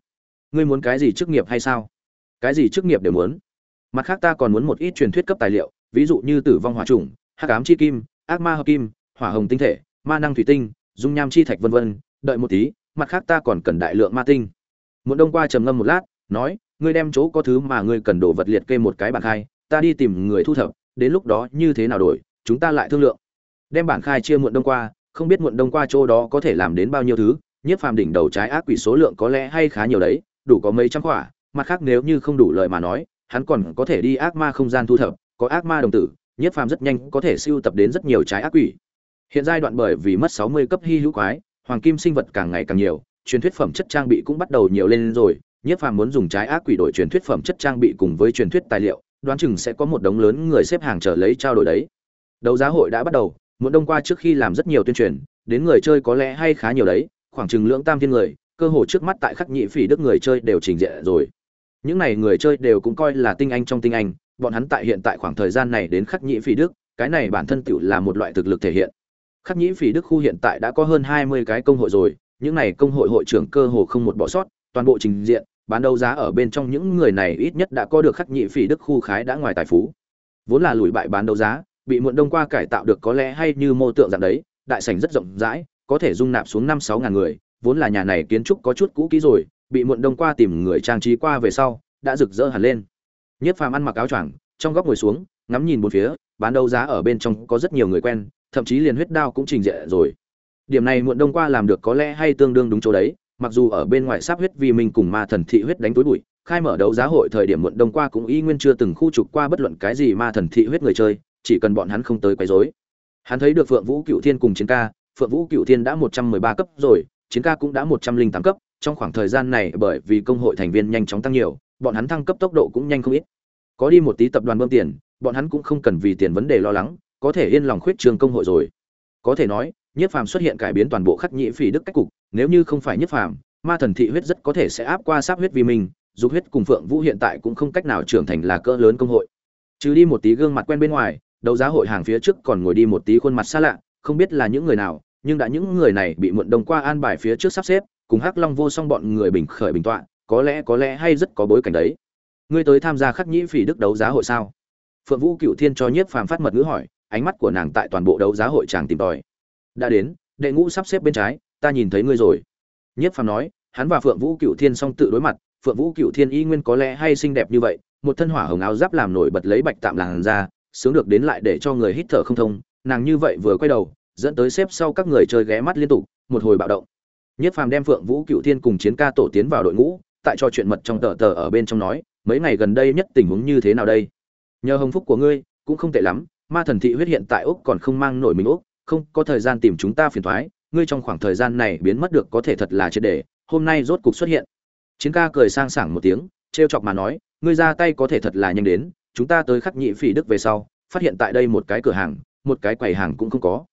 Speaker 1: Ngươi muốn cái gì chức nghiệp hay sao? Cái gì chức nghiệp đều muốn. Mặt khác ta còn muốn một ít truyền thuyết cấp tài liệu, ví dụ như tử vong hỏa trùng hắc ám chi kim, ác ma hợp kim, hỏa hồng tinh thể, ma năng thủy tinh, dung nham chi thạch vân vân, đợi một tí, mặt khác ta còn cần đại lượng ma tinh. Muốn đông qua trầm ngâm một lát, nói, ngươi đem chỗ có thứ mà ngươi cần đổ vật liệt kê một cái bản khai, ta đi tìm người thu thập, đến lúc đó như thế nào đổi, chúng ta lại thương lượng. Đem bản khai chia muộn đông qua không biết muộn đông qua chỗ đó có thể làm đến bao nhiêu thứ, nhiếp phàm đỉnh đầu trái ác quỷ số lượng có lẽ hay khá nhiều đấy, đủ có mấy trăm quả mặt khác nếu như không đủ lời mà nói, hắn còn có thể đi ác ma không gian thu thập, có ác ma đồng tử, nhiếp phàm rất nhanh có thể siêu tập đến rất nhiều trái ác quỷ. Hiện giai đoạn bởi vì mất sáu mươi cấp hy hữu quái, hoàng kim sinh vật càng ngày càng nhiều, truyền thuyết phẩm chất trang bị cũng bắt đầu nhiều lên rồi, nhiếp phàm muốn dùng trái ác quỷ đổi truyền thuyết phẩm chất trang bị cùng với truyền thuyết tài liệu, đoán chừng sẽ có một đống lớn người xếp hàng chờ lấy trao đổi đấy. Đấu giá hội đã bắt đầu muốn đông qua trước khi làm rất nhiều tuyên truyền, đến người chơi có lẽ hay khá nhiều đấy, khoảng chừng lưỡng tam thiên người, cơ hồ trước mắt tại khắc nhị phỉ đức người chơi đều trình diện rồi. Những này người chơi đều cũng coi là tinh anh trong tinh anh, bọn hắn tại hiện tại khoảng thời gian này đến khắc nhị phỉ đức, cái này bản thân tựu là một loại thực lực thể hiện. Khắc nhị phỉ đức khu hiện tại đã có hơn hai mươi cái công hội rồi, những này công hội hội trưởng cơ hồ không một bỏ sót, toàn bộ trình diện, bán đấu giá ở bên trong những người này ít nhất đã có được khắc nhị phỉ đức khu khái đã ngoài tài phú. Vốn là lùi bại bán đấu giá bị muộn đông qua cải tạo được có lẽ hay như mô tượng dạng đấy, đại sảnh rất rộng rãi, có thể dung nạp xuống năm sáu ngàn người, vốn là nhà này kiến trúc có chút cũ kỹ rồi, bị muộn đông qua tìm người trang trí qua về sau, đã rực rỡ hẳn lên. Nhất phàm ăn mặc áo choàng, trong góc ngồi xuống, ngắm nhìn một phía, bán đấu giá ở bên trong có rất nhiều người quen, thậm chí liền huyết đao cũng trình diện rồi. Điểm này muộn đông qua làm được có lẽ hay tương đương đúng chỗ đấy, mặc dù ở bên ngoài sắp huyết vì mình cùng ma thần thị huyết đánh tối bụi, khai mở đấu giá hội thời điểm muộn đông qua cũng y nguyên chưa từng khu trục qua bất luận cái gì ma thần thị huyết người chơi chỉ cần bọn hắn không tới quấy rối. Hắn thấy được phượng vũ cựu thiên cùng chiến ca, phượng vũ cựu thiên đã một trăm mười ba cấp rồi, chiến ca cũng đã một trăm linh tám cấp, trong khoảng thời gian này bởi vì công hội thành viên nhanh chóng tăng nhiều, bọn hắn thăng cấp tốc độ cũng nhanh không ít. Có đi một tí tập đoàn bơm tiền, bọn hắn cũng không cần vì tiền vấn đề lo lắng, có thể yên lòng khuyết trường công hội rồi. Có thể nói nhiếp phàm xuất hiện cải biến toàn bộ khắc nhĩ phỉ đức cách cục, nếu như không phải nhiếp phàm, ma thần thị huyết rất có thể sẽ áp qua sáp huyết vì mình, dục huyết cùng phượng vũ hiện tại cũng không cách nào trưởng thành là cỡ lớn công hội. Trừ đi một tí gương mặt quen bên ngoài đấu giá hội hàng phía trước còn ngồi đi một tí khuôn mặt xa lạ, không biết là những người nào, nhưng đã những người này bị muộn đông qua an bài phía trước sắp xếp, cùng hắc long vô song bọn người bình khởi bình tọa, có lẽ có lẽ hay rất có bối cảnh đấy. Ngươi tới tham gia khắc nhĩ phỉ đức đấu giá hội sao? Phượng vũ cựu thiên cho nhiếp phàm phát mật ngữ hỏi, ánh mắt của nàng tại toàn bộ đấu giá hội chàng tìm tòi. Đã đến, đệ ngũ sắp xếp bên trái, ta nhìn thấy ngươi rồi. Nhiếp phàm nói, hắn và phượng vũ cựu thiên song tự đối mặt, phượng vũ cựu thiên y nguyên có lẽ hay xinh đẹp như vậy, một thân hỏa hồng áo giáp làm nổi bật lấy bạch tạm làn da sướng được đến lại để cho người hít thở không thông, nàng như vậy vừa quay đầu, dẫn tới xếp sau các người chơi ghé mắt liên tục, một hồi bạo động. Nhất phàm đem phượng vũ, cựu thiên cùng chiến ca tổ tiến vào đội ngũ, tại cho chuyện mật trong tờ tờ ở bên trong nói, mấy ngày gần đây nhất tình huống như thế nào đây? Nhờ hồng phúc của ngươi, cũng không tệ lắm, ma thần thị huyết hiện tại úc còn không mang nổi mình úc, không có thời gian tìm chúng ta phiền thoái ngươi trong khoảng thời gian này biến mất được có thể thật là triệt để, hôm nay rốt cục xuất hiện. Chiến ca cười sang sảng một tiếng, trêu chọc mà nói, ngươi ra tay có thể thật là nhanh đến chúng ta tới khắc nhị phỉ đức về sau phát hiện tại đây một cái cửa hàng một cái quầy hàng cũng không có.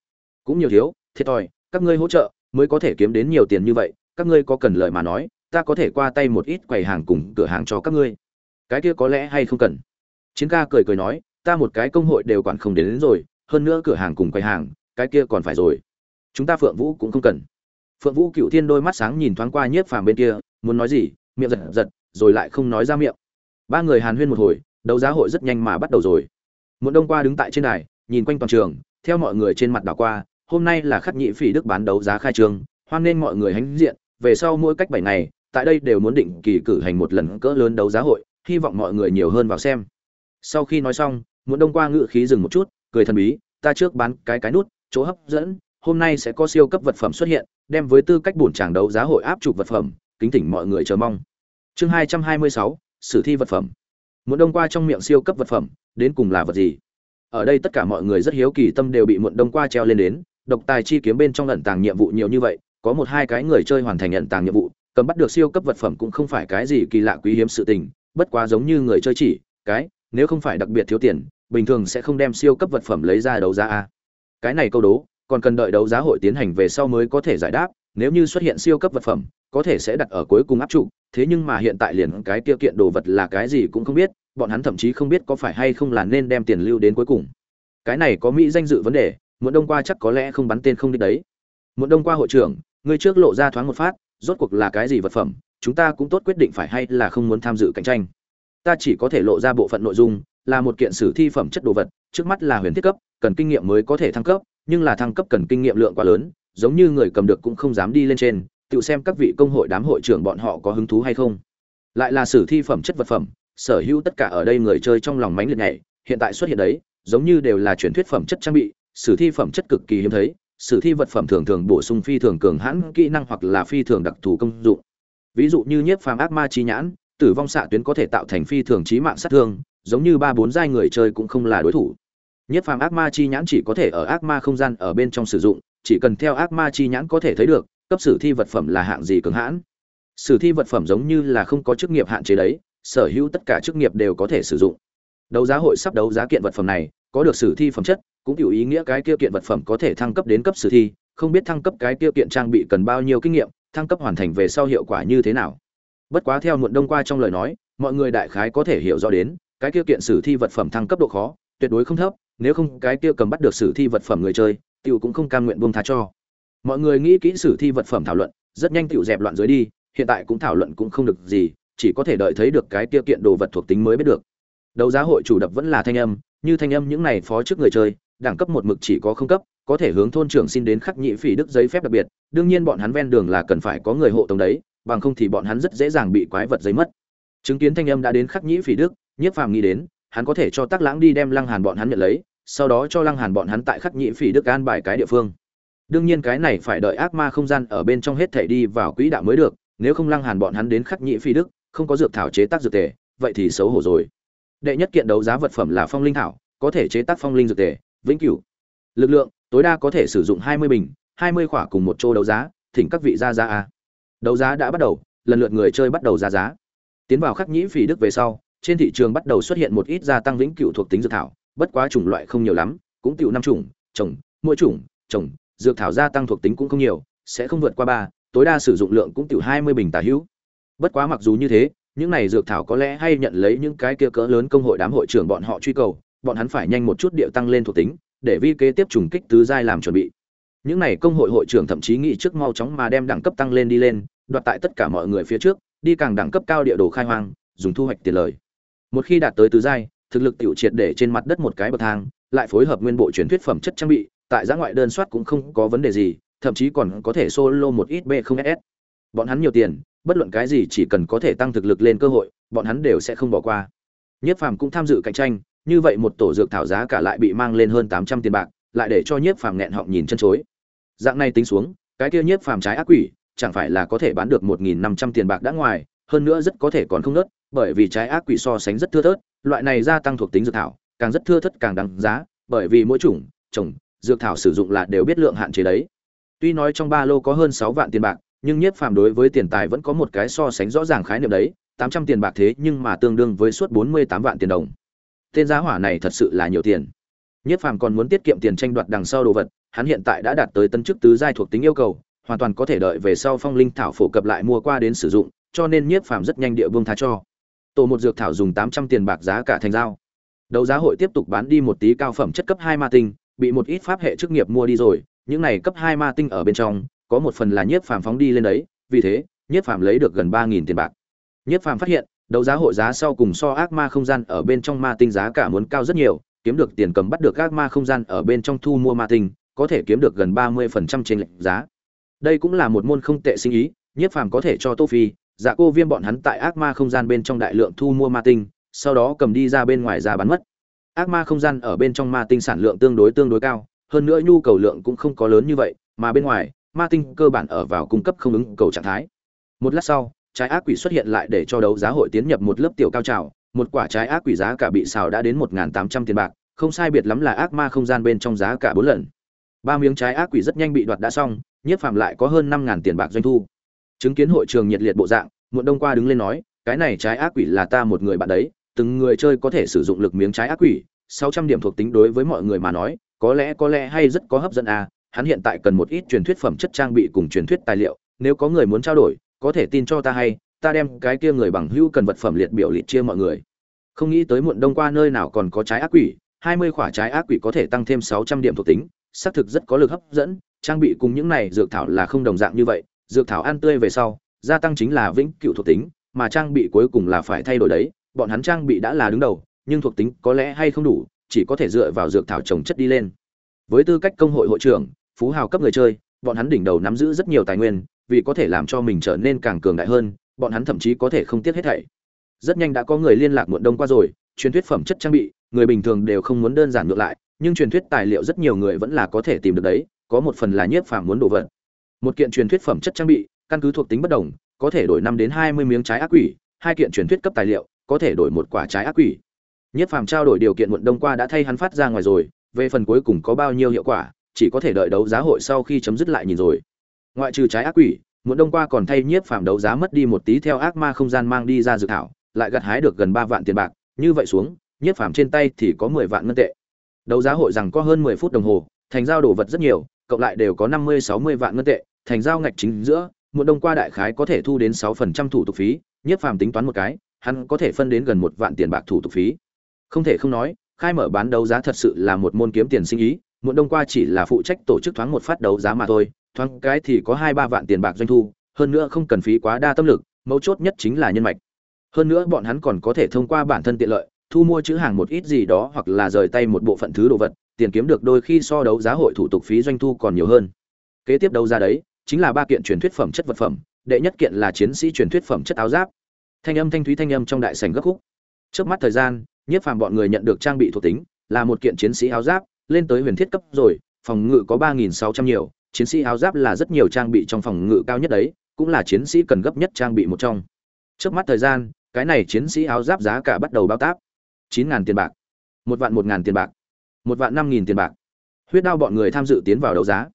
Speaker 1: Cũng nhiều thiếu thiệt thòi các ngươi hỗ trợ mới có thể kiếm đến nhiều tiền như vậy các ngươi có cần lời mà nói ta có thể qua tay một ít quầy hàng cùng cửa hàng cho các ngươi. Cái kia có lẽ hay không cần? Chiến ca cười cười nói ta một cái công hội đều quản không đến, đến rồi hơn nữa cửa hàng cùng quầy hàng cái kia còn phải rồi. Chúng ta phượng vũ cũng không cần. Phượng vũ cựu thiên đôi mắt sáng nhìn thoáng qua nhiếp phàm bên kia muốn nói gì miệng giật giật rồi lại không nói ra miệng. Ba người hàn huyên một hồi đấu giá hội rất nhanh mà bắt đầu rồi. Muộn đông qua đứng tại trên đài, nhìn quanh toàn trường, theo mọi người trên mặt đảo qua, hôm nay là khắc nhị phỉ đức bán đấu giá khai trương, hoan nên mọi người hãnh diện, về sau mỗi cách bảy ngày, tại đây đều muốn định kỳ cử hành một lần cỡ lớn đấu giá hội, hy vọng mọi người nhiều hơn vào xem. Sau khi nói xong, muộn đông qua ngự khí dừng một chút, cười thần bí, ta trước bán cái cái nút, chỗ hấp dẫn, hôm nay sẽ có siêu cấp vật phẩm xuất hiện, đem với tư cách bổn tràng đấu giá hội áp chụp vật phẩm, kính thỉnh mọi người chờ mong. Chương hai trăm hai mươi sáu, sử thi vật phẩm. Muộn đông qua trong miệng siêu cấp vật phẩm, đến cùng là vật gì? Ở đây tất cả mọi người rất hiếu kỳ tâm đều bị muộn đông qua treo lên đến. Độc tài chi kiếm bên trong ẩn tàng nhiệm vụ nhiều như vậy, có một hai cái người chơi hoàn thành ẩn tàng nhiệm vụ, cầm bắt được siêu cấp vật phẩm cũng không phải cái gì kỳ lạ quý hiếm sự tình, bất quá giống như người chơi chỉ, cái, nếu không phải đặc biệt thiếu tiền, bình thường sẽ không đem siêu cấp vật phẩm lấy ra đấu giá a. Cái này câu đố, còn cần đợi đấu giá hội tiến hành về sau mới có thể giải đáp nếu như xuất hiện siêu cấp vật phẩm, có thể sẽ đặt ở cuối cùng áp trụ, thế nhưng mà hiện tại liền cái tiêu kiện đồ vật là cái gì cũng không biết, bọn hắn thậm chí không biết có phải hay không là nên đem tiền lưu đến cuối cùng. Cái này có mỹ danh dự vấn đề, muộn đông qua chắc có lẽ không bắn tên không đi đấy. Muộn đông qua hội trưởng ngươi trước lộ ra thoáng một phát, rốt cuộc là cái gì vật phẩm, chúng ta cũng tốt quyết định phải hay là không muốn tham dự cạnh tranh. Ta chỉ có thể lộ ra bộ phận nội dung, là một kiện sử thi phẩm chất đồ vật, trước mắt là huyền thiết cấp, cần kinh nghiệm mới có thể thăng cấp, nhưng là thăng cấp cần kinh nghiệm lượng quá lớn giống như người cầm được cũng không dám đi lên trên, tự xem các vị công hội đám hội trưởng bọn họ có hứng thú hay không. Lại là sử thi phẩm chất vật phẩm, sở hữu tất cả ở đây người chơi trong lòng mánh liệt nhảy, hiện tại xuất hiện đấy, giống như đều là truyền thuyết phẩm chất trang bị, sử thi phẩm chất cực kỳ hiếm thấy, sử thi vật phẩm thường thường bổ sung phi thường cường hãn kỹ năng hoặc là phi thường đặc thù công dụng. Ví dụ như nhiếp phàm ác ma chi nhãn, tử vong xạ tuyến có thể tạo thành phi thường chí mạng sát thương, giống như ba bốn giai người chơi cũng không là đối thủ. Nhiếp phàm ác ma chi nhãn chỉ có thể ở ác ma không gian ở bên trong sử dụng chỉ cần theo ác ma chi nhãn có thể thấy được, cấp sử thi vật phẩm là hạng gì cường hãn. Sử thi vật phẩm giống như là không có chức nghiệp hạn chế đấy, sở hữu tất cả chức nghiệp đều có thể sử dụng. Đấu giá hội sắp đấu giá kiện vật phẩm này, có được sử thi phẩm chất, cũng hiểu ý nghĩa cái kia kiện vật phẩm có thể thăng cấp đến cấp sử thi, không biết thăng cấp cái kia kiện trang bị cần bao nhiêu kinh nghiệm, thăng cấp hoàn thành về sau hiệu quả như thế nào. Bất quá theo muộn đông qua trong lời nói, mọi người đại khái có thể hiểu rõ đến, cái kia kiện sử thi vật phẩm thăng cấp độ khó, tuyệt đối không thấp, nếu không cái kia cầm bắt được sử thi vật phẩm người chơi tiểu cũng không cam nguyện buông tha cho. Mọi người nghĩ kỹ sử thi vật phẩm thảo luận, rất nhanh tiểu dẹp loạn dưới đi, hiện tại cũng thảo luận cũng không được gì, chỉ có thể đợi thấy được cái tiêu kiện đồ vật thuộc tính mới biết được. Đấu giá hội chủ đập vẫn là thanh âm, như thanh âm những này phó trước người chơi, đẳng cấp một mực chỉ có không cấp, có thể hướng thôn trưởng xin đến khắc nhị phỉ đức giấy phép đặc biệt, đương nhiên bọn hắn ven đường là cần phải có người hộ tống đấy, bằng không thì bọn hắn rất dễ dàng bị quái vật giấy mất. Chứng kiến thanh âm đã đến khắc nhị phỉ đức, nhiếp phàm nghĩ đến, hắn có thể cho tác lãng đi đem lăng hàn bọn hắn nhận lấy sau đó cho lăng hàn bọn hắn tại khắc nhị phỉ đức an bài cái địa phương. Đương nhiên cái này phải đợi ác ma không gian ở bên trong hết thể đi vào quỹ đạo mới được, nếu không lăng hàn bọn hắn đến khắc nhị phỉ đức, không có dược thảo chế tác dược tề, vậy thì xấu hổ rồi. Đệ nhất kiện đấu giá vật phẩm là phong linh thảo, có thể chế tác phong linh dược tề, vĩnh cửu. Lực lượng, tối đa có thể sử dụng hai mươi bình, hai mươi khỏa cùng một chỗ đấu giá, thỉnh các vị ra ra a. Đấu giá đã bắt đầu, lần lượt người chơi bắt đầu ra giá. Tiến vào khắc nhĩ phỉ đức về sau, trên thị trường bắt đầu xuất hiện một ít gia tăng vĩnh cửu thuộc tính dược thảo bất quá chủng loại không nhiều lắm, cũng tiểu năm chủng trồng mỗi chủng trồng dược thảo gia tăng thuộc tính cũng không nhiều, sẽ không vượt qua ba, tối đa sử dụng lượng cũng tiểu hai mươi bình tà hữu. Bất quá mặc dù như thế, những này dược thảo có lẽ hay nhận lấy những cái kia cỡ lớn công hội đám hội trưởng bọn họ truy cầu, bọn hắn phải nhanh một chút điệu tăng lên thuộc tính, để vi kế tiếp trùng kích tứ giai làm chuẩn bị. Những này công hội hội trưởng thậm chí nghĩ trước mau chóng mà đem đẳng cấp tăng lên đi lên, đoạt tại tất cả mọi người phía trước, đi càng đẳng cấp cao địa đồ khai hoang, dùng thu hoạch tiền lời. Một khi đạt tới tứ giai thực lực tiểu triệt để trên mặt đất một cái bậc thang, lại phối hợp nguyên bộ truyền thuyết phẩm chất trang bị, tại giã ngoại đơn soát cũng không có vấn đề gì, thậm chí còn có thể solo một ít b không s bọn hắn nhiều tiền, bất luận cái gì chỉ cần có thể tăng thực lực lên cơ hội, bọn hắn đều sẽ không bỏ qua. Nhiếp phàm cũng tham dự cạnh tranh, như vậy một tổ dược thảo giá cả lại bị mang lên hơn tám trăm tiền bạc, lại để cho nhiếp phàm nghẹn họng nhìn chân chối. Dạng này tính xuống, cái kia nhiếp phàm trái ác quỷ, chẳng phải là có thể bán được một nghìn năm trăm tiền bạc đã ngoài, hơn nữa rất có thể còn không nớt, bởi vì trái ác quỷ so sánh rất thưa thớt loại này gia tăng thuộc tính dược thảo, càng rất thưa thất càng đáng giá, bởi vì mỗi chủng, trồng, dược thảo sử dụng là đều biết lượng hạn chế đấy. Tuy nói trong ba lô có hơn sáu vạn tiền bạc, nhưng nhiếp phàm đối với tiền tài vẫn có một cái so sánh rõ ràng khái niệm đấy, tám trăm tiền bạc thế nhưng mà tương đương với suốt bốn mươi tám vạn tiền đồng. Tên giá hỏa này thật sự là nhiều tiền. Nhiếp phàm còn muốn tiết kiệm tiền tranh đoạt đằng sau đồ vật, hắn hiện tại đã đạt tới tân chức tứ giai thuộc tính yêu cầu, hoàn toàn có thể đợi về sau phong linh thảo phổ cập lại mua qua đến sử dụng, cho nên nhiếp phàm rất nhanh địa vương tha cho tổ một dược thảo dùng tám trăm tiền bạc giá cả thành dao đấu giá hội tiếp tục bán đi một tí cao phẩm chất cấp hai ma tinh, bị một ít pháp hệ chức nghiệp mua đi rồi, những này cấp hai ma tinh ở bên trong, có một phần là nhiếp phàm phóng đi lên đấy, vì thế, nhiếp phàm lấy được gần ba nghìn tiền bạc. Nhiếp phàm phát hiện, đấu giá hội giá sau cùng so ác ma không gian ở bên trong ma tinh giá cả muốn cao rất nhiều, kiếm được tiền cầm bắt được ác ma không gian ở bên trong thu mua ma tinh, có thể kiếm được gần ba mươi phần trăm trên lệnh giá. Đây cũng là một môn không tệ sinh ý, nhiếp phàm có thể cho tô phi dạ cô viêm bọn hắn tại ác ma không gian bên trong đại lượng thu mua ma tinh, sau đó cầm đi ra bên ngoài ra bán mất. Ác ma không gian ở bên trong ma tinh sản lượng tương đối tương đối cao, hơn nữa nhu cầu lượng cũng không có lớn như vậy, mà bên ngoài, ma tinh cơ bản ở vào cung cấp không ứng cầu trạng thái. Một lát sau, trái ác quỷ xuất hiện lại để cho đấu giá hội tiến nhập một lớp tiểu cao trào, một quả trái ác quỷ giá cả bị xào đã đến một tám trăm tiền bạc, không sai biệt lắm là ác ma không gian bên trong giá cả bốn lần. Ba miếng trái ác quỷ rất nhanh bị đoạt đã xong nhiếp phạm lại có hơn năm ngàn tiền bạc doanh thu chứng kiến hội trường nhiệt liệt bộ dạng, muộn đông qua đứng lên nói, cái này trái ác quỷ là ta một người bạn đấy, từng người chơi có thể sử dụng lực miếng trái ác quỷ, sáu trăm điểm thuộc tính đối với mọi người mà nói, có lẽ có lẽ hay rất có hấp dẫn à hắn hiện tại cần một ít truyền thuyết phẩm chất trang bị cùng truyền thuyết tài liệu, nếu có người muốn trao đổi, có thể tin cho ta hay, ta đem cái kia người bằng hữu cần vật phẩm liệt biểu liệt chia mọi người. Không nghĩ tới muộn đông qua nơi nào còn có trái ác quỷ, hai mươi quả trái ác quỷ có thể tăng thêm sáu trăm điểm thuộc tính, xác thực rất có lực hấp dẫn, trang bị cùng những này dược thảo là không đồng dạng như vậy dược thảo ăn tươi về sau, gia tăng chính là vĩnh cửu thuộc tính, mà trang bị cuối cùng là phải thay đổi đấy, bọn hắn trang bị đã là đứng đầu, nhưng thuộc tính có lẽ hay không đủ, chỉ có thể dựa vào dược thảo trồng chất đi lên. Với tư cách công hội hội trưởng, phú hào cấp người chơi, bọn hắn đỉnh đầu nắm giữ rất nhiều tài nguyên, vì có thể làm cho mình trở nên càng cường đại hơn, bọn hắn thậm chí có thể không tiếc hết thảy. Rất nhanh đã có người liên lạc muộn đông qua rồi, truyền thuyết phẩm chất trang bị, người bình thường đều không muốn đơn giản ngược lại, nhưng truyền thuyết tài liệu rất nhiều người vẫn là có thể tìm được đấy, có một phần là nhiếp phàm muốn đổ vật một kiện truyền thuyết phẩm chất trang bị, căn cứ thuộc tính bất đồng, có thể đổi năm đến hai mươi miếng trái ác quỷ. Hai kiện truyền thuyết cấp tài liệu, có thể đổi một quả trái ác quỷ. Nhất phàm trao đổi điều kiện muộn đông qua đã thay hắn phát ra ngoài rồi, về phần cuối cùng có bao nhiêu hiệu quả, chỉ có thể đợi đấu giá hội sau khi chấm dứt lại nhìn rồi. Ngoại trừ trái ác quỷ, muộn đông qua còn thay nhiếp phàm đấu giá mất đi một tí theo ác ma không gian mang đi ra dự thảo, lại gặt hái được gần ba vạn tiền bạc. Như vậy xuống nhiếp phàm trên tay thì có mười vạn ngân tệ. Đấu giá hội rằng có hơn mười phút đồng hồ, thành giao đồ vật rất nhiều, cộng lại đều có năm mươi, sáu mươi vạn ngân tệ thành giao ngạch chính giữa muộn đông qua đại khái có thể thu đến sáu phần trăm thủ tục phí, nhất phàm tính toán một cái, hắn có thể phân đến gần một vạn tiền bạc thủ tục phí. Không thể không nói, khai mở bán đấu giá thật sự là một môn kiếm tiền sinh ý muộn đông qua chỉ là phụ trách tổ chức thoáng một phát đấu giá mà thôi, thoáng cái thì có hai ba vạn tiền bạc doanh thu, hơn nữa không cần phí quá đa tâm lực, mấu chốt nhất chính là nhân mạch. Hơn nữa bọn hắn còn có thể thông qua bản thân tiện lợi, thu mua chữ hàng một ít gì đó hoặc là rời tay một bộ phận thứ đồ vật, tiền kiếm được đôi khi so đấu giá hội thủ tục phí doanh thu còn nhiều hơn. Kế tiếp đấu giá đấy chính là ba kiện truyền thuyết phẩm chất vật phẩm, đệ nhất kiện là chiến sĩ truyền thuyết phẩm chất áo giáp. Thanh âm thanh thúy thanh âm trong đại sảnh gấp khúc. Trước mắt thời gian, nhiếp phàm bọn người nhận được trang bị thuộc tính, là một kiện chiến sĩ áo giáp, lên tới huyền thiết cấp rồi, phòng ngự có ba nghìn sáu trăm nhiều, chiến sĩ áo giáp là rất nhiều trang bị trong phòng ngự cao nhất đấy, cũng là chiến sĩ cần gấp nhất trang bị một trong. Trước mắt thời gian, cái này chiến sĩ áo giáp giá cả bắt đầu bao táp. chín ngàn tiền bạc. Một vạn một ngàn tiền bạc. Một vạn năm nghìn tiền bạc. Huyết đao bọn người tham dự tiến vào đấu giá.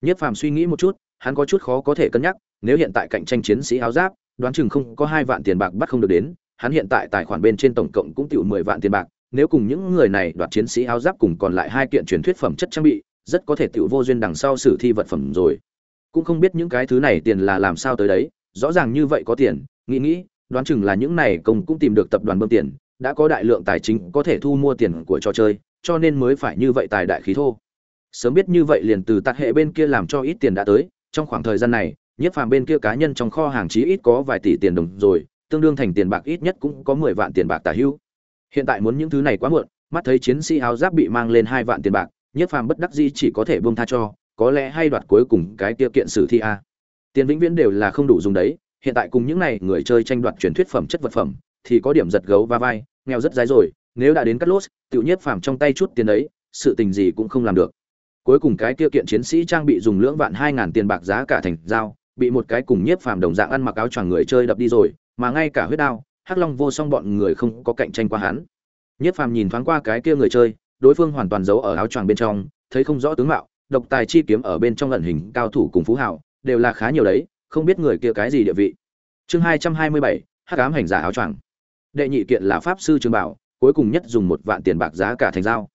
Speaker 1: Nhất phàm suy nghĩ một chút hắn có chút khó có thể cân nhắc, nếu hiện tại cạnh tranh chiến sĩ áo giáp, đoán chừng không có hai vạn tiền bạc bắt không được đến, hắn hiện tại tài khoản bên trên tổng cộng cũng tiểu mười vạn tiền bạc, nếu cùng những người này đoạt chiến sĩ áo giáp cùng còn lại hai kiện truyền thuyết phẩm chất trang bị, rất có thể tiểu vô duyên đằng sau sử thi vật phẩm rồi. Cũng không biết những cái thứ này tiền là làm sao tới đấy, rõ ràng như vậy có tiền, nghĩ nghĩ, đoán chừng là những này công cũng tìm được tập đoàn bơm tiền, đã có đại lượng tài chính có thể thu mua tiền của trò chơi, cho nên mới phải như vậy tài đại khí thô. Sớm biết như vậy liền từ tạc hệ bên kia làm cho ít tiền đã tới trong khoảng thời gian này nhiếp phàm bên kia cá nhân trong kho hàng chí ít có vài tỷ tiền đồng rồi, tương đương thành tiền bạc ít nhất cũng có mười vạn tiền bạc tả hữu. Hiện tại muốn những thứ này quá muộn, mắt thấy chiến sĩ áo giáp bị mang lên hai vạn tiền bạc nhiếp phàm bất đắc dĩ chỉ có thể buông tha cho, có lẽ hay đoạt cuối cùng cái tiêu kiện sử thi a. Tiền vĩnh viễn đều là không đủ dùng đấy, hiện tại cùng những này người chơi tranh đoạt truyền thuyết phẩm chất vật phẩm, thì có điểm giật gấu va vai, nghèo rất dái rồi, nếu đã đến cắt lốt tự nhiếp phàm trong tay chút tiền đấy, sự tình gì cũng không làm được cuối cùng cái tiêu kiện chiến sĩ trang bị dùng lưỡng vạn hai ngàn tiền bạc giá cả thành dao, bị một cái cùng nhiếp phàm đồng dạng ăn mặc áo choàng người chơi đập đi rồi, mà ngay cả huyết đao, hắc long vô song bọn người không có cạnh tranh qua hắn. Nhiếp phàm nhìn thoáng qua cái kia người chơi, đối phương hoàn toàn giấu ở áo choàng bên trong, thấy không rõ tướng mạo, độc tài chi kiếm ở bên trong ẩn hình, cao thủ cùng phú hảo đều là khá nhiều đấy, không biết người kia cái gì địa vị. Chương hai trăm hai mươi bảy, hắc ám hành giả áo choàng. Đệ nhị kiện là pháp sư trường bảo, cuối cùng nhất dùng một vạn tiền bạc giá cả thành dao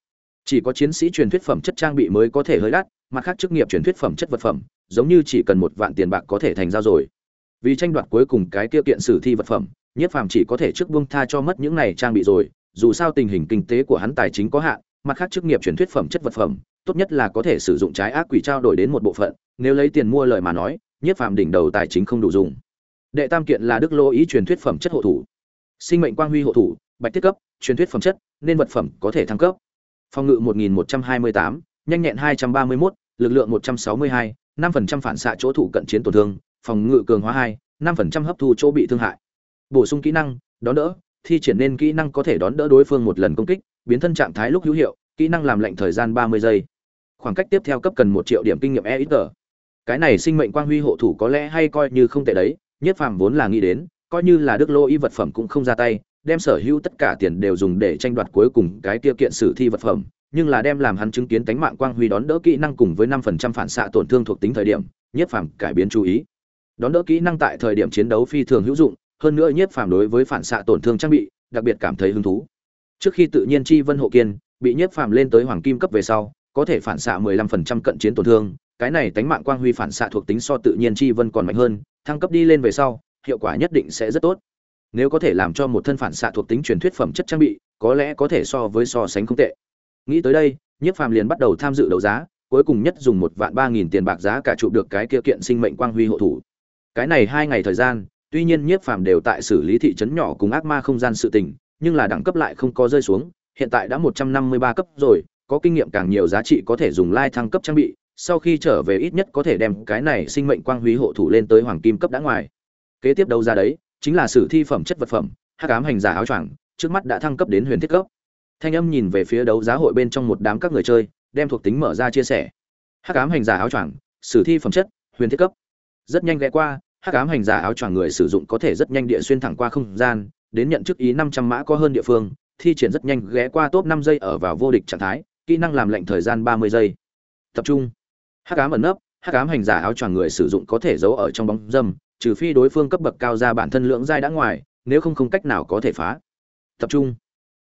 Speaker 1: chỉ có chiến sĩ truyền thuyết phẩm chất trang bị mới có thể hơi đắt, mặt khác chức nghiệp truyền thuyết phẩm chất vật phẩm, giống như chỉ cần một vạn tiền bạc có thể thành dao rồi. Vì tranh đoạt cuối cùng cái tiêu kiện sử thi vật phẩm nhiếp phàm chỉ có thể trước buông tha cho mất những này trang bị rồi, dù sao tình hình kinh tế của hắn tài chính có hạn, mặt khác chức nghiệp truyền thuyết phẩm chất vật phẩm, tốt nhất là có thể sử dụng trái ác quỷ trao đổi đến một bộ phận, nếu lấy tiền mua lời mà nói nhiếp phàm đỉnh đầu tài chính không đủ dùng. Đệ tam kiện là đức lô ý truyền thuyết phẩm chất hộ thủ. Sinh mệnh quang huy hộ thủ, bạch thiết cấp, truyền thuyết phẩm chất, nên vật phẩm có thể thăng cấp phòng ngự 1128, nhanh nhẹn 231, lực lượng 162, 5% phản xạ chỗ thủ cận chiến tổn thương phòng ngự cường hóa 2, 5% hấp thu chỗ bị thương hại bổ sung kỹ năng đón đỡ thi triển nên kỹ năng có thể đón đỡ đối phương một lần công kích biến thân trạng thái lúc hữu hiệu kỹ năng làm lệnh thời gian 30 giây khoảng cách tiếp theo cấp cần 1 triệu điểm kinh nghiệm EXP. cái này sinh mệnh quang huy hộ thủ có lẽ hay coi như không tệ đấy nhất phàm vốn là nghĩ đến coi như là đức lô y vật phẩm cũng không ra tay đem sở hữu tất cả tiền đều dùng để tranh đoạt cuối cùng cái tiêu kiện sử thi vật phẩm, nhưng là đem làm hắn chứng kiến tánh mạng quang huy đón đỡ kỹ năng cùng với năm phần trăm phản xạ tổn thương thuộc tính thời điểm nhất phàm cải biến chú ý. Đón đỡ kỹ năng tại thời điểm chiến đấu phi thường hữu dụng, hơn nữa nhất phàm đối với phản xạ tổn thương trang bị, đặc biệt cảm thấy hứng thú. Trước khi tự nhiên chi vân hộ kiên, bị nhất phàm lên tới hoàng kim cấp về sau, có thể phản xạ 15% cận chiến tổn thương, cái này tánh mạng quang huy phản xạ thuộc tính so tự nhiên chi vân còn mạnh hơn, thăng cấp đi lên về sau, hiệu quả nhất định sẽ rất tốt nếu có thể làm cho một thân phản xạ thuộc tính truyền thuyết phẩm chất trang bị, có lẽ có thể so với so sánh không tệ. Nghĩ tới đây, nhiếp phàm liền bắt đầu tham dự đấu giá, cuối cùng nhất dùng một vạn ba nghìn tiền bạc giá cả chụp được cái kia kiện sinh mệnh quang huy hộ thủ. Cái này hai ngày thời gian, tuy nhiên nhiếp phàm đều tại xử lý thị trấn nhỏ cùng ác ma không gian sự tình, nhưng là đẳng cấp lại không có rơi xuống, hiện tại đã một trăm năm mươi ba cấp rồi, có kinh nghiệm càng nhiều giá trị có thể dùng lai thăng cấp trang bị, sau khi trở về ít nhất có thể đem cái này sinh mệnh quang huy hộ thủ lên tới hoàng kim cấp đã ngoài. Kế tiếp đâu ra đấy chính là sử thi phẩm chất vật phẩm, hắc ám hành giả áo choàng, trước mắt đã thăng cấp đến huyền thiết cấp. Thanh âm nhìn về phía đấu giá hội bên trong một đám các người chơi, đem thuộc tính mở ra chia sẻ. Hắc ám hành giả áo choàng, sử thi phẩm chất, huyền thiết cấp. Rất nhanh ghé qua, hắc ám hành giả áo choàng người sử dụng có thể rất nhanh địa xuyên thẳng qua không gian, đến nhận chức ý năm trăm mã có hơn địa phương, thi triển rất nhanh ghé qua top năm giây ở vào vô địch trạng thái, kỹ năng làm lệnh thời gian ba mươi giây. Tập trung. Hắc ám ẩn nấp, hắc ám hành giả áo choàng người sử dụng có thể giấu ở trong bóng dâm trừ phi đối phương cấp bậc cao ra bản thân lưỡng giai đã ngoài, nếu không không cách nào có thể phá. Tập trung.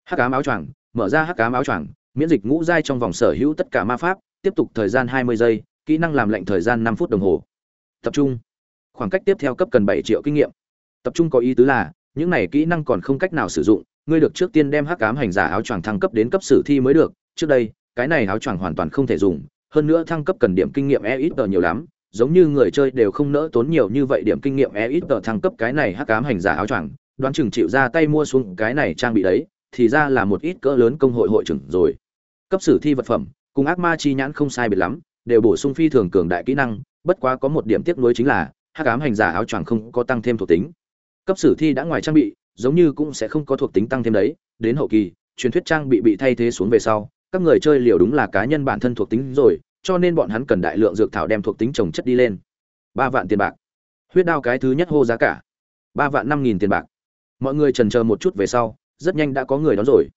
Speaker 1: Hắc ám áo choàng, mở ra hắc ám áo choàng, miễn dịch ngũ giai trong vòng sở hữu tất cả ma pháp, tiếp tục thời gian hai mươi giây, kỹ năng làm lệnh thời gian năm phút đồng hồ. Tập trung. Khoảng cách tiếp theo cấp cần bảy triệu kinh nghiệm. Tập trung có ý tứ là, những này kỹ năng còn không cách nào sử dụng, ngươi được trước tiên đem hắc ám hành giả áo choàng thăng cấp đến cấp sử thi mới được. Trước đây, cái này áo choàng hoàn toàn không thể dùng, hơn nữa thăng cấp cần điểm kinh nghiệm e ít nhiều lắm giống như người chơi đều không nỡ tốn nhiều như vậy điểm kinh nghiệm e ít tờ thăng cấp cái này hắc ám hành giả áo choàng, đoán chừng chịu ra tay mua xuống cái này trang bị đấy, thì ra là một ít cỡ lớn công hội hội trưởng rồi. Cấp sử thi vật phẩm, cùng ác ma chi nhãn không sai biệt lắm, đều bổ sung phi thường cường đại kỹ năng, bất quá có một điểm tiếc nuối chính là, hắc ám hành giả áo choàng không có tăng thêm thuộc tính. Cấp sử thi đã ngoài trang bị, giống như cũng sẽ không có thuộc tính tăng thêm đấy, đến hậu kỳ, truyền thuyết trang bị bị thay thế xuống về sau, các người chơi liều đúng là cá nhân bản thân thuộc tính rồi cho nên bọn hắn cần đại lượng dược thảo đem thuộc tính trồng chất đi lên. Ba vạn tiền bạc. Huyết đao cái thứ nhất hô giá cả. Ba vạn năm nghìn tiền bạc. Mọi người trần chờ một chút về sau, rất nhanh đã có người đón rồi.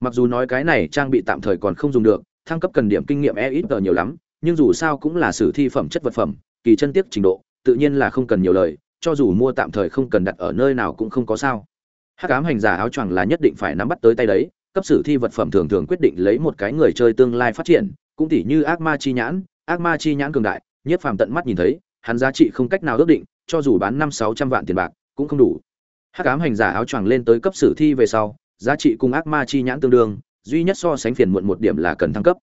Speaker 1: Mặc dù nói cái này trang bị tạm thời còn không dùng được, thăng cấp cần điểm kinh nghiệm e ít tờ nhiều lắm, nhưng dù sao cũng là sử thi phẩm chất vật phẩm, kỳ chân tiếc trình độ, tự nhiên là không cần nhiều lời, cho dù mua tạm thời không cần đặt ở nơi nào cũng không có sao. Hắc ám hành giả áo choàng là nhất định phải nắm bắt tới tay đấy, cấp sử thi vật phẩm thường thường quyết định lấy một cái người chơi tương lai phát triển cũng tỉ như ác ma chi nhãn, ác ma chi nhãn cường đại, nhiếp phàm tận mắt nhìn thấy, hắn giá trị không cách nào ước định, cho dù bán năm sáu trăm vạn tiền bạc, cũng không đủ. Hắc ám hành giả áo choàng lên tới cấp sử thi về sau, giá trị cùng ác ma chi nhãn tương đương, duy nhất so sánh phiền muộn một điểm là cần thăng cấp.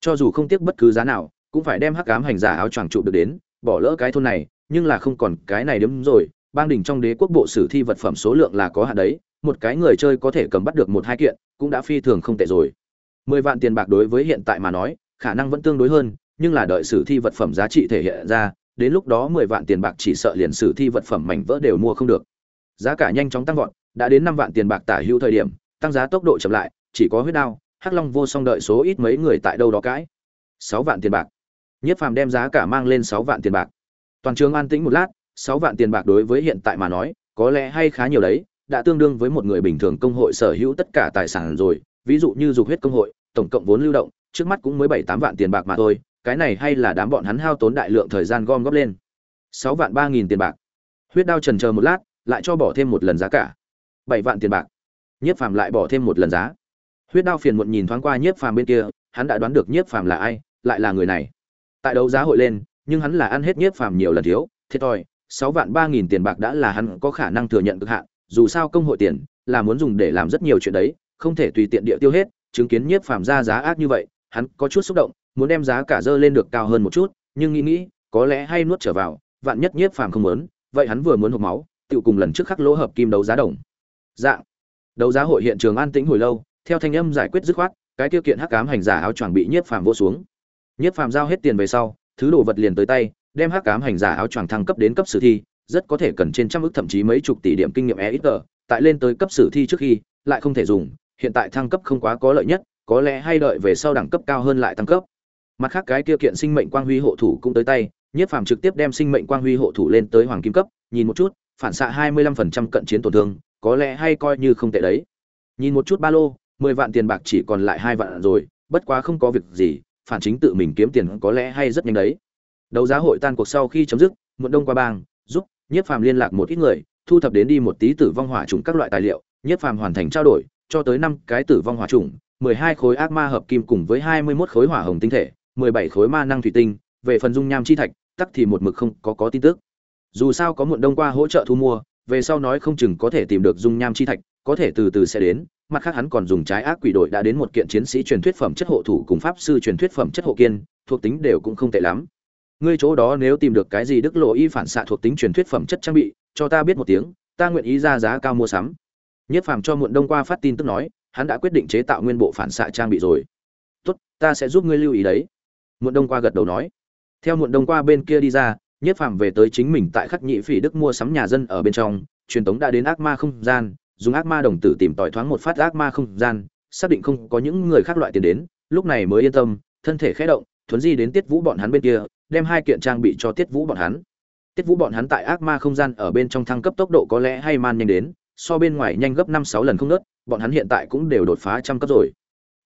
Speaker 1: Cho dù không tiếc bất cứ giá nào, cũng phải đem hắc ám hành giả áo choàng trụ được đến, bỏ lỡ cái thôn này, nhưng là không còn cái này đúng rồi, bang đỉnh trong đế quốc bộ sử thi vật phẩm số lượng là có hạn đấy, một cái người chơi có thể cầm bắt được một hai kiện, cũng đã phi thường không tệ rồi. Mười vạn tiền bạc đối với hiện tại mà nói khả năng vẫn tương đối hơn, nhưng là đợi sử thi vật phẩm giá trị thể hiện ra, đến lúc đó mười vạn tiền bạc chỉ sợ liền sử thi vật phẩm mảnh vỡ đều mua không được. Giá cả nhanh chóng tăng vọt, đã đến năm vạn tiền bạc tả hữu thời điểm, tăng giá tốc độ chậm lại, chỉ có huyết đao, hắc long vô song đợi số ít mấy người tại đâu đó cãi sáu vạn tiền bạc. Nhất phàm đem giá cả mang lên sáu vạn tiền bạc. Toàn trường an tĩnh một lát, sáu vạn tiền bạc đối với hiện tại mà nói, có lẽ hay khá nhiều đấy, đã tương đương với một người bình thường công hội sở hữu tất cả tài sản rồi, ví dụ như dục huyết công hội, tổng cộng vốn lưu động trước mắt cũng mới bảy tám vạn tiền bạc mà thôi, cái này hay là đám bọn hắn hao tốn đại lượng thời gian gom góp lên. Sáu vạn ba nghìn tiền bạc. Huyết đao trần chờ một lát, lại cho bỏ thêm một lần giá cả. Bảy vạn tiền bạc. Nhiếp phàm lại bỏ thêm một lần giá. Huyết đao phiền muộn nhìn thoáng qua nhiếp phàm bên kia, hắn đã đoán được nhiếp phàm là ai, lại là người này. Tại đấu giá hội lên, nhưng hắn là ăn hết nhiếp phàm nhiều lần thiếu, thiệt thòi, sáu vạn ba nghìn tiền bạc đã là hắn có khả năng thừa nhận cực hạn, dù sao công hội tiền là muốn dùng để làm rất nhiều chuyện đấy, không thể tùy tiện địa tiêu hết, chứng kiến nhiếp phàm ra giá ác như vậy hắn có chút xúc động muốn đem giá cả dơ lên được cao hơn một chút nhưng nghĩ nghĩ có lẽ hay nuốt trở vào vạn nhất nhiếp phàm không muốn vậy hắn vừa muốn hộc máu tựu cùng lần trước khắc lỗ hợp kim đấu giá đồng. Dạng đấu giá hội hiện trường an tĩnh hồi lâu theo thanh âm giải quyết dứt khoát cái tiêu kiện hắc ám hành giả áo choàng bị nhiếp phàm vô xuống. Nhiếp phàm giao hết tiền về sau thứ đồ vật liền tới tay đem hắc ám hành giả áo choàng thăng cấp đến cấp sử thi rất có thể cần trên trăm ức thậm chí mấy chục tỷ điểm kinh nghiệm EXP, ít tại lên tới cấp sử thi trước khi lại không thể dùng hiện tại thăng cấp không quá có lợi nhất có lẽ hay đợi về sau đẳng cấp cao hơn lại tăng cấp. Mặt khác cái kia kiện sinh mệnh quang huy hộ thủ cũng tới tay, nhiếp phàm trực tiếp đem sinh mệnh quang huy hộ thủ lên tới hoàng kim cấp, nhìn một chút, phản xạ hai mươi lăm phần trăm cận chiến tổn thương, có lẽ hay coi như không tệ đấy. Nhìn một chút ba lô, mười vạn tiền bạc chỉ còn lại hai vạn rồi, bất quá không có việc gì, phản chính tự mình kiếm tiền có lẽ hay rất nhanh đấy. Đấu giá hội tan cuộc sau khi chấm dứt, muộn đông qua bang, giúp nhiếp phàm liên lạc một ít người, thu thập đến đi một tí tử vong hỏa trùng các loại tài liệu, nhiếp phàm hoàn thành trao đổi, cho tới năm cái tử vong hỏa trùng mười hai khối ác ma hợp kim cùng với hai mươi 21 khối hỏa hồng tinh thể, mười bảy khối ma năng thủy tinh, về phần dung nham chi thạch, tắc thì một mực không có có tin tức. Dù sao có muộn đông qua hỗ trợ thu mua, về sau nói không chừng có thể tìm được dung nham chi thạch, có thể từ từ sẽ đến, mặt khác hắn còn dùng trái ác quỷ đội đã đến một kiện chiến sĩ truyền thuyết phẩm chất hộ thủ cùng pháp sư truyền thuyết phẩm chất hộ kiên, thuộc tính đều cũng không tệ lắm. Ngươi chỗ đó nếu tìm được cái gì đức lộ y phản xạ thuộc tính truyền thuyết phẩm chất trang bị, cho ta biết một tiếng, ta nguyện ý ra giá cao mua sắm. Nhất phàm cho muộn đông qua phát tin tức nói hắn đã quyết định chế tạo nguyên bộ phản xạ trang bị rồi. Tốt, ta sẽ giúp ngươi lưu ý đấy. Muộn đông qua gật đầu nói. Theo muộn đông qua bên kia đi ra, nhất phàm về tới chính mình tại khắc nhị phỉ đức mua sắm nhà dân ở bên trong. Truyền tống đã đến ác ma không gian, dùng ác ma đồng tử tìm tòi thoáng một phát ác ma không gian, xác định không có những người khác loại tiền đến. Lúc này mới yên tâm, thân thể khẽ động, thuấn di đến tiết vũ bọn hắn bên kia, đem hai kiện trang bị cho tiết vũ bọn hắn. Tiết vũ bọn hắn tại ác ma không gian ở bên trong thăng cấp tốc độ có lẽ hay man nhanh đến so bên ngoài nhanh gấp năm sáu lần không nớt, bọn hắn hiện tại cũng đều đột phá trăm cấp rồi.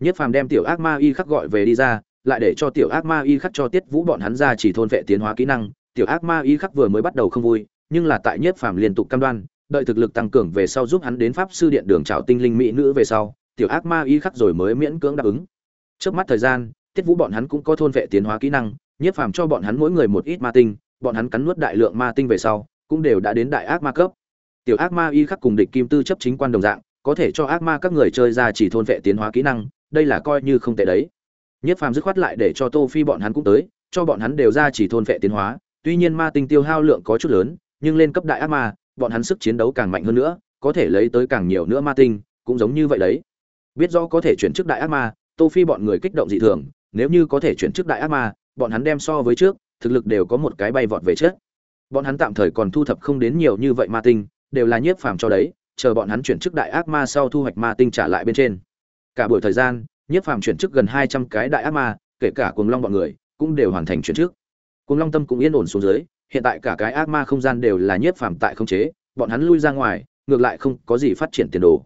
Speaker 1: Nhất phàm đem tiểu ác ma y khắc gọi về đi ra, lại để cho tiểu ác ma y khắc cho tiết vũ bọn hắn ra chỉ thôn vệ tiến hóa kỹ năng. Tiểu ác ma y khắc vừa mới bắt đầu không vui, nhưng là tại nhất phàm liên tục cam đoan, đợi thực lực tăng cường về sau giúp hắn đến pháp sư điện đường trào tinh linh mỹ nữ về sau, tiểu ác ma y khắc rồi mới miễn cưỡng đáp ứng. Trước mắt thời gian, tiết vũ bọn hắn cũng có thôn vệ tiến hóa kỹ năng nhiếp phàm cho bọn hắn mỗi người một ít ma tinh, bọn hắn cắn nuốt đại lượng ma tinh về sau, cũng đều đã đến đại ác ma cấp tiểu ác ma y khắc cùng địch kim tư chấp chính quan đồng dạng, có thể cho ác ma các người chơi ra chỉ thôn vệ tiến hóa kỹ năng, đây là coi như không tệ đấy. Nhất phàm dứt khoát lại để cho tô phi bọn hắn cũng tới, cho bọn hắn đều ra chỉ thôn vệ tiến hóa, tuy nhiên ma tinh tiêu hao lượng có chút lớn, nhưng lên cấp đại ác ma, bọn hắn sức chiến đấu càng mạnh hơn nữa, có thể lấy tới càng nhiều nữa ma tinh, cũng giống như vậy đấy. Biết rõ có thể chuyển chức đại ác ma, tô phi bọn người kích động dị thường, nếu như có thể chuyển chức đại ác ma, bọn hắn đem so với trước, thực lực đều có một cái bay vọt về trước. Bọn hắn tạm thời còn thu thập không đến nhiều như vậy ma tinh đều là nhiếp phàm cho đấy, chờ bọn hắn chuyển chức đại ác ma sau thu hoạch ma tinh trả lại bên trên. Cả buổi thời gian, nhiếp phàm chuyển chức gần hai trăm cái đại ác ma, kể cả cuồng long bọn người, cũng đều hoàn thành chuyển chức. Cuồng long tâm cũng yên ổn xuống dưới, hiện tại cả cái ác ma không gian đều là nhiếp phàm tại không chế, bọn hắn lui ra ngoài, ngược lại không có gì phát triển tiền đồ.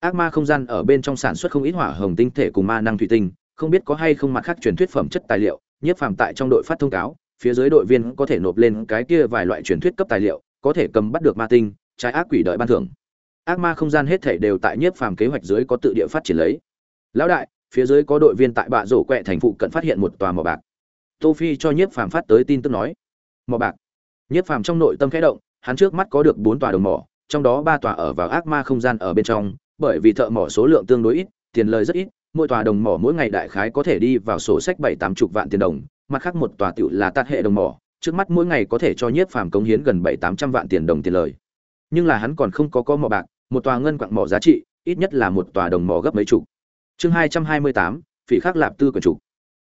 Speaker 1: Ác ma không gian ở bên trong sản xuất không ít hỏa hồng tinh thể cùng ma năng thủy tinh, không biết có hay không mặt khác truyền thuyết phẩm chất tài liệu, nhiếp phàm tại trong đội phát thông cáo, phía dưới đội viên có thể nộp lên cái kia vài loại truyền thuyết cấp tài liệu, có thể cầm bắt được ma tinh trái ác quỷ đợi ban thưởng. Ác ma không gian hết thể đều tại nhiếp phàm kế hoạch dưới có tự địa phát triển lấy. Lão đại, phía dưới có đội viên tại bạ rổ quẹ thành phụ cận phát hiện một tòa mỏ bạc. Tô phi cho nhiếp phàm phát tới tin tức nói. Mỏ bạc. Nhiếp phàm trong nội tâm khẽ động, hắn trước mắt có được bốn tòa đồng mỏ, trong đó ba tòa ở vào ác ma không gian ở bên trong, bởi vì thợ mỏ số lượng tương đối ít, tiền lời rất ít, mỗi tòa đồng mỏ mỗi ngày đại khái có thể đi vào sổ sách bảy tám chục vạn tiền đồng, mặt khác một tòa tiểu là tạt hệ đồng mỏ, trước mắt mỗi ngày có thể cho nhiếp phàm cống hiến gần bảy tám trăm vạn tiền đồng tiền lời nhưng là hắn còn không có có mỏ bạc, một tòa ngân quặng mỏ giá trị, ít nhất là một tòa đồng mỏ gấp mấy chục. Chương hai trăm hai mươi tám, phỉ khắc lạp tư quần trục.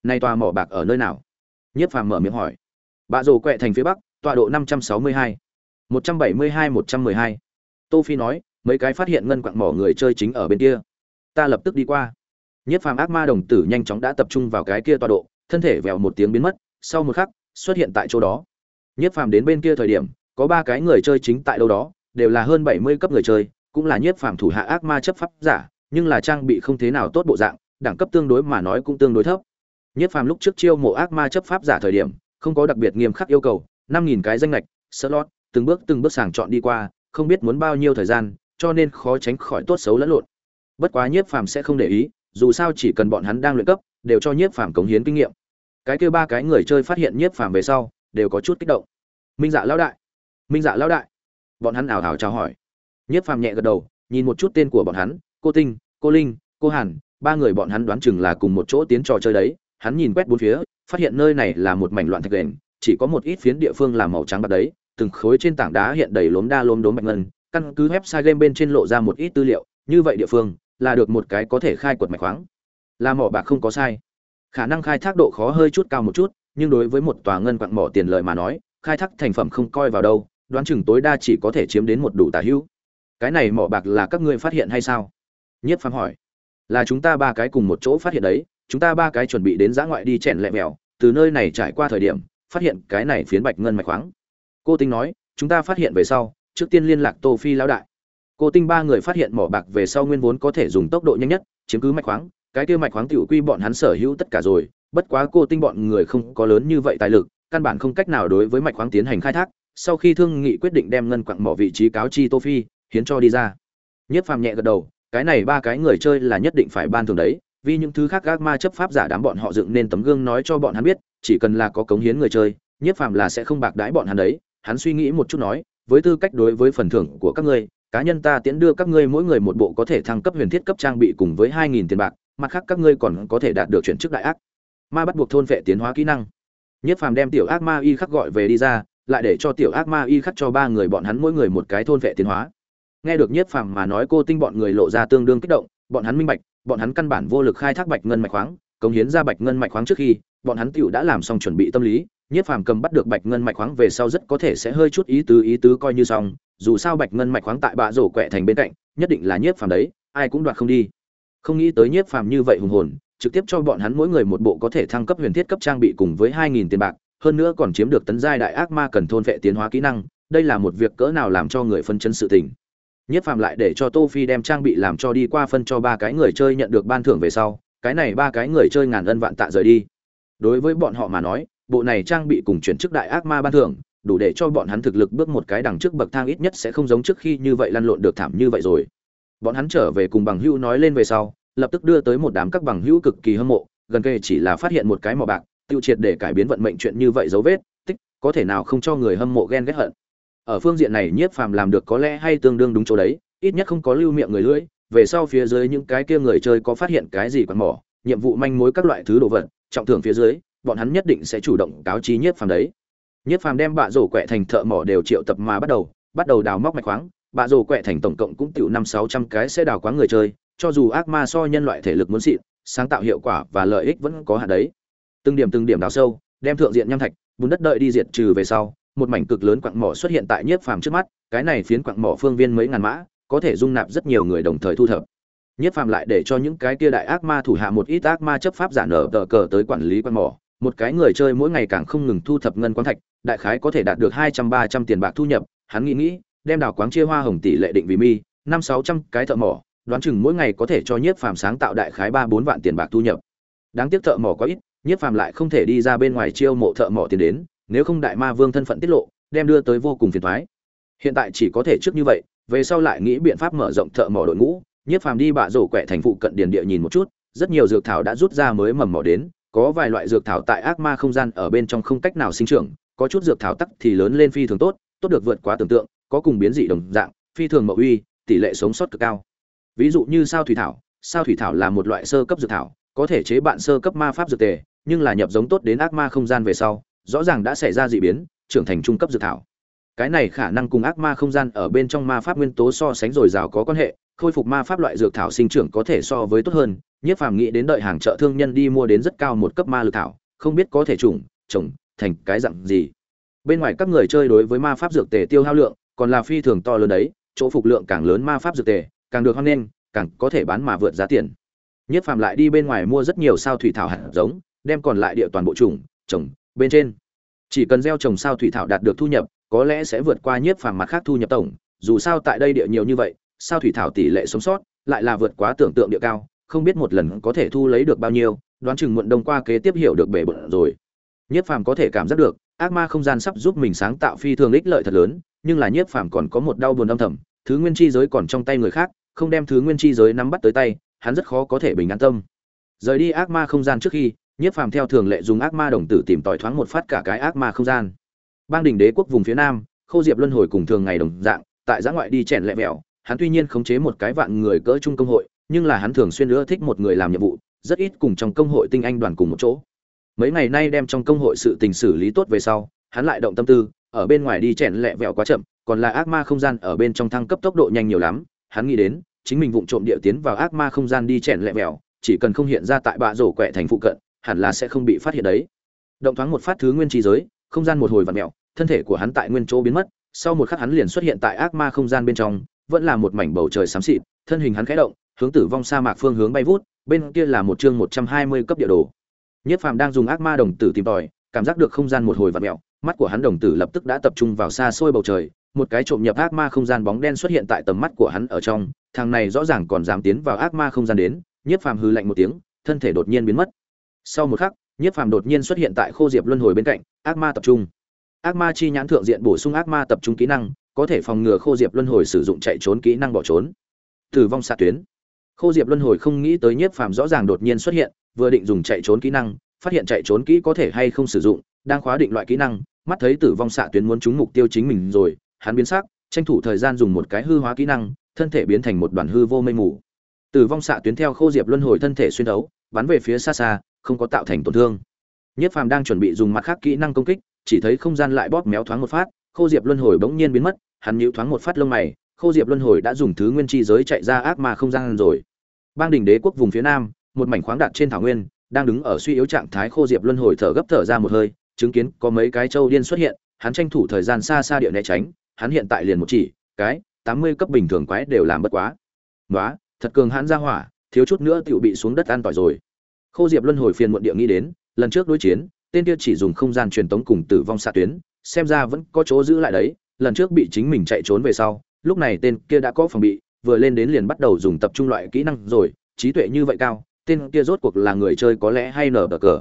Speaker 1: Nay tòa mỏ bạc ở nơi nào? Nhiếp phàm mở miệng hỏi. Bạ rồ quẹ thành phía bắc, tọa độ năm trăm sáu mươi hai. một trăm bảy mươi hai, một trăm mười hai. Tô phi nói, mấy cái phát hiện ngân quặng mỏ người chơi chính ở bên kia. Ta lập tức đi qua. Nhiếp phàm ác ma đồng tử nhanh chóng đã tập trung vào cái kia tọa độ, thân thể vèo một tiếng biến mất, sau một khắc, xuất hiện tại chỗ đó. Nhiếp phàm đến bên kia thời điểm, có ba cái người chơi chính tại đâu đó đều là hơn bảy mươi cấp người chơi cũng là nhiếp phàm thủ hạ ác ma chấp pháp giả nhưng là trang bị không thế nào tốt bộ dạng đẳng cấp tương đối mà nói cũng tương đối thấp. Nhiếp phàm lúc trước chiêu mộ ác ma chấp pháp giả thời điểm không có đặc biệt nghiêm khắc yêu cầu năm nghìn cái danh ngạch, slot từng bước từng bước sàng chọn đi qua không biết muốn bao nhiêu thời gian cho nên khó tránh khỏi tốt xấu lẫn lộn. Bất quá nhiếp phàm sẽ không để ý dù sao chỉ cần bọn hắn đang luyện cấp đều cho nhiếp phàm cống hiến kinh nghiệm. Cái kia ba cái người chơi phát hiện nhiếp phàm về sau đều có chút kích động. Minh dạ lão đại. Minh dạ lão đại bọn hắn ảo ảo chào hỏi. Nhiếp phàm nhẹ gật đầu, nhìn một chút tên của bọn hắn, cô tinh, cô linh, cô hàn, ba người bọn hắn đoán chừng là cùng một chỗ tiến trò chơi đấy. Hắn nhìn quét bốn phía, phát hiện nơi này là một mảnh loạn thạch đền, chỉ có một ít phiến địa phương làm màu trắng bạc đấy, từng khối trên tảng đá hiện đầy lốm đa lốm đốm bạch ngân. Căn cứ website game bên trên lộ ra một ít tư liệu, như vậy địa phương là được một cái có thể khai quật mạch khoáng. Là mỏ bạc không có sai. Khả năng khai thác độ khó hơi chút cao một chút, nhưng đối với một tòa ngân quặng mỏ tiền lợi mà nói, khai thác thành phẩm không coi vào đâu đoán chừng tối đa chỉ có thể chiếm đến một đủ tà hữu. Cái này mỏ bạc là các ngươi phát hiện hay sao? Nhất phàm hỏi. Là chúng ta ba cái cùng một chỗ phát hiện đấy, chúng ta ba cái chuẩn bị đến giã ngoại đi chèn lẹ mèo, từ nơi này trải qua thời điểm, phát hiện cái này phiến bạch ngân mạch khoáng. Cô tinh nói, chúng ta phát hiện về sau, trước tiên liên lạc tô phi lão đại. Cô tinh ba người phát hiện mỏ bạc về sau nguyên vốn có thể dùng tốc độ nhanh nhất, chiếm cứ mạch khoáng, cái kia mạch khoáng tiểu quy bọn hắn sở hữu tất cả rồi, bất quá cô tinh bọn người không có lớn như vậy tài lực, căn bản không cách nào đối với mạch khoáng tiến hành khai thác sau khi thương nghị quyết định đem ngân quặng mỏ vị trí cáo chi tô phi, hiến cho đi ra. Nhất phàm nhẹ gật đầu, cái này ba cái người chơi là nhất định phải ban thường đấy, vì những thứ khác gác ma chấp pháp giả đám bọn họ dựng nên tấm gương nói cho bọn hắn biết, chỉ cần là có cống hiến người chơi, nhất phàm là sẽ không bạc đãi bọn hắn đấy. Hắn suy nghĩ một chút nói, với tư cách đối với phần thưởng của các ngươi, cá nhân ta tiễn đưa các ngươi mỗi người một bộ có thể thăng cấp huyền thiết cấp trang bị cùng với hai nghìn tiền bạc, mặt khác các ngươi còn có thể đạt được chuyển chức đại ác. Ma bắt buộc thôn vệ tiến hóa kỹ năng. Nhất phàm đem tiểu ác ma y khắc gọi về đi ra lại để cho tiểu ác ma y khắc cho ba người bọn hắn mỗi người một cái thôn vệ tiến hóa. Nghe được nhiếp phàm mà nói, cô tinh bọn người lộ ra tương đương kích động, bọn hắn minh bạch, bọn hắn căn bản vô lực khai thác bạch ngân mạch khoáng, cống hiến ra bạch ngân mạch khoáng trước khi, bọn hắn tựu đã làm xong chuẩn bị tâm lý, nhiếp phàm cầm bắt được bạch ngân mạch khoáng về sau rất có thể sẽ hơi chút ý tứ ý tứ coi như xong, dù sao bạch ngân mạch khoáng tại bạ rổ quẹ thành bên cạnh, nhất định là nhiếp phàm đấy, ai cũng đoạt không đi. Không nghĩ tới nhiếp phàm như vậy hùng hồn, trực tiếp cho bọn hắn mỗi người một bộ có thể thăng cấp huyền thiết cấp trang bị cùng với hai nghìn tiền bạc hơn nữa còn chiếm được tấn giai đại ác ma cần thôn vệ tiến hóa kỹ năng, đây là một việc cỡ nào làm cho người phân chân sự tình. Nhất phàm lại để cho tô phi đem trang bị làm cho đi qua phân cho ba cái người chơi nhận được ban thưởng về sau, cái này ba cái người chơi ngàn ân vạn tạ rời đi. Đối với bọn họ mà nói, bộ này trang bị cùng chuyển chức đại ác ma ban thưởng, đủ để cho bọn hắn thực lực bước một cái đằng trước bậc thang ít nhất sẽ không giống trước khi như vậy lăn lộn được thảm như vậy rồi. Bọn hắn trở về cùng bằng hữu nói lên về sau, lập tức đưa tới một đám các bằng hữu cực kỳ hâm mộ, gần kề chỉ là phát hiện một cái mỏ bạc tiêu triệt để cải biến vận mệnh chuyện như vậy dấu vết, tích, có thể nào không cho người hâm mộ ghen ghét hận. Ở phương diện này nhiếp phàm làm được có lẽ hay tương đương đúng chỗ đấy, ít nhất không có lưu miệng người lưỡi, về sau phía dưới những cái kia người chơi có phát hiện cái gì còn mỏ, nhiệm vụ manh mối các loại thứ đồ vật, trọng thưởng phía dưới, bọn hắn nhất định sẽ chủ động cáo trí nhiếp phàm đấy. Nhiếp phàm đem bạ rổ quẹ thành thợ mỏ đều triệu tập mà bắt đầu bắt đầu đào móc mạch khoáng, bạ rổ quẹ thành tổng cộng cũng tiểu năm sáu trăm cái sẽ đào quáng người chơi, cho dù ác ma so nhân loại thể lực muốn xịn, sáng tạo hiệu quả và lợi ích vẫn có hạn đấy từng điểm từng điểm đào sâu, đem thượng diện nham thạch, bùn đất đợi đi diệt trừ về sau, một mảnh cực lớn quặng mỏ xuất hiện tại nhiếp phàm trước mắt, cái này phiến quặng mỏ phương viên mấy ngàn mã, có thể dung nạp rất nhiều người đồng thời thu thập. Nhiếp phàm lại để cho những cái kia đại ác ma thủ hạ một ít ác ma chấp pháp giả nở tờ cờ tới quản lý quặng mỏ. Một cái người chơi mỗi ngày càng không ngừng thu thập ngân quang thạch, đại khái có thể đạt được hai trăm ba trăm tiền bạc thu nhập, hắn nghĩ nghĩ, đem đào quáng chia hoa hồng tỷ lệ định vì mi, năm sáu trăm cái thợ mỏ, đoán chừng mỗi ngày có thể cho nhiếp phàm sáng tạo đại khái ba bốn vạn tiền bạc thu nhập. Đáng tiếc thợ mỏ có ít nhiếp phàm lại không thể đi ra bên ngoài chiêu mộ thợ mỏ tiền đến, nếu không đại ma vương thân phận tiết lộ, đem đưa tới vô cùng phiền toái. Hiện tại chỉ có thể trước như vậy, về sau lại nghĩ biện pháp mở rộng thợ mỏ đội ngũ. Nhiếp phàm đi bạ rổ quẹ thành phụ cận điền địa nhìn một chút, rất nhiều dược thảo đã rút ra mới mầm mỏ đến, có vài loại dược thảo tại ác ma không gian ở bên trong không cách nào sinh trưởng, có chút dược thảo tắc thì lớn lên phi thường tốt tốt được vượt quá tưởng tượng, có cùng biến dị đồng dạng, phi thường mậu uy, tỷ lệ sống sót cực cao. Ví dụ như sao thủy thảo, sao thủy thảo là một loại sơ cấp dược thảo, có thể chế bạn sơ cấp ma pháp dược tề nhưng là nhập giống tốt đến ác ma không gian về sau, rõ ràng đã xảy ra dị biến, trưởng thành trung cấp dược thảo. Cái này khả năng cùng ác ma không gian ở bên trong ma pháp nguyên tố so sánh dồi dào có quan hệ, khôi phục ma pháp loại dược thảo sinh trưởng có thể so với tốt hơn. Nhất phàm nghĩ đến đợi hàng chợ thương nhân đi mua đến rất cao một cấp ma lực thảo, không biết có thể trùng trồng thành cái dạng gì. Bên ngoài các người chơi đối với ma pháp dược tề tiêu hao lượng còn là phi thường to lớn đấy, chỗ phục lượng càng lớn ma pháp dược tề, càng được hoan nghênh, càng có thể bán mà vượt giá tiền. Nhất phàm lại đi bên ngoài mua rất nhiều sao thủy thảo hạt giống đem còn lại địa toàn bộ trùng, trồng, bên trên. Chỉ cần gieo trồng sao thủy thảo đạt được thu nhập, có lẽ sẽ vượt qua nhiếp phàm mặt khác thu nhập tổng. Dù sao tại đây địa nhiều như vậy, sao thủy thảo tỷ lệ sống sót lại là vượt quá tưởng tượng địa cao, không biết một lần có thể thu lấy được bao nhiêu, đoán chừng muộn đông qua kế tiếp hiểu được bể bận rồi. Nhiếp phàm có thể cảm giác được, ác ma không gian sắp giúp mình sáng tạo phi thường ích lợi thật lớn, nhưng là nhiếp phàm còn có một đau buồn âm thầm, thứ nguyên chi giới còn trong tay người khác, không đem thứ nguyên chi giới nắm bắt tới tay, hắn rất khó có thể bình an tâm. Rời đi ác ma không gian trước khi nhiếp phàm theo thường lệ dùng ác ma đồng tử tìm tòi thoáng một phát cả cái ác ma không gian. Bang đình đế quốc vùng phía nam, khô diệp luân hồi cùng thường ngày đồng dạng, tại giã ngoại đi chèn lẹ vẹo, hắn tuy nhiên khống chế một cái vạn người cỡ trung công hội, nhưng là hắn thường xuyên ưa thích một người làm nhiệm vụ, rất ít cùng trong công hội tinh anh đoàn cùng một chỗ. Mấy ngày nay đem trong công hội sự tình xử lý tốt về sau, hắn lại động tâm tư, ở bên ngoài đi chèn lẹ vẹo quá chậm, còn là ác ma không gian ở bên trong thăng cấp tốc độ nhanh nhiều lắm. Hắn nghĩ đến, chính mình vụng trộm địa tiến vào ác ma không gian đi chèn lẹ vẹo, chỉ cần không hiện ra tại bạ rổ quẹ thành phụ cận hẳn là sẽ không bị phát hiện đấy. Động thoáng một phát thứ nguyên chi giới, không gian một hồi vặn mẹo thân thể của hắn tại nguyên chỗ biến mất, sau một khắc hắn liền xuất hiện tại ác ma không gian bên trong, vẫn là một mảnh bầu trời xám xịt, thân hình hắn khẽ động, hướng tử vong sa mạc phương hướng bay vút, bên kia là một chương một trăm hai mươi cấp địa đồ. Nhất phàm đang dùng ác ma đồng tử tìm tòi, cảm giác được không gian một hồi vặn mẹo mắt của hắn đồng tử lập tức đã tập trung vào xa xôi bầu trời, một cái trộm nhập ác ma không gian bóng đen xuất hiện tại tầm mắt của hắn ở trong, thằng này rõ ràng còn dám tiến vào ác ma không gian đến nhiếp phàm hư lạnh một tiếng, thân thể đột nhiên biến mất sau một khắc, nhiếp phàm đột nhiên xuất hiện tại khô diệp luân hồi bên cạnh, ác ma tập trung. Ác ma chi nhãn thượng diện bổ sung ác ma tập trung kỹ năng, có thể phòng ngừa khô diệp luân hồi sử dụng chạy trốn kỹ năng bỏ trốn. Tử vong xạ tuyến. Khô diệp luân hồi không nghĩ tới nhiếp phàm rõ ràng đột nhiên xuất hiện, vừa định dùng chạy trốn kỹ năng, phát hiện chạy trốn kỹ có thể hay không sử dụng, đang khóa định loại kỹ năng, mắt thấy tử vong xạ tuyến muốn trúng mục tiêu chính mình rồi, hắn biến sắc, tranh thủ thời gian dùng một cái hư hóa kỹ năng, thân thể biến thành một đoàn hư vô mây mù. Tử vong xạ tuyến theo khô diệp luân hồi thân thể xuyên đấu, bắn về phía xa xa không có tạo thành tổn thương. Nhất phàm đang chuẩn bị dùng mặt khác kỹ năng công kích, chỉ thấy không gian lại bóp méo thoáng một phát, khô diệp luân hồi bỗng nhiên biến mất, hắn nhíu thoáng một phát lông mày, khô diệp luân hồi đã dùng thứ nguyên chi giới chạy ra ác mà không gian rồi. Bang đỉnh đế quốc vùng phía nam, một mảnh khoáng đạt trên thảo nguyên, đang đứng ở suy yếu trạng thái khô diệp luân hồi thở gấp thở ra một hơi, chứng kiến có mấy cái châu điên xuất hiện, hắn tranh thủ thời gian xa xa địa né tránh, hắn hiện tại liền một chỉ, cái tám mươi cấp bình thường quái đều làm bất quá. Nói thật cường hãn ra hỏa, thiếu chút nữa tựu bị xuống đất an tỏi rồi khô diệp luân hồi phiền muộn địa nghĩ đến, lần trước đối chiến, tên kia chỉ dùng không gian truyền tống cùng tử vong xạ tuyến, xem ra vẫn có chỗ giữ lại đấy, lần trước bị chính mình chạy trốn về sau, lúc này tên kia đã có phòng bị, vừa lên đến liền bắt đầu dùng tập trung loại kỹ năng rồi, trí tuệ như vậy cao, tên kia rốt cuộc là người chơi có lẽ hay nở bờ cờ.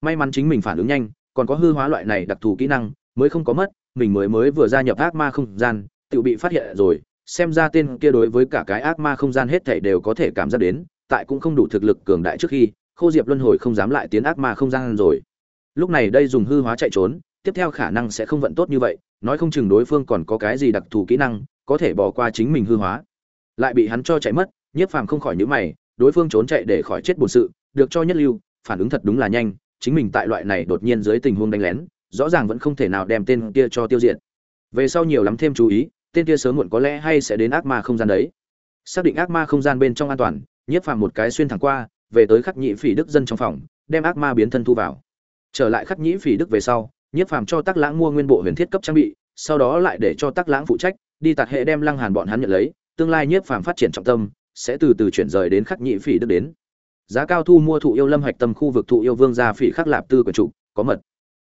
Speaker 1: May mắn chính mình phản ứng nhanh, còn có hư hóa loại này đặc thù kỹ năng, mới không có mất, mình mới mới vừa gia nhập ác ma không gian, tự bị phát hiện rồi, xem ra tên kia đối với cả cái ác ma không gian hết thảy đều có thể cảm giác đến, tại cũng không đủ thực lực cường đại trước khi khô diệp luân hồi không dám lại tiến ác ma không gian rồi. Lúc này đây dùng hư hóa chạy trốn, tiếp theo khả năng sẽ không vận tốt như vậy, nói không chừng đối phương còn có cái gì đặc thù kỹ năng, có thể bỏ qua chính mình hư hóa. Lại bị hắn cho chạy mất, nhiếp phàm không khỏi nhữ mày, đối phương trốn chạy để khỏi chết bổn sự, được cho nhất lưu, phản ứng thật đúng là nhanh, chính mình tại loại này đột nhiên dưới tình huống đánh lén, rõ ràng vẫn không thể nào đem tên kia cho tiêu diệt. Về sau nhiều lắm thêm chú ý, tên kia sớm muộn có lẽ hay sẽ đến ác ma không gian đấy. Xác định ác ma không gian bên trong an toàn, nhiếp phàm một cái xuyên thẳng qua về tới khắc nhĩ phỉ đức dân trong phòng, đem ác ma biến thân thu vào. Trở lại khắc nhĩ phỉ đức về sau, nhiếp phàm cho tắc lãng mua nguyên bộ huyền thiết cấp trang bị, sau đó lại để cho tắc lãng phụ trách, đi tạt hệ đem lăng hàn bọn hắn nhận lấy, tương lai nhiếp phàm phát triển trọng tâm, sẽ từ từ chuyển rời đến khắc nhĩ phỉ đức đến. Giá cao thu mua thụ yêu lâm hạch tâm khu vực thụ yêu vương gia phỉ khắc lạp tư của trụ có mật.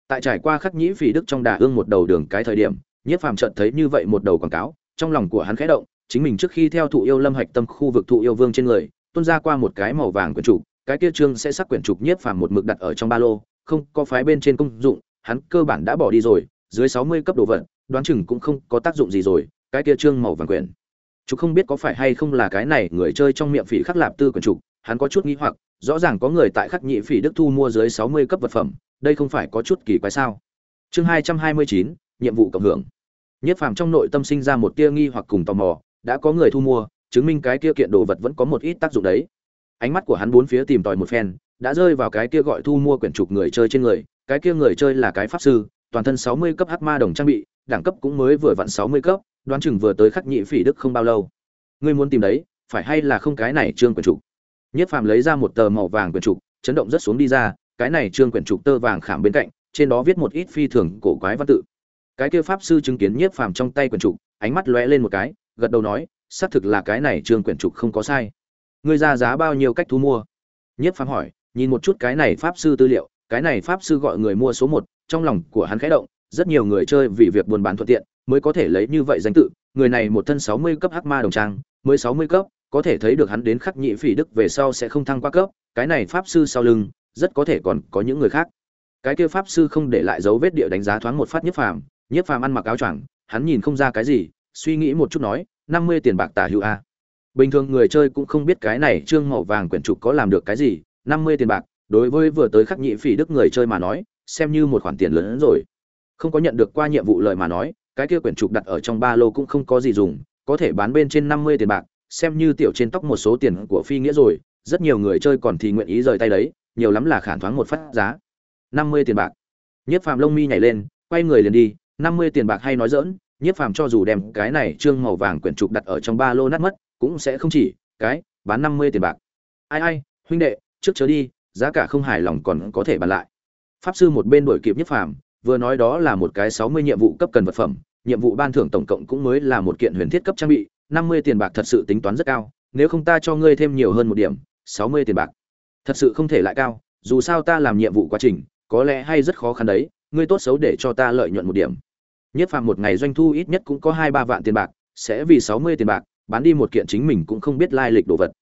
Speaker 1: Tại trải qua khắc nhĩ phỉ đức trong đà ương một đầu đường cái thời điểm, nhiếp phàm chợt thấy như vậy một đầu quảng cáo, trong lòng của hắn khẽ động, chính mình trước khi theo thụ yêu lâm hạch tâm khu vực thụ yêu vương trên người tuôn ra qua một cái màu vàng quyển trục, cái kia trương sẽ sắc quyển trục nhiếp phàm một mực đặt ở trong ba lô, không có phái bên trên công dụng, hắn cơ bản đã bỏ đi rồi, dưới sáu mươi cấp đồ vật, đoán chừng cũng không có tác dụng gì rồi, cái kia trương màu vàng quyển. Chú không biết có phải hay không là cái này, người chơi trong miệng phỉ khắc lạp tư quyển trục, hắn có chút nghi hoặc, rõ ràng có người tại khắc nhị phỉ đức thu mua dưới sáu mươi cấp vật phẩm, đây không phải có chút kỳ quái sao? Chương hai trăm hai mươi chín, nhiệm vụ cộng hưởng. Nhất phàm trong nội tâm sinh ra một tia nghi hoặc cùng tò mò, đã có người thu mua chứng minh cái kia kiện đồ vật vẫn có một ít tác dụng đấy. Ánh mắt của hắn bốn phía tìm tòi một phen, đã rơi vào cái kia gọi thu mua quyển trục người chơi trên người, cái kia người chơi là cái pháp sư, toàn thân sáu mươi cấp hắc ma đồng trang bị, đẳng cấp cũng mới vừa vặn sáu mươi cấp, đoán chừng vừa tới khắc nhị phỉ đức không bao lâu. Ngươi muốn tìm đấy, phải hay là không cái này trương quyển trục? Nhất phàm lấy ra một tờ màu vàng quyển trục, chấn động rất xuống đi ra, cái này trương quyển trục tơ vàng khảm bên cạnh, trên đó viết một ít phi thường cổ quái văn tự. Cái kia pháp sư chứng kiến nhiếp phàm trong tay quyển trục, ánh mắt lóe lên một cái, gật đầu nói xác thực là cái này trương quyển trục không có sai. Ngươi ra giá bao nhiêu cách thu mua? Nhất phàm hỏi, nhìn một chút cái này pháp sư tư liệu, cái này pháp sư gọi người mua số một, trong lòng của hắn khẽ động, rất nhiều người chơi vì việc buôn bán thuận tiện mới có thể lấy như vậy danh tự, người này một thân sáu mươi cấp hắc ma đồng trang, mới sáu mươi cấp, có thể thấy được hắn đến khắc nhị phỉ đức về sau sẽ không thăng qua cấp, cái này pháp sư sau lưng, rất có thể còn có những người khác. Cái kia pháp sư không để lại dấu vết địa đánh giá thoáng một phát nhất phàm nhất phàm ăn mặc áo choàng, hắn nhìn không ra cái gì, suy nghĩ một chút nói năm mươi tiền bạc tả hữu a. Bình thường người chơi cũng không biết cái này trương màu vàng quyển trục có làm được cái gì, năm mươi tiền bạc, đối với vừa tới khắc nhị phỉ đức người chơi mà nói, xem như một khoản tiền lớn hơn rồi. Không có nhận được qua nhiệm vụ lời mà nói, cái kia quyển trục đặt ở trong ba lô cũng không có gì dùng, có thể bán bên trên năm mươi tiền bạc, xem như tiểu trên tóc một số tiền của phi nghĩa rồi, rất nhiều người chơi còn thì nguyện ý rời tay đấy, nhiều lắm là khản thoáng một phát giá. Năm mươi tiền bạc. Nhất phàm lông mi nhảy lên, quay người liền đi, năm mươi tiền bạc hay nói dỡn nhiếp phàm cho dù đem cái này trương màu vàng quyển trục đặt ở trong ba lô nát mất, cũng sẽ không chỉ, cái, bán năm mươi tiền bạc. Ai ai, huynh đệ, trước chớ đi, giá cả không hài lòng còn có thể bàn lại. Pháp sư một bên đổi kịp nhiếp phàm, vừa nói đó là một cái sáu mươi nhiệm vụ cấp cần vật phẩm, nhiệm vụ ban thưởng tổng cộng cũng mới là một kiện huyền thiết cấp trang bị, năm mươi tiền bạc thật sự tính toán rất cao, nếu không ta cho ngươi thêm nhiều hơn một điểm, sáu mươi tiền bạc. Thật sự không thể lại cao, dù sao ta làm nhiệm vụ quá trình, có lẽ hay rất khó khăn đấy, ngươi tốt xấu để cho ta lợi nhuận một điểm nhất phàm một ngày doanh thu ít nhất cũng có hai ba vạn tiền bạc, sẽ vì sáu mươi tiền bạc, bán đi một kiện chính mình cũng không biết lai lịch đồ vật.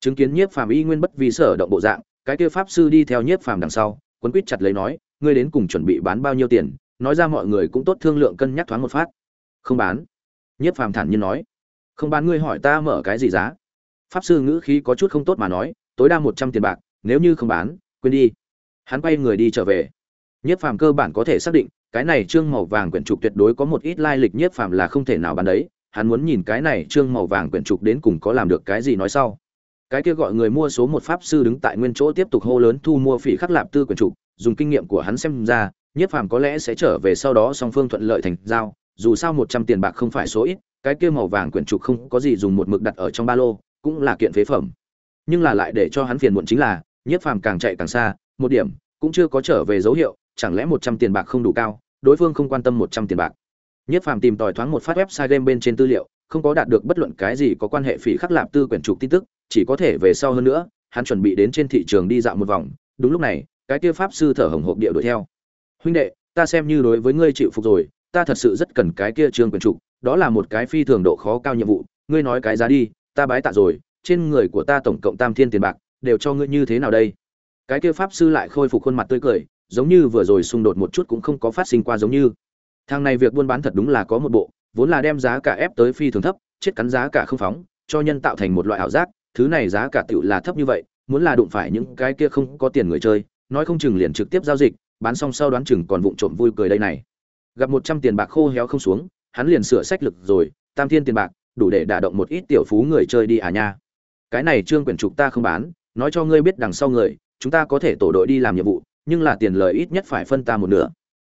Speaker 1: Chứng kiến nhiếp phàm y nguyên bất vì sở động bộ dạng, cái kia pháp sư đi theo nhiếp phàm đằng sau, quấn quýt chặt lấy nói, ngươi đến cùng chuẩn bị bán bao nhiêu tiền? Nói ra mọi người cũng tốt thương lượng cân nhắc thoáng một phát. Không bán. Nhiếp phàm thản nhiên nói. Không bán, ngươi hỏi ta mở cái gì giá? Pháp sư ngữ khí có chút không tốt mà nói, tối đa một trăm tiền bạc, nếu như không bán, quên đi. Hắn quay người đi trở về. Nhiếp phàm cơ bản có thể xác định cái này trương màu vàng quyển trục tuyệt đối có một ít lai lịch nhiếp phàm là không thể nào bán đấy, hắn muốn nhìn cái này trương màu vàng quyển trục đến cùng có làm được cái gì nói sau. Cái kia gọi người mua số một pháp sư đứng tại nguyên chỗ tiếp tục hô lớn thu mua phỉ khắc lạp tư quyển trục, dùng kinh nghiệm của hắn xem ra nhiếp phàm có lẽ sẽ trở về sau đó song phương thuận lợi thành giao, dù sao một trăm tiền bạc không phải số ít, cái kia màu vàng quyển trục không có gì dùng một mực đặt ở trong ba lô, cũng là kiện phế phẩm. Nhưng là lại để cho hắn phiền muộn chính là nhiếp phàm càng chạy càng xa, một điểm, cũng chưa có trở về dấu hiệu chẳng lẽ một trăm tiền bạc không đủ cao, đối phương không quan tâm một trăm tiền bạc. Nhiếp phàm tìm tòi thoáng một phát website game bên trên tư liệu, không có đạt được bất luận cái gì có quan hệ phỉ khắc lạp tư quyển trục tin tức, chỉ có thể về sau hơn nữa, hắn chuẩn bị đến trên thị trường đi dạo một vòng, đúng lúc này, cái kia pháp sư thở hồng hộc địa đuổi theo. Huynh đệ, ta xem như đối với ngươi chịu phục rồi, ta thật sự rất cần cái kia trương quyển trục, đó là một cái phi thường độ khó cao nhiệm vụ, ngươi nói cái giá đi, ta bái tạ rồi, trên người của ta tổng cộng tam thiên tiền bạc, đều cho ngươi như thế nào đây? Cái kia pháp sư lại khôi phục khuôn mặt tươi cười giống như vừa rồi xung đột một chút cũng không có phát sinh qua giống như. Thằng này việc buôn bán thật đúng là có một bộ, vốn là đem giá cả ép tới phi thường thấp, chết cắn giá cả không phóng, cho nhân tạo thành một loại ảo giác, thứ này giá cả tựu là thấp như vậy, muốn là đụng phải những cái kia không có tiền người chơi, nói không chừng liền trực tiếp giao dịch, bán xong sau đoán chừng còn vụng trộm vui cười đây này. Gặp một trăm tiền bạc khô héo không xuống, hắn liền sửa sách lực rồi, tam thiên tiền bạc, đủ để đả động một ít tiểu phú người chơi đi à nha. Cái này trương quyển trục ta không bán, nói cho ngươi biết đằng sau người, chúng ta có thể tổ đội đi làm nhiệm vụ nhưng là tiền lời ít nhất phải phân ta một nửa.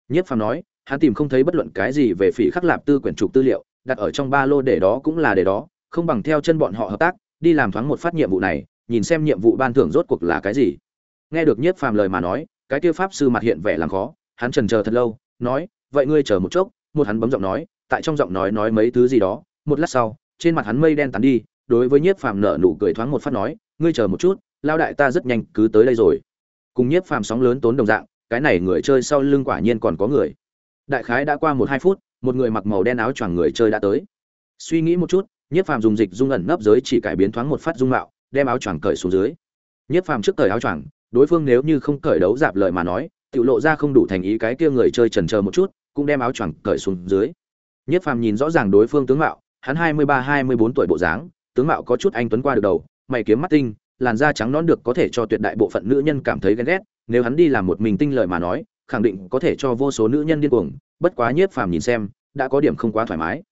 Speaker 1: Nhất phàm nói, hắn tìm không thấy bất luận cái gì về phỉ khắc lạp tư quyển trục tư liệu, đặt ở trong ba lô để đó cũng là để đó, không bằng theo chân bọn họ hợp tác, đi làm thoáng một phát nhiệm vụ này, nhìn xem nhiệm vụ ban thưởng rốt cuộc là cái gì. Nghe được nhất phàm lời mà nói, cái kia pháp sư mặt hiện vẻ làm khó, hắn trần chờ thật lâu, nói, vậy ngươi chờ một chốc. Một hắn bấm giọng nói, tại trong giọng nói nói mấy thứ gì đó, một lát sau, trên mặt hắn mây đen tắn đi, đối với nhiếp phàm nở nụ cười thoáng một phát nói, ngươi chờ một chút lao đại ta rất nhanh cứ tới đây rồi cùng nhiếp phàm sóng lớn tốn đồng dạng, cái này người chơi sau lưng quả nhiên còn có người. Đại khái đã qua một hai phút, một người mặc màu đen áo choàng người chơi đã tới. Suy nghĩ một chút, nhiếp phàm dùng dịch dung ẩn nấp giới chỉ cải biến thoáng một phát dung mạo, đem áo choàng cởi xuống dưới. Nhiếp phàm trước cởi áo choàng, đối phương nếu như không cởi đấu dạp lời mà nói tự lộ ra không đủ thành ý cái kia người chơi chần chờ một chút, cũng đem áo choàng cởi xuống dưới. Nhất phàm nhìn rõ ràng đối phương tướng mạo, hắn hai mươi ba, hai mươi bốn tuổi bộ dáng, tướng mạo có chút anh tuấn qua được đầu, mày kiếm mắt tinh làn da trắng nón được có thể cho tuyệt đại bộ phận nữ nhân cảm thấy ghen ghét, nếu hắn đi làm một mình tinh lời mà nói, khẳng định có thể cho vô số nữ nhân điên cuồng, bất quá nhiếp phàm nhìn xem, đã có điểm không quá thoải mái.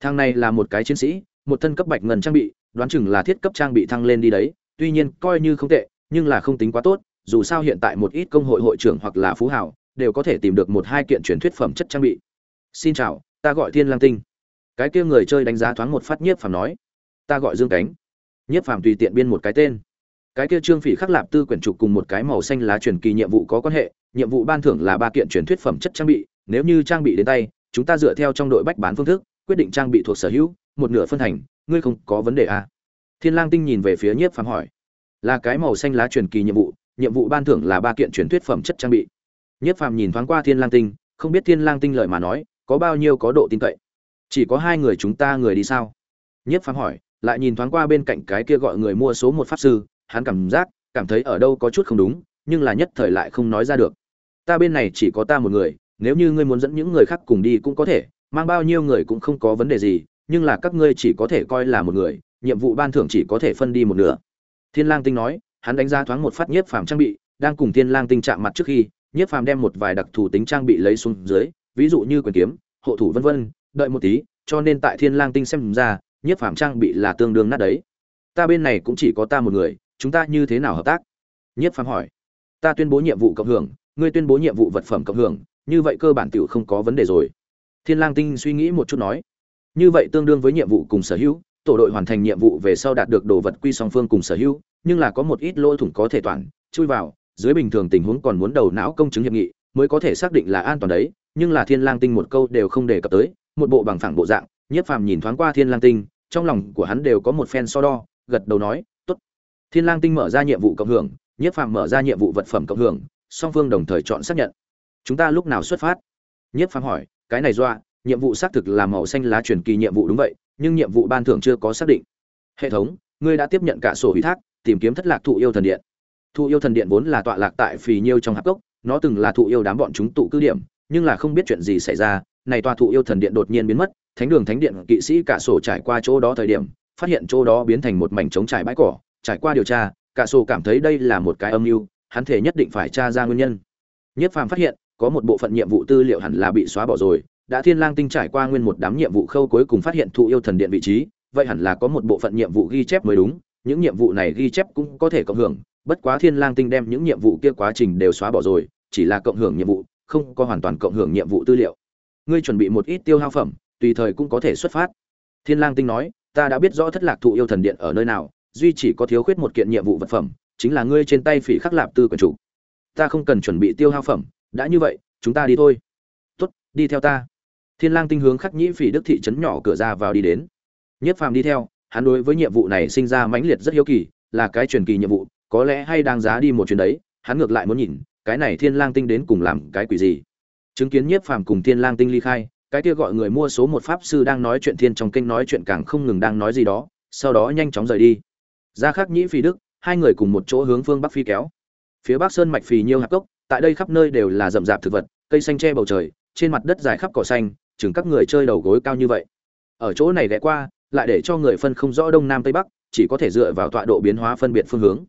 Speaker 1: Thang này là một cái chiến sĩ, một thân cấp bạch ngân trang bị, đoán chừng là thiết cấp trang bị thăng lên đi đấy, tuy nhiên coi như không tệ, nhưng là không tính quá tốt, dù sao hiện tại một ít công hội hội trưởng hoặc là phú hảo đều có thể tìm được một hai kiện truyền thuyết phẩm chất trang bị. Xin chào, ta gọi thiên lang tinh. Cái kia người chơi đánh giá thoáng một phát nhiếp phàm nói. Ta gọi dương cánh. Nhiếp phàm tùy tiện biên một cái tên cái kia trương phỉ khắc lạp tư quyển trục cùng một cái màu xanh lá truyền kỳ nhiệm vụ có quan hệ, nhiệm vụ ban thưởng là ba kiện truyền thuyết phẩm chất trang bị, nếu như trang bị đến tay, chúng ta dựa theo trong đội bách bán phương thức, quyết định trang bị thuộc sở hữu, một nửa phân thành, ngươi không có vấn đề à? thiên lang tinh nhìn về phía nhiếp phàm hỏi. Là cái màu xanh lá truyền kỳ nhiệm vụ nhiệm vụ ban thưởng là ba kiện truyền thuyết phẩm chất trang bị. Nhiếp phàm nhìn thoáng qua thiên lang tinh, không biết thiên lang tinh lời mà nói, có bao nhiêu có độ tin cậy? Chỉ có hai người chúng ta người đi sao? Nhiếp phàm hỏi, lại nhìn thoáng qua bên cạnh cái kia gọi người mua số một pháp sư hắn cảm giác, cảm thấy ở đâu có chút không đúng, nhưng là nhất thời lại không nói ra được. Ta bên này chỉ có ta một người, nếu như ngươi muốn dẫn những người khác cùng đi cũng có thể, mang bao nhiêu người cũng không có vấn đề gì, nhưng là các ngươi chỉ có thể coi là một người, nhiệm vụ ban thưởng chỉ có thể phân đi một nửa. Thiên lang tinh nói, hắn đánh giá thoáng một phát nhiếp phàm trang bị, đang cùng thiên lang tinh chạm mặt trước khi, nhiếp phàm đem một vài đặc thù tính trang bị lấy xuống dưới, ví dụ như quyền kiếm, hộ thủ vân vân, đợi một tí, cho nên tại thiên lang tinh xem ra, nhiếp phàm trang bị là tương đương nát đấy. Ta bên này cũng chỉ có ta một người chúng ta như thế nào hợp tác? Nhất phàm hỏi. Ta tuyên bố nhiệm vụ cộng hưởng, ngươi tuyên bố nhiệm vụ vật phẩm cộng hưởng, như vậy cơ bản tiểu không có vấn đề rồi. Thiên lang tinh suy nghĩ một chút nói. Như vậy tương đương với nhiệm vụ cùng sở hữu, tổ đội hoàn thành nhiệm vụ về sau đạt được đồ vật quy song phương cùng sở hữu, nhưng là có một ít lỗ thủng có thể toàn, chui vào, dưới bình thường tình huống còn muốn đầu não công chứng hiệp nghị, mới có thể xác định là an toàn đấy, nhưng là thiên lang tinh một câu đều không đề cập tới, một bộ bằng phẳng bộ dạng nhiếp phàm nhìn thoáng qua thiên lang tinh, trong lòng của hắn đều có một phen so đo, gật đầu nói thiên lang tinh mở ra nhiệm vụ cộng hưởng, nhiếp phàm mở ra nhiệm vụ vật phẩm cộng hưởng, song phương đồng thời chọn xác nhận. Chúng ta lúc nào xuất phát? Nhiếp phàm hỏi, cái này doa nhiệm vụ xác thực là màu xanh lá truyền kỳ nhiệm vụ đúng vậy, nhưng nhiệm vụ ban thưởng chưa có xác định. Hệ thống, ngươi đã tiếp nhận cả sổ ủy thác, tìm kiếm thất lạc thụ yêu thần điện. Thụ yêu thần điện vốn là tọa lạc tại phì nhiêu trong hạp cốc, nó từng là thụ yêu đám bọn chúng tụ cư điểm, nhưng là không biết chuyện gì xảy ra, này tòa thụ yêu thần điện đột nhiên biến mất, thánh đường thánh điện kỵ sĩ cả sổ trải qua chỗ đó thời điểm, phát hiện chỗ đó biến thành một mảnh trống trải bãi cỏ trải qua điều tra, cả sổ cảm thấy đây là một cái âm mưu, hắn thể nhất định phải tra ra nguyên nhân. Nhất phàm phát hiện, có một bộ phận nhiệm vụ tư liệu hẳn là bị xóa bỏ rồi, đã thiên lang tinh trải qua nguyên một đám nhiệm vụ khâu cuối cùng phát hiện thụ yêu thần điện vị trí, vậy hẳn là có một bộ phận nhiệm vụ ghi chép mới đúng, những nhiệm vụ này ghi chép cũng có thể cộng hưởng, bất quá thiên lang tinh đem những nhiệm vụ kia quá trình đều xóa bỏ rồi, chỉ là cộng hưởng nhiệm vụ, không có hoàn toàn cộng hưởng nhiệm vụ tư liệu. Ngươi chuẩn bị một ít tiêu hao phẩm, tùy thời cũng có thể xuất phát. Thiên lang tinh nói, ta đã biết rõ thất lạc thụ yêu thần điện ở nơi nào duy chỉ có thiếu khuyết một kiện nhiệm vụ vật phẩm, chính là ngươi trên tay phỉ khắc lạp tư quyền chủ. Ta không cần chuẩn bị tiêu hao phẩm, đã như vậy, chúng ta đi thôi. Tốt, đi theo ta. Thiên lang tinh hướng khắc nhĩ phỉ đức thị trấn nhỏ cửa ra vào đi đến. Nhất phàm đi theo, hắn đối với nhiệm vụ này sinh ra mãnh liệt rất hiếu kỳ, là cái truyền kỳ nhiệm vụ, có lẽ hay đang giá đi một chuyến đấy, hắn ngược lại muốn nhìn, cái này thiên lang tinh đến cùng làm cái quỷ gì. Chứng kiến nhiếp phàm cùng thiên lang tinh ly khai, cái kia gọi người mua số một pháp sư đang nói chuyện thiên trong kênh nói chuyện càng không ngừng đang nói gì đó, sau đó nhanh chóng rời đi gia khắc nhĩ phi đức, hai người cùng một chỗ hướng phương bắc phi kéo. Phía bắc sơn mạch phì nhiêu hạp cốc, tại đây khắp nơi đều là rậm rạp thực vật, cây xanh che bầu trời, trên mặt đất dài khắp cỏ xanh, chừng các người chơi đầu gối cao như vậy. Ở chỗ này ghé qua, lại để cho người phân không rõ đông nam tây bắc, chỉ có thể dựa vào tọa độ biến hóa phân biệt phương hướng.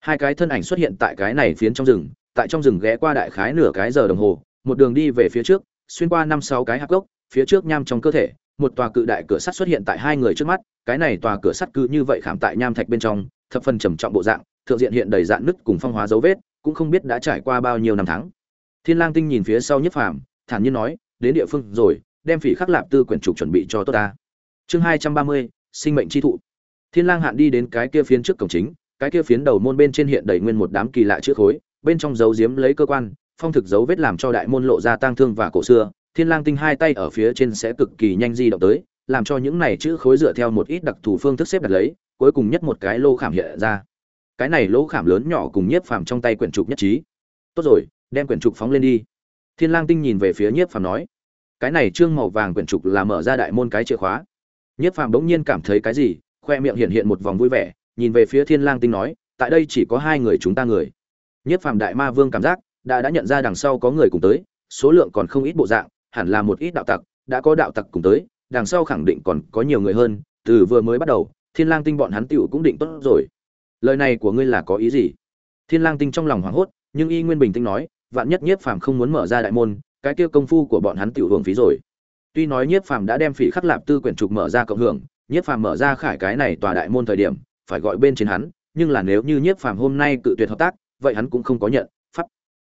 Speaker 1: Hai cái thân ảnh xuất hiện tại cái này phiến trong rừng, tại trong rừng ghé qua đại khái nửa cái giờ đồng hồ, một đường đi về phía trước, xuyên qua năm sáu cái hạp gốc phía trước nham trong cơ thể một tòa cự đại cửa sắt xuất hiện tại hai người trước mắt, cái này tòa cửa sắt cứ như vậy khảm tại nham thạch bên trong, thập phần trầm trọng bộ dạng, thượng diện hiện đầy dạn nứt cùng phong hóa dấu vết, cũng không biết đã trải qua bao nhiêu năm tháng. Thiên lang tinh nhìn phía sau nhất phàm, thản nhiên nói, đến địa phương rồi, đem phỉ khắc lạp tư quyển trục chuẩn bị cho tốt ta. Chương hai trăm ba mươi, sinh mệnh chi thụ. Thiên lang hạn đi đến cái kia phiến trước cổng chính, cái kia phiến đầu môn bên trên hiện đầy nguyên một đám kỳ lạ chữ khối, bên trong dấu diếm lấy cơ quan, phong thực dấu vết làm cho đại môn lộ ra tang thương và cổ xưa thiên lang tinh hai tay ở phía trên sẽ cực kỳ nhanh di động tới, làm cho những này chữ khối dựa theo một ít đặc thù phương thức xếp đặt lấy, cuối cùng nhất một cái lô khảm hiện ra. Cái này lỗ khảm lớn nhỏ cùng nhiếp phàm trong tay quyển trục nhất trí. Tốt rồi, đem quyển trục phóng lên đi. Thiên lang tinh nhìn về phía nhiếp phàm nói, cái này trương màu vàng quyển trục là mở ra đại môn cái chìa khóa. Nhiếp phàm bỗng nhiên cảm thấy cái gì, khoe miệng hiện hiện một vòng vui vẻ, nhìn về phía thiên lang tinh nói, tại đây chỉ có hai người chúng ta người. Nhiếp phàm đại ma vương cảm giác, đã đã nhận ra đằng sau có người cùng tới, số lượng còn không ít bộ dạng hẳn là một ít đạo tặc, đã có đạo tặc cùng tới, đằng sau khẳng định còn có nhiều người hơn, từ vừa mới bắt đầu, thiên lang tinh bọn hắn tiểu cũng định tốt rồi. Lời này của ngươi là có ý gì? Thiên lang tinh trong lòng hoảng hốt, nhưng y nguyên bình tĩnh nói, vạn nhất nhiếp phàm không muốn mở ra đại môn, cái kia công phu của bọn hắn tiểu hưởng phí rồi. Tuy nói nhiếp phàm đã đem phỉ khắc lạp tư quyển trục mở ra cộng hưởng, nhiếp phàm mở ra khải cái này tòa đại môn thời điểm, phải gọi bên trên hắn, nhưng là nếu như nhiếp phàm hôm nay cự tuyệt hợp tác, vậy hắn cũng không có nhận, pháp.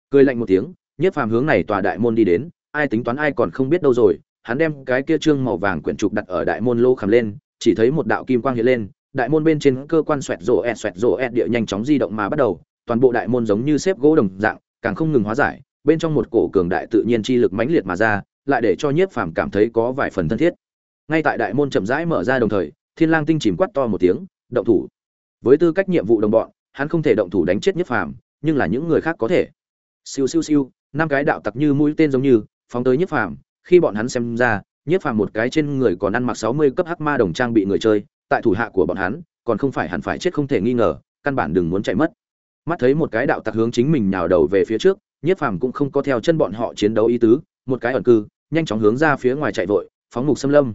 Speaker 1: Cười lạnh một tiếng, nhiếp phàm hướng này tòa đại môn đi đến ai tính toán ai còn không biết đâu rồi, hắn đem cái kia trương màu vàng quyển trục đặt ở đại môn lô khảm lên, chỉ thấy một đạo kim quang hiện lên, đại môn bên trên cơ quan xoẹt rổ ẹt xoẹt rổ ẹt địa nhanh chóng di động mà bắt đầu, toàn bộ đại môn giống như xếp gỗ đồng dạng, càng không ngừng hóa giải, bên trong một cổ cường đại tự nhiên chi lực mãnh liệt mà ra, lại để cho nhiếp phàm cảm thấy có vài phần thân thiết. Ngay tại đại môn chậm rãi mở ra đồng thời, thiên lang tinh chìm quát to một tiếng, động thủ! Với tư cách nhiệm vụ đồng bọn, hắn không thể động thủ đánh chết nhiếp phàm, nhưng là những người khác có thể. Siêu siêu siêu, năm cái đạo tặc như mũi tên giống như phóng tới nhiếp phàm, khi bọn hắn xem ra nhiếp phàm một cái trên người còn ăn mặc 60 cấp hắc ma đồng trang bị người chơi, tại thủ hạ của bọn hắn, còn không phải hẳn phải chết không thể nghi ngờ, căn bản đừng muốn chạy mất. Mắt thấy một cái đạo tặc hướng chính mình nhào đầu về phía trước nhiếp phàm cũng không có theo chân bọn họ chiến đấu ý tứ, một cái ẩn cư, nhanh chóng hướng ra phía ngoài chạy vội, phóng mục xâm lâm.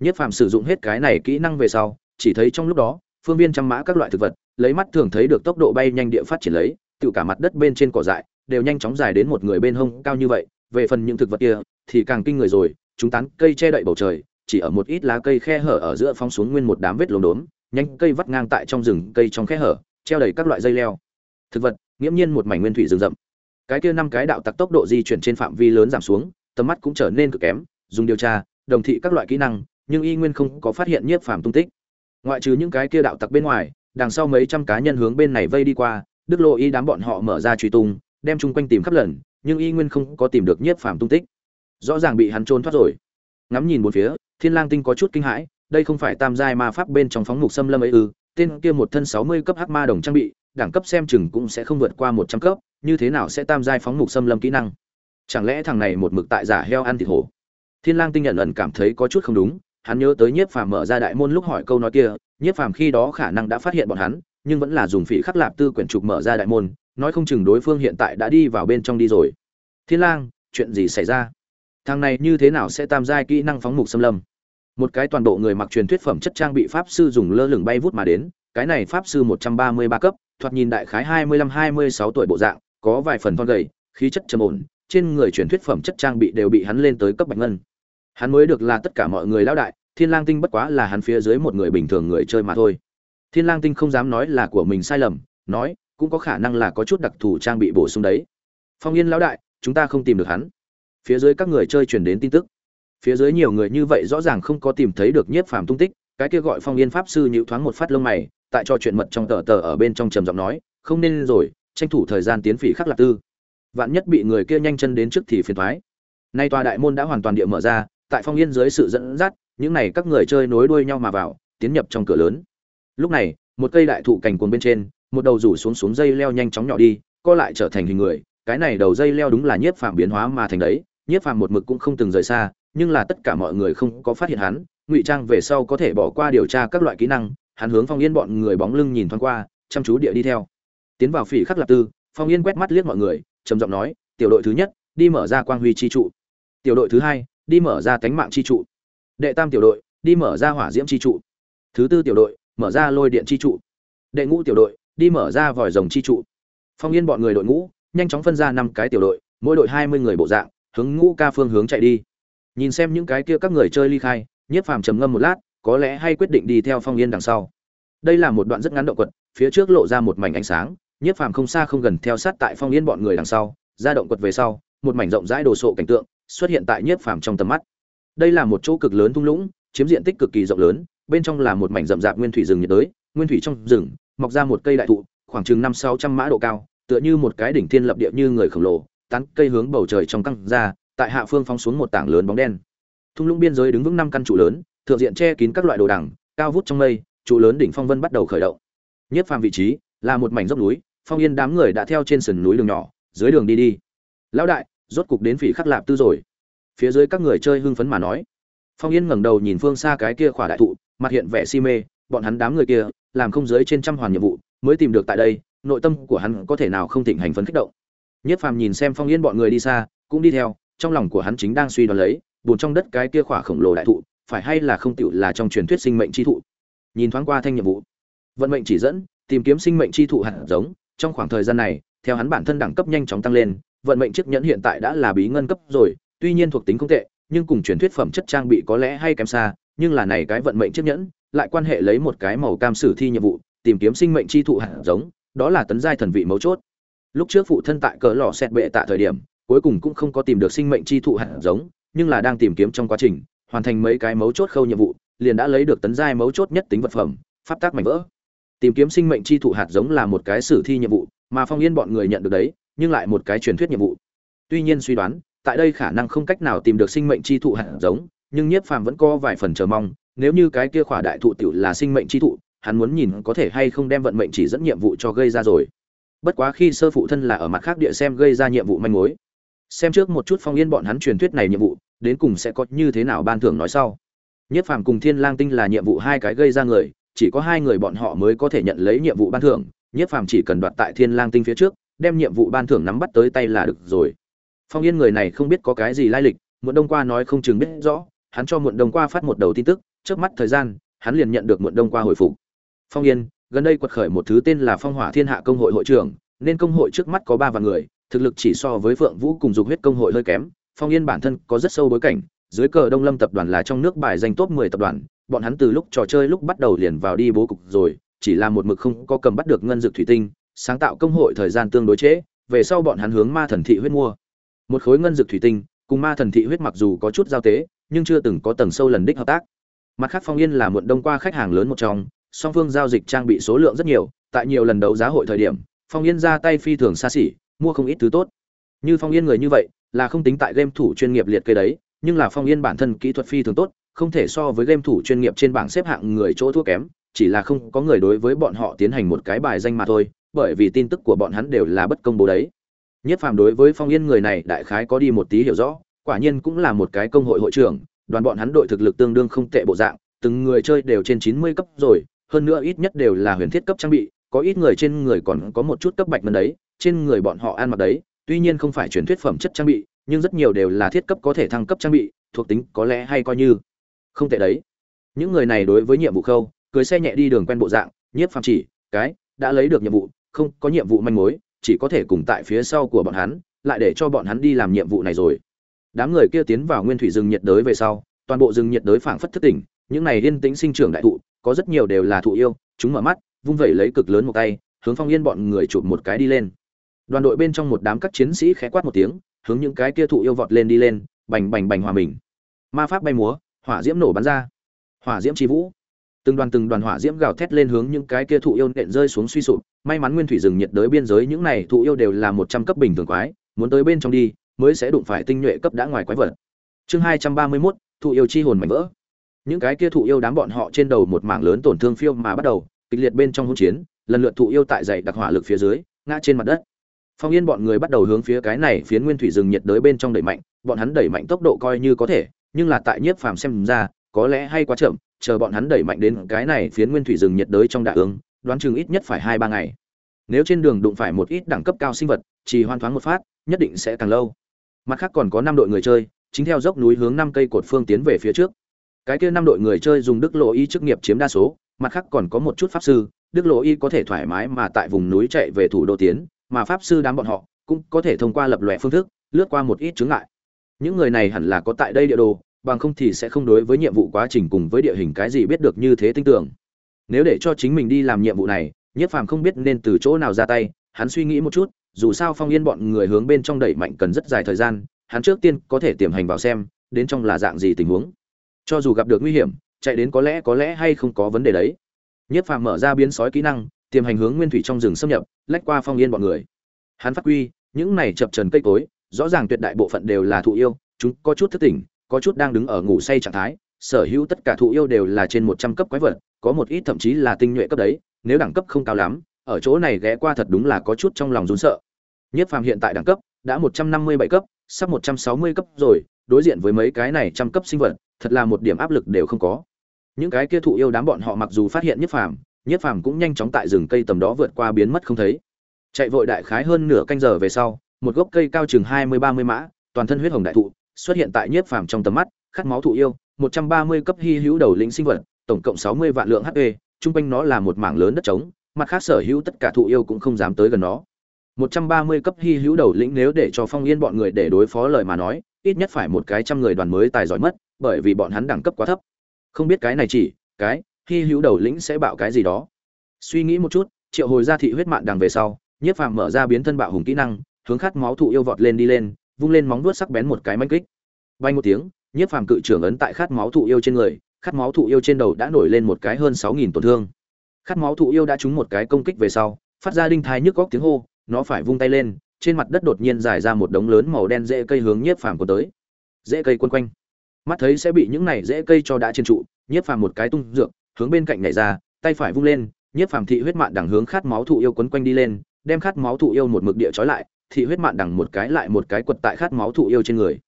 Speaker 1: Nhiếp phàm sử dụng hết cái này kỹ năng về sau, chỉ thấy trong lúc đó, phương viên trăm mã các loại thực vật, lấy mắt thường thấy được tốc độ bay nhanh địa phát triển lấy, tự cả mặt đất bên trên cỏ dại, đều nhanh chóng dài đến một người bên hông cao như vậy về phần những thực vật kia, thì càng kinh người rồi, chúng tán cây che đậy bầu trời, chỉ ở một ít lá cây khe hở ở giữa phong xuống nguyên một đám vết lốm đốm, nhanh cây vắt ngang tại trong rừng cây trong khe hở, treo đầy các loại dây leo. Thực vật, nghiễm nhiên một mảnh nguyên thủy rừng rậm. Cái kia năm cái đạo tặc tốc độ di chuyển trên phạm vi lớn giảm xuống, tầm mắt cũng trở nên cực kém, dùng điều tra, đồng thị các loại kỹ năng, nhưng y nguyên không có phát hiện nhiếp phàm tung tích. Ngoại trừ những cái kia đạo tặc bên ngoài, đằng sau mấy trăm cá nhân hướng bên này vây đi qua, đức lộ y đám bọn họ mở ra truy tung, đem chung quanh tìm khắp lần nhưng y nguyên không có tìm được nhiếp phàm tung tích. Rõ ràng bị hắn trốn thoát rồi. Ngắm nhìn một phía, thiên lang tinh có chút kinh hãi, đây không phải tam giai ma pháp bên trong phóng mục xâm lâm ấy ư, tên kia một thân 60 cấp hắc ma đồng trang bị, đẳng cấp xem chừng cũng sẽ không vượt qua 100 cấp, như thế nào sẽ tam giai phóng mục xâm lâm kỹ năng? Chẳng lẽ thằng này một mực tại giả heo ăn thịt hổ? Thiên lang tinh nhận ẩn cảm thấy có chút không đúng, hắn nhớ tới nhiếp phàm mở ra đại môn lúc hỏi câu nói kia, nhiếp phàm khi đó khả năng đã phát hiện bọn hắn, nhưng vẫn là dùng phỉ khắc lạp tư quyển trục mở ra đại môn nói không chừng đối phương hiện tại đã đi vào bên trong đi rồi. Thiên lang, chuyện gì xảy ra? Thằng này như thế nào sẽ tam giai kỹ năng phóng mục xâm lâm? Một cái toàn bộ người mặc truyền thuyết phẩm chất trang bị pháp sư dùng lơ lửng bay vút mà đến, cái này pháp sư một trăm ba mươi ba cấp, thoạt nhìn đại khái hai mươi lăm, hai mươi sáu tuổi bộ dạng, có vài phần thon gầy, khí chất trầm ổn, trên người truyền thuyết phẩm chất trang bị đều bị hắn lên tới cấp bạch ngân. Hắn mới được là tất cả mọi người lão đại, thiên lang tinh bất quá là hắn phía dưới một người bình thường người chơi mà thôi. Thiên lang tinh không dám nói là của mình sai lầm, nói cũng có khả năng là có chút đặc thù trang bị bổ sung đấy. Phong yên lão đại, chúng ta không tìm được hắn. Phía dưới các người chơi truyền đến tin tức. Phía dưới nhiều người như vậy rõ ràng không có tìm thấy được nhiếp phàm tung tích, cái kia gọi phong yên pháp sư nhịu thoáng một phát lông mày, tại cho chuyện mật trong tờ tờ ở bên trong trầm giọng nói, không nên rồi, tranh thủ thời gian tiến phỉ khắc lạc tư. Vạn nhất bị người kia nhanh chân đến trước thì phiền thoái nay tòa đại môn đã hoàn toàn địa mở ra, tại phong yên dưới sự dẫn dắt, những này các người chơi nối đuôi nhau mà vào, tiến nhập trong cửa lớn. Lúc này, một cây đại thụ cành cuồng bên trên một đầu rủ xuống xuống dây leo nhanh chóng nhỏ đi, co lại trở thành hình người. Cái này đầu dây leo đúng là nhiếp phàm biến hóa mà thành đấy. Nhiếp phàm một mực cũng không từng rời xa, nhưng là tất cả mọi người không có phát hiện hắn. Ngụy trang về sau có thể bỏ qua điều tra các loại kỹ năng, hắn hướng phong yên bọn người bóng lưng nhìn thoáng qua, chăm chú địa đi theo. Tiến vào phỉ khắc lạp tư, phong yên quét mắt liếc mọi người, trầm giọng nói, tiểu đội thứ nhất, đi mở ra quang huy chi trụ. Tiểu đội thứ hai, đi mở ra tánh mạng chi trụ. Đệ tam tiểu đội, đi mở ra hỏa diễm chi trụ. Thứ tư tiểu đội, mở ra lôi điện chi trụ. Đệ ngũ tiểu đội đi mở ra vòi rồng chi trụ. Phong yên bọn người đội ngũ, nhanh chóng phân ra năm cái tiểu đội, mỗi đội hai mươi người bộ dạng, hướng ngũ ca phương hướng chạy đi. Nhìn xem những cái kia các người chơi ly khai, nhiếp phàm trầm ngâm một lát, có lẽ hay quyết định đi theo phong yên đằng sau. Đây là một đoạn rất ngắn động quật, phía trước lộ ra một mảnh ánh sáng, nhiếp phàm không xa không gần theo sát tại phong yên bọn người đằng sau, ra động quật về sau, một mảnh rộng rãi đồ sộ cảnh tượng xuất hiện tại nhiếp phàm trong tầm mắt. Đây là một chỗ cực lớn thung lũng, chiếm diện tích cực kỳ rộng lớn, bên trong là một mảnh rậm rạp nguyên thủy rừng nhiệt đới, nguyên thủy trong rừng mọc ra một cây đại thụ, khoảng chừng năm sáu trăm mã độ cao, tựa như một cái đỉnh thiên lập địa như người khổng lồ, tán cây hướng bầu trời trong căng ra, tại hạ phương phóng xuống một tảng lớn bóng đen. Thung lũng biên giới đứng vững năm căn trụ lớn, thượng diện che kín các loại đồ đằng, cao vút trong mây, trụ lớn đỉnh phong vân bắt đầu khởi động. Nhất phàm vị trí là một mảnh dốc núi, phong yên đám người đã theo trên sườn núi đường nhỏ, dưới đường đi đi. Lão đại, rốt cục đến phỉ khắc lạp tư rồi. Phía dưới các người chơi hưng phấn mà nói. Phong yên ngẩng đầu nhìn phương xa cái kia khỏa đại thụ, mặt hiện vẻ si mê, bọn hắn đám người kia làm không dưới trên trăm hoàn nhiệm vụ mới tìm được tại đây nội tâm của hắn có thể nào không thịnh hành phấn kích động Nhất Phàm nhìn xem Phong Yên bọn người đi xa, cũng đi theo, trong lòng của hắn chính đang suy đoán lấy, buồn trong đất cái kia khỏa khổng lồ đại thụ, phải hay là không tựu là trong truyền thuyết sinh mệnh chi thụ. Nhìn thoáng qua thanh nhiệm vụ, vận mệnh chỉ dẫn, tìm kiếm sinh mệnh chi thụ hạt giống, trong khoảng thời gian này, theo hắn bản thân đẳng cấp nhanh chóng tăng lên, vận mệnh chiếc nhẫn hiện tại đã là bí ngân cấp rồi, tuy nhiên thuộc tính không tệ, nhưng cùng truyền thuyết phẩm chất trang bị có lẽ hay kém xa, nhưng là này cái vận mệnh chiếc nhẫn, lại quan hệ lấy một cái màu cam sử thi nhiệm vụ, tìm kiếm sinh mệnh chi thụ hạt giống, đó là tấn giai thần vị mấu chốt. Lúc trước phụ thân tại cỡ lò xét bệ tại thời điểm, cuối cùng cũng không có tìm được sinh mệnh chi thụ hạt giống, nhưng là đang tìm kiếm trong quá trình, hoàn thành mấy cái mấu chốt khâu nhiệm vụ, liền đã lấy được tấn giai mấu chốt nhất tính vật phẩm, pháp tác mảnh vỡ. Tìm kiếm sinh mệnh chi thụ hạt giống là một cái sử thi nhiệm vụ, mà Phong Yên bọn người nhận được đấy, nhưng lại một cái truyền thuyết nhiệm vụ. Tuy nhiên suy đoán, tại đây khả năng không cách nào tìm được sinh mệnh chi thụ hạt giống, nhưng Nhiếp Phàm vẫn có vài phần chờ mong, nếu như cái kia khỏa đại thụ tiểu là sinh mệnh chi thụ, hắn muốn nhìn có thể hay không đem vận mệnh chỉ dẫn nhiệm vụ cho gây ra rồi. Bất quá khi sơ phụ thân là ở mặt khác địa xem gây ra nhiệm vụ manh mối. Xem trước một chút Phong Yên bọn hắn truyền thuyết này nhiệm vụ, đến cùng sẽ có như thế nào ban thưởng nói sau. Nhất Phàm cùng Thiên Lang Tinh là nhiệm vụ hai cái gây ra người, chỉ có hai người bọn họ mới có thể nhận lấy nhiệm vụ ban thưởng, Nhất Phàm chỉ cần đoạt tại Thiên Lang Tinh phía trước, đem nhiệm vụ ban thưởng nắm bắt tới tay là được rồi. Phong Yên người này không biết có cái gì lai lịch, muộn đông qua nói không chừng biết rõ, hắn cho muộn đông qua phát một đầu tin tức, trước mắt thời gian, hắn liền nhận được muộn đông qua hồi phục. Phong Yên, gần đây quật khởi một thứ tên là Phong Hỏa Thiên Hạ công hội hội trưởng, nên công hội trước mắt có ba vạn người, thực lực chỉ so với Phượng Vũ cùng dục huyết công hội hơi kém. Phong Yên bản thân có rất sâu bối cảnh, dưới cờ Đông Lâm tập đoàn là trong nước bài danh top 10 tập đoàn, bọn hắn từ lúc trò chơi lúc bắt đầu liền vào đi bố cục rồi, chỉ là một mực không có cầm bắt được ngân dược thủy tinh, sáng tạo công hội thời gian tương đối chế, về sau bọn hắn hướng Ma Thần thị huyết mua. Một khối ngân dược thủy tinh, cùng Ma Thần thị huyết mặc dù có chút giao tế, nhưng chưa từng có tầng sâu lần đích hợp tác. Mặt khác Phong Yên là muộn đông qua khách hàng lớn một trong, song phương giao dịch trang bị số lượng rất nhiều, tại nhiều lần đấu giá hội thời điểm, Phong Yên ra tay phi thường xa xỉ, mua không ít thứ tốt. Như Phong Yên người như vậy, là không tính tại game thủ chuyên nghiệp liệt kê đấy, nhưng là Phong Yên bản thân kỹ thuật phi thường tốt, không thể so với game thủ chuyên nghiệp trên bảng xếp hạng người chỗ thua kém, chỉ là không có người đối với bọn họ tiến hành một cái bài danh mà thôi, bởi vì tin tức của bọn hắn đều là bất công bố đấy. Nhất Phàm đối với Phong Yên người này đại khái có đi một tí hiểu rõ, quả nhiên cũng là một cái công hội hội trưởng, đoàn bọn hắn đội thực lực tương đương không tệ bộ dạng, từng người chơi đều trên 90 cấp rồi, hơn nữa ít nhất đều là huyền thiết cấp trang bị, có ít người trên người còn có một chút cấp bạch ngân đấy, trên người bọn họ ăn mặc đấy, tuy nhiên không phải truyền thuyết phẩm chất trang bị, nhưng rất nhiều đều là thiết cấp có thể thăng cấp trang bị, thuộc tính có lẽ hay coi như không tệ đấy. Những người này đối với nhiệm vụ khâu, cưới xe nhẹ đi đường quen bộ dạng, nhiếp phàm chỉ, cái đã lấy được nhiệm vụ, không có nhiệm vụ manh mối, chỉ có thể cùng tại phía sau của bọn hắn, lại để cho bọn hắn đi làm nhiệm vụ này rồi. Đám người kia tiến vào nguyên thủy rừng nhiệt đới về sau, toàn bộ rừng nhiệt đới phảng phất thất tỉnh, những này yên tĩnh sinh trưởng đại thụ, có rất nhiều đều là thụ yêu, chúng mở mắt, vung vẩy lấy cực lớn một tay, hướng Phong Yên bọn người chụp một cái đi lên. Đoàn đội bên trong một đám các chiến sĩ khẽ quát một tiếng, hướng những cái kia thụ yêu vọt lên đi lên, bành bành bành hòa mình. Ma pháp bay múa, hỏa diễm nổ bắn ra. Hỏa diễm chi vũ. Từng đoàn từng đoàn hỏa diễm gào thét lên hướng những cái kia thụ yêu nện rơi xuống suy sụp, may mắn nguyên thủy rừng nhiệt đới biên giới những này thụ yêu đều là một trăm cấp bình thường quái, muốn tới bên trong đi, mới sẽ đụng phải tinh nhuệ cấp đã ngoài quái vật. Chương hai trăm ba mươi 231, thụ yêu chi hồn mảnh vỡ. Những cái kia thụ yêu đám bọn họ trên đầu một mảng lớn tổn thương phiêu mà bắt đầu kịch liệt bên trong hỗn chiến lần lượt thụ yêu tại dày đặc hỏa lực phía dưới ngã trên mặt đất. Phong yên bọn người bắt đầu hướng phía cái này phiến nguyên thủy rừng nhiệt đới bên trong đẩy mạnh bọn hắn đẩy mạnh tốc độ coi như có thể nhưng là tại nhiếp phàm xem ra có lẽ hay quá chậm chờ bọn hắn đẩy mạnh đến cái này phiến nguyên thủy rừng nhiệt đới trong đại ương đoán chừng ít nhất phải hai ba ngày. Nếu trên đường đụng phải một ít đẳng cấp cao sinh vật chỉ hoàn thoáng một phát nhất định sẽ càng lâu mặt khác còn có năm đội người chơi, chính theo dốc núi hướng năm cây cột phương tiến về phía trước. Cái kia năm đội người chơi dùng đức lộ y chức nghiệp chiếm đa số, mặt khác còn có một chút pháp sư, đức lộ y có thể thoải mái mà tại vùng núi chạy về thủ đô tiến, mà pháp sư đám bọn họ cũng có thể thông qua lập lòe phương thức, lướt qua một ít chướng ngại. Những người này hẳn là có tại đây địa đồ, bằng không thì sẽ không đối với nhiệm vụ quá trình cùng với địa hình cái gì biết được như thế tin tưởng. Nếu để cho chính mình đi làm nhiệm vụ này, nhất phàm không biết nên từ chỗ nào ra tay, hắn suy nghĩ một chút dù sao phong yên bọn người hướng bên trong đẩy mạnh cần rất dài thời gian, hắn trước tiên có thể tiềm hành vào xem, đến trong là dạng gì tình huống. Cho dù gặp được nguy hiểm, chạy đến có lẽ có lẽ hay không có vấn đề đấy. Nhất phàm mở ra biến sói kỹ năng, tiềm hành hướng nguyên thủy trong rừng xâm nhập, lách qua phong yên bọn người. Hắn phát quy những này chập trần cây cối, rõ ràng tuyệt đại bộ phận đều là thụ yêu, chúng có chút thức tỉnh, có chút đang đứng ở ngủ say trạng thái, sở hữu tất cả thụ yêu đều là trên một trăm cấp quái vật, có một ít thậm chí là tinh nhuệ cấp đấy, nếu đẳng cấp không cao lắm, ở chỗ này ghé qua thật đúng là có chút trong lòng rốn sợ nhất phàm hiện tại đẳng cấp đã một trăm năm mươi bảy cấp, sắp một trăm sáu mươi cấp rồi, đối diện với mấy cái này trăm cấp sinh vật, thật là một điểm áp lực đều không có. Những cái kia thụ yêu đám bọn họ mặc dù phát hiện nhất phàm nhất phàm cũng nhanh chóng tại rừng cây tầm đó vượt qua biến mất không thấy. Chạy vội đại khái hơn nửa canh giờ về sau, một gốc cây cao chừng hai mươi ba mươi mã, toàn thân huyết hồng đại thụ, xuất hiện tại nhiếp phàm trong tầm mắt, khát máu thụ yêu, một trăm ba mươi cấp hy hữu đầu lĩnh sinh vật, tổng cộng sáu mươi vạn lượng hp trung quanh nó là một mảng lớn đất trống, mặt khác sở hữu tất cả thụ yêu cũng không dám tới gần nó. 130 cấp hy hữu đầu lĩnh nếu để cho Phong Yên bọn người để đối phó lời mà nói, ít nhất phải một cái trăm người đoàn mới tài giỏi mất, bởi vì bọn hắn đẳng cấp quá thấp. Không biết cái này chỉ, cái hy hữu đầu lĩnh sẽ bạo cái gì đó. Suy nghĩ một chút, Triệu hồi ra thị huyết mạng đằng về sau, Nhiếp Phàm mở ra biến thân bạo hùng kỹ năng, hướng khát máu thụ yêu vọt lên đi lên, vung lên móng vuốt sắc bén một cái mãnh kích. Bay một tiếng, Nhiếp Phàm cự trưởng ấn tại khát máu thụ yêu trên người, khát máu thụ yêu trên đầu đã nổi lên một cái hơn 6000 tổn thương. Khát máu thụ yêu đã trúng một cái công kích về sau, phát ra đinh thai nhức góc tiếng hô, nó phải vung tay lên, trên mặt đất đột nhiên dài ra một đống lớn màu đen rễ cây hướng nhiếp phàm của tới. Rễ cây quân quanh. Mắt thấy sẽ bị những này rễ cây cho đã trên trụ, nhiếp phàm một cái tung dược, hướng bên cạnh nhảy ra, tay phải vung lên, nhiếp phàm thị huyết mạn đằng hướng khát máu thụ yêu quấn quanh đi lên, đem khát máu thụ yêu một mực địa trói lại, thị huyết mạn đằng một cái lại một cái quật tại khát máu thụ yêu trên người.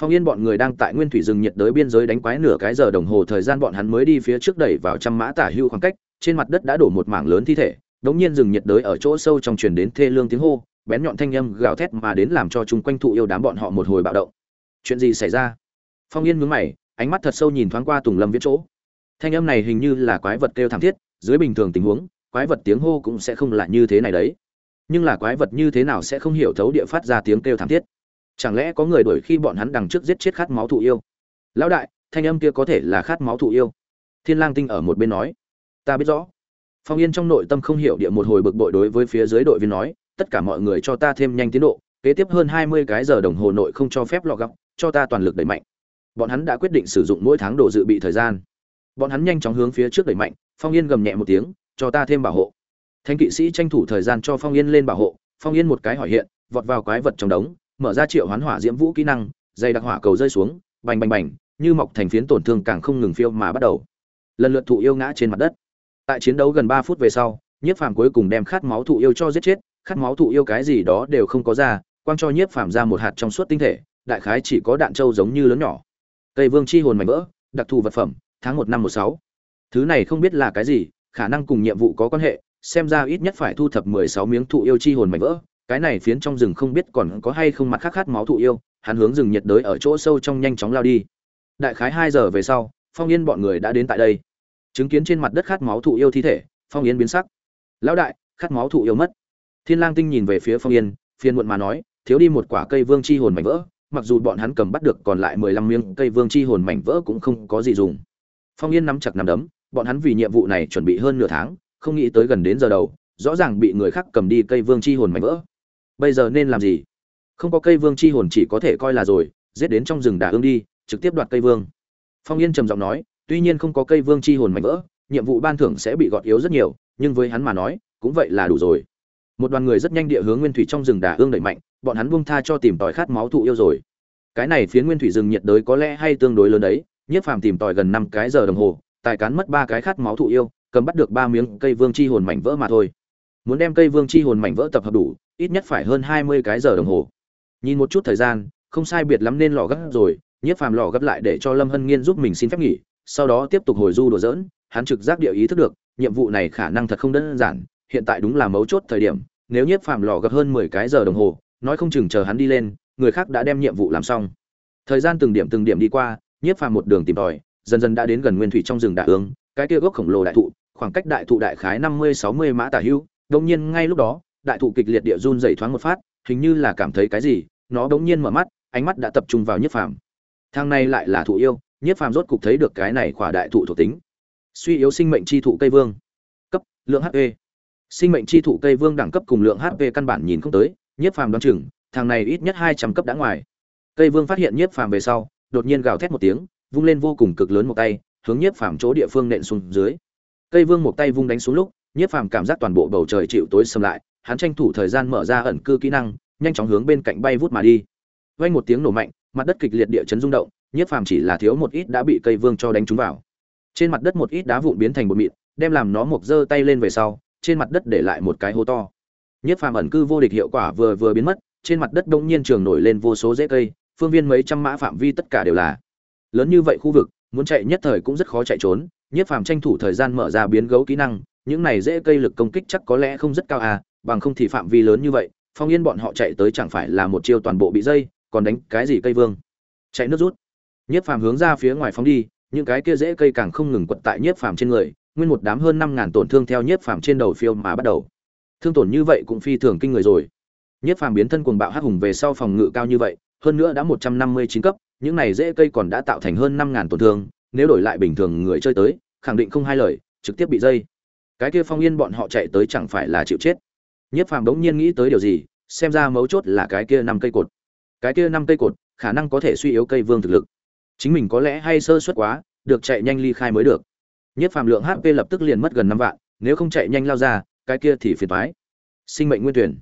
Speaker 1: Phong yên bọn người đang tại nguyên thủy rừng nhiệt đới biên giới đánh quái nửa cái giờ đồng hồ thời gian bọn hắn mới đi phía trước đẩy vào trăm mã tả hưu khoảng cách, trên mặt đất đã đổ một mảng lớn thi thể đống nhiên rừng nhiệt đới ở chỗ sâu trong truyền đến thê lương tiếng hô, bén nhọn thanh âm gào thét mà đến làm cho chúng quanh thụ yêu đám bọn họ một hồi bạo động. Chuyện gì xảy ra? Phong Yên mướn mày, ánh mắt thật sâu nhìn thoáng qua Tùng Lâm Viễn chỗ. Thanh âm này hình như là quái vật kêu thảm thiết, dưới bình thường tình huống, quái vật tiếng hô cũng sẽ không là như thế này đấy. Nhưng là quái vật như thế nào sẽ không hiểu thấu địa phát ra tiếng kêu thảm thiết? Chẳng lẽ có người đuổi khi bọn hắn đằng trước giết chết khát máu thụ yêu? Lão đại, thanh âm kia có thể là khát máu thụ yêu. Thiên Lang Tinh ở một bên nói, ta biết rõ phong yên trong nội tâm không hiểu địa một hồi bực bội đối với phía dưới đội viên nói, tất cả mọi người cho ta thêm nhanh tiến độ, kế tiếp hơn hai mươi cái giờ đồng hồ nội không cho phép lọ góc cho ta toàn lực đẩy mạnh. Bọn hắn đã quyết định sử dụng mỗi tháng đồ dự bị thời gian. Bọn hắn nhanh chóng hướng phía trước đẩy mạnh, phong yên gầm nhẹ một tiếng, cho ta thêm bảo hộ. Thanh kỵ sĩ tranh thủ thời gian cho phong yên lên bảo hộ, phong yên một cái hỏi hiện, vọt vào quái vật trong đống, mở ra triệu hoán hỏa diễm vũ kỹ năng dây đặc hỏa cầu rơi xuống, bành bành bành, như mọc thành phiến tổn thương càng không ngừng phiêu mà bắt đầu. Lần lượt thụ yêu ngã trên mặt đất tại chiến đấu gần ba phút về sau, nhiếp phàm cuối cùng đem khát máu thụ yêu cho giết chết, khát máu thụ yêu cái gì đó đều không có ra, quang cho nhiếp phàm ra một hạt trong suốt tinh thể, đại khái chỉ có đạn trâu giống như lớn nhỏ. Cây vương chi hồn mảnh vỡ, đặc thù vật phẩm, tháng một năm một sáu. Thứ này không biết là cái gì, khả năng cùng nhiệm vụ có quan hệ, xem ra ít nhất phải thu thập mười sáu miếng thụ yêu chi hồn mảnh vỡ, cái này phiến trong rừng không biết còn có hay không mặt khác khát máu thụ yêu, hắn hướng rừng nhiệt đới ở chỗ sâu trong nhanh chóng lao đi. Đại khái hai giờ về sau, phong yên bọn người đã đến tại đây chứng kiến trên mặt đất khát máu thụ yêu thi thể, phong yên biến sắc. Lão đại, khát máu thụ yêu mất. Thiên lang tinh nhìn về phía phong yên phiền muộn mà nói, thiếu đi một quả cây vương chi hồn mảnh vỡ, mặc dù bọn hắn cầm bắt được còn lại mười lăm miếng cây vương chi hồn mảnh vỡ cũng không có gì dùng. Phong yên nắm chặt nắm đấm, bọn hắn vì nhiệm vụ này chuẩn bị hơn nửa tháng, không nghĩ tới gần đến giờ đầu, rõ ràng bị người khác cầm đi cây vương chi hồn mảnh vỡ. Bây giờ nên làm gì? Không có cây vương chi hồn chỉ có thể coi là rồi, giết đến trong rừng đà ương đi, trực tiếp đoạt cây vương. Phong yên trầm giọng nói tuy nhiên không có cây vương chi hồn mạnh vỡ, nhiệm vụ ban thưởng sẽ bị gọt yếu rất nhiều, nhưng với hắn mà nói, cũng vậy là đủ rồi. Một đoàn người rất nhanh địa hướng nguyên thủy trong rừng đà ương đẩy mạnh, bọn hắn buông tha cho tìm tòi khát máu thụ yêu rồi. Cái này phía nguyên thủy rừng nhiệt đới có lẽ hay tương đối lớn đấy nhiếp phàm tìm tòi gần năm cái giờ đồng hồ, tài cán mất ba cái khát máu thụ yêu, cầm bắt được ba miếng cây vương chi hồn mảnh vỡ mà thôi. Muốn đem cây vương chi hồn mảnh vỡ tập hợp đủ, ít nhất phải hơn hai mươi cái giờ đồng hồ. Nhìn một chút thời gian, không sai biệt lắm nên lò gấp rồi nhiếp phàm lò gấp lại để cho lâm hân nghiên giúp mình xin phép nghỉ sau đó tiếp tục hồi du đùa dỡn hắn trực giác địa ý thức được, nhiệm vụ này khả năng thật không đơn giản, hiện tại đúng là mấu chốt thời điểm, nếu nhiếp phàm lò gặp hơn mười cái giờ đồng hồ, nói không chừng chờ hắn đi lên, người khác đã đem nhiệm vụ làm xong. Thời gian từng điểm từng điểm đi qua, nhiếp phàm một đường tìm tòi, dần dần đã đến gần nguyên thủy trong rừng đại ương, cái kia gốc khổng lồ đại thụ, khoảng cách đại thụ đại khái năm mươi sáu mươi mã tả hưu, đột nhiên ngay lúc đó, đại thụ kịch liệt địa run rẩy thoáng một phát, hình như là cảm thấy cái gì, nó đột nhiên mở mắt, ánh mắt đã tập trung vào nhiếp phàm. Thang này lại là thụ yêu Nhiếp Phàm rốt cục thấy được cái này khỏa đại thụ thuộc tính. Suy yếu sinh mệnh chi thụ cây vương. Cấp, lượng HP. Sinh mệnh chi thụ cây vương đẳng cấp cùng lượng HP căn bản nhìn không tới, Nhiếp Phàm đoán chừng, thằng này ít nhất hai trăm cấp đã ngoài. Cây vương phát hiện Nhiếp Phàm về sau, đột nhiên gào thét một tiếng, vung lên vô cùng cực lớn một tay, hướng Nhiếp Phàm chỗ địa phương nện xuống dưới. Cây vương một tay vung đánh xuống lúc, Nhiếp Phàm cảm giác toàn bộ bầu trời chịu tối sầm lại, hắn tranh thủ thời gian mở ra ẩn cư kỹ năng, nhanh chóng hướng bên cạnh bay vút mà đi. Vang một tiếng nổ mạnh, mặt đất kịch liệt địa chấn rung động, nhiếp phàm chỉ là thiếu một ít đã bị cây vương cho đánh trúng vào. Trên mặt đất một ít đá vụn biến thành bột mịn, đem làm nó mộc giơ tay lên về sau, trên mặt đất để lại một cái hố to. Nhiếp phàm ẩn cư vô địch hiệu quả vừa vừa biến mất, trên mặt đất đông nhiên trường nổi lên vô số rễ cây, phương viên mấy trăm mã phạm vi tất cả đều là. Lớn như vậy khu vực, muốn chạy nhất thời cũng rất khó chạy trốn nhiếp phàm tranh thủ thời gian mở ra biến gấu kỹ năng, những này dễ cây lực công kích chắc có lẽ không rất cao à bằng không thì phạm vi lớn như vậy, phong yên bọn họ chạy tới chẳng phải là một chiêu toàn bộ bị dây, còn đánh cái gì cây vương? Chạy nước rút nhiếp phàm hướng ra phía ngoài phóng đi, những cái kia rễ cây càng không ngừng quật tại nhiếp phàm trên người, nguyên một đám hơn năm ngàn tổn thương theo nhiếp phàm trên đầu phiêu mà bắt đầu. Thương tổn như vậy cũng phi thường kinh người rồi. Nhiếp phàm biến thân cuồng bạo hắc hùng về sau phòng ngự cao như vậy, hơn nữa đã một trăm năm mươi chín cấp, những này rễ cây còn đã tạo thành hơn năm ngàn tổn thương, nếu đổi lại bình thường người chơi tới, khẳng định không hai lời, trực tiếp bị dây. Cái kia phong yên bọn họ chạy tới chẳng phải là chịu chết. Nhiếp phàm đống nhiên nghĩ tới điều gì, xem ra mấu chốt là cái kia năm cây cột. Cái kia năm cây cột khả năng có thể suy yếu cây vương thực lực chính mình có lẽ hay sơ suất quá, được chạy nhanh ly khai mới được. Nhất phàm lượng hp lập tức liền mất gần năm vạn, nếu không chạy nhanh lao ra, cái kia thì phiền thoái sinh mệnh nguyên tuyển.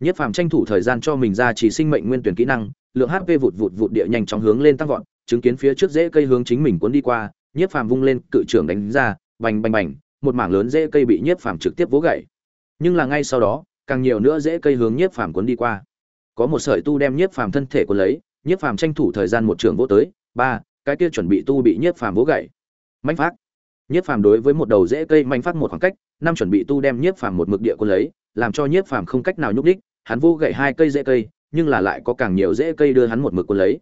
Speaker 1: Nhất phàm tranh thủ thời gian cho mình ra chỉ sinh mệnh nguyên tuyển kỹ năng, lượng hp vụt vụt vụt địa nhanh chóng hướng lên tăng vọt, chứng kiến phía trước dễ cây hướng chính mình cuốn đi qua, Nhất phàm vung lên cự trưởng đánh ra, bành bành bành, một mảng lớn dễ cây bị Nhất phàm trực tiếp vỗ gãy nhưng là ngay sau đó, càng nhiều nữa dễ cây hướng Nhất phàm cuốn đi qua. Có một sợi tu đem Nhất phàm thân thể cuốn lấy nhiếp phàm tranh thủ thời gian một trường vỗ tới ba, cái kia chuẩn bị tu bị nhiếp phàm vỗ gậy. Manh phát nhiếp phàm đối với một đầu dễ cây manh phát một khoảng cách, năm chuẩn bị tu đem nhiếp phàm một mực địa quân lấy, làm cho nhiếp phàm không cách nào nhúc đích hắn vô gậy hai cây dễ cây, nhưng là lại có càng nhiều dễ cây đưa hắn một mực quân lấy.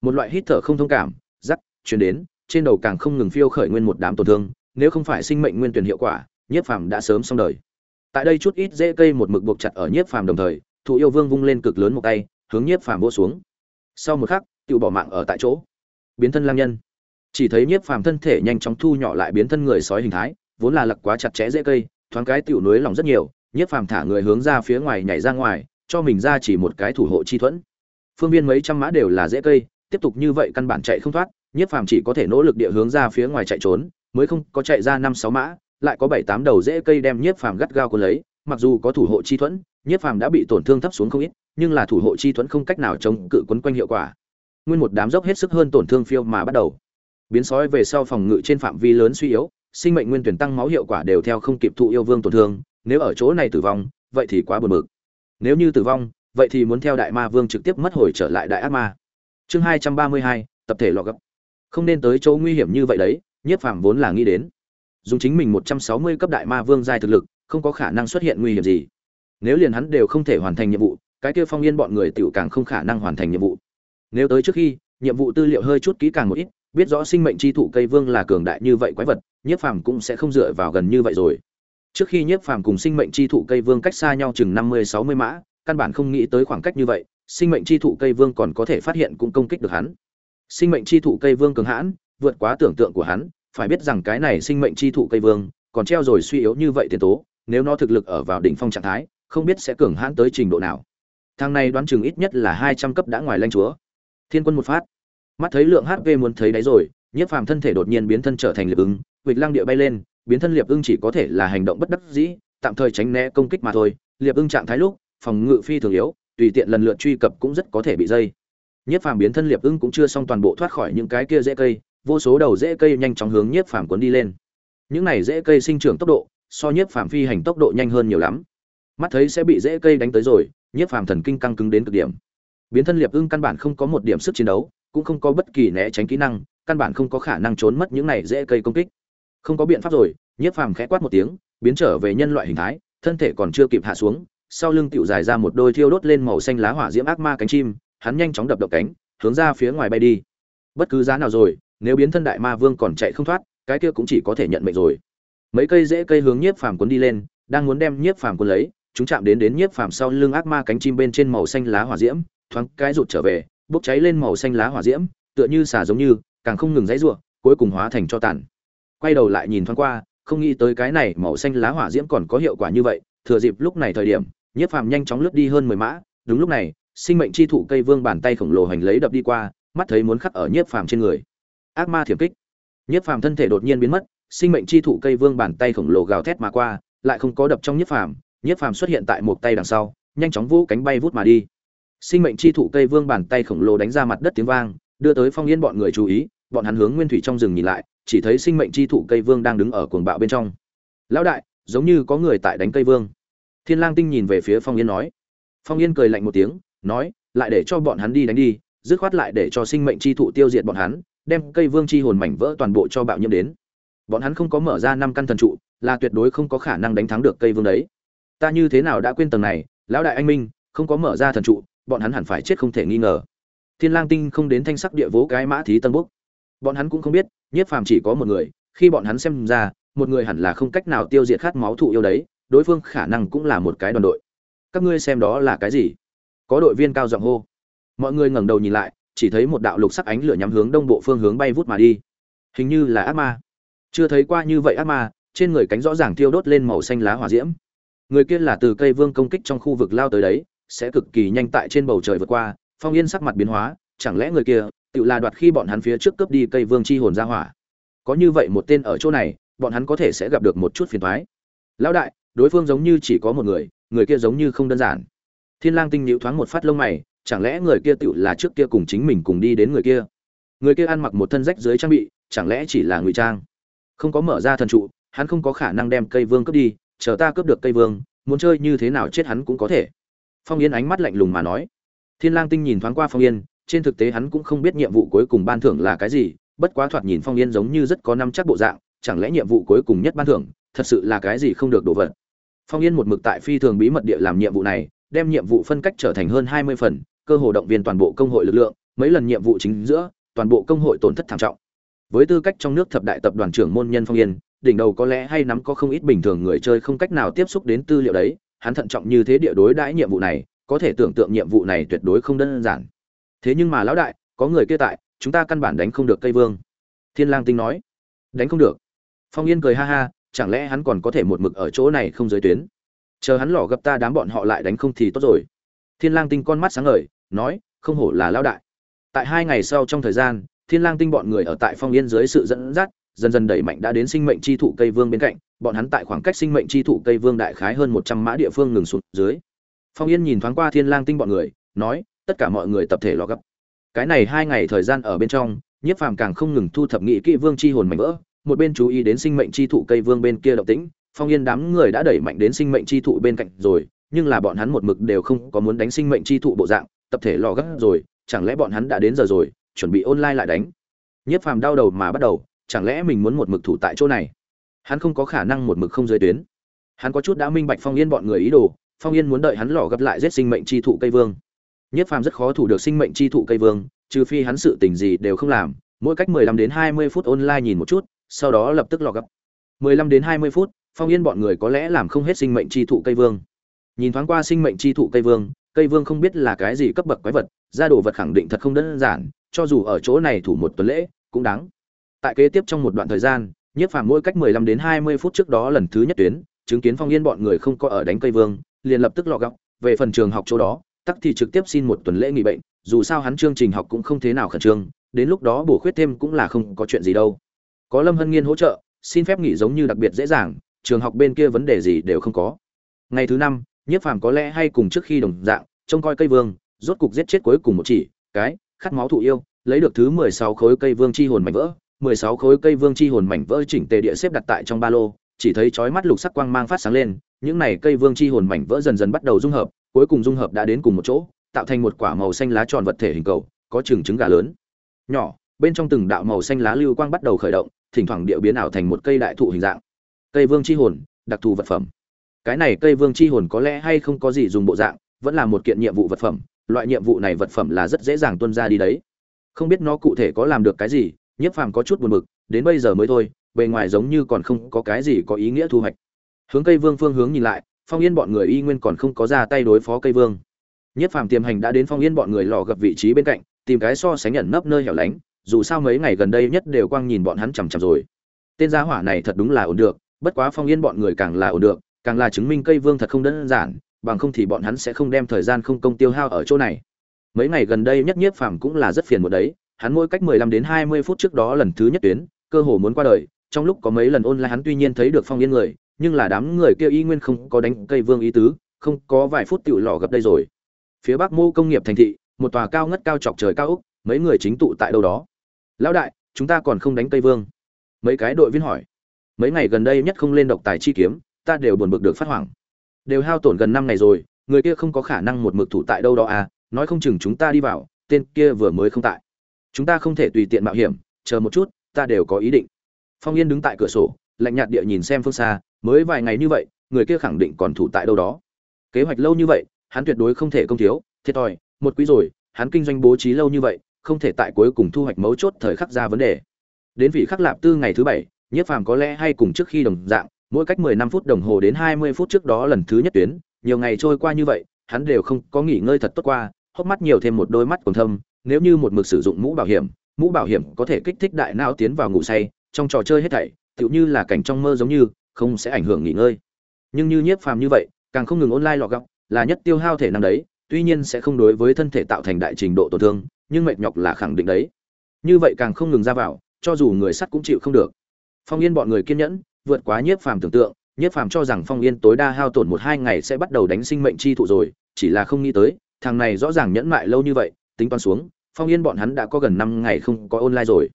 Speaker 1: Một loại hít thở không thông cảm, rắc, chuyển đến, trên đầu càng không ngừng phiêu khởi nguyên một đám tổn thương, nếu không phải sinh mệnh nguyên tuyển hiệu quả, nhiếp phàm đã sớm xong đời. Tại đây chút ít dễ cây một mực buộc chặt ở nhiếp phàm đồng thời, thụ yêu vương vung lên cực lớn một tay, hướng nhiếp phàm vỗ xuống. Sau một khắc tự bỏ mạng ở tại chỗ biến thân lang nhân. Chỉ thấy nhiếp phàm thân thể nhanh chóng thu nhỏ lại biến thân người sói hình thái, vốn là lặc quá chặt chẽ dễ cây, thoáng cái tiểu núi lòng rất nhiều, nhiếp phàm thả người hướng ra phía ngoài nhảy ra ngoài, cho mình ra chỉ một cái thủ hộ chi thuẫn. Phương viên mấy trăm mã đều là dễ cây, tiếp tục như vậy căn bản chạy không thoát, nhiếp phàm chỉ có thể nỗ lực địa hướng ra phía ngoài chạy trốn, mới không có chạy ra năm sáu mã, lại có bảy tám đầu dễ cây đem nhiếp phàm gắt gao cuốn lấy, mặc dù có thủ hộ chi thuẫn, nhiếp phàm đã bị tổn thương thấp xuống không ít, nhưng là thủ hộ chi thuẫn không cách nào chống cự quấn quanh hiệu quả nguyên một đám dốc hết sức hơn tổn thương phiêu mà bắt đầu. Biến sói về sau phòng ngự trên phạm vi lớn suy yếu, sinh mệnh nguyên tuyển tăng máu hiệu quả đều theo không kịp thụ yêu vương tổn thương, nếu ở chỗ này tử vong, vậy thì quá buồn bực. Nếu như tử vong, vậy thì muốn theo đại ma vương trực tiếp mất hồi trở lại đại ác ma. Chương hai trăm ba mươi hai, tập thể lọ gấp. Không nên tới chỗ nguy hiểm như vậy đấy, nhiếp phàm vốn là nghĩ đến. Dùng chính mình một trăm sáu mươi cấp đại ma vương giai thực lực, không có khả năng xuất hiện nguy hiểm gì. Nếu liền hắn đều không thể hoàn thành nhiệm vụ, cái kia phong yên bọn người tiểu càng không khả năng hoàn thành nhiệm vụ nếu tới trước khi, nhiệm vụ tư liệu hơi chút kỹ càng một ít, biết rõ sinh mệnh chi thụ cây vương là cường đại như vậy quái vật, nhiếp phàm cũng sẽ không dựa vào gần như vậy rồi. Trước khi nhiếp phàm cùng sinh mệnh chi thụ cây vương cách xa nhau chừng năm mươi, sáu mươi mã, căn bản không nghĩ tới khoảng cách như vậy, sinh mệnh chi thụ cây vương còn có thể phát hiện cũng công kích được hắn. Sinh mệnh chi thụ cây vương cường hãn, vượt quá tưởng tượng của hắn, phải biết rằng cái này sinh mệnh chi thụ cây vương còn treo rồi suy yếu như vậy tiền tố, nếu nó thực lực ở vào đỉnh phong trạng thái, không biết sẽ cường hãn tới trình độ nào. Thằng này đoán chừng ít nhất là hai trăm cấp đã ngoài lanh chúa thiên quân một phát. Mắt thấy lượng hp muốn thấy đáy rồi, nhiếp phàm thân thể đột nhiên biến thân trở thành liệp ứng vịt lăng địa bay lên, biến thân liệp ưng chỉ có thể là hành động bất đắc dĩ, tạm thời tránh né công kích mà thôi. Liệp ưng trạng thái lúc, phòng ngự phi thường yếu, tùy tiện lần lượt truy cập cũng rất có thể bị dây. Nhiếp phàm biến thân liệp ưng cũng chưa xong toàn bộ thoát khỏi những cái kia dễ cây, vô số đầu dễ cây nhanh chóng hướng nhiếp phàm cuốn đi lên. Những này dễ cây sinh trưởng tốc độ, so nhiếp phàm phi hành tốc độ nhanh hơn nhiều lắm. Mắt thấy sẽ bị dễ cây đánh tới rồi, nhiếp phàm thần kinh căng cứng đến cực điểm biến thân liệp ưng căn bản không có một điểm sức chiến đấu, cũng không có bất kỳ né tránh kỹ năng, căn bản không có khả năng trốn mất những này dễ cây công kích. Không có biện pháp rồi, nhiếp phàm khẽ quát một tiếng, biến trở về nhân loại hình thái, thân thể còn chưa kịp hạ xuống, sau lưng tựu dài ra một đôi thiêu đốt lên màu xanh lá hỏa diễm ác ma cánh chim, hắn nhanh chóng đập động cánh, hướng ra phía ngoài bay đi. Bất cứ giá nào rồi, nếu biến thân đại ma vương còn chạy không thoát, cái kia cũng chỉ có thể nhận mệnh rồi. Mấy cây dễ cây hướng nhiếp phàm cuốn đi lên, đang muốn đem nhiếp phàm cuốn lấy, chúng chạm đến đến nhiếp phàm sau lưng ác ma cánh chim bên trên màu xanh lá hỏa diễm thoáng cái rụt trở về, bốc cháy lên màu xanh lá hỏa diễm, tựa như xả giống như, càng không ngừng dãy ruộng cuối cùng hóa thành cho tàn. Quay đầu lại nhìn thoáng qua, không nghĩ tới cái này màu xanh lá hỏa diễm còn có hiệu quả như vậy, thừa dịp lúc này thời điểm, nhiếp phàm nhanh chóng lướt đi hơn mười mã. Đúng lúc này, sinh mệnh chi thụ cây vương bàn tay khổng lồ hành lấy đập đi qua, mắt thấy muốn khắc ở nhiếp phàm trên người. Ác ma thiểm kích. Nhiếp phàm thân thể đột nhiên biến mất, sinh mệnh chi thụ cây vương bàn tay khổng lồ gào thét mà qua, lại không có đập trong nhiếp phàm. Nhiếp phàm xuất hiện tại một tay đằng sau, nhanh chóng vũ cánh bay vút mà đi sinh mệnh chi thụ cây vương bàn tay khổng lồ đánh ra mặt đất tiếng vang, đưa tới phong yên bọn người chú ý, bọn hắn hướng nguyên thủy trong rừng nhìn lại, chỉ thấy sinh mệnh chi thụ cây vương đang đứng ở cuồng bạo bên trong. Lão đại, giống như có người tại đánh cây vương. Thiên lang tinh nhìn về phía phong yên nói. Phong yên cười lạnh một tiếng, nói, lại để cho bọn hắn đi đánh đi, dứt khoát lại để cho sinh mệnh chi thụ tiêu diệt bọn hắn, đem cây vương chi hồn mảnh vỡ toàn bộ cho bạo nhiễm đến. Bọn hắn không có mở ra năm căn thần trụ, là tuyệt đối không có khả năng đánh thắng được cây vương đấy. Ta như thế nào đã quên tầng này, lão đại anh minh, không có mở ra thần trụ bọn hắn hẳn phải chết không thể nghi ngờ. Thiên lang tinh không đến thanh sắc địa vố cái mã thí tân bốc. Bọn hắn cũng không biết, nhiếp phàm chỉ có một người, khi bọn hắn xem ra, một người hẳn là không cách nào tiêu diệt khát máu thụ yêu đấy, đối phương khả năng cũng là một cái đoàn đội. Các ngươi xem đó là cái gì? Có đội viên cao giọng hô. Mọi người ngẩng đầu nhìn lại, chỉ thấy một đạo lục sắc ánh lửa nhắm hướng đông bộ phương hướng bay vút mà đi. Hình như là ác ma. Chưa thấy qua như vậy ác ma, trên người cánh rõ ràng thiêu đốt lên màu xanh lá hỏa diễm. Người kia là từ cây vương công kích trong khu vực lao tới đấy sẽ cực kỳ nhanh tại trên bầu trời vượt qua, phong yên sắc mặt biến hóa, chẳng lẽ người kia, tự là đoạt khi bọn hắn phía trước cướp đi cây vương chi hồn ra hỏa? Có như vậy một tên ở chỗ này, bọn hắn có thể sẽ gặp được một chút phiền thoái lão đại, đối phương giống như chỉ có một người người kia giống như không đơn giản. Thiên lang tinh nhíu thoáng một phát lông mày, chẳng lẽ người kia tự là trước kia cùng chính mình cùng đi đến người kia? Người kia ăn mặc một thân rách dưới trang bị, chẳng lẽ chỉ là ngụy trang? Không có mở ra thần trụ, hắn không có khả năng đem cây vương cướp đi, chờ ta cướp được cây vương, muốn chơi như thế nào chết hắn cũng có thể phong yên ánh mắt lạnh lùng mà nói. Thiên lang tinh nhìn thoáng qua phong yên, trên thực tế hắn cũng không biết nhiệm vụ cuối cùng ban thưởng là cái gì, bất quá thoạt nhìn phong yên giống như rất có năm chắc bộ dạng, chẳng lẽ nhiệm vụ cuối cùng nhất ban thưởng, thật sự là cái gì không được đổ vật phong yên một mực tại phi thường bí mật địa làm nhiệm vụ này, đem nhiệm vụ phân cách trở thành hơn hai mươi phần, cơ hồ động viên toàn bộ công hội lực lượng, mấy lần nhiệm vụ chính giữa, toàn bộ công hội tổn thất thảm trọng. Với tư cách trong nước thập đại tập đoàn trưởng môn nhân phong yên, đỉnh đầu có lẽ hay nắm có không ít bình thường người chơi không cách nào tiếp xúc đến tư liệu đấy hắn thận trọng như thế địa đối đãi nhiệm vụ này, có thể tưởng tượng nhiệm vụ này tuyệt đối không đơn giản. Thế nhưng mà lão đại, có người kia tại, chúng ta căn bản đánh không được cây vương. Thiên lang tinh nói. Đánh không được. Phong yên cười ha ha, chẳng lẽ hắn còn có thể một mực ở chỗ này không giới tuyến? Chờ hắn lỏ gặp ta đám bọn họ lại đánh không thì tốt rồi. Thiên lang tinh con mắt sáng ngời, nói, không hổ là lão đại. Tại hai ngày sau trong thời gian, thiên lang tinh bọn người ở tại phong yên dưới sự dẫn dắt dần dần đẩy mạnh đã đến sinh mệnh chi thụ cây vương bên cạnh, bọn hắn tại khoảng cách sinh mệnh chi thụ cây vương đại khái hơn một trăm mã địa phương ngừng xuống dưới. Phong yên nhìn thoáng qua thiên lang tinh bọn người, nói, tất cả mọi người tập thể lo gấp. Cái này hai ngày thời gian ở bên trong, nhiếp phàm càng không ngừng thu thập nghị kỹ vương chi hồn mảnh vỡ, một bên chú ý đến sinh mệnh chi thụ cây vương bên kia động tĩnh, phong yên đám người đã đẩy mạnh đến sinh mệnh chi thụ bên cạnh rồi, nhưng là bọn hắn một mực đều không có muốn đánh sinh mệnh chi thụ bộ dạng, tập thể lo gấp rồi, chẳng lẽ bọn hắn đã đến giờ rồi, chuẩn bị online lại đánh? Nhiếp phàm đau đầu mà bắt đầu chẳng lẽ mình muốn một mực thủ tại chỗ này? Hắn không có khả năng một mực không dưới tuyến. Hắn có chút đã minh bạch phong yên bọn người ý đồ, phong yên muốn đợi hắn lò gấp lại giết sinh mệnh chi thụ cây vương. Nhất phàm rất khó thủ được sinh mệnh chi thụ cây vương, trừ phi hắn sự tình gì đều không làm, mỗi cách 15 đến 20 phút online nhìn một chút, sau đó lập tức lò gấp 15 đến 20 phút, phong yên bọn người có lẽ làm không hết sinh mệnh chi thụ cây vương. Nhìn thoáng qua sinh mệnh chi thụ cây vương cây vương không biết là cái gì cấp bậc quái vật, ra đồ vật khẳng định thật không đơn giản, cho dù ở chỗ này thủ một tuần lễ, cũng đáng tại kế tiếp trong một đoạn thời gian, nhiếp phàm mỗi cách 15 đến 20 phút trước đó lần thứ nhất tuyến, chứng kiến phong yên bọn người không có ở đánh cây vương, liền lập tức lọ gọng, về phần trường học chỗ đó, tắc thì trực tiếp xin một tuần lễ nghỉ bệnh, dù sao hắn chương trình học cũng không thế nào khẩn trương, đến lúc đó bổ khuyết thêm cũng là không có chuyện gì đâu. Có lâm hân nghiên hỗ trợ, xin phép nghỉ giống như đặc biệt dễ dàng, trường học bên kia vấn đề gì đều không có. Ngày thứ năm, nhiếp phàm có lẽ hay cùng trước khi đồng dạng, trông coi cây vương, rốt cục giết chết cuối cùng một chỉ, cái, khát máu thụ yêu, lấy được thứ mười sáu khối cây vương chi hồn mảnh vỡ mười sáu khối cây vương chi hồn mảnh vỡ chỉnh tề địa xếp đặt tại trong ba lô, chỉ thấy chói mắt lục sắc quang mang phát sáng lên, những này cây vương chi hồn mảnh vỡ dần dần bắt đầu dung hợp, cuối cùng dung hợp đã đến cùng một chỗ, tạo thành một quả màu xanh lá tròn vật thể hình cầu, có chừng trứng gà lớn. Nhỏ, bên trong từng đạo màu xanh lá lưu quang bắt đầu khởi động, thỉnh thoảng địa biến ảo thành một cây đại thụ hình dạng. Cây vương chi hồn, đặc thù vật phẩm. Cái này cây vương chi hồn có lẽ hay không có gì dùng bộ dạng, vẫn là một kiện nhiệm vụ vật phẩm, loại nhiệm vụ này vật phẩm là rất dễ dàng tuân ra đi đấy. Không biết nó cụ thể có làm được cái gì nhiếp phàm có chút buồn bực, đến bây giờ mới thôi, bề ngoài giống như còn không có cái gì có ý nghĩa thu hoạch. Hướng cây vương phương hướng nhìn lại, phong yên bọn người y nguyên còn không có ra tay đối phó cây vương. Nhiếp phàm tiềm hành đã đến phong yên bọn người lò gặp vị trí bên cạnh, tìm cái so sánh nhận nấp nơi hẻo lánh, dù sao mấy ngày gần đây nhất đều quang nhìn bọn hắn chằm chằm rồi. Tên gia hỏa này thật đúng là ổn được, bất quá phong yên bọn người càng là ổn được, càng là chứng minh cây vương thật không đơn giản, bằng không thì bọn hắn sẽ không đem thời gian không công tiêu hao ở chỗ này. Mấy ngày gần đây nhất nhiếp phàm cũng là rất phiền một đấy hắn mỗi cách 15 đến 20 phút trước đó lần thứ nhất tuyến, cơ hồ muốn qua đời. Trong lúc có mấy lần ôn hắn tuy nhiên thấy được phong yên người, nhưng là đám người kia y nguyên không có đánh cây vương ý tứ, không có vài phút tiểu lọ gặp đây rồi. Phía bắc mô công nghiệp thành thị, một tòa cao ngất cao chọc trời cao úc mấy người chính tụ tại đâu đó. Lão đại, chúng ta còn không đánh cây vương? Mấy cái đội viên hỏi. Mấy ngày gần đây nhất không lên độc tài chi kiếm, ta đều buồn bực được phát hoảng. Đều hao tổn gần năm ngày rồi, người kia không có khả năng một mực thủ tại đâu đó à nói không chừng chúng ta đi vào, tên kia vừa mới không tại chúng ta không thể tùy tiện mạo hiểm, chờ một chút, ta đều có ý định. Phong yên đứng tại cửa sổ, lạnh nhạt địa nhìn xem phương xa, mới vài ngày như vậy, người kia khẳng định còn thủ tại đâu đó. Kế hoạch lâu như vậy, hắn tuyệt đối không thể công thiếu, thiệt thòi, một quý rồi, hắn kinh doanh bố trí lâu như vậy, không thể tại cuối cùng thu hoạch mấu chốt thời khắc ra vấn đề. Đến vị khắc lạp tư ngày thứ bảy, nhiếp phàm có lẽ hay cùng trước khi đồng dạng, mỗi cách mười năm phút đồng hồ đến hai mươi phút trước đó lần thứ nhất tuyến, nhiều ngày trôi qua như vậy, hắn đều không có nghỉ ngơi thật tốt qua, hốc mắt nhiều thêm một đôi mắt còn thâm nếu như một mực sử dụng mũ bảo hiểm, mũ bảo hiểm có thể kích thích đại não tiến vào ngủ say, trong trò chơi hết thảy, tựu như là cảnh trong mơ giống như, không sẽ ảnh hưởng nghỉ ngơi. Nhưng như nhiếp phàm như vậy, càng không ngừng online lọ gọc là nhất tiêu hao thể năng đấy, tuy nhiên sẽ không đối với thân thể tạo thành đại trình độ tổn thương, nhưng mệt nhọc là khẳng định đấy. Như vậy càng không ngừng ra vào, cho dù người sắt cũng chịu không được. Phong yên bọn người kiên nhẫn, vượt quá nhiếp phàm tưởng tượng, nhiếp phàm cho rằng phong yên tối đa hao tổn một hai ngày sẽ bắt đầu đánh sinh mệnh chi thụ rồi, chỉ là không nghĩ tới, thằng này rõ ràng nhẫn mại lâu như vậy tính toán xuống, phong yên bọn hắn đã có gần năm ngày không có online rồi.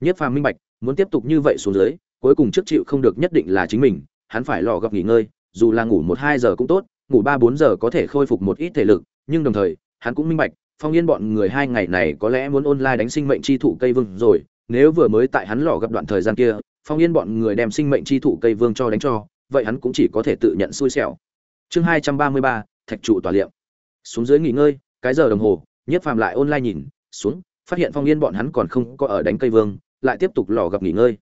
Speaker 1: Nhiếp phàm minh bạch, muốn tiếp tục như vậy xuống dưới, cuối cùng trước chịu không được nhất định là chính mình, hắn phải lò gặp nghỉ ngơi, dù là ngủ một hai giờ cũng tốt, ngủ ba bốn giờ có thể khôi phục một ít thể lực, nhưng đồng thời, hắn cũng minh bạch, phong yên bọn người hai ngày này có lẽ muốn online đánh sinh mệnh chi thụ cây vương rồi, nếu vừa mới tại hắn lò gặp đoạn thời gian kia, phong yên bọn người đem sinh mệnh chi thụ cây vương cho đánh cho, vậy hắn cũng chỉ có thể tự nhận xui xẻo. Chương hai trăm ba mươi ba, thạch trụ tòa liệm. Xuống dưới nghỉ ngơi, cái giờ đồng hồ Nhất phàm lại online nhìn, xuống, phát hiện phong yên bọn hắn còn không có ở đánh cây vương, lại tiếp tục lò gặp nghỉ ngơi.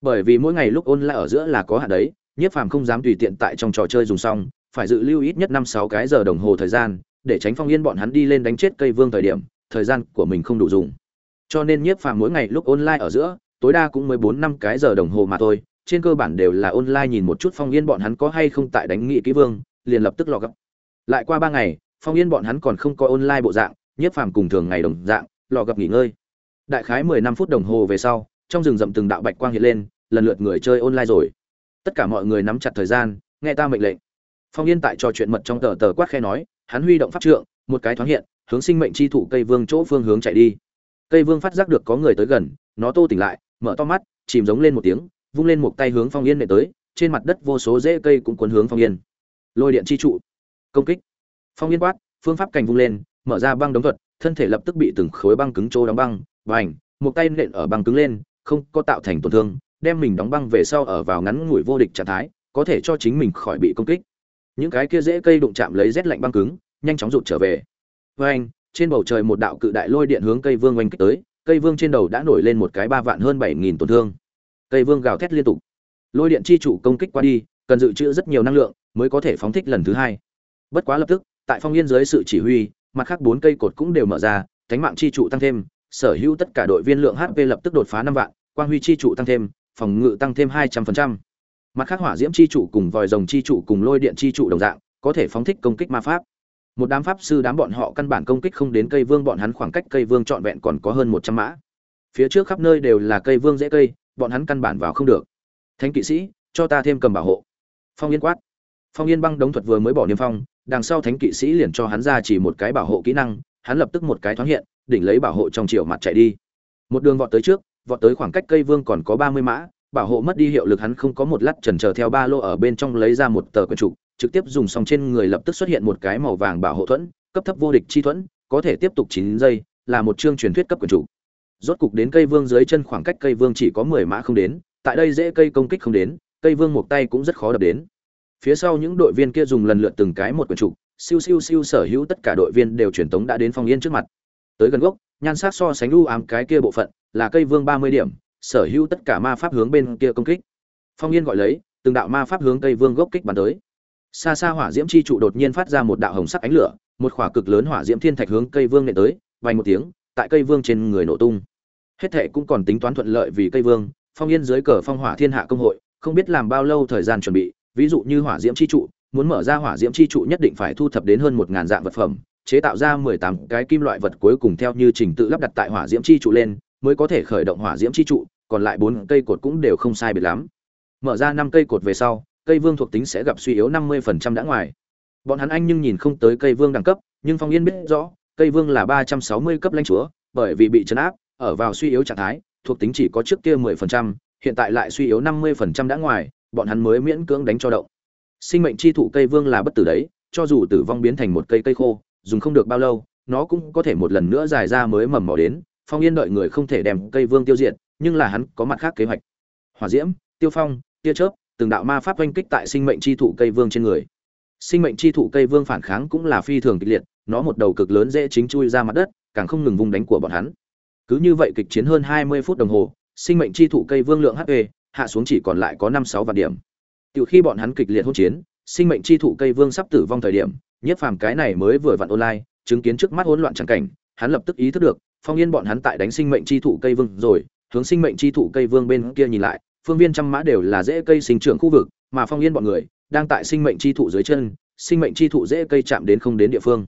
Speaker 1: Bởi vì mỗi ngày lúc online ở giữa là có hạn đấy nhiếp phàm không dám tùy tiện tại trong trò chơi dùng xong, phải dự lưu ít nhất năm sáu cái giờ đồng hồ thời gian, để tránh phong yên bọn hắn đi lên đánh chết cây vương thời điểm, thời gian của mình không đủ dùng. Cho nên nhiếp phàm mỗi ngày lúc online ở giữa, tối đa cũng mới bốn năm cái giờ đồng hồ mà thôi, trên cơ bản đều là online nhìn một chút phong yên bọn hắn có hay không tại đánh nghị ký vương, liền lập tức lò gấp lại qua ba ngày, phong yên bọn hắn còn không có online bộ dạng nhiếp phàm cùng thường ngày đồng dạng lò gặp nghỉ ngơi. Đại khái mười năm phút đồng hồ về sau, trong rừng rậm từng đạo bạch quang hiện lên, lần lượt người chơi online rồi. Tất cả mọi người nắm chặt thời gian, nghe ta mệnh lệnh. Phong yên tại trò chuyện mật trong tờ tờ quát khe nói, hắn huy động pháp trượng, một cái thoáng hiện, hướng sinh mệnh chi thụ cây vương chỗ phương hướng chạy đi. Cây vương phát giác được có người tới gần, nó tô tỉnh lại, mở to mắt, chìm giống lên một tiếng, vung lên một tay hướng phong yên nệ tới, trên mặt đất vô số rễ cây cũng cuốn hướng phong yên. Lôi điện chi trụ. Công kích. Phong yên quát, phương pháp cành vung lên mở ra băng đóng thuật, thân thể lập tức bị từng khối băng cứng trô đóng băng vành một tay nện ở băng cứng lên, không có tạo thành tổn thương, đem mình đóng băng về sau ở vào ngắn ngủi vô địch trạng thái, có thể cho chính mình khỏi bị công kích. Những cái kia dễ cây đụng chạm lấy rét lạnh băng cứng, nhanh chóng rụt trở về. Với trên bầu trời một đạo cự đại lôi điện hướng cây vương oanh kích tới, cây vương trên đầu đã nổi lên một cái ba vạn hơn bảy nghìn tổn thương. Cây vương gào thét liên tục. Lôi điện chi chủ công kích qua đi, cần dự trữ rất nhiều năng lượng mới có thể phóng thích lần thứ hai. Bất quá lập tức, tại phong yên dưới sự chỉ huy mặt khác bốn cây cột cũng đều mở ra, cánh mạng chi trụ tăng thêm, sở hữu tất cả đội viên lượng hp lập tức đột phá năm vạn, quang huy chi trụ tăng thêm, phòng ngự tăng thêm hai trăm phần trăm. Mặt khác hỏa diễm chi trụ cùng vòi rồng chi trụ cùng lôi điện chi trụ đồng dạng, có thể phóng thích công kích ma pháp. Một đám pháp sư đám bọn họ căn bản công kích không đến cây vương bọn hắn khoảng cách cây vương trọn vẹn còn có hơn một trăm mã. Phía trước khắp nơi đều là cây vương dễ cây, bọn hắn căn bản vào không được. Thánh kỵ sĩ, cho ta thêm cầm bảo hộ. Phong yên quát. Phong yên băng đống thuật vừa mới bỏ niêm phong đằng sau thánh kỵ sĩ liền cho hắn ra chỉ một cái bảo hộ kỹ năng, hắn lập tức một cái thoáng hiện, đỉnh lấy bảo hộ trong chiều mặt chạy đi. Một đường vọt tới trước, vọt tới khoảng cách cây vương còn có ba mươi mã, bảo hộ mất đi hiệu lực hắn không có một lát chần chờ theo ba lô ở bên trong lấy ra một tờ quyển trục, trực tiếp dùng xong trên người lập tức xuất hiện một cái màu vàng bảo hộ thuẫn, cấp thấp vô địch chi thuẫn, có thể tiếp tục chín giây, là một chương truyền thuyết cấp quyển trục. Rốt cục đến cây vương dưới chân khoảng cách cây vương chỉ có mười mã không đến, tại đây dễ cây công kích không đến, cây vương một tay cũng rất khó đập đến phía sau những đội viên kia dùng lần lượt từng cái một quyển trục, siêu siêu siêu sở hữu tất cả đội viên đều truyền tống đã đến phong yên trước mặt. Tới gần gốc, nhan sắc so sánh u ám cái kia bộ phận, là cây vương ba mươi điểm, sở hữu tất cả ma pháp hướng bên kia công kích. Phong yên gọi lấy, từng đạo ma pháp hướng cây vương gốc kích bắn tới. Xa xa hỏa diễm chi trụ đột nhiên phát ra một đạo hồng sắc ánh lửa, một khỏa cực lớn hỏa diễm thiên thạch hướng cây vương nệ tới vài một tiếng, tại cây vương trên người nổ tung. Hết thệ cũng còn tính toán thuận lợi vì cây vương, phong yên dưới cờ phong hỏa thiên hạ công hội, không biết làm bao lâu thời gian chuẩn bị ví dụ như hỏa diễm chi trụ, muốn mở ra hỏa diễm chi trụ nhất định phải thu thập đến hơn một ngàn dạng vật phẩm, chế tạo ra mười tám cái kim loại vật cuối cùng theo như trình tự lắp đặt tại hỏa diễm chi trụ lên, mới có thể khởi động hỏa diễm chi trụ, còn lại bốn cây cột cũng đều không sai biệt lắm. Mở ra năm cây cột về sau, cây vương thuộc tính sẽ gặp suy yếu năm mươi phần trăm đã ngoài. Bọn hắn anh nhưng nhìn không tới cây vương đẳng cấp, nhưng phong yên biết rõ, cây vương là ba trăm sáu mươi cấp lãnh chúa, bởi vì bị chấn áp, ở vào suy yếu trạng thái, thuộc tính chỉ có trước kia mười phần trăm, hiện tại lại suy yếu năm mươi phần trăm đã ngoài bọn hắn mới miễn cưỡng đánh cho động. Sinh mệnh chi thụ cây vương là bất tử đấy, cho dù tử vong biến thành một cây cây khô, dùng không được bao lâu, nó cũng có thể một lần nữa dài ra mới mầm mỏ đến, phong yên đợi người không thể đem cây vương tiêu diệt, nhưng là hắn có mặt khác kế hoạch. Hỏa diễm, tiêu phong, tia chớp, từng đạo ma pháp oanh kích tại sinh mệnh chi thụ cây vương trên người. Sinh mệnh chi thụ cây vương phản kháng cũng là phi thường kịch liệt, nó một đầu cực lớn dễ chính chui ra mặt đất, càng không ngừng vung đánh của bọn hắn. Cứ như vậy kịch chiến hơn hai mươi phút đồng hồ, sinh mệnh chi thụ cây vương lượng hp hạ xuống chỉ còn lại có năm sáu vạn điểm. Từ khi bọn hắn kịch liệt hỗn chiến, sinh mệnh chi thụ cây vương sắp tử vong thời điểm, nhất phàm cái này mới vừa vặn online, chứng kiến trước mắt hỗn loạn chẳng cảnh, hắn lập tức ý thức được, phong yên bọn hắn tại đánh sinh mệnh chi thụ cây vương rồi, hướng sinh mệnh chi thụ cây vương bên kia nhìn lại, phương viên trăm mã đều là dễ cây sinh trưởng khu vực, mà phong yên bọn người, đang tại sinh mệnh chi thụ dưới chân, sinh mệnh chi thụ dễ cây chạm đến không đến địa phương.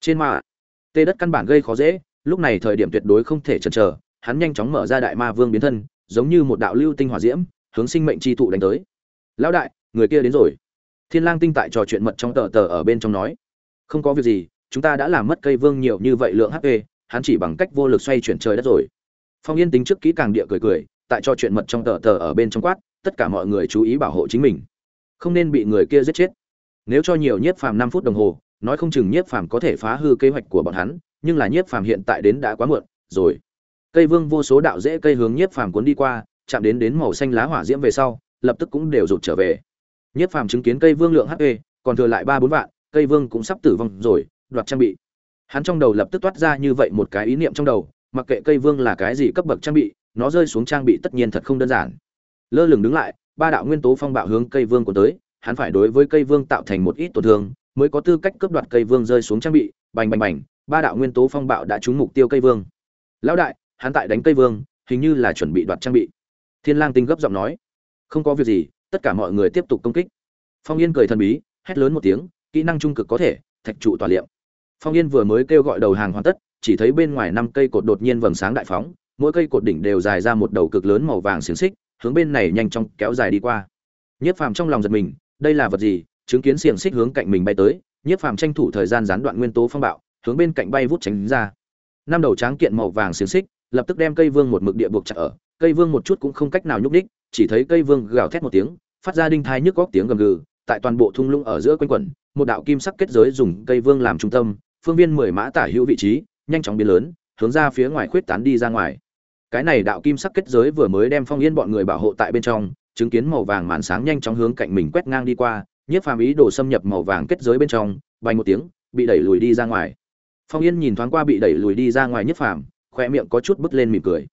Speaker 1: Trên mà, tê đất căn bản gây khó dễ, lúc này thời điểm tuyệt đối không thể chần chờ, hắn nhanh chóng mở ra đại ma vương biến thân giống như một đạo lưu tinh hỏa diễm, hướng sinh mệnh chi thụ đánh tới. Lão đại, người kia đến rồi. Thiên lang tinh tại trò chuyện mật trong tờ tờ ở bên trong nói. Không có việc gì, chúng ta đã làm mất cây vương nhiều như vậy lượng hp hắn chỉ bằng cách vô lực xoay chuyển trời đất rồi. Phong yên tính trước kỹ càng địa cười cười, tại trò chuyện mật trong tờ tờ ở bên trong quát, tất cả mọi người chú ý bảo hộ chính mình. Không nên bị người kia giết chết. Nếu cho nhiều nhiếp phàm năm phút đồng hồ, nói không chừng nhiếp phàm có thể phá hư kế hoạch của bọn hắn, nhưng là nhiếp phàm hiện tại đến đã quá muộn, rồi cây vương vô số đạo dễ cây hướng nhiếp phàm cuốn đi qua, chạm đến đến màu xanh lá hỏa diễm về sau, lập tức cũng đều rụt trở về. Nhiếp phàm chứng kiến cây vương lượng hp còn thừa lại ba bốn vạn, cây vương cũng sắp tử vong rồi, đoạt trang bị. Hắn trong đầu lập tức toát ra như vậy một cái ý niệm trong đầu, mặc kệ cây vương là cái gì cấp bậc trang bị, nó rơi xuống trang bị tất nhiên thật không đơn giản. Lơ lửng đứng lại, ba đạo nguyên tố phong bạo hướng cây vương của tới, hắn phải đối với cây vương tạo thành một ít tổn thương, mới có tư cách cướp đoạt cây vương rơi xuống trang bị, bành bành bành, ba đạo nguyên tố phong bạo đã trúng mục tiêu cây vương. Lão đại hắn tại đánh cây vương, hình như là chuẩn bị đoạt trang bị. Thiên lang tinh gấp giọng nói, không có việc gì, tất cả mọi người tiếp tục công kích. Phong yên cười thần bí, hét lớn một tiếng, kỹ năng trung cực có thể, thạch trụ tỏa liệm. Phong yên vừa mới kêu gọi đầu hàng hoàn tất, chỉ thấy bên ngoài năm cây cột đột nhiên vầng sáng đại phóng, mỗi cây cột đỉnh đều dài ra một đầu cực lớn màu vàng xiềng xích, hướng bên này nhanh chóng kéo dài đi qua. Nhiếp phàm trong lòng giật mình, đây là vật gì? Chứng kiến xiềng xích hướng cạnh mình bay tới nhiếp phàm tranh thủ thời gian gián đoạn nguyên tố phong bạo, hướng bên cạnh bay vút tránh ra. Năm đầu tráng kiện màu vàng xiềng xích lập tức đem cây vương một mực địa buộc chặt ở, cây vương một chút cũng không cách nào nhúc đích chỉ thấy cây vương gào thét một tiếng, phát ra đinh thai nhức góc tiếng gầm gừ, tại toàn bộ thung lũng ở giữa quanh quẩn, một đạo kim sắc kết giới dùng cây vương làm trung tâm, phương viên mười mã tả hữu vị trí, nhanh chóng biến lớn, hướng ra phía ngoài khuyết tán đi ra ngoài. Cái này đạo kim sắc kết giới vừa mới đem phong yên bọn người bảo hộ tại bên trong, chứng kiến màu vàng màn sáng nhanh chóng hướng cạnh mình quét ngang đi qua, nhiếp phàm ý đồ xâm nhập màu vàng kết giới bên trong, bay một tiếng, bị đẩy lùi đi ra ngoài. Phong yên nhìn thoáng qua bị đẩy lùi đi ra ngoài nhiếp phàm khoe miệng có chút bứt lên mỉm cười.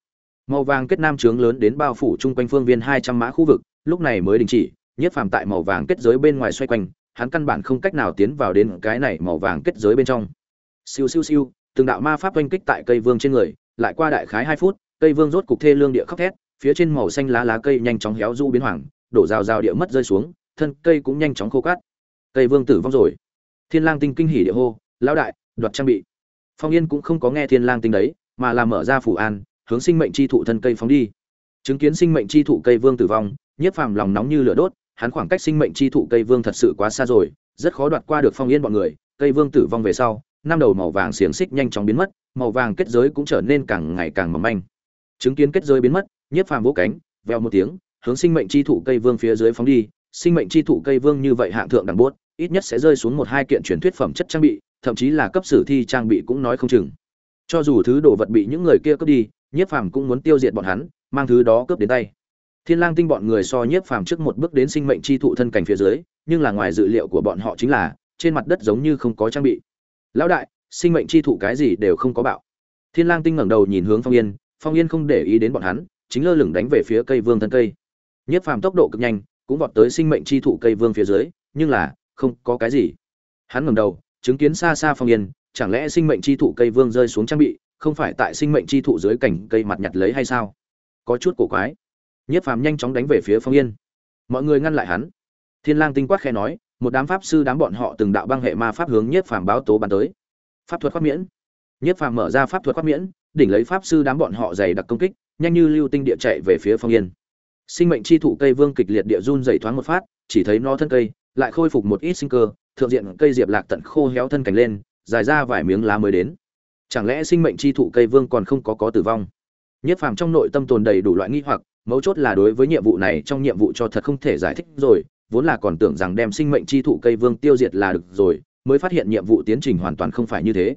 Speaker 1: Màu vàng kết nam trướng lớn đến bao phủ chung quanh phương viên hai trăm mã khu vực, lúc này mới đình chỉ nhiếp phàm tại màu vàng kết giới bên ngoài xoay quanh, hắn căn bản không cách nào tiến vào đến cái này màu vàng kết giới bên trong. Siêu siêu siêu, từng đạo ma pháp oanh kích tại cây vương trên người, lại qua đại khái hai phút, cây vương rốt cục thê lương địa khóc thét, phía trên màu xanh lá lá cây nhanh chóng héo du biến hoàng đổ rào rào địa mất rơi xuống, thân cây cũng nhanh chóng khô cát. Cây vương tử vong rồi. Thiên lang tinh kinh hỉ địa hô, lão đại, đoạt trang bị. Phong yên cũng không có nghe thiên lang tinh đấy mà là mở ra phủ an, hướng sinh mệnh chi thụ thân cây phóng đi. Chứng kiến sinh mệnh chi thụ cây vương tử vong, nhiếp phàm lòng nóng như lửa đốt, hắn khoảng cách sinh mệnh chi thụ cây vương thật sự quá xa rồi, rất khó đoạt qua được phong yên bọn người. Cây vương tử vong về sau, năm đầu màu vàng xiềng xích nhanh chóng biến mất, màu vàng kết giới cũng trở nên càng ngày càng mỏng manh. Chứng kiến kết giới biến mất, nhiếp phàm vỗ cánh veo một tiếng, hướng sinh mệnh chi thụ cây vương phía dưới phóng đi. Sinh mệnh chi thụ cây vương như vậy hạng thượng đẳng bốt, ít nhất sẽ rơi xuống một hai kiện truyền thuyết phẩm chất trang bị, thậm chí là cấp sử thi trang bị cũng nói không chừng cho dù thứ đồ vật bị những người kia cướp đi, nhiếp phàm cũng muốn tiêu diệt bọn hắn, mang thứ đó cướp đến tay. Thiên lang tinh bọn người so nhiếp phàm trước một bước đến sinh mệnh chi thụ thân cảnh phía dưới, nhưng là ngoài dự liệu của bọn họ chính là, trên mặt đất giống như không có trang bị. Lão đại, sinh mệnh chi thụ cái gì đều không có bạo. Thiên lang tinh ngẩng đầu nhìn hướng phong yên phong yên không để ý đến bọn hắn, chính lơ lửng đánh về phía cây vương thân cây. Nhiếp phàm tốc độ cực nhanh, cũng vọt tới sinh mệnh chi thụ cây vương phía dưới, nhưng là, không có cái gì. Hắn ngẩng đầu, chứng kiến xa xa phong yên chẳng lẽ sinh mệnh chi thụ cây vương rơi xuống trang bị, không phải tại sinh mệnh chi thụ dưới cảnh cây mặt nhặt lấy hay sao? Có chút cổ quái. Nhiếp phàm nhanh chóng đánh về phía phong yên. Mọi người ngăn lại hắn. Thiên lang tinh quát khẽ nói, một đám pháp sư đám bọn họ từng đạo băng hệ ma pháp hướng nhiếp phàm báo tố bắn tới. Pháp thuật khoát miễn. Nhiếp phàm mở ra pháp thuật khoát miễn, đỉnh lấy pháp sư đám bọn họ dày đặc công kích, nhanh như lưu tinh địa chạy về phía phong yên. Sinh mệnh chi thụ cây vương kịch liệt địa run dày thoáng một phát, chỉ thấy nó thân cây, lại khôi phục một ít sinh cơ, thượng diện cây diệp lạc tận khô héo thân cành lên dài ra vài miếng lá mới đến. Chẳng lẽ sinh mệnh chi thụ cây vương còn không có có tử vong? Nhất phàm trong nội tâm tồn đầy đủ loại nghi hoặc, mấu chốt là đối với nhiệm vụ này trong nhiệm vụ cho thật không thể giải thích rồi, vốn là còn tưởng rằng đem sinh mệnh chi thụ cây vương tiêu diệt là được rồi, mới phát hiện nhiệm vụ tiến trình hoàn toàn không phải như thế.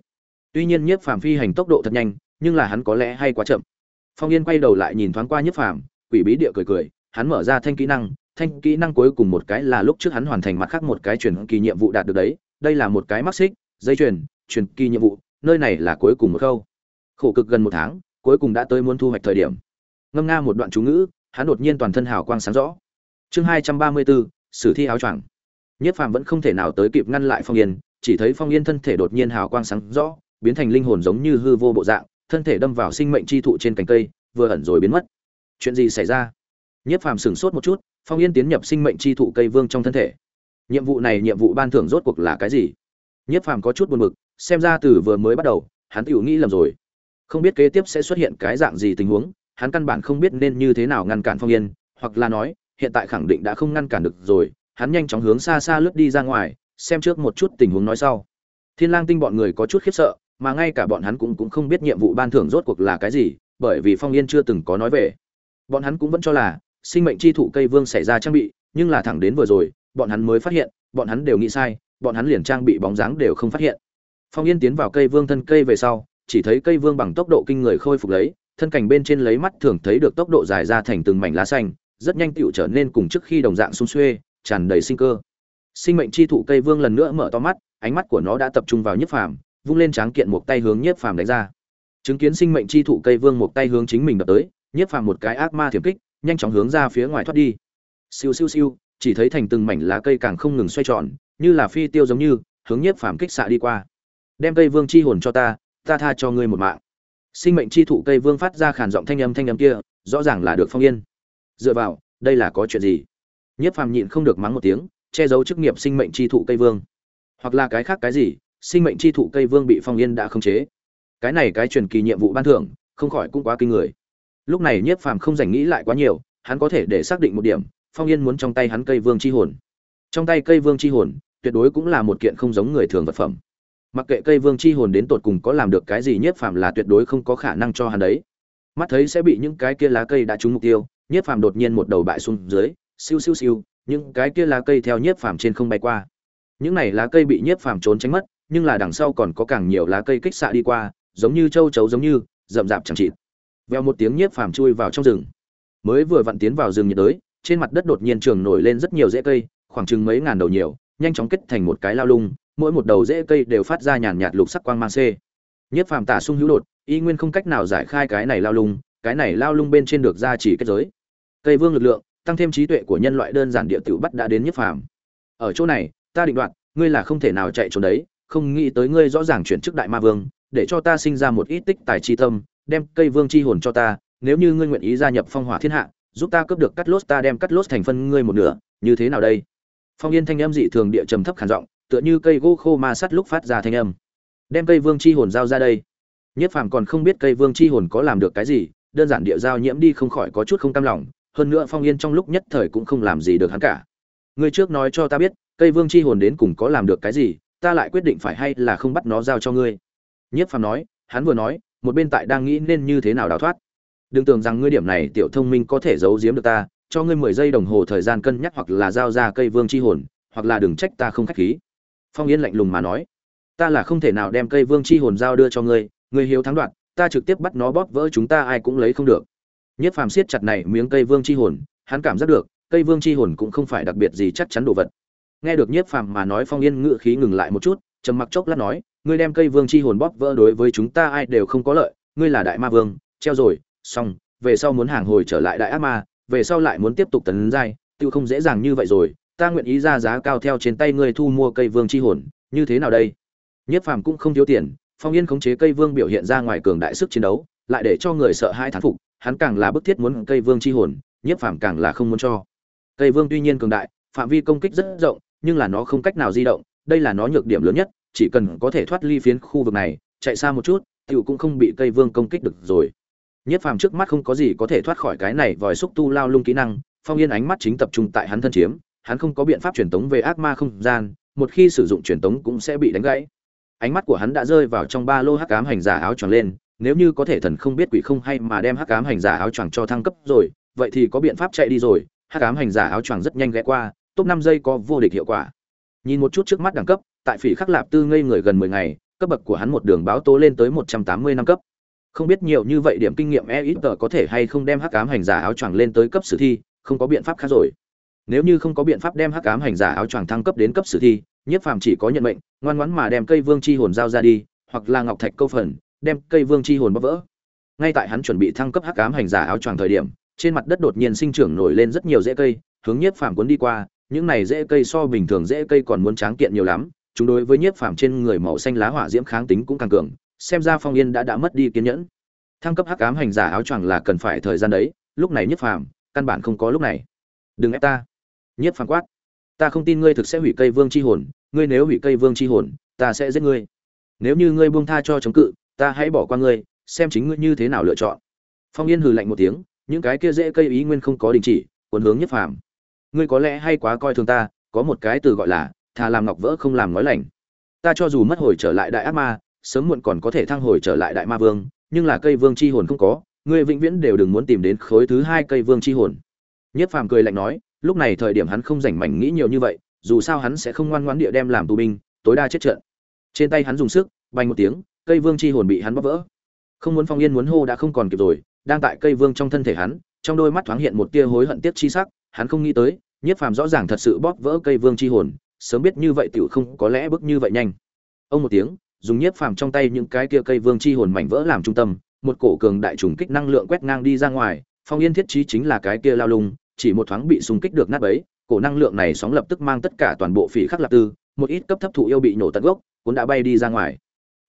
Speaker 1: Tuy nhiên nhiếp phàm phi hành tốc độ thật nhanh, nhưng là hắn có lẽ hay quá chậm. Phong yên quay đầu lại nhìn thoáng qua nhiếp phàm, quỷ bí địa cười cười, hắn mở ra thanh kỹ năng, thanh kỹ năng cuối cùng một cái là lúc trước hắn hoàn thành mặt khác một cái truyền kỳ nhiệm vụ đạt được đấy, đây là một cái mắc xích dây chuyền, truyền kỳ nhiệm vụ, nơi này là cuối cùng một khâu. Khổ cực gần một tháng, cuối cùng đã tới muốn thu hoạch thời điểm. Ngâm nga một đoạn chú ngữ, hắn đột nhiên toàn thân hào quang sáng rõ. Chương hai trăm ba mươi bốn sử thi áo choàng. Nhất phàm vẫn không thể nào tới kịp ngăn lại phong yên, chỉ thấy phong yên thân thể đột nhiên hào quang sáng rõ, biến thành linh hồn giống như hư vô bộ dạng, thân thể đâm vào sinh mệnh chi thụ trên cành cây, vừa ẩn rồi biến mất. Chuyện gì xảy ra? Nhất phàm sửng sốt một chút, phong yên tiến nhập sinh mệnh chi thụ cây vương trong thân thể. Nhiệm vụ này nhiệm vụ ban thưởng rốt cuộc là cái gì? Nhất phàm có chút buồn bực, xem ra từ vừa mới bắt đầu, hắn tiểu nghĩ lầm rồi. Không biết kế tiếp sẽ xuất hiện cái dạng gì tình huống, hắn căn bản không biết nên như thế nào ngăn cản phong yên, hoặc là nói, hiện tại khẳng định đã không ngăn cản được rồi, hắn nhanh chóng hướng xa xa lướt đi ra ngoài, xem trước một chút tình huống nói sau. Thiên lang tinh bọn người có chút khiếp sợ, mà ngay cả bọn hắn cũng cũng không biết nhiệm vụ ban thưởng rốt cuộc là cái gì, bởi vì phong yên chưa từng có nói về. Bọn hắn cũng vẫn cho là, sinh mệnh chi thụ cây vương xảy ra trang bị, nhưng là thẳng đến vừa rồi, bọn hắn mới phát hiện, bọn hắn đều nghĩ sai bọn hắn liền trang bị bóng dáng đều không phát hiện. Phong yên tiến vào cây vương thân cây về sau, chỉ thấy cây vương bằng tốc độ kinh người khôi phục lấy, thân cảnh bên trên lấy mắt thường thấy được tốc độ dài ra thành từng mảnh lá xanh, rất nhanh tựu trở nên cùng trước khi đồng dạng xung xuê, tràn đầy sinh cơ. Sinh mệnh chi thụ cây vương lần nữa mở to mắt, ánh mắt của nó đã tập trung vào nhiếp phàm, vung lên tráng kiện một tay hướng nhiếp phàm đánh ra. Chứng kiến sinh mệnh chi thụ cây vương một tay hướng chính mình đập tới nhiếp phàm một cái ác ma thiểm kích, nhanh chóng hướng ra phía ngoài thoát đi. Siêu siêu siêu, chỉ thấy thành từng mảnh lá cây càng không ngừng xoay tròn như là phi tiêu giống như, hướng nhiếp phàm kích xạ đi qua. Đem cây vương chi hồn cho ta ta tha cho ngươi một mạng. Sinh mệnh chi thụ cây vương phát ra khàn giọng thanh âm thanh âm kia, rõ ràng là được phong yên. Dựa vào, đây là có chuyện gì? Nhiếp phàm nhịn không được mắng một tiếng, che giấu chức nghiệp sinh mệnh chi thụ cây vương. Hoặc là cái khác cái gì, sinh mệnh chi thụ cây vương bị phong yên đã khống chế. Cái này cái truyền kỳ nhiệm vụ ban thưởng, không khỏi cũng quá kinh người. Lúc này nhiếp phàm không dành nghĩ lại quá nhiều, hắn có thể để xác định một điểm, phong yên muốn trong tay hắn cây vương chi hồn. Trong tay cây vương chi hồn tuyệt đối cũng là một kiện không giống người thường vật phẩm. Mặc kệ cây vương chi hồn đến tột cùng có làm được cái gì nhiếp phàm là tuyệt đối không có khả năng cho hắn đấy. Mắt thấy sẽ bị những cái kia lá cây đã trúng mục tiêu, nhiếp phàm đột nhiên một đầu bại xuống dưới, siêu siêu siêu, những cái kia lá cây theo nhiếp phàm trên không bay qua. Những này lá cây bị nhiếp phàm trốn tránh mất, nhưng là đằng sau còn có càng nhiều lá cây kích xạ đi qua, giống như châu chấu giống như, rậm rạp chẳng chịt. Veo một tiếng nhiếp phàm chui vào trong rừng. Mới vừa vặn tiến vào rừng nhiệt đới, trên mặt đất đột nhiên trường nổi lên rất nhiều rễ cây, khoảng chừng mấy ngàn đầu nhiều nhanh chóng kết thành một cái lao lung, mỗi một đầu rễ cây đều phát ra nhàn nhạt lục sắc quang mang xê. Nhiếp phàm tả sung hữu đột, y nguyên không cách nào giải khai cái này lao lung, cái này lao lung bên trên được ra chỉ kết giới. Cây vương lực lượng, tăng thêm trí tuệ của nhân loại đơn giản địa tiểu bắt đã đến nhiếp phàm. Ở chỗ này, ta định đoạt, ngươi là không thể nào chạy trốn đấy, không nghĩ tới ngươi rõ ràng chuyển chức đại ma vương, để cho ta sinh ra một ít tích tài chi tâm, đem cây vương chi hồn cho ta, nếu như ngươi nguyện ý gia nhập phong hỏa thiên hạ, giúp ta cướp được cắt lốt ta đem cắt lốt thành phân ngươi một nửa, như thế nào đây? Phong yên thanh âm dị thường địa trầm thấp khản giọng, tựa như cây gỗ khô ma sắt lúc phát ra thanh âm. Đem cây vương chi hồn giao ra đây. Nhất phàm còn không biết cây vương chi hồn có làm được cái gì, đơn giản địa giao nhiễm đi không khỏi có chút không cam lòng, hơn nữa phong yên trong lúc nhất thời cũng không làm gì được hắn cả. Ngươi trước nói cho ta biết, cây vương chi hồn đến cùng có làm được cái gì, ta lại quyết định phải hay là không bắt nó giao cho ngươi. Nhất phàm nói, hắn vừa nói, một bên tại đang nghĩ nên như thế nào đào thoát. Đừng tưởng rằng ngươi điểm này tiểu thông minh có thể giấu giếm được ta cho ngươi mười giây đồng hồ thời gian cân nhắc hoặc là giao ra cây vương chi hồn hoặc là đừng trách ta không khách khí. Phong yên lạnh lùng mà nói. Ta là không thể nào đem cây vương chi hồn giao đưa cho ngươi ngươi hiếu thắng đoạt, ta trực tiếp bắt nó bóp vỡ chúng ta ai cũng lấy không được. Nhất phàm siết chặt này miếng cây vương chi hồn hắn cảm giác được cây vương chi hồn cũng không phải đặc biệt gì chắc chắn đồ vật. Nghe được nhất phàm mà nói phong yên ngựa khí ngừng lại một chút trầm mặc chốc lát nói ngươi đem cây vương chi hồn bóp vỡ đối với chúng ta ai đều không có lợi ngươi là đại ma vương treo rồi xong về sau muốn hàng hồi trở lại đại ác ma về sau lại muốn tiếp tục tấn giai, tiêu không dễ dàng như vậy rồi, ta nguyện ý ra giá cao theo trên tay ngươi thu mua cây vương chi hồn, như thế nào đây? Nhất phàm cũng không thiếu tiền, phong yên khống chế cây vương biểu hiện ra ngoài cường đại sức chiến đấu, lại để cho người sợ hai thán phục, hắn càng là bức thiết muốn cây vương chi hồn, nhất phàm càng là không muốn cho. Cây vương tuy nhiên cường đại, phạm vi công kích rất rộng, nhưng là nó không cách nào di động, đây là nó nhược điểm lớn nhất, chỉ cần có thể thoát ly phiến khu vực này, chạy xa một chút tiểu cũng không bị cây vương công kích được rồi nhất phàm trước mắt không có gì có thể thoát khỏi cái này vòi xúc tu lao lung kỹ năng, phong yên ánh mắt chính tập trung tại hắn thân chiếm, hắn không có biện pháp truyền tống về ác ma không gian, một khi sử dụng truyền tống cũng sẽ bị đánh gãy. Ánh mắt của hắn đã rơi vào trong ba lô hắc ám hành giả áo choàng lên, nếu như có thể thần không biết quỷ không hay mà đem hắc ám hành giả áo choàng cho thăng cấp rồi, vậy thì có biện pháp chạy đi rồi, hắc ám hành giả áo choàng rất nhanh ghé qua, top năm giây có vô địch hiệu quả. Nhìn một chút trước mắt đẳng cấp, tại phỉ khắc lạp tư ngây người gần mười ngày, cấp bậc của hắn một đường báo tố lên tới một trăm tám mươi năm cấp không biết nhiều như vậy điểm kinh nghiệm e ít tờ có thể hay không đem hắc ám hành giả áo choàng lên tới cấp sử thi, không có biện pháp khác rồi. Nếu như không có biện pháp đem hắc ám hành giả áo choàng thăng cấp đến cấp sử thi nhiếp phàm chỉ có nhận mệnh, ngoan ngoãn mà đem cây vương chi hồn giao ra đi, hoặc là ngọc thạch câu phần, đem cây vương chi hồn bóp vỡ. Ngay tại hắn chuẩn bị thăng cấp hắc ám hành giả áo choàng thời điểm, trên mặt đất đột nhiên sinh trưởng nổi lên rất nhiều rễ cây, hướng nhiếp phàm cuốn đi qua, những này rễ cây so bình thường rễ cây còn muốn tráng kiện nhiều lắm, chúng đối với nhiếp phàm trên người màu xanh lá hỏa diễm kháng tính cũng càng cường xem ra phong yên đã đã mất đi kiên nhẫn. Thăng cấp hắc ám hành giả áo choàng là cần phải thời gian đấy, lúc này nhiếp phàm, căn bản không có lúc này. Đừng ép ta. Nhiếp phàm quát. Ta không tin ngươi thực sẽ hủy cây vương chi hồn, ngươi nếu hủy cây vương chi hồn, ta sẽ giết ngươi. Nếu như ngươi buông tha cho chống cự, ta hãy bỏ qua ngươi, xem chính ngươi như thế nào lựa chọn. Phong yên hừ lạnh một tiếng, những cái kia dễ cây ý nguyên không có đình chỉ quần hướng nhất phàm. Ngươi có lẽ hay quá coi thường ta, có một cái từ gọi là, thà làm ngọc vỡ không làm nói lành. Ta cho dù mất hồi trở lại đại ác ma sớm muộn còn có thể thăng hồi trở lại đại ma vương, nhưng là cây vương chi hồn không có, ngươi vĩnh viễn đều đừng muốn tìm đến khối thứ hai cây vương chi hồn. Nhất phàm cười lạnh nói, lúc này thời điểm hắn không rảnh mảnh nghĩ nhiều như vậy, dù sao hắn sẽ không ngoan ngoãn địa đem làm tù binh, tối đa chết trận. Trên tay hắn dùng sức, bay một tiếng, cây vương chi hồn bị hắn bóp vỡ. Không muốn phong yên muốn hô đã không còn kịp rồi, đang tại cây vương trong thân thể hắn, trong đôi mắt thoáng hiện một tia hối hận tiếc chi sắc, hắn không nghĩ tới nhiếp phàm rõ ràng thật sự bóp vỡ cây vương chi hồn, sớm biết như vậy tiểu không có lẽ bước như vậy nhanh. Ông một tiếng dùng nhiếp phàm trong tay những cái kia cây vương chi hồn mảnh vỡ làm trung tâm, một cổ cường đại trùng kích năng lượng quét ngang đi ra ngoài, phong yên thiết trí chính là cái kia lao lung, chỉ một thoáng bị xung kích được nát bấy, cổ năng lượng này sóng lập tức mang tất cả toàn bộ phỉ khắc lạc tư, một ít cấp thấp thụ yêu bị nổ tận gốc cũng đã bay đi ra ngoài.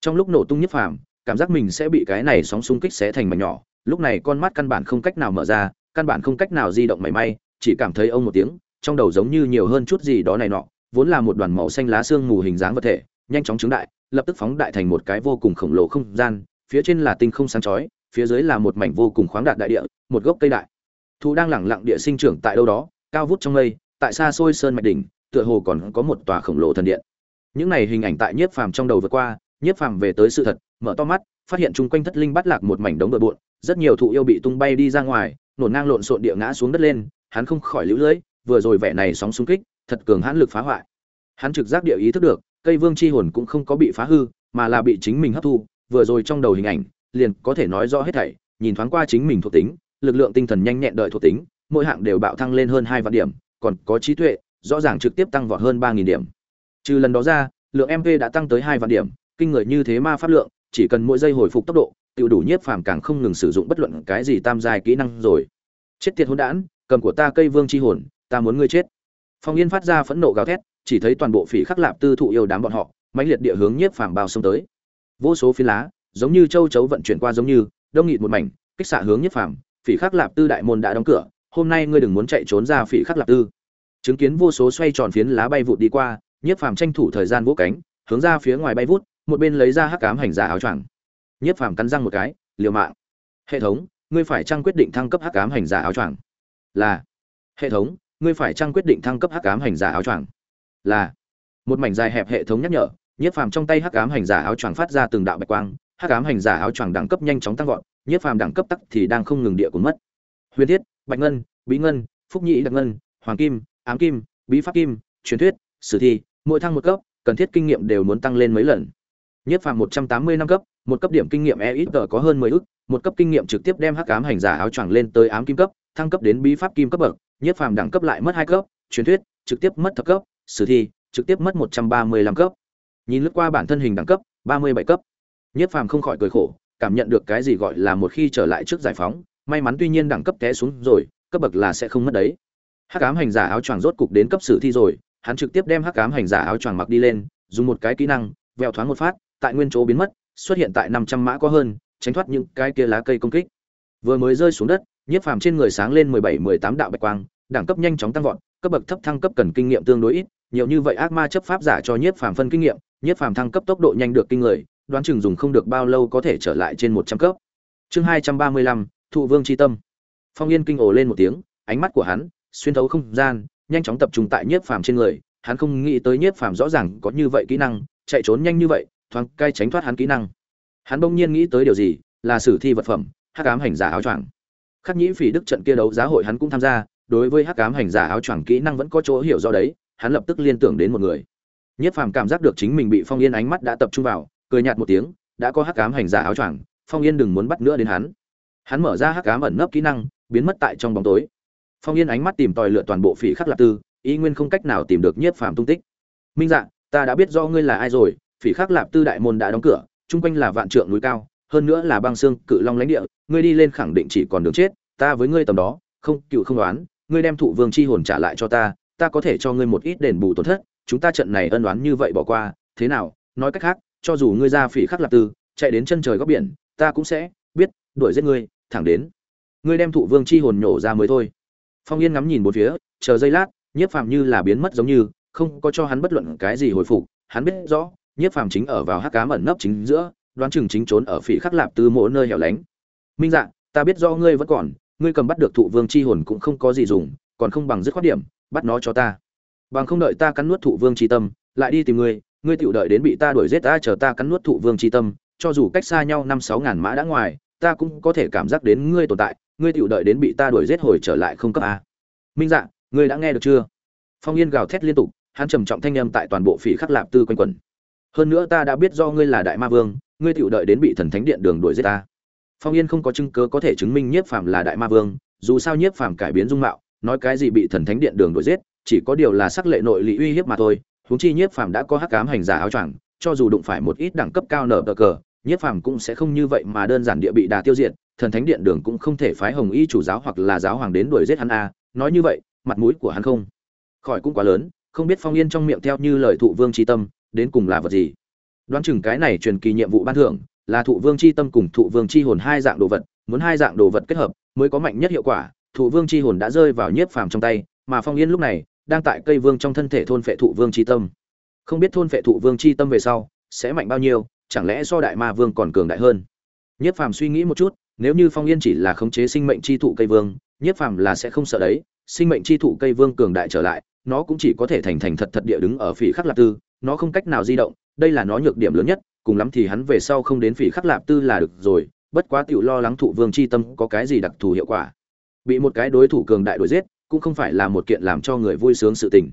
Speaker 1: Trong lúc nổ tung nhiếp phàm, cảm giác mình sẽ bị cái này sóng xung kích xé thành mảnh nhỏ, lúc này con mắt căn bản không cách nào mở ra, căn bản không cách nào di động mảy may, chỉ cảm thấy ông một tiếng, trong đầu giống như nhiều hơn chút gì đó này nọ, vốn là một đoàn màu xanh lá xương mù hình dáng vật thể, nhanh chóng chứng đại lập tức phóng đại thành một cái vô cùng khổng lồ không gian, phía trên là tinh không sáng chói, phía dưới là một mảnh vô cùng khoáng đạt đại địa, một gốc cây đại. Thụ đang lẳng lặng địa sinh trưởng tại đâu đó, cao vút trong mây, tại xa xôi sơn mạch đỉnh, tựa hồ còn có một tòa khổng lồ thần điện. Những này hình ảnh tại nhiếp phàm trong đầu vượt qua, nhiếp phàm về tới sự thật, mở to mắt, phát hiện chung quanh thất linh bắt lạc một mảnh đống bừa bộn, rất nhiều thụ yêu bị tung bay đi ra ngoài nổ ngang lộn xộn địa ngã xuống đất lên, hắn không khỏi lũ lưỡi vừa rồi vẻ này sóng xung kích, thật cường hãn lực phá hoại. Hắn trực giác địa ý thức được cây vương chi hồn cũng không có bị phá hư, mà là bị chính mình hấp thu. Vừa rồi trong đầu hình ảnh, liền có thể nói rõ hết thảy. Nhìn thoáng qua chính mình thuộc tính, lực lượng tinh thần nhanh nhẹn đợi thuộc tính, mỗi hạng đều bạo thăng lên hơn hai vạn điểm, còn có trí tuệ, rõ ràng trực tiếp tăng vọt hơn ba nghìn điểm. Trừ lần đó ra, lượng mp đã tăng tới hai vạn điểm, kinh người như thế ma pháp lượng, chỉ cần mỗi giây hồi phục tốc độ, tiểu đủ nhiếp phàm càng không ngừng sử dụng bất luận cái gì tam giai kỹ năng rồi. Chết tiệt hỗn đản, cầm của ta cây vương chi hồn, ta muốn ngươi chết. Phong yên phát ra phẫn nộ gào thét chỉ thấy toàn bộ phỉ khắc lạp tư thụ yêu đám bọn họ, mãnh liệt địa hướng nhiếp phàm bao xông tới. Vô số phi lá, giống như châu chấu vận chuyển qua giống như, đông nghịt một mảnh, kích xạ hướng nhiếp phàm, phỉ khắc lạp tư đại môn đã đóng cửa, hôm nay ngươi đừng muốn chạy trốn ra phỉ khắc lạp tư. Chứng kiến vô số xoay tròn phiến lá bay vụt đi qua, nhiếp phàm tranh thủ thời gian vỗ cánh, hướng ra phía ngoài bay vút, một bên lấy ra hắc cám hành giả áo choàng. Nhiếp phàm cắn răng một cái, liều mạng. Hệ thống, ngươi phải trang quyết định thăng cấp hắc cám hành giả áo choàng. Là. Hệ thống, ngươi phải trang quyết định thăng cấp hắc cám hành giả áo choàng là một mảnh dài hẹp hệ thống nhắc nhở, nhiếp phàm trong tay hắc cám hành giả áo choàng phát ra từng đạo bạch quang, hắc cám hành giả áo choàng đẳng cấp nhanh chóng tăng vọt, nhiếp phàm đẳng cấp tắc thì đang không ngừng địa cuốn mất. Huyền thiết, bạch ngân, bí ngân, phúc nhị đặc ngân, hoàng kim, ám kim, bí pháp kim, truyền thuyết, sử thi, mỗi thăng một cấp, cần thiết kinh nghiệm đều muốn tăng lên mấy lần. Nhất phàm một trăm tám mươi năm cấp, một cấp điểm kinh nghiệm e ít tờ có hơn mười ức, một cấp kinh nghiệm trực tiếp đem hắc ám hành giả áo choàng lên tới ám kim cấp, thăng cấp đến bí pháp kim cấp bậc nhất phàm đẳng cấp lại mất hai cấp, truyền thuyết, trực tiếp mất thập cấp sử thi, trực tiếp mất một trăm ba mươi lăm cấp. Nhìn lướt qua bản thân hình đẳng cấp, ba mươi bảy cấp. Nhiếp phàm không khỏi cười khổ, cảm nhận được cái gì gọi là một khi trở lại trước giải phóng, may mắn tuy nhiên đẳng cấp té xuống rồi, cấp bậc là sẽ không mất đấy. Hắc ám hành giả áo choàng rốt cục đến cấp sử thi rồi, hắn trực tiếp đem hắc ám hành giả áo choàng mặc đi lên, dùng một cái kỹ năng, vẹo thoáng một phát, tại nguyên chỗ biến mất, xuất hiện tại năm trăm mã có hơn, tránh thoát những cái kia lá cây công kích. Vừa mới rơi xuống đất nhiếp phàm trên người sáng lên mười bảy, mười tám đạo bạch quang, đẳng cấp nhanh chóng tăng vọt, cấp bậc thấp thăng cấp cần kinh nghiệm tương đối ít nhiều như vậy ác ma chấp pháp giả cho nhiếp phàm phân kinh nghiệm, nhiếp phàm thăng cấp tốc độ nhanh được kinh người, đoán chừng dùng không được bao lâu có thể trở lại trên một trăm cấp. Chương hai trăm ba mươi lăm, thụ vương chi tâm. Phong yên kinh ồ lên một tiếng, ánh mắt của hắn xuyên thấu không gian, nhanh chóng tập trung tại nhiếp phàm trên người, hắn không nghĩ tới nhiếp phàm rõ ràng có như vậy kỹ năng, chạy trốn nhanh như vậy, thoáng cai tránh thoát hắn kỹ năng. Hắn bỗng nhiên nghĩ tới điều gì, là sử thi vật phẩm, hắc ám hành giả áo choàng. Khắc nhĩ phỉ đức trận kia đấu giá hội hắn cũng tham gia, đối với hắc ám hành giả áo choàng kỹ năng vẫn có chỗ hiểu do đấy hắn lập tức liên tưởng đến một người. Nhiếp phàm cảm giác được chính mình bị phong yên ánh mắt đã tập trung vào, cười nhạt một tiếng, đã có hắc ám hành giả áo choàng, phong yên đừng muốn bắt nữa đến hắn. Hắn mở ra hắc ám ẩn nấp kỹ năng, biến mất tại trong bóng tối. Phong yên ánh mắt tìm tòi lựa toàn bộ phỉ khắc lạc tư, ý nguyên không cách nào tìm được nhiếp phàm tung tích. Minh dạ ta đã biết do ngươi là ai rồi, phỉ khắc lạp tư đại môn đã đóng cửa, chung quanh là vạn trượng núi cao, hơn nữa là băng xương, cự long lãnh địa, ngươi đi lên khẳng định chỉ còn đường chết, ta với ngươi tầm đó, không, cựu không đoán, ngươi đem thụ vương chi hồn trả lại cho ta ta có thể cho ngươi một ít đền bù tổn thất, chúng ta trận này ân đoán như vậy bỏ qua, thế nào? Nói cách khác, cho dù ngươi ra phỉ khắc lạp tư, chạy đến chân trời góc biển, ta cũng sẽ biết đuổi giết ngươi, thẳng đến ngươi đem thụ vương chi hồn nhổ ra mới thôi. Phong yên ngắm nhìn một phía, chờ giây lát, nhiếp phàm như là biến mất giống như, không có cho hắn bất luận cái gì hồi phục, hắn biết rõ, nhiếp phàm chính ở vào hắc cám ẩn nấp chính giữa, đoán chừng chính trốn ở phỉ khắc lạp tư mỗi nơi hẻo lánh. Minh dạ ta biết do ngươi vẫn còn, ngươi cầm bắt được thụ vương chi hồn cũng không có gì dùng, còn không bằng dứt khoát điểm bắt nó cho ta. Bằng không đợi ta cắn nuốt thụ vương chi tâm, lại đi tìm ngươi ngươi tựu đợi đến bị ta đuổi giết ta, chờ ta cắn nuốt thụ vương chi tâm, cho dù cách xa nhau năm sáu ngàn mã đã ngoài, ta cũng có thể cảm giác đến ngươi tồn tại, ngươi tựu đợi đến bị ta đuổi giết hồi trở lại không cấp a. Minh dạ ngươi đã nghe được chưa? Phong yên gào thét liên tục, hắn trầm trọng thanh âm tại toàn bộ phỉ khắc lạp tư quanh quẩn. Hơn nữa ta đã biết do ngươi là đại ma vương, ngươi tựu đợi đến bị thần thánh điện đường đuổi giết ta. Phong yên không có chứng cớ có thể chứng minh nhiếp phàm là đại ma vương, dù sao nhiếp phàm cải biến dung mạo nói cái gì bị thần thánh điện đường đuổi giết, chỉ có điều là sắc lệ nội lý uy hiếp mà thôi. Huống chi nhiếp phàm đã có hắc cám hành giả áo choàng, cho dù đụng phải một ít đẳng cấp cao nở cờ, nhiếp phàm cũng sẽ không như vậy mà đơn giản địa bị đà tiêu diệt. Thần thánh điện đường cũng không thể phái hồng y chủ giáo hoặc là giáo hoàng đến đuổi giết hắn a. Nói như vậy, mặt mũi của hắn không khỏi cũng quá lớn, không biết phong yên trong miệng theo như lời thụ vương Chi tâm, đến cùng là vật gì. Đoán chừng cái này truyền kỳ nhiệm vụ ban thưởng, là thụ vương chi tâm cùng thụ vương chi hồn hai dạng đồ vật, muốn hai dạng đồ vật kết hợp, mới có mạnh nhất hiệu quả thụ vương chi hồn đã rơi vào nhiếp phàm trong tay, mà phong yên lúc này đang tại cây vương trong thân thể thôn phệ thụ vương chi tâm. Không biết thôn phệ thụ vương chi tâm về sau sẽ mạnh bao nhiêu, chẳng lẽ so đại ma vương còn cường đại hơn? Nhiếp phàm suy nghĩ một chút, nếu như phong yên chỉ là khống chế sinh mệnh chi thụ cây vương, nhiếp phàm là sẽ không sợ đấy, sinh mệnh chi thụ cây vương cường đại trở lại, nó cũng chỉ có thể thành thành thật thật địa đứng ở phỉ khắc lạp tư, nó không cách nào di động, đây là nó nhược điểm lớn nhất, cùng lắm thì hắn về sau không đến phỉ khắc lạp tư là được rồi, bất quá tiểu lo lắng thụ vương chi tâm có cái gì đặc thù hiệu quả bị một cái đối thủ cường đại đuổi giết, cũng không phải là một kiện làm cho người vui sướng sự tình.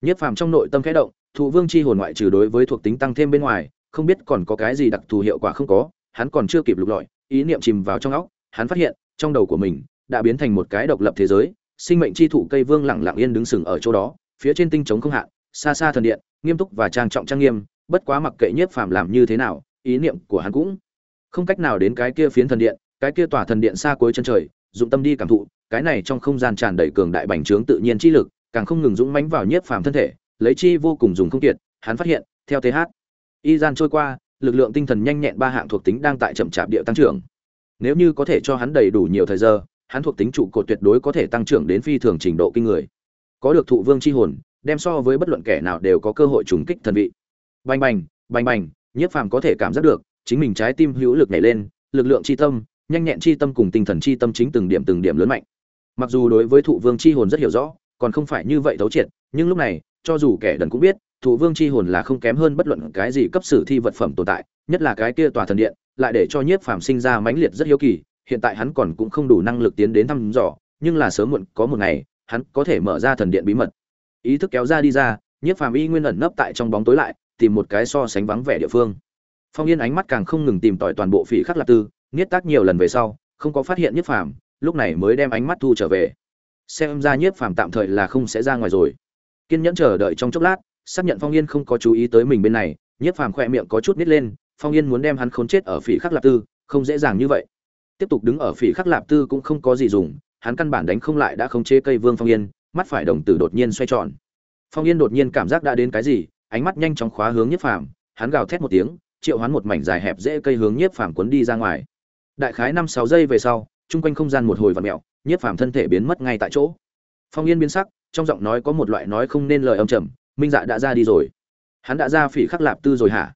Speaker 1: Nhất phàm trong nội tâm khẽ động, thụ vương chi hồn ngoại trừ đối với thuộc tính tăng thêm bên ngoài, không biết còn có cái gì đặc thù hiệu quả không có, hắn còn chưa kịp lục lọi, ý niệm chìm vào trong óc, hắn phát hiện, trong đầu của mình đã biến thành một cái độc lập thế giới, sinh mệnh chi thụ cây vương lặng lặng yên đứng sừng ở chỗ đó, phía trên tinh trống không hạn xa xa thần điện, nghiêm túc và trang trọng trang nghiêm, bất quá mặc kệ nhiếp phàm làm như thế nào, ý niệm của hắn cũng không cách nào đến cái kia phiến thần điện, cái kia tỏa thần điện xa cuối chân trời dụng tâm đi cảm thụ, cái này trong không gian tràn đầy cường đại bành trướng tự nhiên chi lực, càng không ngừng dũng mãnh vào nhiếp phàm thân thể, lấy chi vô cùng dùng không kiệt, hắn phát hiện, theo th y gian trôi qua, lực lượng tinh thần nhanh nhẹn ba hạng thuộc tính đang tại chậm chạp địa tăng trưởng. Nếu như có thể cho hắn đầy đủ nhiều thời giờ, hắn thuộc tính trụ cột tuyệt đối có thể tăng trưởng đến phi thường trình độ kinh người. Có được thụ vương chi hồn, đem so với bất luận kẻ nào đều có cơ hội trùng kích thần vị. Bành bành bành bành, nhiếp phàm có thể cảm giác được, chính mình trái tim hữu lực nhảy lên, lực lượng chi tâm nhanh nhẹn chi tâm cùng tinh thần chi tâm chính từng điểm từng điểm lớn mạnh. Mặc dù đối với thụ vương chi hồn rất hiểu rõ, còn không phải như vậy thấu triệt, nhưng lúc này, cho dù kẻ đần cũng biết, thụ vương chi hồn là không kém hơn bất luận cái gì cấp sử thi vật phẩm tồn tại, nhất là cái kia tòa thần điện, lại để cho nhiếp phàm sinh ra mãnh liệt rất hiếu kỳ, hiện tại hắn còn cũng không đủ năng lực tiến đến thăm dò, nhưng là sớm muộn có một ngày, hắn có thể mở ra thần điện bí mật. Ý thức kéo ra đi ra, nhiếp phàm y nguyên ẩn nấp tại trong bóng tối lại, tìm một cái so sánh vắng vẻ địa phương. Phong yên ánh mắt càng không ngừng tìm tòi toàn bộ phỉ khắc lạc tư niết tác nhiều lần về sau, không có phát hiện nhiếp phàm, lúc này mới đem ánh mắt thu trở về. Xem ra nhiếp phàm tạm thời là không sẽ ra ngoài rồi. Kiên nhẫn chờ đợi trong chốc lát, xác nhận phong yên không có chú ý tới mình bên này, nhiếp phàm khỏe miệng có chút nít lên, phong yên muốn đem hắn khốn chết ở phỉ khắc lạp tư, không dễ dàng như vậy. Tiếp tục đứng ở phỉ khắc lạp tư cũng không có gì dùng, hắn căn bản đánh không lại đã khống chế cây vương phong yên, mắt phải đồng tử đột nhiên xoay tròn. Phong yên đột nhiên cảm giác đã đến cái gì, ánh mắt nhanh chóng khóa hướng nhiếp phàm, hắn gào thét một tiếng, triệu hoán một mảnh dài hẹp dễ cây hướng nhiếp phàm cuốn đi ra ngoài đại khái năm sáu giây về sau, chung quanh không gian một hồi vặn mẹo nhiếp phàm thân thể biến mất ngay tại chỗ. Phong yên biến sắc, trong giọng nói có một loại nói không nên lời âm trầm, minh dạ đã ra đi rồi. Hắn đã ra phỉ khắc lạp tư rồi hả?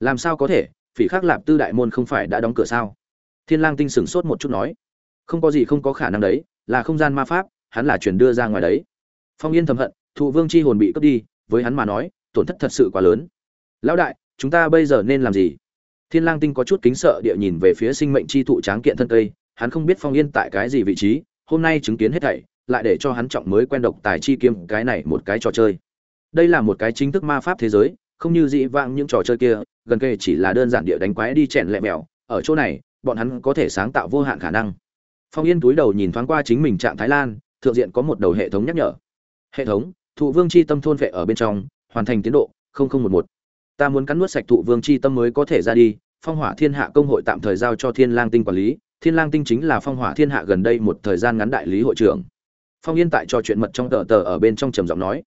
Speaker 1: Làm sao có thể? Phỉ khắc lạp tư đại môn không phải đã đóng cửa sao? Thiên lang tinh sửng sốt một chút nói. Không có gì không có khả năng đấy, là không gian ma pháp, hắn là chuyển đưa ra ngoài đấy. Phong yên thầm hận, thụ vương chi hồn bị cướp đi, với hắn mà nói, tổn thất thật sự quá lớn. Lão đại, chúng ta bây giờ nên làm gì? Thiên lang tinh có chút kính sợ địa nhìn về phía sinh mệnh chi thụ tráng kiện thân cây, hắn không biết phong yên tại cái gì vị trí, hôm nay chứng kiến hết thảy, lại để cho hắn trọng mới quen độc tài chi kiêm cái này một cái trò chơi. Đây là một cái chính thức ma pháp thế giới, không như dị vãng những trò chơi kia, gần kề chỉ là đơn giản địa đánh quái đi chèn lẹ mèo, ở chỗ này, bọn hắn có thể sáng tạo vô hạn khả năng. Phong yên túi đầu nhìn thoáng qua chính mình trạng thái lan, thượng diện có một đầu hệ thống nhắc nhở. Hệ thống, thụ vương chi tâm thôn vệ ở bên trong, hoàn thành tiến độ 0011 ta muốn cắn nuốt sạch thụ vương chi tâm mới có thể ra đi, phong hỏa thiên hạ công hội tạm thời giao cho thiên lang tinh quản lý, thiên lang tinh chính là phong hỏa thiên hạ gần đây một thời gian ngắn đại lý hội trưởng. Phong yên tại trò chuyện mật trong tờ tờ ở bên trong trầm giọng nói.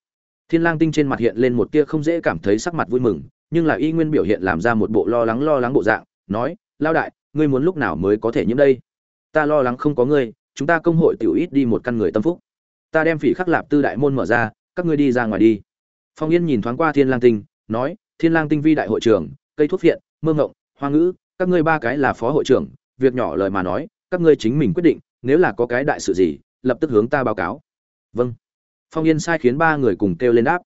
Speaker 1: Thiên lang tinh trên mặt hiện lên một tia không dễ cảm thấy sắc mặt vui mừng, nhưng là y nguyên biểu hiện làm ra một bộ lo lắng lo lắng bộ dạng, nói lao đại, ngươi muốn lúc nào mới có thể nhiễm đây? Ta lo lắng không có ngươi, chúng ta công hội tiểu ít đi một căn người tâm phúc. Ta đem phỉ khắc lạp tư đại môn mở ra, các ngươi đi ra ngoài đi. Phong yên nhìn thoáng qua thiên lang tinh, nói thiên lang tinh vi đại hội trưởng, cây thuốc viện mơ ngộng, hoa ngữ, các ngươi ba cái là phó hội trưởng, việc nhỏ lời mà nói, các ngươi chính mình quyết định, nếu là có cái đại sự gì, lập tức hướng ta báo cáo. Vâng. Phong yên sai khiến ba người cùng kêu lên đáp.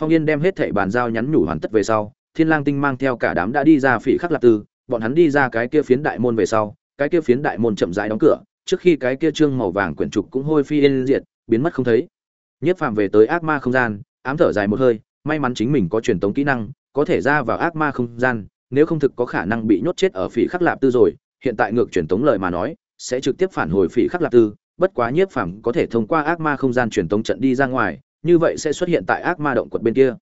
Speaker 1: Phong yên đem hết thảy bàn giao nhắn nhủ hoàn tất về sau, thiên lang tinh mang theo cả đám đã đi ra phỉ khắc lạc tư, bọn hắn đi ra cái kia phiến đại môn về sau, cái kia phiến đại môn chậm rãi đóng cửa, trước khi cái kia trương màu vàng quyển trục cũng hôi phi yên diệt, biến mất không thấy. Nhất phàm về tới ác ma không gian, ám thở dài một hơi, may mắn chính mình có truyền tống kỹ năng có thể ra vào ác ma không gian, nếu không thực có khả năng bị nhốt chết ở phỉ khắc lạp tư rồi, hiện tại ngược truyền tống lời mà nói, sẽ trực tiếp phản hồi phỉ khắc lạp tư, bất quá nhiếp phàm có thể thông qua ác ma không gian truyền tống trận đi ra ngoài, như vậy sẽ xuất hiện tại ác ma động quật bên kia.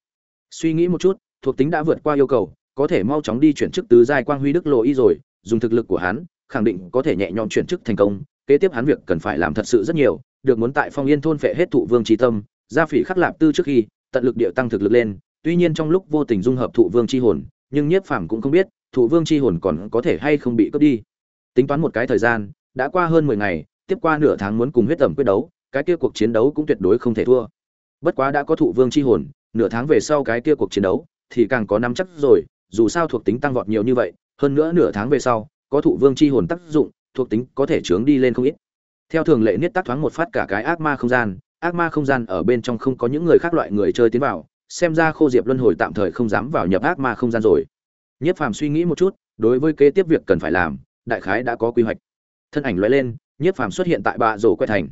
Speaker 1: Suy nghĩ một chút, thuộc tính đã vượt qua yêu cầu, có thể mau chóng đi chuyển chức tứ giai quang huy đức lộ y rồi, dùng thực lực của hắn, khẳng định có thể nhẹ nhõm chuyển chức thành công, kế tiếp hắn việc cần phải làm thật sự rất nhiều, được muốn tại phong yên thôn phệ hết thụ vương tri tâm gia phỉ khắc lạp tư trước khi, tận lực địa tăng thực lực lên tuy nhiên trong lúc vô tình dung hợp thụ vương chi hồn, nhưng nhiếp phàm cũng không biết thụ vương chi hồn còn có thể hay không bị cướp đi. Tính toán một cái thời gian, đã qua hơn mười ngày, tiếp qua nửa tháng muốn cùng huyết tẩm quyết đấu, cái kia cuộc chiến đấu cũng tuyệt đối không thể thua. Bất quá đã có thụ vương chi hồn, nửa tháng về sau cái kia cuộc chiến đấu thì càng có năm chắc rồi, dù sao thuộc tính tăng vọt nhiều như vậy, hơn nữa nửa tháng về sau, có thụ vương chi hồn tác dụng, thuộc tính có thể chướng đi lên không ít. Theo thường lệ niết tác thoáng một phát cả cái ác ma không gian, ác ma không gian ở bên trong không có những người khác loại người chơi tiến vào xem ra khô diệp luân hồi tạm thời không dám vào nhập ác ma không gian rồi. Nhiếp phàm suy nghĩ một chút, đối với kế tiếp việc cần phải làm, đại khái đã có quy hoạch. Thân ảnh loại lên nhiếp phàm xuất hiện tại bạ rổ quẹ thành.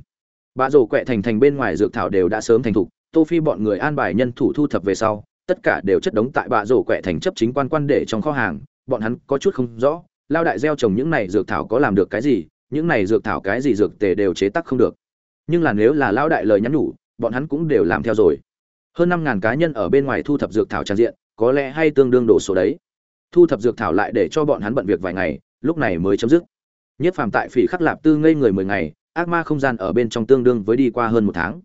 Speaker 1: Bạ rổ quẹ thành thành bên ngoài dược thảo đều đã sớm thành thục, tô phi bọn người an bài nhân thủ thu thập về sau, tất cả đều chất đống tại bạ rổ quẹ thành chấp chính quan quan để trong kho hàng, bọn hắn có chút không rõ, lao đại gieo trồng những này dược thảo có làm được cái gì, những này dược thảo cái gì dược tề đều chế tác không được. Nhưng là nếu là lao đại lời nhắn nhủ, bọn hắn cũng đều làm theo rồi hơn năm ngàn cá nhân ở bên ngoài thu thập dược thảo trang diện, có lẽ hay tương đương đổ số đấy. Thu thập dược thảo lại để cho bọn hắn bận việc vài ngày, lúc này mới chấm dứt. Nhất phàm tại phỉ khắc lạp tư ngây người mười ngày, ác ma không gian ở bên trong tương đương với đi qua hơn một tháng.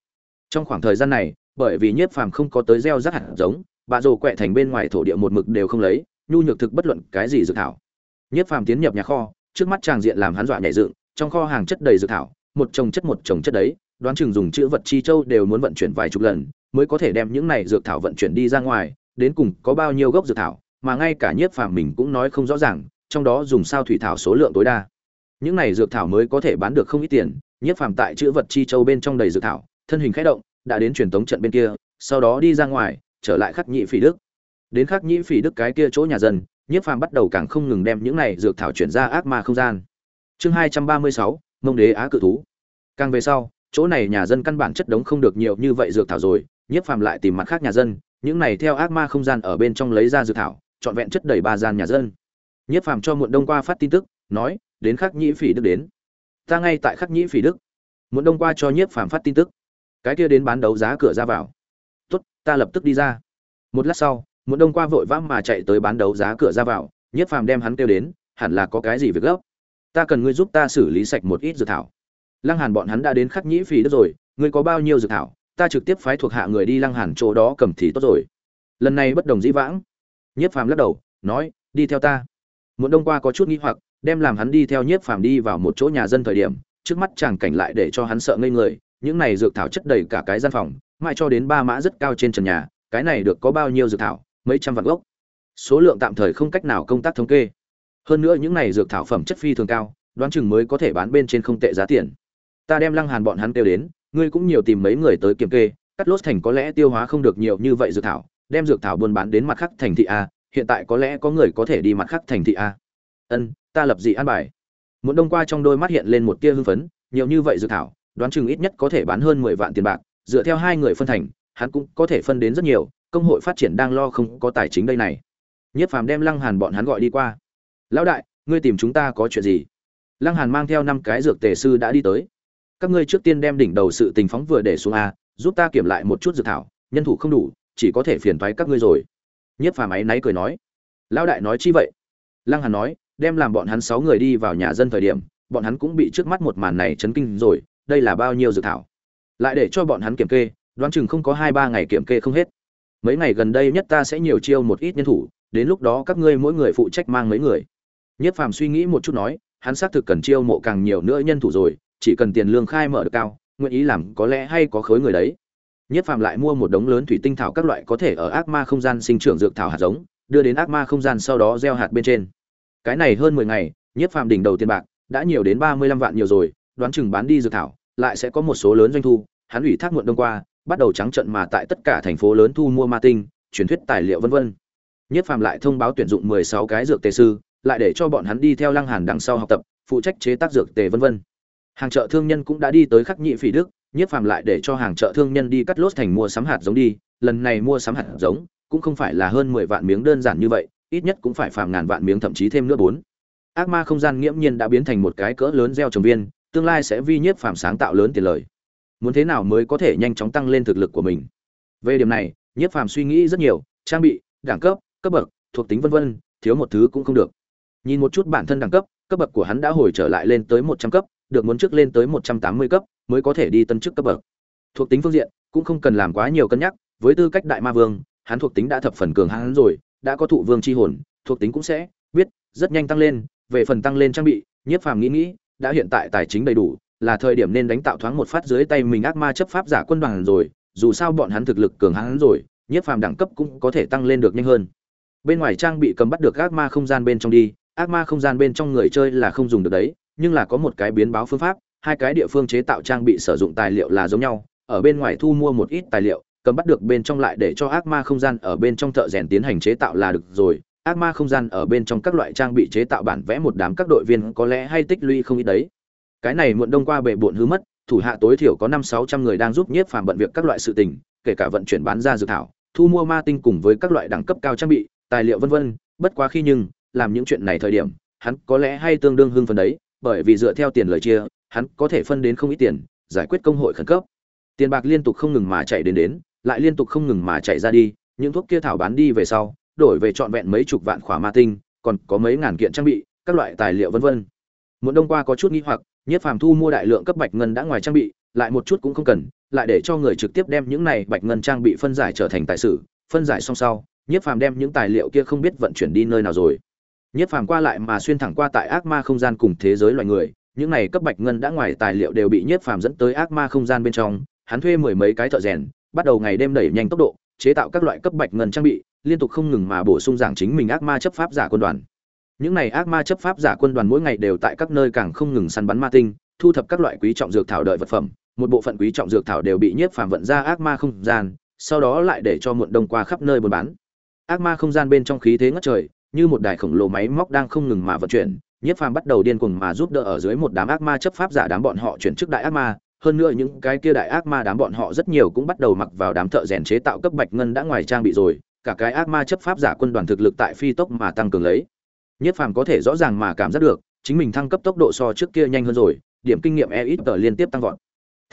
Speaker 1: Trong khoảng thời gian này, bởi vì nhiếp phàm không có tới gieo rắc hạt giống, bà rồ quẹ thành bên ngoài thổ địa một mực đều không lấy, nhu nhược thực bất luận cái gì dược thảo. Nhiếp phàm tiến nhập nhà kho, trước mắt tràng diện làm hắn dọa nhảy dựng, trong kho hàng chất đầy dược thảo, một chồng chất một chồng chất đấy đoán chừng dùng chữ vật chi châu đều muốn vận chuyển vài chục lần, mới có thể đem những này dược thảo vận chuyển đi ra ngoài, đến cùng có bao nhiêu gốc dược thảo, mà ngay cả nhiếp phàm mình cũng nói không rõ ràng, trong đó dùng sao thủy thảo số lượng tối đa. Những này dược thảo mới có thể bán được không ít tiền, nhiếp phàm tại chữ vật chi châu bên trong đầy dược thảo, thân hình khẽ động, đã đến truyền tống trận bên kia, sau đó đi ra ngoài, trở lại khắc nhị phỉ đức. Đến khắc nhị phỉ đức cái kia chỗ nhà dân, nhiếp phàm bắt đầu càng không ngừng đem những này dược thảo chuyển ra ác ma không gian. Chương hai trăm ba mươi sáu, mông đế á cự thú. Càng về sau chỗ này nhà dân căn bản chất đống không được nhiều như vậy dược thảo rồi, nhiếp phàm lại tìm mặt khác nhà dân, những này theo ác ma không gian ở bên trong lấy ra dược thảo, trọn vẹn chất đầy ba gian nhà dân. Nhiếp phàm cho muộn đông qua phát tin tức, nói, đến khắc nhĩ phỉ đức đến. Ta ngay tại khắc nhĩ phỉ đức. Muộn đông qua cho nhiếp phàm phát tin tức. Cái kia đến bán đấu giá cửa ra vào. Tốt, ta lập tức đi ra. Một lát sau, muộn đông qua vội vã mà chạy tới bán đấu giá cửa ra vào, nhiếp phàm đem hắn kêu đến, hẳn là có cái gì việc gấp? Ta cần ngươi giúp ta xử lý sạch một ít dược thảo lăng hàn bọn hắn đã đến khắc nhĩ phỉ đất rồi, ngươi có bao nhiêu dược thảo, ta trực tiếp phái thuộc hạ người đi lăng hàn chỗ đó cầm thì tốt rồi. Lần này bất đồng dĩ vãng. Nhiếp phàm lắc đầu, nói, đi theo ta. Muộn đông qua có chút nghi hoặc, đem làm hắn đi theo nhiếp phàm đi vào một chỗ nhà dân thời điểm, trước mắt chàng cảnh lại để cho hắn sợ ngây người, những này dược thảo chất đầy cả cái gian phòng, mãi cho đến ba mã rất cao trên trần nhà, cái này được có bao nhiêu dược thảo, mấy trăm vạn gốc. Số lượng tạm thời không cách nào công tác thống kê. Hơn nữa những này dược thảo phẩm chất phi thường cao, đoán chừng mới có thể bán bên trên không tệ giá tiền ta đem lăng hàn bọn hắn tiêu đến, ngươi cũng nhiều tìm mấy người tới kiểm kê, cắt lốt thành có lẽ tiêu hóa không được nhiều như vậy dược thảo, đem dược thảo buôn bán đến mặt khác thành thị a, hiện tại có lẽ có người có thể đi mặt khác thành thị a. Ân, ta lập dị an bài. Muốn đông qua trong đôi mắt hiện lên một tia hưng phấn, nhiều như vậy dược thảo, đoán chừng ít nhất có thể bán hơn mười vạn tiền bạc, dựa theo hai người phân thành, hắn cũng có thể phân đến rất nhiều, công hội phát triển đang lo không có tài chính đây này. Nhất phàm đem lăng hàn bọn hắn gọi đi qua. Lão đại, ngươi tìm chúng ta có chuyện gì? Lăng hàn mang theo năm cái dược tề sư đã đi tới các ngươi trước tiên đem đỉnh đầu sự tình phóng vừa để xuống a, giúp ta kiểm lại một chút dự thảo, nhân thủ không đủ, chỉ có thể phiền thoái các ngươi rồi. Nhất phàm áy náy cười nói. Lão đại nói chi vậy? Lăng hàn nói, đem làm bọn hắn sáu người đi vào nhà dân thời điểm, bọn hắn cũng bị trước mắt một màn này chấn kinh rồi, đây là bao nhiêu dự thảo? Lại để cho bọn hắn kiểm kê, đoán chừng không có hai ba ngày kiểm kê không hết. Mấy ngày gần đây nhất ta sẽ nhiều chiêu một ít nhân thủ, đến lúc đó các ngươi mỗi người phụ trách mang mấy người. Nhất phàm suy nghĩ một chút nói, hắn xác thực cần chiêu mộ càng nhiều nữa nhân thủ rồi chỉ cần tiền lương khai mở được cao, nguyện ý làm có lẽ hay có khối người đấy. Nhất phàm lại mua một đống lớn thủy tinh thảo các loại có thể ở ác ma không gian sinh trưởng dược thảo hạt giống, đưa đến ác ma không gian sau đó gieo hạt bên trên. Cái này hơn mười ngày, nhất phàm đỉnh đầu tiền bạc đã nhiều đến ba mươi lăm vạn nhiều rồi, đoán chừng bán đi dược thảo, lại sẽ có một số lớn doanh thu. Hắn ủy thác muộn đông qua, bắt đầu trắng trận mà tại tất cả thành phố lớn thu mua ma tinh, truyền thuyết tài liệu vân vân. Nhất phàm lại thông báo tuyển dụng mười sáu cái dược tề sư, lại để cho bọn hắn đi theo lăng hàn đằng sau học tập, phụ trách chế tác dược tề vân vân hàng chợ thương nhân cũng đã đi tới khắc nhị phỉ đức, nhất phàm lại để cho hàng chợ thương nhân đi cắt lốt thành mua sắm hạt giống đi, lần này mua sắm hạt giống cũng không phải là hơn mười vạn miếng đơn giản như vậy, ít nhất cũng phải phàm ngàn vạn miếng thậm chí thêm nữa bốn. Ác ma không gian nghiễm nhiên đã biến thành một cái cỡ lớn gieo trồng viên, tương lai sẽ vi nhiếp phàm sáng tạo lớn tiền lời. Muốn thế nào mới có thể nhanh chóng tăng lên thực lực của mình? Về điểm này nhiếp phàm suy nghĩ rất nhiều, trang bị, đẳng cấp cấp bậc, thuộc tính vân vân, thiếu một thứ cũng không được. Nhìn một chút bản thân đẳng cấp cấp bậc của hắn đã hồi trở lại lên tới một trăm cấp, được muốn trước lên tới một trăm tám mươi cấp mới có thể đi tân chức cấp bậc. Thuộc tính phương diện, cũng không cần làm quá nhiều cân nhắc, với tư cách đại ma vương, hắn thuộc tính đã thập phần cường hãn rồi, đã có thụ vương chi hồn, thuộc tính cũng sẽ biết rất nhanh tăng lên, về phần tăng lên trang bị, nhiếp phàm nghĩ nghĩ, đã hiện tại tài chính đầy đủ, là thời điểm nên đánh tạo thoáng một phát dưới tay mình ác ma chấp pháp giả quân đoàn rồi, dù sao bọn hắn thực lực cường hãn rồi, nhiếp phàm đẳng cấp cũng có thể tăng lên được nhanh hơn. Bên ngoài trang bị cầm bắt được ác ma không gian bên trong đi ác ma không gian bên trong người chơi là không dùng được đấy, nhưng là có một cái biến báo phương pháp, hai cái địa phương chế tạo trang bị sử dụng tài liệu là giống nhau, ở bên ngoài thu mua một ít tài liệu, cầm bắt được bên trong lại để cho ác ma không gian ở bên trong thợ rèn tiến hành chế tạo là được rồi. Ác ma không gian ở bên trong các loại trang bị chế tạo bản vẽ một đám các đội viên có lẽ hay tích lũy không ít đấy. Cái này muộn đông qua bệ bộn hư mất, thủ hạ tối thiểu có năm sáu trăm người đang giúp nhiếp phàm bận việc các loại sự tình, kể cả vận chuyển bán ra dự thảo, thu mua ma tinh cùng với các loại đẳng cấp cao trang bị, tài liệu vân vân, bất quá khi nhưng làm những chuyện này thời điểm, hắn có lẽ hay tương đương hưng phấn đấy, bởi vì dựa theo tiền lời chia, hắn có thể phân đến không ít tiền, giải quyết công hội khẩn cấp. Tiền bạc liên tục không ngừng mà chạy đến đến, lại liên tục không ngừng mà chạy ra đi, những thuốc kia thảo bán đi về sau, đổi về trọn vẹn mấy chục vạn khỏa ma tinh, còn có mấy ngàn kiện trang bị, các loại tài liệu vân vân. Muốn đông qua có chút nghi hoặc nhất phàm thu mua đại lượng cấp bạch ngân đã ngoài trang bị, lại một chút cũng không cần, lại để cho người trực tiếp đem những này bạch ngân trang bị phân giải trở thành tài sử phân giải xong sau nhất phàm đem những tài liệu kia không biết vận chuyển đi nơi nào rồi nhất phàm qua lại mà xuyên thẳng qua tại ác ma không gian cùng thế giới loài người, những này cấp bạch ngân đã ngoài tài liệu đều bị nhất phàm dẫn tới ác ma không gian bên trong, hắn thuê mười mấy cái thợ rèn, bắt đầu ngày đêm đẩy nhanh tốc độ, chế tạo các loại cấp bạch ngân trang bị, liên tục không ngừng mà bổ sung giảng chính mình ác ma chấp pháp giả quân đoàn. Những này ác ma chấp pháp giả quân đoàn mỗi ngày đều tại các nơi càng không ngừng săn bắn ma tinh, thu thập các loại quý trọng dược thảo đợi vật phẩm, một bộ phận quý trọng dược thảo đều bị nhiếp phàm vận ra ác ma không gian, sau đó lại để cho muộn đông qua khắp nơi buôn bán. Ác ma không gian bên trong khí thế ngất trời như một đài khổng lồ máy móc đang không ngừng mà vận chuyển nhiếp phàm bắt đầu điên cuồng mà giúp đỡ ở dưới một đám ác ma chấp pháp giả đám bọn họ chuyển chức đại ác ma. Hơn nữa những cái kia đại ác ma đám bọn họ rất nhiều cũng bắt đầu mặc vào đám thợ rèn chế tạo cấp bạch ngân đã ngoài trang bị rồi, cả cái ác ma chấp pháp giả quân đoàn thực lực tại phi tốc mà tăng cường lấy. Nhất phàm có thể rõ ràng mà cảm giác được, chính mình thăng cấp tốc độ so trước kia nhanh hơn rồi, điểm kinh nghiệm e ít tờ liên tiếp tăng vọt.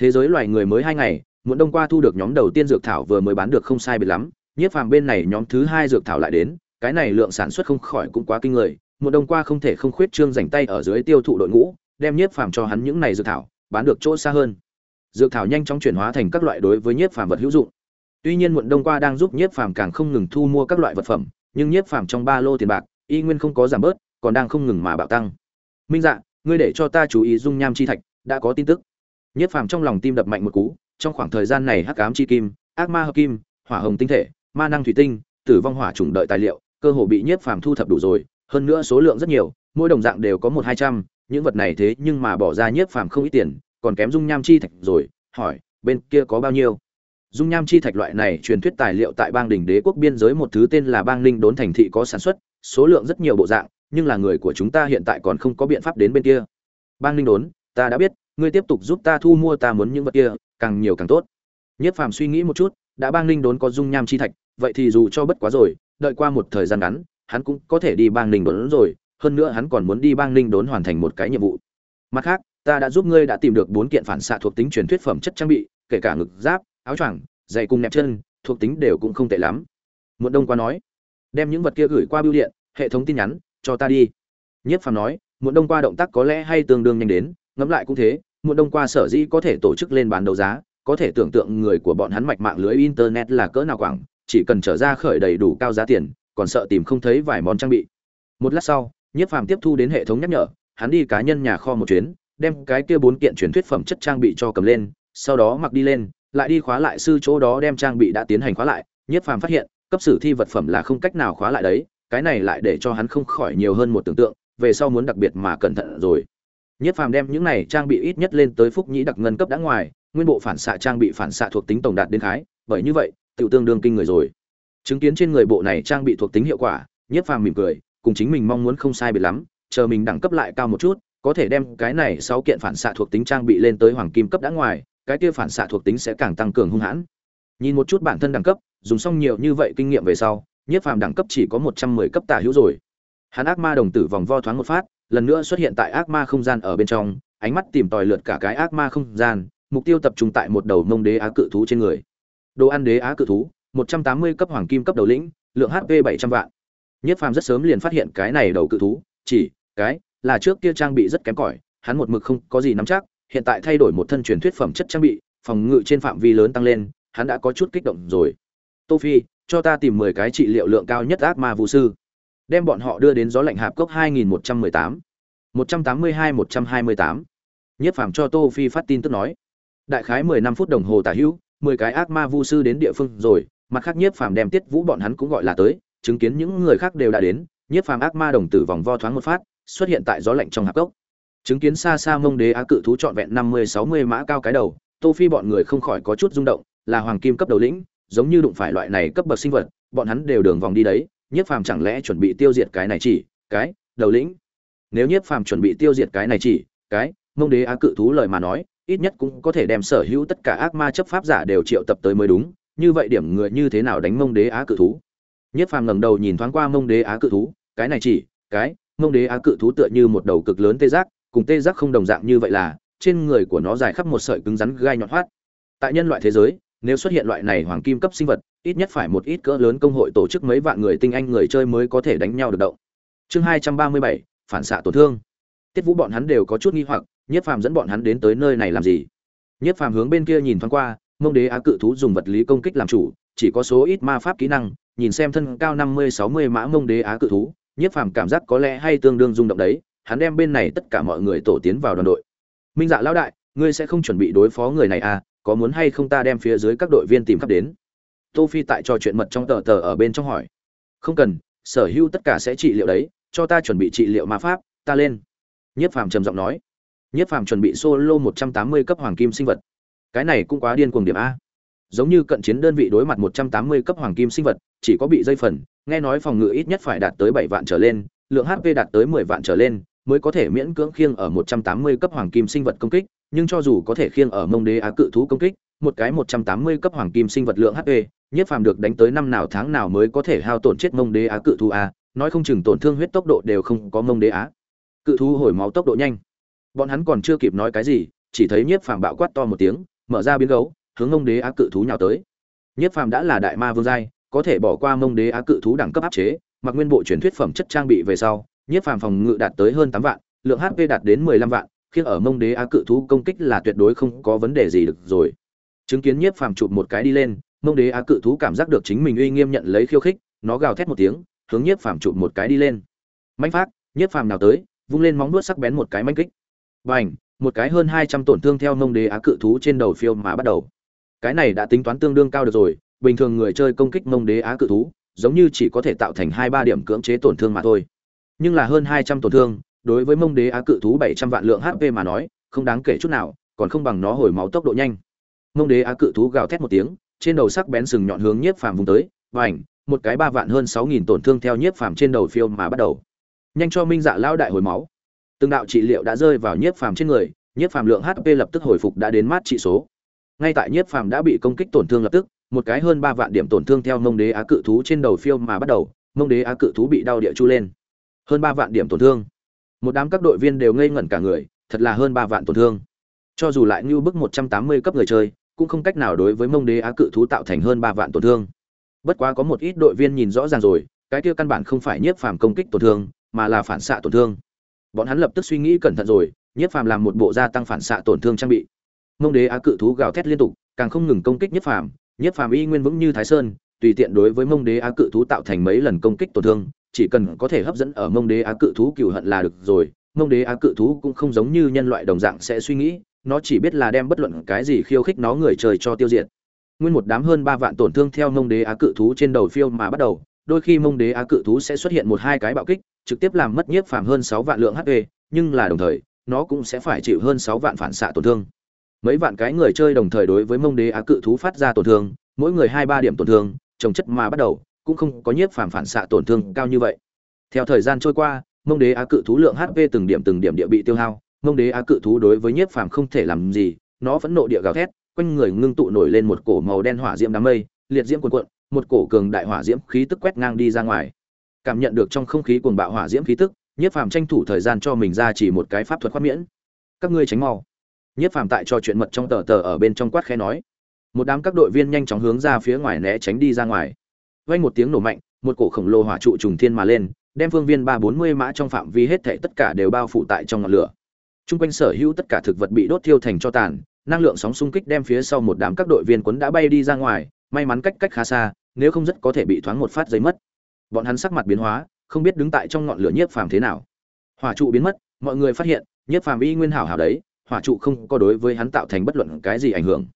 Speaker 1: Thế giới loài người mới hai ngày, muốn đông qua thu được nhóm đầu tiên dược thảo vừa mới bán được không sai biệt lắm. Nhất phàm bên này nhóm thứ hai dược thảo lại đến cái này lượng sản xuất không khỏi cũng quá kinh người một đông qua không thể không khuyết trương dành tay ở dưới tiêu thụ đội ngũ, đem nhiếp phàm cho hắn những này dược thảo, bán được chỗ xa hơn. Dược thảo nhanh chóng chuyển hóa thành các loại đối với nhiếp phàm vật hữu dụng. Tuy nhiên muộn đông qua đang giúp nhiếp phàm càng không ngừng thu mua các loại vật phẩm, nhưng nhiếp phàm trong ba lô tiền bạc, y nguyên không có giảm bớt, còn đang không ngừng mà bạo tăng. Minh dạ ngươi để cho ta chú ý dung nham chi thạch, đã có tin tức. Nhiếp phàm trong lòng tim đập mạnh một cú, trong khoảng thời gian này hắc ám chi kim, ác ma hợp kim, hỏa hồng tinh thể, ma năng thủy tinh, tử vong hỏa chủng đợi tài liệu cơ hồ bị nhiếp phàm thu thập đủ rồi, hơn nữa số lượng rất nhiều, mỗi đồng dạng đều có một hai trăm, những vật này thế nhưng mà bỏ ra nhiếp phàm không ít tiền, còn kém dung nham chi thạch rồi, hỏi, bên kia có bao nhiêu? Dung nham chi thạch loại này truyền thuyết tài liệu tại bang đỉnh đế quốc biên giới một thứ tên là bang ninh đốn thành thị có sản xuất, số lượng rất nhiều bộ dạng, nhưng là người của chúng ta hiện tại còn không có biện pháp đến bên kia. Bang ninh đốn, ta đã biết, ngươi tiếp tục giúp ta thu mua ta muốn những vật kia, càng nhiều càng tốt. Nhất phàm suy nghĩ một chút, đã bang ninh đốn có dung nham chi thạch, vậy thì dù cho bất quá rồi đợi qua một thời gian ngắn, hắn cũng có thể đi bang ninh đốn rồi, hơn nữa hắn còn muốn đi bang ninh đốn hoàn thành một cái nhiệm vụ. Mặt khác, ta đã giúp ngươi đã tìm được bốn kiện phản xạ thuộc tính truyền thuyết phẩm chất trang bị, kể cả ngực, giáp, áo choàng giày cùng nẹp chân, thuộc tính đều cũng không tệ lắm. Muộn đông qua nói, đem những vật kia gửi qua bưu điện, hệ thống tin nhắn, cho ta đi. Nhất phàm nói, muộn đông qua động tác có lẽ hay tương đương nhanh đến, ngẫm lại cũng thế, muộn đông qua sở dĩ có thể tổ chức lên bán đấu giá, có thể tưởng tượng người của bọn hắn mạch mạng lưới internet là cỡ nào quảng chỉ cần trở ra khởi đầy đủ cao giá tiền, còn sợ tìm không thấy vài món trang bị. Một lát sau, nhiếp phàm tiếp thu đến hệ thống nhắc nhở, hắn đi cá nhân nhà kho một chuyến, đem cái kia bốn kiện truyền thuyết phẩm chất trang bị cho cầm lên, sau đó mặc đi lên, lại đi khóa lại sư chỗ đó đem trang bị đã tiến hành khóa lại. Nhiếp phàm phát hiện, cấp sử thi vật phẩm là không cách nào khóa lại đấy, cái này lại để cho hắn không khỏi nhiều hơn một tưởng tượng, về sau muốn đặc biệt mà cẩn thận rồi. Nhiếp phàm đem những này trang bị ít nhất lên tới phúc nhĩ đặc ngân cấp đã ngoài, nguyên bộ phản xạ trang bị phản xạ thuộc tính tổng đạt đến khái, bởi như vậy tự tương đương kinh người rồi. Chứng kiến trên người bộ này trang bị thuộc tính hiệu quả, nhiếp phàm mỉm cười, cùng chính mình mong muốn không sai biệt lắm, chờ mình đẳng cấp lại cao một chút, có thể đem cái này sáu kiện phản xạ thuộc tính trang bị lên tới hoàng kim cấp đã ngoài, cái kia phản xạ thuộc tính sẽ càng tăng cường hung hãn. Nhìn một chút bản thân đẳng cấp, dùng xong nhiều như vậy kinh nghiệm về sau, nhiếp phàm đẳng cấp chỉ có một trăm mười cấp tả hữu rồi. Hắn ác ma đồng tử vòng vo thoáng một phát, lần nữa xuất hiện tại ác ma không gian ở bên trong, ánh mắt tìm tòi lượt cả cái ác ma không gian, mục tiêu tập trung tại một đầu mông đế á cự thú trên người đồ ăn đế á cự thú một trăm tám mươi cấp hoàng kim cấp đầu lĩnh lượng hp bảy trăm vạn nhất phàm rất sớm liền phát hiện cái này đầu cự thú chỉ cái là trước kia trang bị rất kém cỏi hắn một mực không có gì nắm chắc hiện tại thay đổi một thân truyền thuyết phẩm chất trang bị phòng ngự trên phạm vi lớn tăng lên hắn đã có chút kích động rồi tô phi cho ta tìm mười cái trị liệu lượng cao nhất ác ma vũ sư đem bọn họ đưa đến gió lạnh hạp cốc 2118. 182-128. Nhiếp Phàm cho Tô Phi phát tin tức nói, đại khái 15 phút đồng hồ tả hữu, 10 cái ác ma vu sư đến địa phương rồi, mặt khác Nhiếp Phàm đem Tiết Vũ bọn hắn cũng gọi là tới, chứng kiến những người khác đều đã đến, Nhiếp Phàm ác ma đồng tử vòng vo thoáng một phát, xuất hiện tại gió lạnh trong hạp cốc. Chứng kiến xa xa mông đế á cự thú trọn vẹn 50-60 mã cao cái đầu, Tô Phi bọn người không khỏi có chút rung động, là hoàng kim cấp đầu lĩnh, giống như đụng phải loại này cấp bậc sinh vật, bọn hắn đều đường vòng đi đấy, Nhiếp Phàm chẳng lẽ chuẩn bị tiêu diệt cái này chỉ, cái đầu lĩnh. Nếu Nhiếp Phàm chuẩn bị tiêu diệt cái này chỉ, cái mông đế á cự thú lời mà nói, ít nhất cũng có thể đem sở hữu tất cả ác ma chấp pháp giả đều triệu tập tới mới đúng, như vậy điểm người như thế nào đánh mông đế á cự thú? Nhất Phàm ngẩng đầu nhìn thoáng qua mông đế á cự thú, cái này chỉ, cái mông đế á cự thú tựa như một đầu cực lớn tê giác, cùng tê giác không đồng dạng như vậy là, trên người của nó dài khắp một sợi cứng rắn gai nhọn hoắt. Tại nhân loại thế giới, nếu xuất hiện loại này hoàng kim cấp sinh vật, ít nhất phải một ít cỡ lớn công hội tổ chức mấy vạn người tinh anh người chơi mới có thể đánh nhau được động. Chương hai trăm ba mươi bảy phản xạ tổn thương. Tiết Vũ bọn hắn đều có chút nghi hoặc, Nhiếp Phàm dẫn bọn hắn đến tới nơi này làm gì? Nhiếp Phàm hướng bên kia nhìn thoáng qua, Mông Đế Á cự thú dùng vật lý công kích làm chủ, chỉ có số ít ma pháp kỹ năng, nhìn xem thân cao năm mươi sáu mươi mã Mông Đế Á cự thú, Nhiếp Phàm cảm giác có lẽ hay tương đương rung động đấy, hắn đem bên này tất cả mọi người tổ tiến vào đoàn đội. Minh Dạ lão đại, ngươi sẽ không chuẩn bị đối phó người này à, có muốn hay không ta đem phía dưới các đội viên tìm khắp đến tô phi tại trò chuyện mật trong tờ tờ ở bên trong hỏi không cần sở hữu tất cả sẽ trị liệu đấy cho ta chuẩn bị trị liệu ma pháp ta lên nhiếp phàm trầm giọng nói nhiếp phàm chuẩn bị solo 180 cấp hoàng kim sinh vật cái này cũng quá điên cuồng điểm a giống như cận chiến đơn vị đối mặt 180 cấp hoàng kim sinh vật chỉ có bị dây phần nghe nói phòng ngự ít nhất phải đạt tới 7 vạn trở lên lượng hp đạt tới 10 vạn trở lên mới có thể miễn cưỡng khiêng ở 180 cấp hoàng kim sinh vật công kích nhưng cho dù có thể khiêng ở mông đế á cự thú công kích, một cái 180 cấp hoàng kim sinh vật lượng HP, nhiếp phàm được đánh tới năm nào tháng nào mới có thể hao tổn chết mông đế á cự thú a, nói không chừng tổn thương huyết tốc độ đều không có mông đế á. Cự thú hồi máu tốc độ nhanh. Bọn hắn còn chưa kịp nói cái gì, chỉ thấy nhiếp phàm bạo quát to một tiếng, mở ra biến gấu, hướng mông đế á cự thú nhào tới. Nhiếp phàm đã là đại ma vương giai, có thể bỏ qua mông đế á cự thú đẳng cấp áp chế, mặc nguyên bộ truyền thuyết phẩm chất trang bị về sau, nhiếp phàm phòng ngự đạt tới hơn tám vạn, lượng HP đạt đến 15 vạn, khiến ở mông đế á cự thú công kích là tuyệt đối không có vấn đề gì được rồi. Chứng kiến nhiếp phàm chụp một cái đi lên mông đế á cự thú cảm giác được chính mình uy nghiêm nhận lấy khiêu khích nó gào thét một tiếng hướng nhiếp phàm chụp một cái đi lên. Mạnh phát nhiếp phàm nào tới vung lên móng nuốt sắc bén một cái manh kích bành một cái hơn hai trăm tổn thương theo mông đế á cự thú trên đầu phiêu mà bắt đầu. Cái này đã tính toán tương đương cao được rồi, bình thường người chơi công kích mông đế á cự thú, giống như chỉ có thể tạo thành hai ba điểm cưỡng chế tổn thương mà thôi. Nhưng là hơn hai trăm tổn thương, đối với mông đế á cự thú bảy trăm vạn lượng hp mà nói, không đáng kể chút nào, còn không bằng nó hồi máu tốc độ nhanh. Mông đế á cự thú gào thét một tiếng, trên đầu sắc bén sừng nhọn hướng nhiếp phàm vùng tới, và ảnh, một cái ba vạn hơn sáu nghìn tổn thương theo nhiếp phàm trên đầu phiêu mà bắt đầu. Nhanh cho minh dạ lao đại hồi máu từng đạo trị liệu đã rơi vào nhiếp phàm trên người, nhiếp phàm lượng hp lập tức hồi phục đã đến mát trị số. Ngay tại nhiếp phàm đã bị công kích tổn thương lập tức, một cái hơn ba vạn điểm tổn thương theo mông đế á cự thú trên đầu phiêu mà bắt đầu, mông đế á cự thú bị đau địa chu lên. Hơn ba vạn điểm tổn thương. Một đám các đội viên đều ngây ngẩn cả người, thật là hơn ba vạn tổn thương. Cho dù lại như bức một trăm tám mươi cấp người chơi, cũng không cách nào đối với mông đế á cự thú tạo thành hơn ba vạn tổn thương. Bất quá có một ít đội viên nhìn rõ ràng rồi, cái kia căn bản không phải nhiếp phàm công kích tổn thương, mà là phản xạ tổn thương bọn hắn lập tức suy nghĩ cẩn thận rồi nhiếp phàm làm một bộ gia tăng phản xạ tổn thương trang bị. Mông đế á cự thú gào thét liên tục, càng không ngừng công kích nhiếp phàm. Nhiếp phàm y nguyên vững như thái sơn, tùy tiện đối với mông đế á cự thú tạo thành mấy lần công kích tổn thương, chỉ cần có thể hấp dẫn ở mông đế á cự thú cựu hận là được rồi. Mông đế á cự thú cũng không giống như nhân loại đồng dạng sẽ suy nghĩ, nó chỉ biết là đem bất luận cái gì khiêu khích nó người trời cho tiêu diệt. Nguyên một đám hơn ba vạn tổn thương theo mông đế á cự thú trên đầu phiêu mà bắt đầu, đôi khi mông đế á cự thú sẽ xuất hiện một hai cái bạo kích trực tiếp làm mất nhiếp phàm hơn sáu vạn lượng hp nhưng là đồng thời, nó cũng sẽ phải chịu hơn sáu vạn phản xạ tổn thương. Mấy vạn cái người chơi đồng thời đối với mông đế á cự thú phát ra tổn thương, mỗi người hai ba điểm tổn thương, trồng chất mà bắt đầu, cũng không có nhiếp phàm phản xạ tổn thương cao như vậy. Theo thời gian trôi qua, mông đế á cự thú lượng hp từng điểm từng điểm địa bị tiêu hao, mông đế á cự thú đối với nhiếp phàm không thể làm gì, nó vẫn nộ địa gào thét, quanh người ngưng tụ nổi lên một cổ màu đen hỏa diễm đám mây, liệt diễm cuồn cuộn, một cổ cường đại hỏa diễm khí tức quét ngang đi ra ngoài cảm nhận được trong không khí cuồng bạo hỏa diễm khí tức nhiếp phàm tranh thủ thời gian cho mình ra chỉ một cái pháp thuật khoát miễn. Các ngươi tránh mau. Nhiếp phàm tại cho chuyện mật trong tờ tờ ở bên trong quát khẽ nói. Một đám các đội viên nhanh chóng hướng ra phía ngoài né tránh đi ra ngoài. Vang một tiếng nổ mạnh một cổ khổng lồ hỏa trụ trùng thiên mà lên đem phương viên ba bốn mươi mã trong phạm vi hết thảy tất cả đều bao phủ tại trong ngọn lửa. Trung quanh sở hữu tất cả thực vật bị đốt thiêu thành cho tàn, năng lượng sóng xung kích đem phía sau một đám các đội viên quấn đã bay đi ra ngoài, may mắn cách cách khá xa, nếu không rất có thể bị thoáng một phát giấy mất. Bọn hắn sắc mặt biến hóa, không biết đứng tại trong ngọn lửa nhiếp phàm thế nào. Hỏa trụ biến mất, mọi người phát hiện, nhiếp phàm y nguyên hảo hảo đấy, hỏa trụ không có đối với hắn tạo thành bất luận cái gì ảnh hưởng.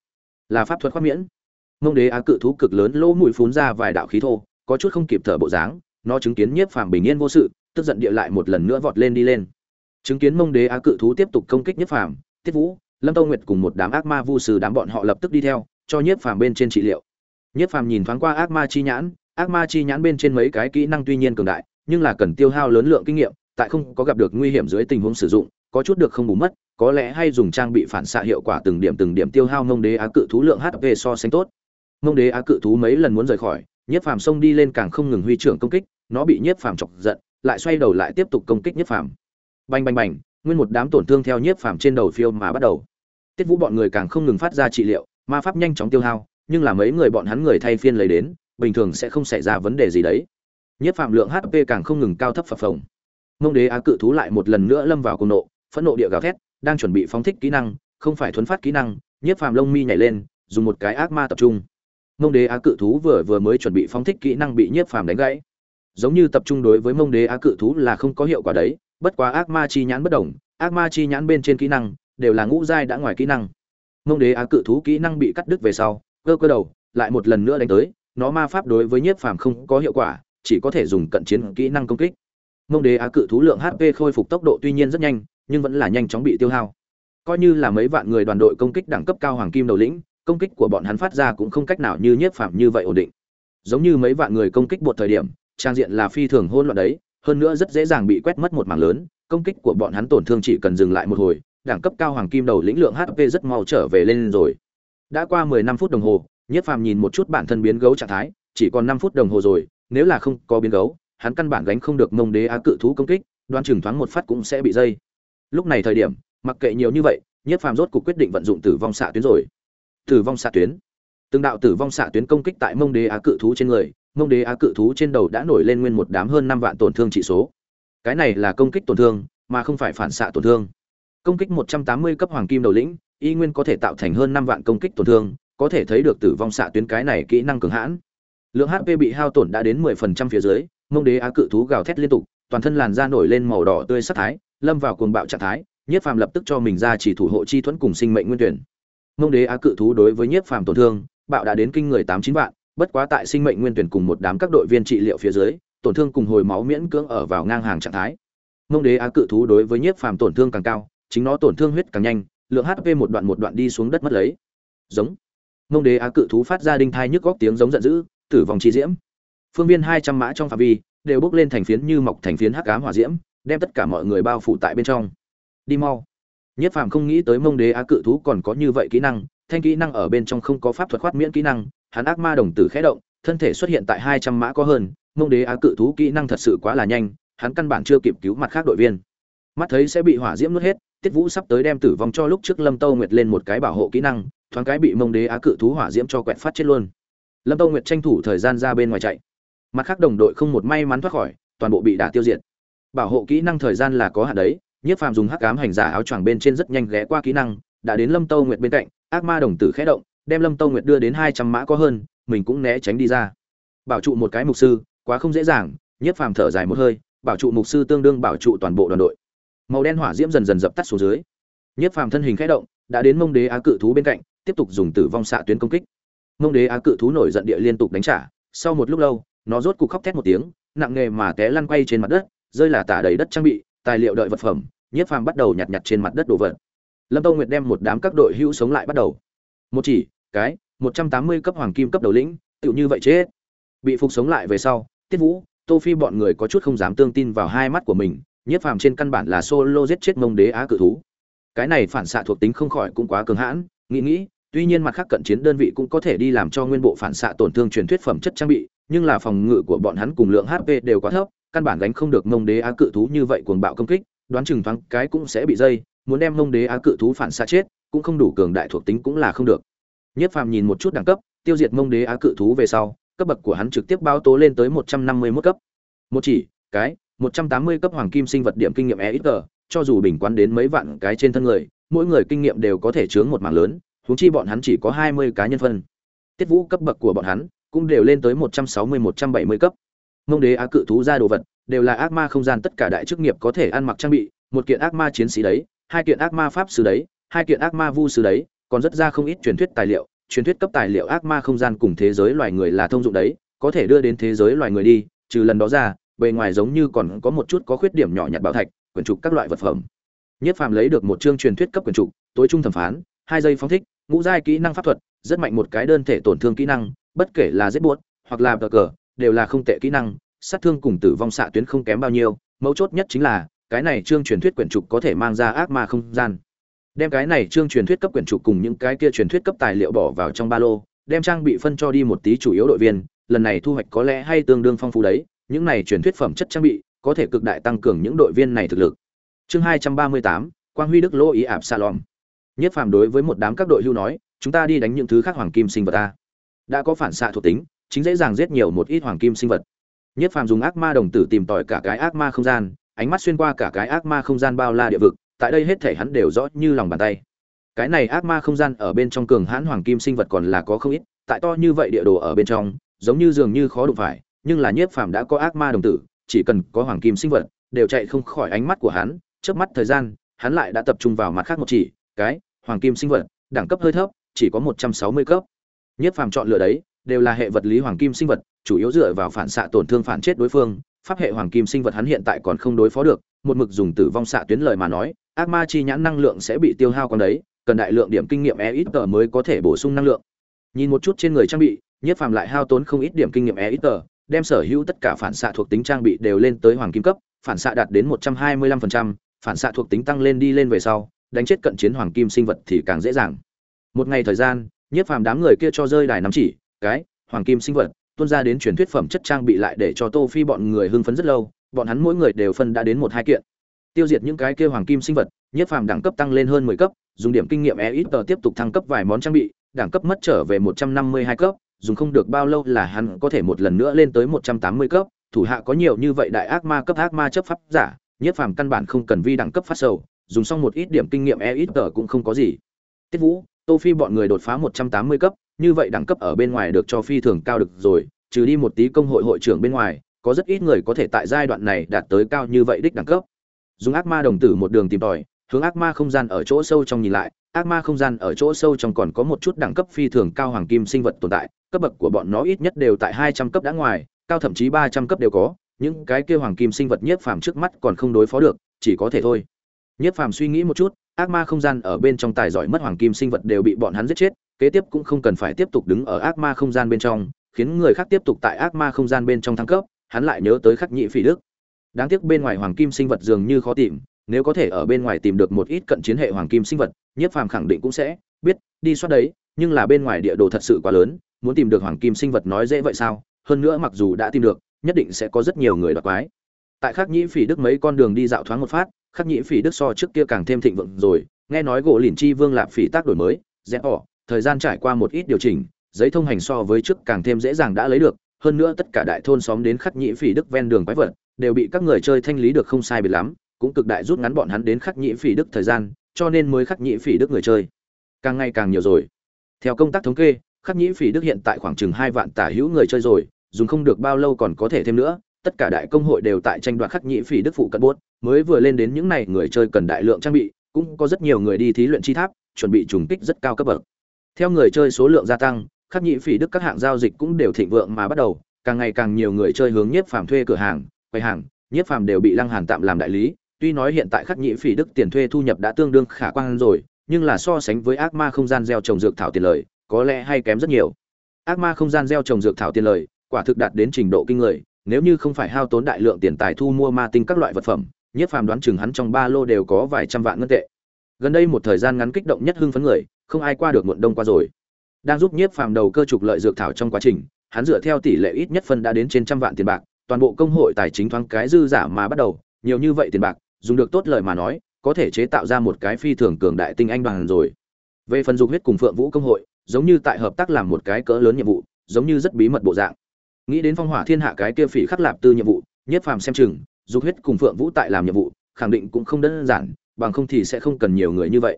Speaker 1: Là pháp thuật khoát miễn. Mông đế á cự thú cực lớn lỗ mũi phun ra vài đạo khí thô, có chút không kịp thở bộ dáng, nó chứng kiến nhiếp phàm bình yên vô sự, tức giận địa lại một lần nữa vọt lên đi lên chứng kiến mông đế á cự thú tiếp tục công kích nhiếp phàm tiết vũ lâm tâu nguyệt cùng một đám ác ma vu sư đám bọn họ lập tức đi theo cho nhiếp phàm bên trên trị liệu nhiếp phàm nhìn thoáng qua ác ma chi nhãn ác ma chi nhãn bên trên mấy cái kỹ năng tuy nhiên cường đại, nhưng là cần tiêu hao lớn lượng kinh nghiệm, tại không có gặp được nguy hiểm dưới tình huống sử dụng, có chút được không bù mất, có lẽ hay dùng trang bị phản xạ hiệu quả từng điểm từng điểm tiêu hao mông đế á cự thú lượng hp so sánh tốt. Mông đế á cự thú mấy lần muốn rời khỏi nhiếp phàm xông đi lên càng không ngừng huy trưởng công kích, nó bị nhiếp phàm chọc giận, lại xoay đầu lại tiếp tục công kích nhiếp phàm. Bành bành bành, nguyên một đám tổn thương theo nhiếp phàm trên đầu phiêu mà bắt đầu. Tiết vũ bọn người càng không ngừng phát ra trị liệu, ma pháp nhanh chóng tiêu hao, nhưng là mấy người bọn hắn người thay phiên lấy đến bình thường sẽ không xảy ra vấn đề gì đấy. Nhiếp phạm lượng hp càng không ngừng cao thấp phập phồng. Mông đế á cự thú lại một lần nữa lâm vào cùng nộ, phẫn nộ địa gào thét, đang chuẩn bị phóng thích kỹ năng, không phải thuấn phát kỹ năng nhiếp Phạm lông mi nhảy lên, dùng một cái ác ma tập trung. Mông đế á cự thú vừa vừa mới chuẩn bị phóng thích kỹ năng bị nhiếp phàm đánh gãy. Giống như tập trung đối với mông đế á cự thú là không có hiệu quả đấy, bất quá ác ma chi nhãn bất đồng ác ma chi nhãn bên trên kỹ năng, đều là ngũ giai đã ngoài kỹ năng. Mông đế á cự thú kỹ năng bị cắt đứt về sau, cơ cơ đầu, lại một lần nữa đánh tới nó ma pháp đối với nhiếp phàm không có hiệu quả chỉ có thể dùng cận chiến kỹ năng công kích. Mông đế á cự thú lượng hp khôi phục tốc độ tuy nhiên rất nhanh nhưng vẫn là nhanh chóng bị tiêu hao. Coi như là mấy vạn người đoàn đội công kích đẳng cấp cao hoàng kim đầu lĩnh công kích của bọn hắn phát ra cũng không cách nào như nhiếp phàm như vậy ổn định. Giống như mấy vạn người công kích một thời điểm trang diện là phi thường hôn loạn đấy hơn nữa rất dễ dàng bị quét mất một mảng lớn, công kích của bọn hắn tổn thương chỉ cần dừng lại một hồi, đẳng cấp cao hoàng kim đầu lĩnh lượng HP rất mau trở về lên rồi. Đã qua 15 phút đồng hồ, Nhất Phàm nhìn một chút bản thân biến gấu trạng thái, chỉ còn 5 phút đồng hồ rồi, nếu là không có biến gấu, hắn căn bản gánh không được mông đế á cự thú công kích, đoán chừng thoáng một phát cũng sẽ bị dây. Lúc này thời điểm, mặc kệ nhiều như vậy, Nhất Phàm rốt cục quyết định vận dụng tử vong xạ tuyến rồi. Tử vong xạ tuyến. Từng đạo tử vong xạ tuyến công kích tại mông đế á cự thú trên người, mông đế á cự thú trên đầu đã nổi lên nguyên một đám hơn năm vạn tổn thương trị số cái này là công kích tổn thương mà không phải phản xạ tổn thương công kích một trăm tám mươi cấp hoàng kim đầu lĩnh y nguyên có thể tạo thành hơn năm vạn công kích tổn thương có thể thấy được tử vong xạ tuyến cái này kỹ năng cường hãn. Lượng hp bị hao tổn đã đến mười phần trăm phía dưới, mông đế á cự thú gào thét liên tục, toàn thân làn da nổi lên màu đỏ tươi sắc thái, lâm vào cuồng bạo trạng thái nhiếp phàm lập tức cho mình ra chỉ thủ hộ chi thuẫn cùng sinh mệnh nguyên tuyển. Mông đế á cự thú đối với nhiếp phàm tổn thương, bạo đã đến kinh người tám chín vạn, bất quá tại sinh mệnh nguyên tuyển cùng một đám các đội viên trị liệu phía dưới, tổn thương cùng hồi máu miễn cưỡng ở vào ngang hàng trạng thái. Mông đế á cự thú đối với nhiếp phàm tổn thương càng cao, chính nó tổn thương huyết càng nhanh, lượng hp một đoạn một đoạn đi xuống đất mất lấy. Giống mông đế á cự thú phát ra đinh thai nhức góc tiếng giống giận dữ tử vong chi diễm. Phương viên hai trăm mã trong phạm vi đều bốc lên thành phiến như mọc thành phiến hắc ám hỏa diễm đem tất cả mọi người bao phủ tại bên trong. Đi mau. Nhất phàm không nghĩ tới mông đế á cự thú còn có như vậy kỹ năng thanh kỹ năng ở bên trong không có pháp thuật khoát miễn kỹ năng hắn ác ma đồng tử khẽ động, thân thể xuất hiện tại hai trăm mã có hơn, mông đế á cự thú kỹ năng thật sự quá là nhanh, hắn căn bản chưa kịp cứu mặt khác đội viên. Mắt thấy sẽ bị hỏa diễm nuốt hết, tiết vũ sắp tới đem tử vong cho lúc trước lâm tâu nguyệt lên một cái bảo hộ kỹ năng thoáng cái bị mông đế á cự thú hỏa diễm cho quẹt phát chết luôn. Lâm tâu nguyệt tranh thủ thời gian ra bên ngoài chạy. Mặt khác đồng đội không một may mắn thoát khỏi, toàn bộ bị đả tiêu diệt. Bảo hộ kỹ năng thời gian là có hạn đấy, nhiếp phàm dùng hắc ám hành giả áo choàng bên trên rất nhanh ghé qua kỹ năng, đã đến lâm tâu nguyệt bên cạnh, ác ma đồng tử khẽ động, đem lâm tâu nguyệt đưa đến hai trăm mã có hơn, mình cũng né tránh đi ra. Bảo trụ một cái mục sư, quá không dễ dàng, nhiếp phàm thở dài một hơi, bảo trụ mục sư tương đương bảo trụ toàn bộ đoàn đội. Màu đen hỏa diễm dần dần dập tắt xuống dưới. Nhiếp phàm thân hình khẽ động, đã đến mông đế á cự thú bên cạnh tiếp tục dùng tử vong xạ tuyến công kích. Mông đế á cự thú nổi giận địa liên tục đánh trả, sau một lúc lâu, nó rốt cục khóc thét một tiếng, nặng nề mà té lăn quay trên mặt đất, rơi là tả đầy đất trang bị, tài liệu đợi vật phẩm, nhiếp phàm bắt đầu nhặt nhặt trên mặt đất đồ vật. Lâm tông nguyệt đem một đám các đội hữu sống lại bắt đầu. Một chỉ, cái, một trăm tám mươi cấp hoàng kim cấp đầu lĩnh, tựu như vậy chết. Bị phục sống lại về sau, tiết vũ, tô phi bọn người có chút không dám tương tin vào hai mắt của mình, nhiếp phàm trên căn bản là solo giết chết mông đế á cự thú. Cái này phản xạ thuộc tính không khỏi cũng quá cường hãn nghĩ nghĩ, tuy nhiên mặt khác cận chiến đơn vị cũng có thể đi làm cho nguyên bộ phản xạ tổn thương truyền thuyết phẩm chất trang bị, nhưng là phòng ngự của bọn hắn cùng lượng hp đều quá thấp, căn bản gánh không được mông đế á cự thú như vậy cuồng bạo công kích, đoán chừng thoáng cái cũng sẽ bị dây, muốn đem mông đế á cự thú phản xạ chết, cũng không đủ cường đại thuộc tính cũng là không được. Nhất phàm nhìn một chút đẳng cấp, tiêu diệt mông đế á cự thú về sau, cấp bậc của hắn trực tiếp báo tố lên tới một trăm năm mươi 151 cấp. Một chỉ, cái, một trăm tám mươi cấp hoàng kim sinh vật điểm kinh nghiệm e ít cho dù bình quán đến mấy vạn cái trên thân người mỗi người kinh nghiệm đều có thể chướng một mảng lớn, huống chi bọn hắn chỉ có hai mươi cá nhân phân. Tiết vũ cấp bậc của bọn hắn cũng đều lên tới một trăm sáu mươi, một trăm bảy mươi cấp. Ngông đế á cự thú ra đồ vật, đều là ác ma không gian tất cả đại chức nghiệp có thể ăn mặc trang bị, một kiện ác ma chiến sĩ đấy, hai kiện ác ma pháp sư đấy, hai kiện ác ma vu sư đấy, còn rất ra không ít truyền thuyết tài liệu, truyền thuyết cấp tài liệu ác ma không gian cùng thế giới loài người là thông dụng đấy, có thể đưa đến thế giới loài người đi, trừ lần đó ra, bề ngoài giống như còn có một chút có khuyết điểm nhỏ nhặt bảo thạch, quyển trục các loại vật phẩm nhất phàm lấy được một chương truyền thuyết cấp quyền trục tối trung thẩm phán, hai giây phóng thích, ngũ giai kỹ năng pháp thuật, rất mạnh một cái đơn thể tổn thương kỹ năng, bất kể là giết buốt, hoặc là cờ, đều là không tệ kỹ năng, sát thương cùng tử vong xạ tuyến không kém bao nhiêu, mấu chốt nhất chính là, cái này chương truyền thuyết quyển trục có thể mang ra ác ma không gian. Đem cái này chương truyền thuyết cấp quyển trục cùng những cái kia truyền thuyết cấp tài liệu bỏ vào trong ba lô, đem trang bị phân cho đi một tí chủ yếu đội viên, lần này thu hoạch có lẽ hay tương đương phong phú đấy, những này truyền thuyết phẩm chất trang bị, có thể cực đại tăng cường những đội viên này thực lực chương hai trăm ba mươi tám, quang huy đức lô ý ạp salom nhất phàm đối với một đám các đội hưu nói, chúng ta đi đánh những thứ khác hoàng kim sinh vật ta. Đã có phản xạ thuộc tính, chính dễ dàng giết nhiều một ít hoàng kim sinh vật. Nhất phàm dùng ác ma đồng tử tìm tòi cả cái ác ma không gian, ánh mắt xuyên qua cả cái ác ma không gian bao la địa vực, tại đây hết thể hắn đều rõ như lòng bàn tay. Cái này ác ma không gian ở bên trong cường hãn hoàng kim sinh vật còn là có không ít, tại to như vậy địa đồ ở bên trong, giống như dường như khó đụng phải, nhưng là nhiếp phàm đã có ác ma đồng tử, chỉ cần có hoàng kim sinh vật, đều chạy không khỏi ánh mắt của hắn trước mắt thời gian, hắn lại đã tập trung vào mặt khác một chỉ, cái hoàng kim sinh vật, đẳng cấp hơi thấp, chỉ có 160 cấp. Nhất phàm chọn lựa đấy, đều là hệ vật lý hoàng kim sinh vật, chủ yếu dựa vào phản xạ tổn thương phản chết đối phương, pháp hệ hoàng kim sinh vật hắn hiện tại còn không đối phó được, một mực dùng tử vong xạ tuyến lời mà nói, ác ma chi nhãn năng lượng sẽ bị tiêu hao con đấy, cần đại lượng điểm kinh nghiệm EXP mới có thể bổ sung năng lượng. Nhìn một chút trên người trang bị, Nhất phàm lại hao tốn không ít điểm kinh nghiệm EXP, đem sở hữu tất cả phản xạ thuộc tính trang bị đều lên tới hoàng kim cấp, phản xạ đạt đến 125%, phản xạ thuộc tính tăng lên đi lên về sau, đánh chết cận chiến hoàng kim sinh vật thì càng dễ dàng. Một ngày thời gian, nhiếp phàm đám người kia cho rơi đài nắm chỉ, cái, hoàng kim sinh vật, tuôn ra đến truyền thuyết phẩm chất trang bị lại để cho tô phi bọn người hưng phấn rất lâu, bọn hắn mỗi người đều phân đã đến một hai kiện. Tiêu diệt những cái kia hoàng kim sinh vật, nhiếp phàm đẳng cấp tăng lên hơn mười cấp, dùng điểm kinh nghiệm e ít tờ tiếp tục thăng cấp vài món trang bị, đẳng cấp mất trở về một trăm năm mươi hai cấp, dùng không được bao lâu là hắn có thể một lần nữa lên tới một trăm tám mươi cấp, thủ hạ có nhiều như vậy đại ác ma cấp ác ma chấp pháp giả nhiếp phàm căn bản không cần vi đẳng cấp phát sầu, dùng xong một ít điểm kinh nghiệm e ít tờ cũng không có gì. Tiết vũ, tô phi bọn người đột phá một trăm tám mươi cấp, như vậy đẳng cấp ở bên ngoài được cho phi thường cao được rồi, trừ đi một tí công hội hội trưởng bên ngoài, có rất ít người có thể tại giai đoạn này đạt tới cao như vậy đích đẳng cấp. Dùng ác ma đồng tử một đường tìm tòi, hướng ác ma không gian ở chỗ sâu trong nhìn lại, ác ma không gian ở chỗ sâu trong còn có một chút đẳng cấp phi thường cao hoàng kim sinh vật tồn tại, cấp bậc của bọn nó ít nhất đều tại hai trăm cấp đã ngoài, cao thậm chí ba trăm cấp đều có những cái kia hoàng kim sinh vật nhiếp phàm trước mắt còn không đối phó được, chỉ có thể thôi. Nhiếp phàm suy nghĩ một chút, ác ma không gian ở bên trong tài giỏi mất hoàng kim sinh vật đều bị bọn hắn giết chết, kế tiếp cũng không cần phải tiếp tục đứng ở ác ma không gian bên trong, khiến người khác tiếp tục tại ác ma không gian bên trong thăng cấp, hắn lại nhớ tới khắc nhị phỉ đức. Đáng tiếc bên ngoài hoàng kim sinh vật dường như khó tìm, nếu có thể ở bên ngoài tìm được một ít cận chiến hệ hoàng kim sinh vật, nhiếp phàm khẳng định cũng sẽ biết, đi soát đấy, nhưng là bên ngoài địa đồ thật sự quá lớn, muốn tìm được hoàng kim sinh vật nói dễ vậy sao? Hơn nữa mặc dù đã tìm được nhất định sẽ có rất nhiều người đoạt quái. Tại khắc nhĩ phỉ đức mấy con đường đi dạo thoáng một phát, khắc nhĩ phỉ đức so trước kia càng thêm thịnh vượng rồi. Nghe nói gỗ lìn chi vương lạp phỉ tác đổi mới rẽ ỏ. thời gian trải qua một ít điều chỉnh, giấy thông hành so với trước càng thêm dễ dàng đã lấy được. Hơn nữa tất cả đại thôn xóm đến khắc nhĩ phỉ đức ven đường quái vật, đều bị các người chơi thanh lý được không sai biệt lắm, cũng cực đại rút ngắn bọn hắn đến khắc nhĩ phỉ đức thời gian, cho nên mới khắc nhĩ phỉ đức người chơi. Càng ngày càng nhiều rồi. Theo công tác thống kê, khắc nhĩ phỉ đức hiện tại khoảng chừng hai vạn tả hữu người chơi rồi dùng không được bao lâu còn có thể thêm nữa, tất cả đại công hội đều tại tranh đoạt khắc nhĩ phỉ đức phụ cận buốt, mới vừa lên đến những này người chơi cần đại lượng trang bị, cũng có rất nhiều người đi thí luyện chi tháp, chuẩn bị trùng kích rất cao cấp bậc. Theo người chơi số lượng gia tăng, khắc nhĩ phỉ đức các hạng giao dịch cũng đều thịnh vượng mà bắt đầu, càng ngày càng nhiều người chơi hướng nhiếp phàm thuê cửa hàng, quầy hàng, nhiếp phàm đều bị lăng hàn tạm làm đại lý, tuy nói hiện tại khắc nhĩ phỉ đức tiền thuê thu nhập đã tương đương khả quan rồi, nhưng là so sánh với ác ma không gian gieo trồng dược thảo tiền lời, có lẽ hay kém rất nhiều. Ác ma không gian gieo trồng dược thảo tiền lời quả thực đạt đến trình độ kinh người, nếu như không phải hao tốn đại lượng tiền tài thu mua ma tinh các loại vật phẩm, nhiếp phàm đoán chừng hắn trong ba lô đều có vài trăm vạn ngân tệ. Gần đây một thời gian ngắn kích động nhất hưng phấn người, không ai qua được muộn đông qua rồi. Đang giúp nhiếp phàm đầu cơ trục lợi dược thảo trong quá trình, hắn dựa theo tỷ lệ ít nhất phân đã đến trên trăm vạn tiền bạc, toàn bộ công hội tài chính thoáng cái dư giả mà bắt đầu, nhiều như vậy tiền bạc, dùng được tốt lời mà nói, có thể chế tạo ra một cái phi thường cường đại tinh anh bằng rồi. Về phần dục huyết cùng phượng vũ công hội, giống như tại hợp tác làm một cái cỡ lớn nhiệm vụ, giống như rất bí mật bộ dạng nghĩ đến phong hỏa thiên hạ cái kia phỉ khắc lạp tư nhiệm vụ, nhất phàm xem chừng, dục huyết cùng phượng vũ tại làm nhiệm vụ, khẳng định cũng không đơn giản, bằng không thì sẽ không cần nhiều người như vậy.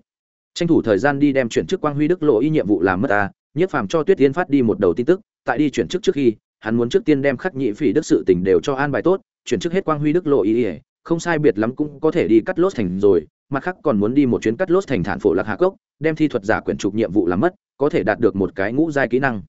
Speaker 1: Tranh thủ thời gian đi đem chuyển chức quang huy đức lộ y nhiệm vụ làm mất ta, nhất phàm cho tuyết tiên phát đi một đầu tin tức, tại đi chuyển chức trước khi, hắn muốn trước tiên đem khắc nhị phỉ đức sự tình đều cho an bài tốt, chuyển chức hết quang huy đức lộ y không sai biệt lắm cũng có thể đi cắt lốt thành rồi, mặt khác còn muốn đi một chuyến cắt lốt thành thản phổ lạc hạ cốc, đem thi thuật giả quyển trục nhiệm vụ làm mất, có thể đạt được một cái ngũ giai kỹ năng.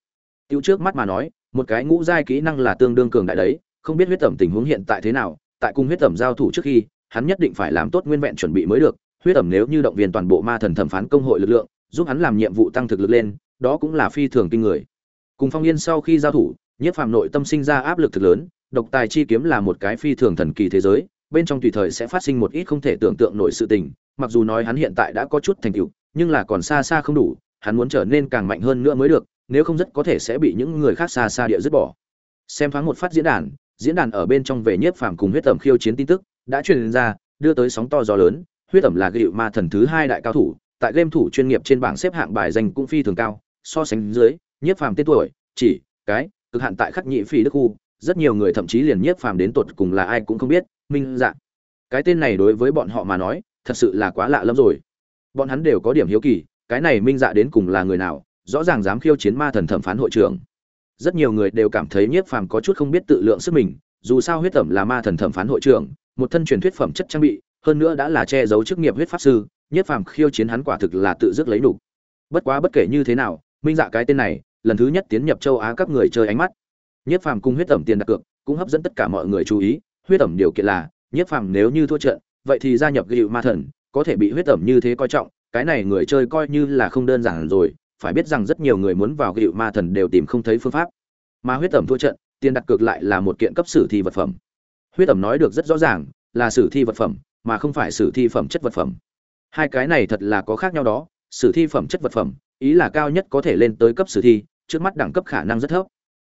Speaker 1: Tiêu trước mắt mà nói một cái ngũ giai kỹ năng là tương đương cường đại đấy, không biết huyết tẩm tình huống hiện tại thế nào, tại cung huyết tẩm giao thủ trước khi, hắn nhất định phải làm tốt nguyên vẹn chuẩn bị mới được. Huyết tẩm nếu như động viên toàn bộ ma thần thẩm phán công hội lực lượng, giúp hắn làm nhiệm vụ tăng thực lực lên, đó cũng là phi thường kinh người. Cùng phong yên sau khi giao thủ, nhiếp phàm nội tâm sinh ra áp lực thực lớn, độc tài chi kiếm là một cái phi thường thần kỳ thế giới, bên trong tùy thời sẽ phát sinh một ít không thể tưởng tượng nổi sự tình, mặc dù nói hắn hiện tại đã có chút thành tựu, nhưng là còn xa xa không đủ, hắn muốn trở nên càng mạnh hơn nữa mới được nếu không rất có thể sẽ bị những người khác xa xa địa dứt bỏ. Xem thoáng một phát diễn đàn diễn đàn ở bên trong về nhiếp phàm cùng huyết tẩm khiêu chiến tin tức, đã truyền ra, đưa tới sóng to gió lớn. Huyết tẩm là gịu ma thần thứ hai đại cao thủ, tại game thủ chuyên nghiệp trên bảng xếp hạng bài danh cũng phi thường cao. So sánh dưới, nhiếp phàm tên tuổi, chỉ, cái, cực hạn tại khắc nhị phi đức khu. Rất nhiều người thậm chí liền nhiếp phàm đến tột cùng là ai cũng không biết. Minh dạ. Cái tên này đối với bọn họ mà nói, thật sự là quá lạ lắm rồi. Bọn hắn đều có điểm hiếu kỳ, cái này minh dạ đến cùng là người nào rõ ràng dám khiêu chiến ma thần thẩm phán hội trưởng rất nhiều người đều cảm thấy nhiếp phàm có chút không biết tự lượng sức mình, dù sao huyết tẩm là ma thần thẩm phán hội trưởng, một thân truyền thuyết phẩm chất trang bị, hơn nữa đã là che giấu chức nghiệp huyết pháp sư, nhiếp phàm khiêu chiến hắn quả thực là tự dứt lấy đủ. bất quá bất kể như thế nào, minh dạ cái tên này, lần thứ nhất tiến nhập châu á các người chơi ánh mắt nhiếp phàm cùng huyết tẩm tiền đặt cược, cũng hấp dẫn tất cả mọi người chú ý, huyết tẩm điều kiện là, nhiếp phàm nếu như thua trận, vậy thì gia nhập gịu ma thần, có thể bị huyết tẩm như thế coi trọng, cái này người chơi coi như là không đơn giản rồi phải biết rằng rất nhiều người muốn vào gịu ma thần đều tìm không thấy phương pháp. Mà huyết tẩm thua trận, tiền đặt cược lại là một kiện cấp sử thi vật phẩm. Huyết tẩm nói được rất rõ ràng, là sử thi vật phẩm, mà không phải sử thi phẩm chất vật phẩm. Hai cái này thật là có khác nhau đó, sử thi phẩm chất vật phẩm, ý là cao nhất có thể lên tới cấp sử thi, trước mắt đẳng cấp khả năng rất thấp.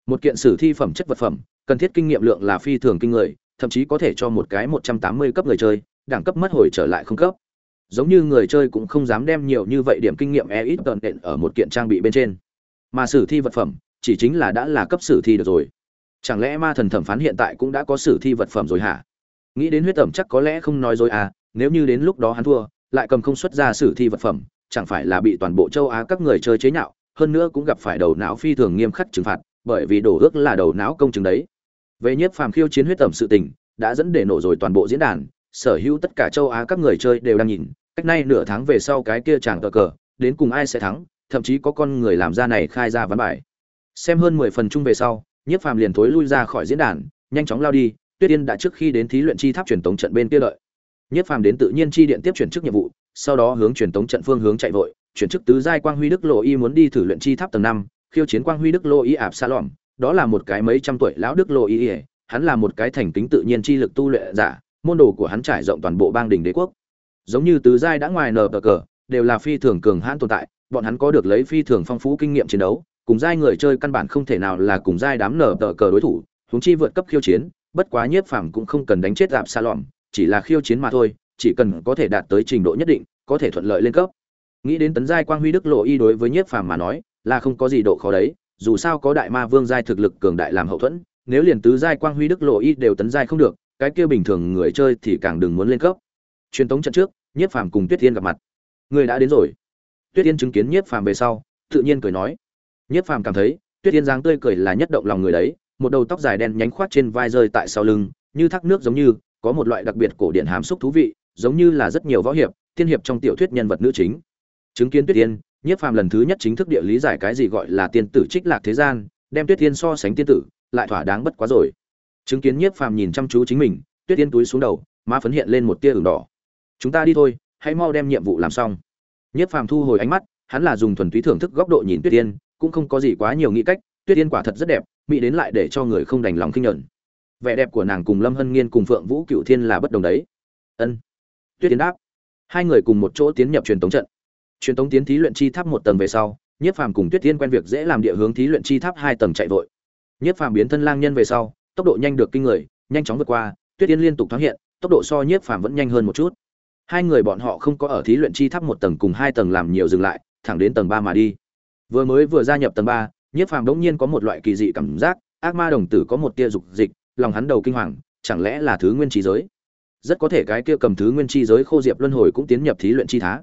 Speaker 1: Một kiện sử thi phẩm chất vật phẩm, cần thiết kinh nghiệm lượng là phi thường kinh người, thậm chí có thể cho một cái một trăm tám mươi cấp người chơi, đẳng cấp mất hồi trở lại không cấp giống như người chơi cũng không dám đem nhiều như vậy điểm kinh nghiệm e ít tận đện ở một kiện trang bị bên trên. Mà sử thi vật phẩm, chỉ chính là đã là cấp sử thi được rồi. Chẳng lẽ ma thần thẩm phán hiện tại cũng đã có sử thi vật phẩm rồi hả? Nghĩ đến huyết tẩm chắc có lẽ không nói dối à nếu như đến lúc đó hắn thua, lại cầm không xuất ra sử thi vật phẩm, chẳng phải là bị toàn bộ châu á các người chơi chế nhạo, hơn nữa cũng gặp phải đầu não phi thường nghiêm khắc trừng phạt, bởi vì đổ ước là đầu não công chứng đấy. Về nhiếp phàm khiêu chiến huyết tẩm sự tình, đã dẫn để nổ rồi toàn bộ diễn đàn, sở hữu tất cả châu á các người chơi đều đang nhìn cách nay nửa tháng về sau cái kia chàng cờ cờ, đến cùng ai sẽ thắng, thậm chí có con người làm ra này khai ra ván bài. Xem hơn mười phần chung về sau, nhiếp phàm liền thối lui ra khỏi diễn đàn, nhanh chóng lao đi, tuyết yên đã trước khi đến thí luyện chi tháp truyền tống trận bên kia lợi nhiếp phàm đến tự nhiên chi điện tiếp chuyển chức nhiệm vụ, sau đó hướng truyền tống trận phương hướng chạy vội, chuyển chức tứ giai quang huy đức lộ y muốn đi thử luyện chi tháp tầng năm, khiêu chiến quang huy đức lộ y ạp xa lỏm đó là một cái mấy trăm tuổi lão đức lộ y, hắn là một cái thành kính tự nhiên chi lực tu luyện giả, môn đồ của hắn trải rộng toàn bộ bang đình đế quốc giống như tứ giai đã ngoài nở cờ, đều là phi thường cường hãn tồn tại, bọn hắn có được lấy phi thường phong phú kinh nghiệm chiến đấu, cùng giai người chơi căn bản không thể nào là cùng giai đám nở tờ cờ đối thủ, huống chi vượt cấp khiêu chiến, bất quá nhiếp phàm cũng không cần đánh chết dạp xa lỏm chỉ là khiêu chiến mà thôi, chỉ cần có thể đạt tới trình độ nhất định, có thể thuận lợi lên cấp. Nghĩ đến tấn giai quang huy đức lộ y đối với nhiếp phàm mà nói, là không có gì độ khó đấy, dù sao có đại ma vương giai thực lực cường đại làm hậu thuẫn, nếu liền tứ giai quang huy đức lộ y đều tấn giai không được, cái kia bình thường người chơi thì càng đừng muốn lên cấp truyền tống trận trước, nhiếp phàm cùng tuyết thiên gặp mặt. Người đã đến rồi. Tuyết thiên chứng kiến nhiếp phàm về sau, tự nhiên cười nói. Nhiếp phàm cảm thấy, tuyết thiên dáng tươi cười là nhất động lòng người đấy, một đầu tóc dài đen nhánh khoát trên vai rơi tại sau lưng, như thác nước giống như, có một loại đặc biệt cổ điển hàm xúc thú vị, giống như là rất nhiều võ hiệp tiên hiệp trong tiểu thuyết nhân vật nữ chính. Chứng kiến tuyết tiên nhiếp phàm lần thứ nhất chính thức địa lý giải cái gì gọi là tiên tử trích lạc thế gian, đem tuyết tiên so sánh tiên tử, lại thỏa đáng bất quá rồi. Chứng kiến nhiếp phàm nhìn chăm chú chính mình, tuyết tiên túi xuống đầu, má phấn hiện lên một tia ửng đỏ chúng ta đi thôi, hãy mau đem nhiệm vụ làm xong. Nhiếp phàm thu hồi ánh mắt, hắn là dùng thuần túy thưởng thức góc độ nhìn tuyết yên, cũng không có gì quá nhiều nghĩ cách, tuyết yên quả thật rất đẹp, mỹ đến lại để cho người không đành lòng kinh nhận. Vẻ đẹp của nàng cùng lâm hân nghiên cùng phượng vũ cựu thiên là bất đồng đấy. Ân. Tuyết yên đáp. Hai người cùng một chỗ tiến nhập truyền tống trận. Truyền tống tiến thí luyện chi tháp một tầng về sau nhiếp phàm cùng tuyết tiên quen việc dễ làm địa hướng thí luyện chi tháp hai tầng chạy vội. Nhiếp phàm biến thân lang nhân về sau, tốc độ nhanh được kinh người, nhanh chóng vượt qua, tuyết tiên liên tục thoáng hiện, tốc độ so nhiếp phàm vẫn nhanh hơn một chút hai người bọn họ không có ở thí luyện chi tháp một tầng cùng hai tầng làm nhiều dừng lại, thẳng đến tầng ba mà đi. Vừa mới vừa gia nhập tầng ba, nhiếp phàm đống nhiên có một loại kỳ dị cảm giác, ác ma đồng tử có một tia dục dịch, lòng hắn đầu kinh hoàng, chẳng lẽ là thứ nguyên trí giới? Rất có thể cái kia cầm thứ nguyên chi giới khô diệp luân hồi cũng tiến nhập thí luyện chi thá.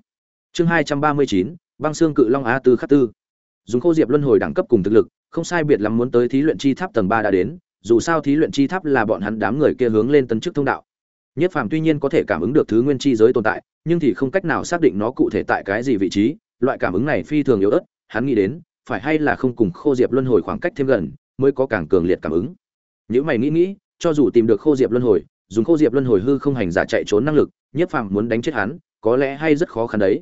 Speaker 1: Chương hai trăm ba mươi chín, băng xương cự long a tư khắc tư. Dùng khô diệp luân hồi đẳng cấp cùng thực lực, không sai biệt lắm muốn tới thí luyện chi tháp tầng ba đã đến, dù sao thí luyện chi tháp là bọn hắn đám người kia hướng lên tấn chức thông đạo nhất phàm tuy nhiên có thể cảm ứng được thứ nguyên chi giới tồn tại, nhưng thì không cách nào xác định nó cụ thể tại cái gì vị trí, loại cảm ứng này phi thường yếu ớt, hắn nghĩ đến, phải hay là không cùng khô diệp luân hồi khoảng cách thêm gần, mới có càng cường liệt cảm ứng. Nếu mày nghĩ nghĩ, cho dù tìm được khô diệp luân hồi, dùng khô diệp luân hồi hư không hành giả chạy trốn năng lực, Nhất phàm muốn đánh chết hắn, có lẽ hay rất khó khăn đấy.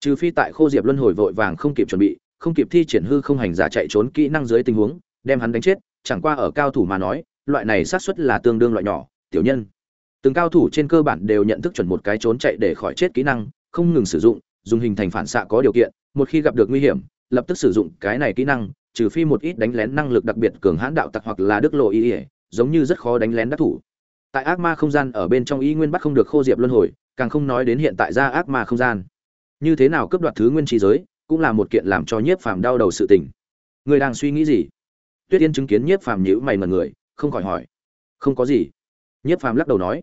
Speaker 1: Trừ phi tại khô diệp luân hồi vội vàng không kịp chuẩn bị, không kịp thi triển hư không hành giả chạy trốn kỹ năng dưới tình huống, đem hắn đánh chết, chẳng qua ở cao thủ mà nói, loại này xác suất là tương đương loại nhỏ, tiểu nhân từng cao thủ trên cơ bản đều nhận thức chuẩn một cái trốn chạy để khỏi chết kỹ năng, không ngừng sử dụng, dùng hình thành phản xạ có điều kiện, một khi gặp được nguy hiểm, lập tức sử dụng cái này kỹ năng, trừ phi một ít đánh lén năng lực đặc biệt cường hãn đạo tặc hoặc là đức lộ y ỉa giống như rất khó đánh lén đắc thủ. Tại ác ma không gian ở bên trong y nguyên bắt không được khô diệp luân hồi, càng không nói đến hiện tại ra ác ma không gian. Như thế nào cướp đoạt thứ nguyên trí giới, cũng là một kiện làm cho nhiếp phàm đau đầu sự tình. Người đang suy nghĩ gì? Tuyết yên chứng kiến nhiếp phàm nhữ mày mật người, không khỏi hỏi. Không có gì. Nhiếp phàm lắc đầu nói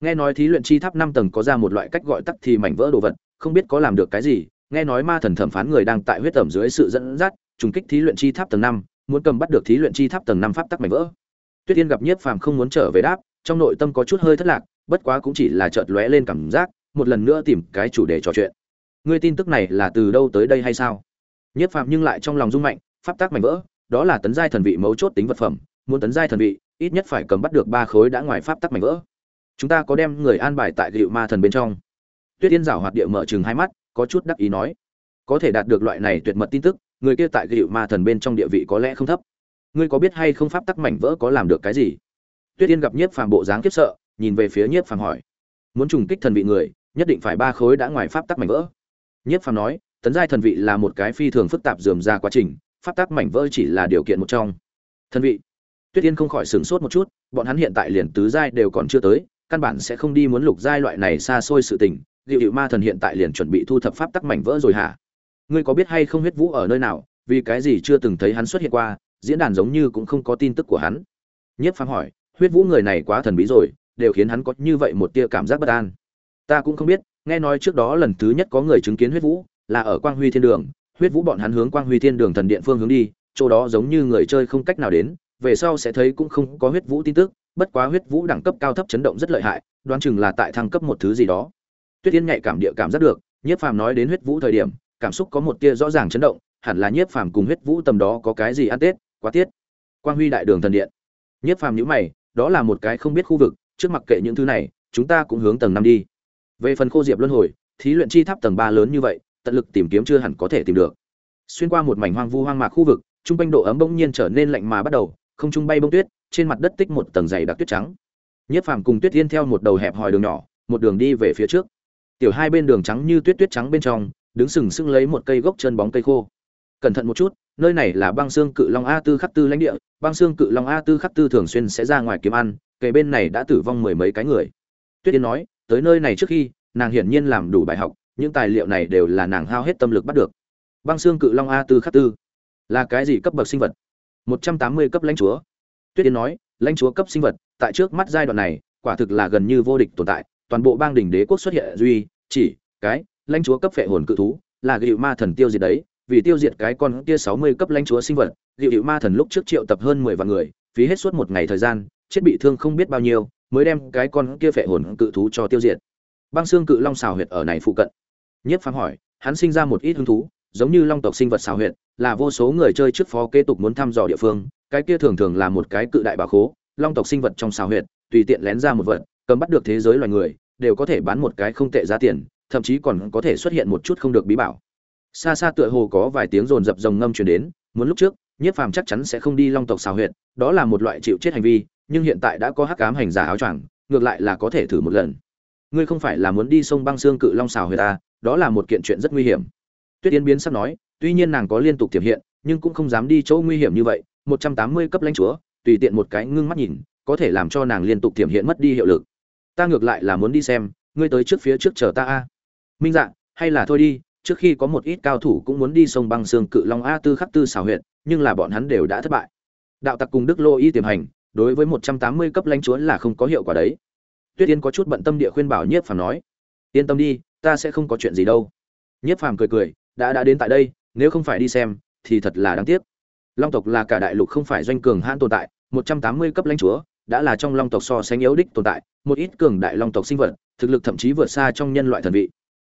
Speaker 1: nghe nói thí luyện chi tháp năm tầng có ra một loại cách gọi tắt thì mảnh vỡ đồ vật, không biết có làm được cái gì. Nghe nói ma thần thẩm phán người đang tại huyết tẩm dưới sự dẫn dắt, trùng kích thí luyện chi tháp tầng năm, muốn cầm bắt được thí luyện chi tháp tầng năm pháp tắc mảnh vỡ. Tuyết tiên gặp nhiếp phàm không muốn trở về đáp, trong nội tâm có chút hơi thất lạc, bất quá cũng chỉ là chợt lóe lên cảm giác, một lần nữa tìm cái chủ đề trò chuyện. Ngươi tin tức này là từ đâu tới đây hay sao? Nhất phạm nhưng lại trong lòng rung mạnh, pháp tắc mảnh vỡ, đó là tấn giai thần vị mấu chốt tính vật phẩm, muốn tấn giai thần vị, ít nhất phải cầm bắt được ba khối đã ngoài pháp tắc mảnh vỡ chúng ta có đem người an bài tại gịu ma thần bên trong. Tuyết yên rảo hoạt địa mở chừng hai mắt, có chút đắc ý nói. Có thể đạt được loại này tuyệt mật tin tức, người kia tại gịu ma thần bên trong địa vị có lẽ không thấp. Ngươi có biết hay không pháp tắc mảnh vỡ có làm được cái gì? Tuyết yên gặp nhiếp phàm bộ dáng kiếp sợ, nhìn về phía nhiếp phàm hỏi. Muốn trùng kích thần vị người, nhất định phải ba khối đã ngoài pháp tắc mảnh vỡ. Nhiếp phàm nói, tấn giai thần vị là một cái phi thường phức tạp dườm ra quá trình, pháp tắc mảnh vỡ chỉ là điều kiện một trong. Thần vị. Tuyết yên không khỏi sửng sốt một chút, bọn hắn hiện tại liền tứ giai đều còn chưa tới căn bản sẽ không đi muốn lục giai loại này xa xôi sự tình dịu dịu ma thần hiện tại liền chuẩn bị thu thập pháp tắc mảnh vỡ rồi hả? Ngươi có biết hay không huyết vũ ở nơi nào? Vì cái gì chưa từng thấy hắn xuất hiện qua, diễn đàn giống như cũng không có tin tức của hắn. Nhất phán hỏi, huyết vũ người này quá thần bí rồi, đều khiến hắn có như vậy một tia cảm giác bất an. Ta cũng không biết, nghe nói trước đó lần thứ nhất có người chứng kiến huyết vũ, là ở quang huy thiên đường. Huyết vũ bọn hắn hướng quang huy thiên đường thần điện phương hướng đi, chỗ đó giống như người chơi không cách nào đến, về sau sẽ thấy cũng không có huyết vũ tin tức bất quá huyết vũ đẳng cấp cao thấp chấn động rất lợi hại, đoán chừng là tại thăng cấp một thứ gì đó. Tuyết yên nhạy cảm địa cảm giác được, nhiếp phàm nói đến huyết vũ thời điểm, cảm xúc có một tia rõ ràng chấn động, hẳn là nhiếp phàm cùng huyết vũ tầm đó có cái gì ăn tết, quá tiết. Quang huy đại đường thần điện. Nhiếp phàm nhữ mày, đó là một cái không biết khu vực, trước mặc kệ những thứ này, chúng ta cũng hướng tầng năm đi. Về phần khô diệp luân hồi, thí luyện chi tháp tầng ba lớn như vậy, tận lực tìm kiếm chưa hẳn có thể tìm được. Xuyên qua một mảnh hoang vu hoang mạc khu vực, trung quanh độ ấm bỗng nhiên trở nên lạnh mà bắt đầu không trung bay bông tuyết, trên mặt đất tích một tầng dày đặc tuyết trắng. Nhiếp phàm cùng tuyết Yên theo một đầu hẹp hòi đường nhỏ, một đường đi về phía trước. Tiểu hai bên đường trắng như tuyết tuyết trắng bên trong, đứng sừng sững lấy một cây gốc chân bóng cây khô. Cẩn thận một chút, nơi này là băng xương cự long a tư khắc tư lãnh địa, băng xương cự long a tư khắc tư thường xuyên sẽ ra ngoài kiếm ăn, kề bên này đã tử vong mười mấy cái người. Tuyết yên nói, tới nơi này trước khi, nàng hiển nhiên làm đủ bài học, những tài liệu này đều là nàng hao hết tâm lực bắt được. Băng xương cự long a tư khắc tư, là cái gì cấp bậc sinh vật? Một trăm tám mươi cấp lãnh chúa. Tuyết yên nói, lãnh chúa cấp sinh vật, tại trước mắt giai đoạn này, quả thực là gần như vô địch tồn tại. Toàn bộ bang đỉnh đế quốc xuất hiện duy, chỉ, cái, lãnh chúa cấp phệ hồn cự thú, là gịu ma thần tiêu diệt đấy. Vì tiêu diệt cái con kia sáu mươi cấp lãnh chúa sinh vật gịu ma thần lúc trước triệu tập hơn mười vạn người, phí hết suốt một ngày thời gian, chết bị thương không biết bao nhiêu, mới đem cái con kia phệ hồn cự thú cho tiêu diệt. Băng xương cự long xào huyệt ở này phụ cận. Nhất phàm hỏi, hắn sinh ra một ít hứng thú, giống như long tộc sinh vật xào huyệt là vô số người chơi trước phó kế tục muốn thăm dò địa phương, cái kia thường thường là một cái cự đại bảo khố, long tộc sinh vật trong xào huyệt, tùy tiện lén ra một vật cầm bắt được thế giới loài người, đều có thể bán một cái không tệ giá tiền, thậm chí còn có thể xuất hiện một chút không được bí bảo. Xa xa tựa hồ có vài tiếng rồn rập rồng ngâm truyền đến, muốn lúc trước nhiếp phàm chắc chắn sẽ không đi long tộc xào huyệt, đó là một loại chịu chết hành vi, nhưng hiện tại đã có hắc ám hành giả áo choàng, ngược lại là có thể thử một lần. Ngươi không phải là muốn đi sông băng xương cự long xào huyệt ta đó là một kiện chuyện rất nguy hiểm. Tuyết yến biến sắp nói tuy nhiên nàng có liên tục tiềm hiện, nhưng cũng không dám đi chỗ nguy hiểm như vậy, một trăm tám mươi cấp lãnh chúa, tùy tiện một cái ngưng mắt nhìn, có thể làm cho nàng liên tục tiềm hiện mất đi hiệu lực. Ta ngược lại là muốn đi xem, ngươi tới trước phía trước chờ ta a. Minh dạ hay là thôi đi, trước khi có một ít cao thủ cũng muốn đi sông băng xương cự long a tư khắc tư xảo huyện nhưng là bọn hắn đều đã thất bại. Đạo tặc cùng đức lô y tiềm hành, đối với một trăm tám mươi cấp lãnh chúa là không có hiệu quả đấy. Tuyết yên có chút bận tâm địa khuyên bảo nhiếp phàm nói, yên tâm đi, ta sẽ không có chuyện gì đâu. Nhiếp phàm cười cười, đã đã đến tại đây nếu không phải đi xem, thì thật là đáng tiếc. Long tộc là cả đại lục không phải doanh cường hãn tồn tại, một trăm tám mươi cấp lãnh chúa, đã là trong long tộc so sánh yếu đích tồn tại, một ít cường đại long tộc sinh vật, thực lực thậm chí vượt xa trong nhân loại thần vị.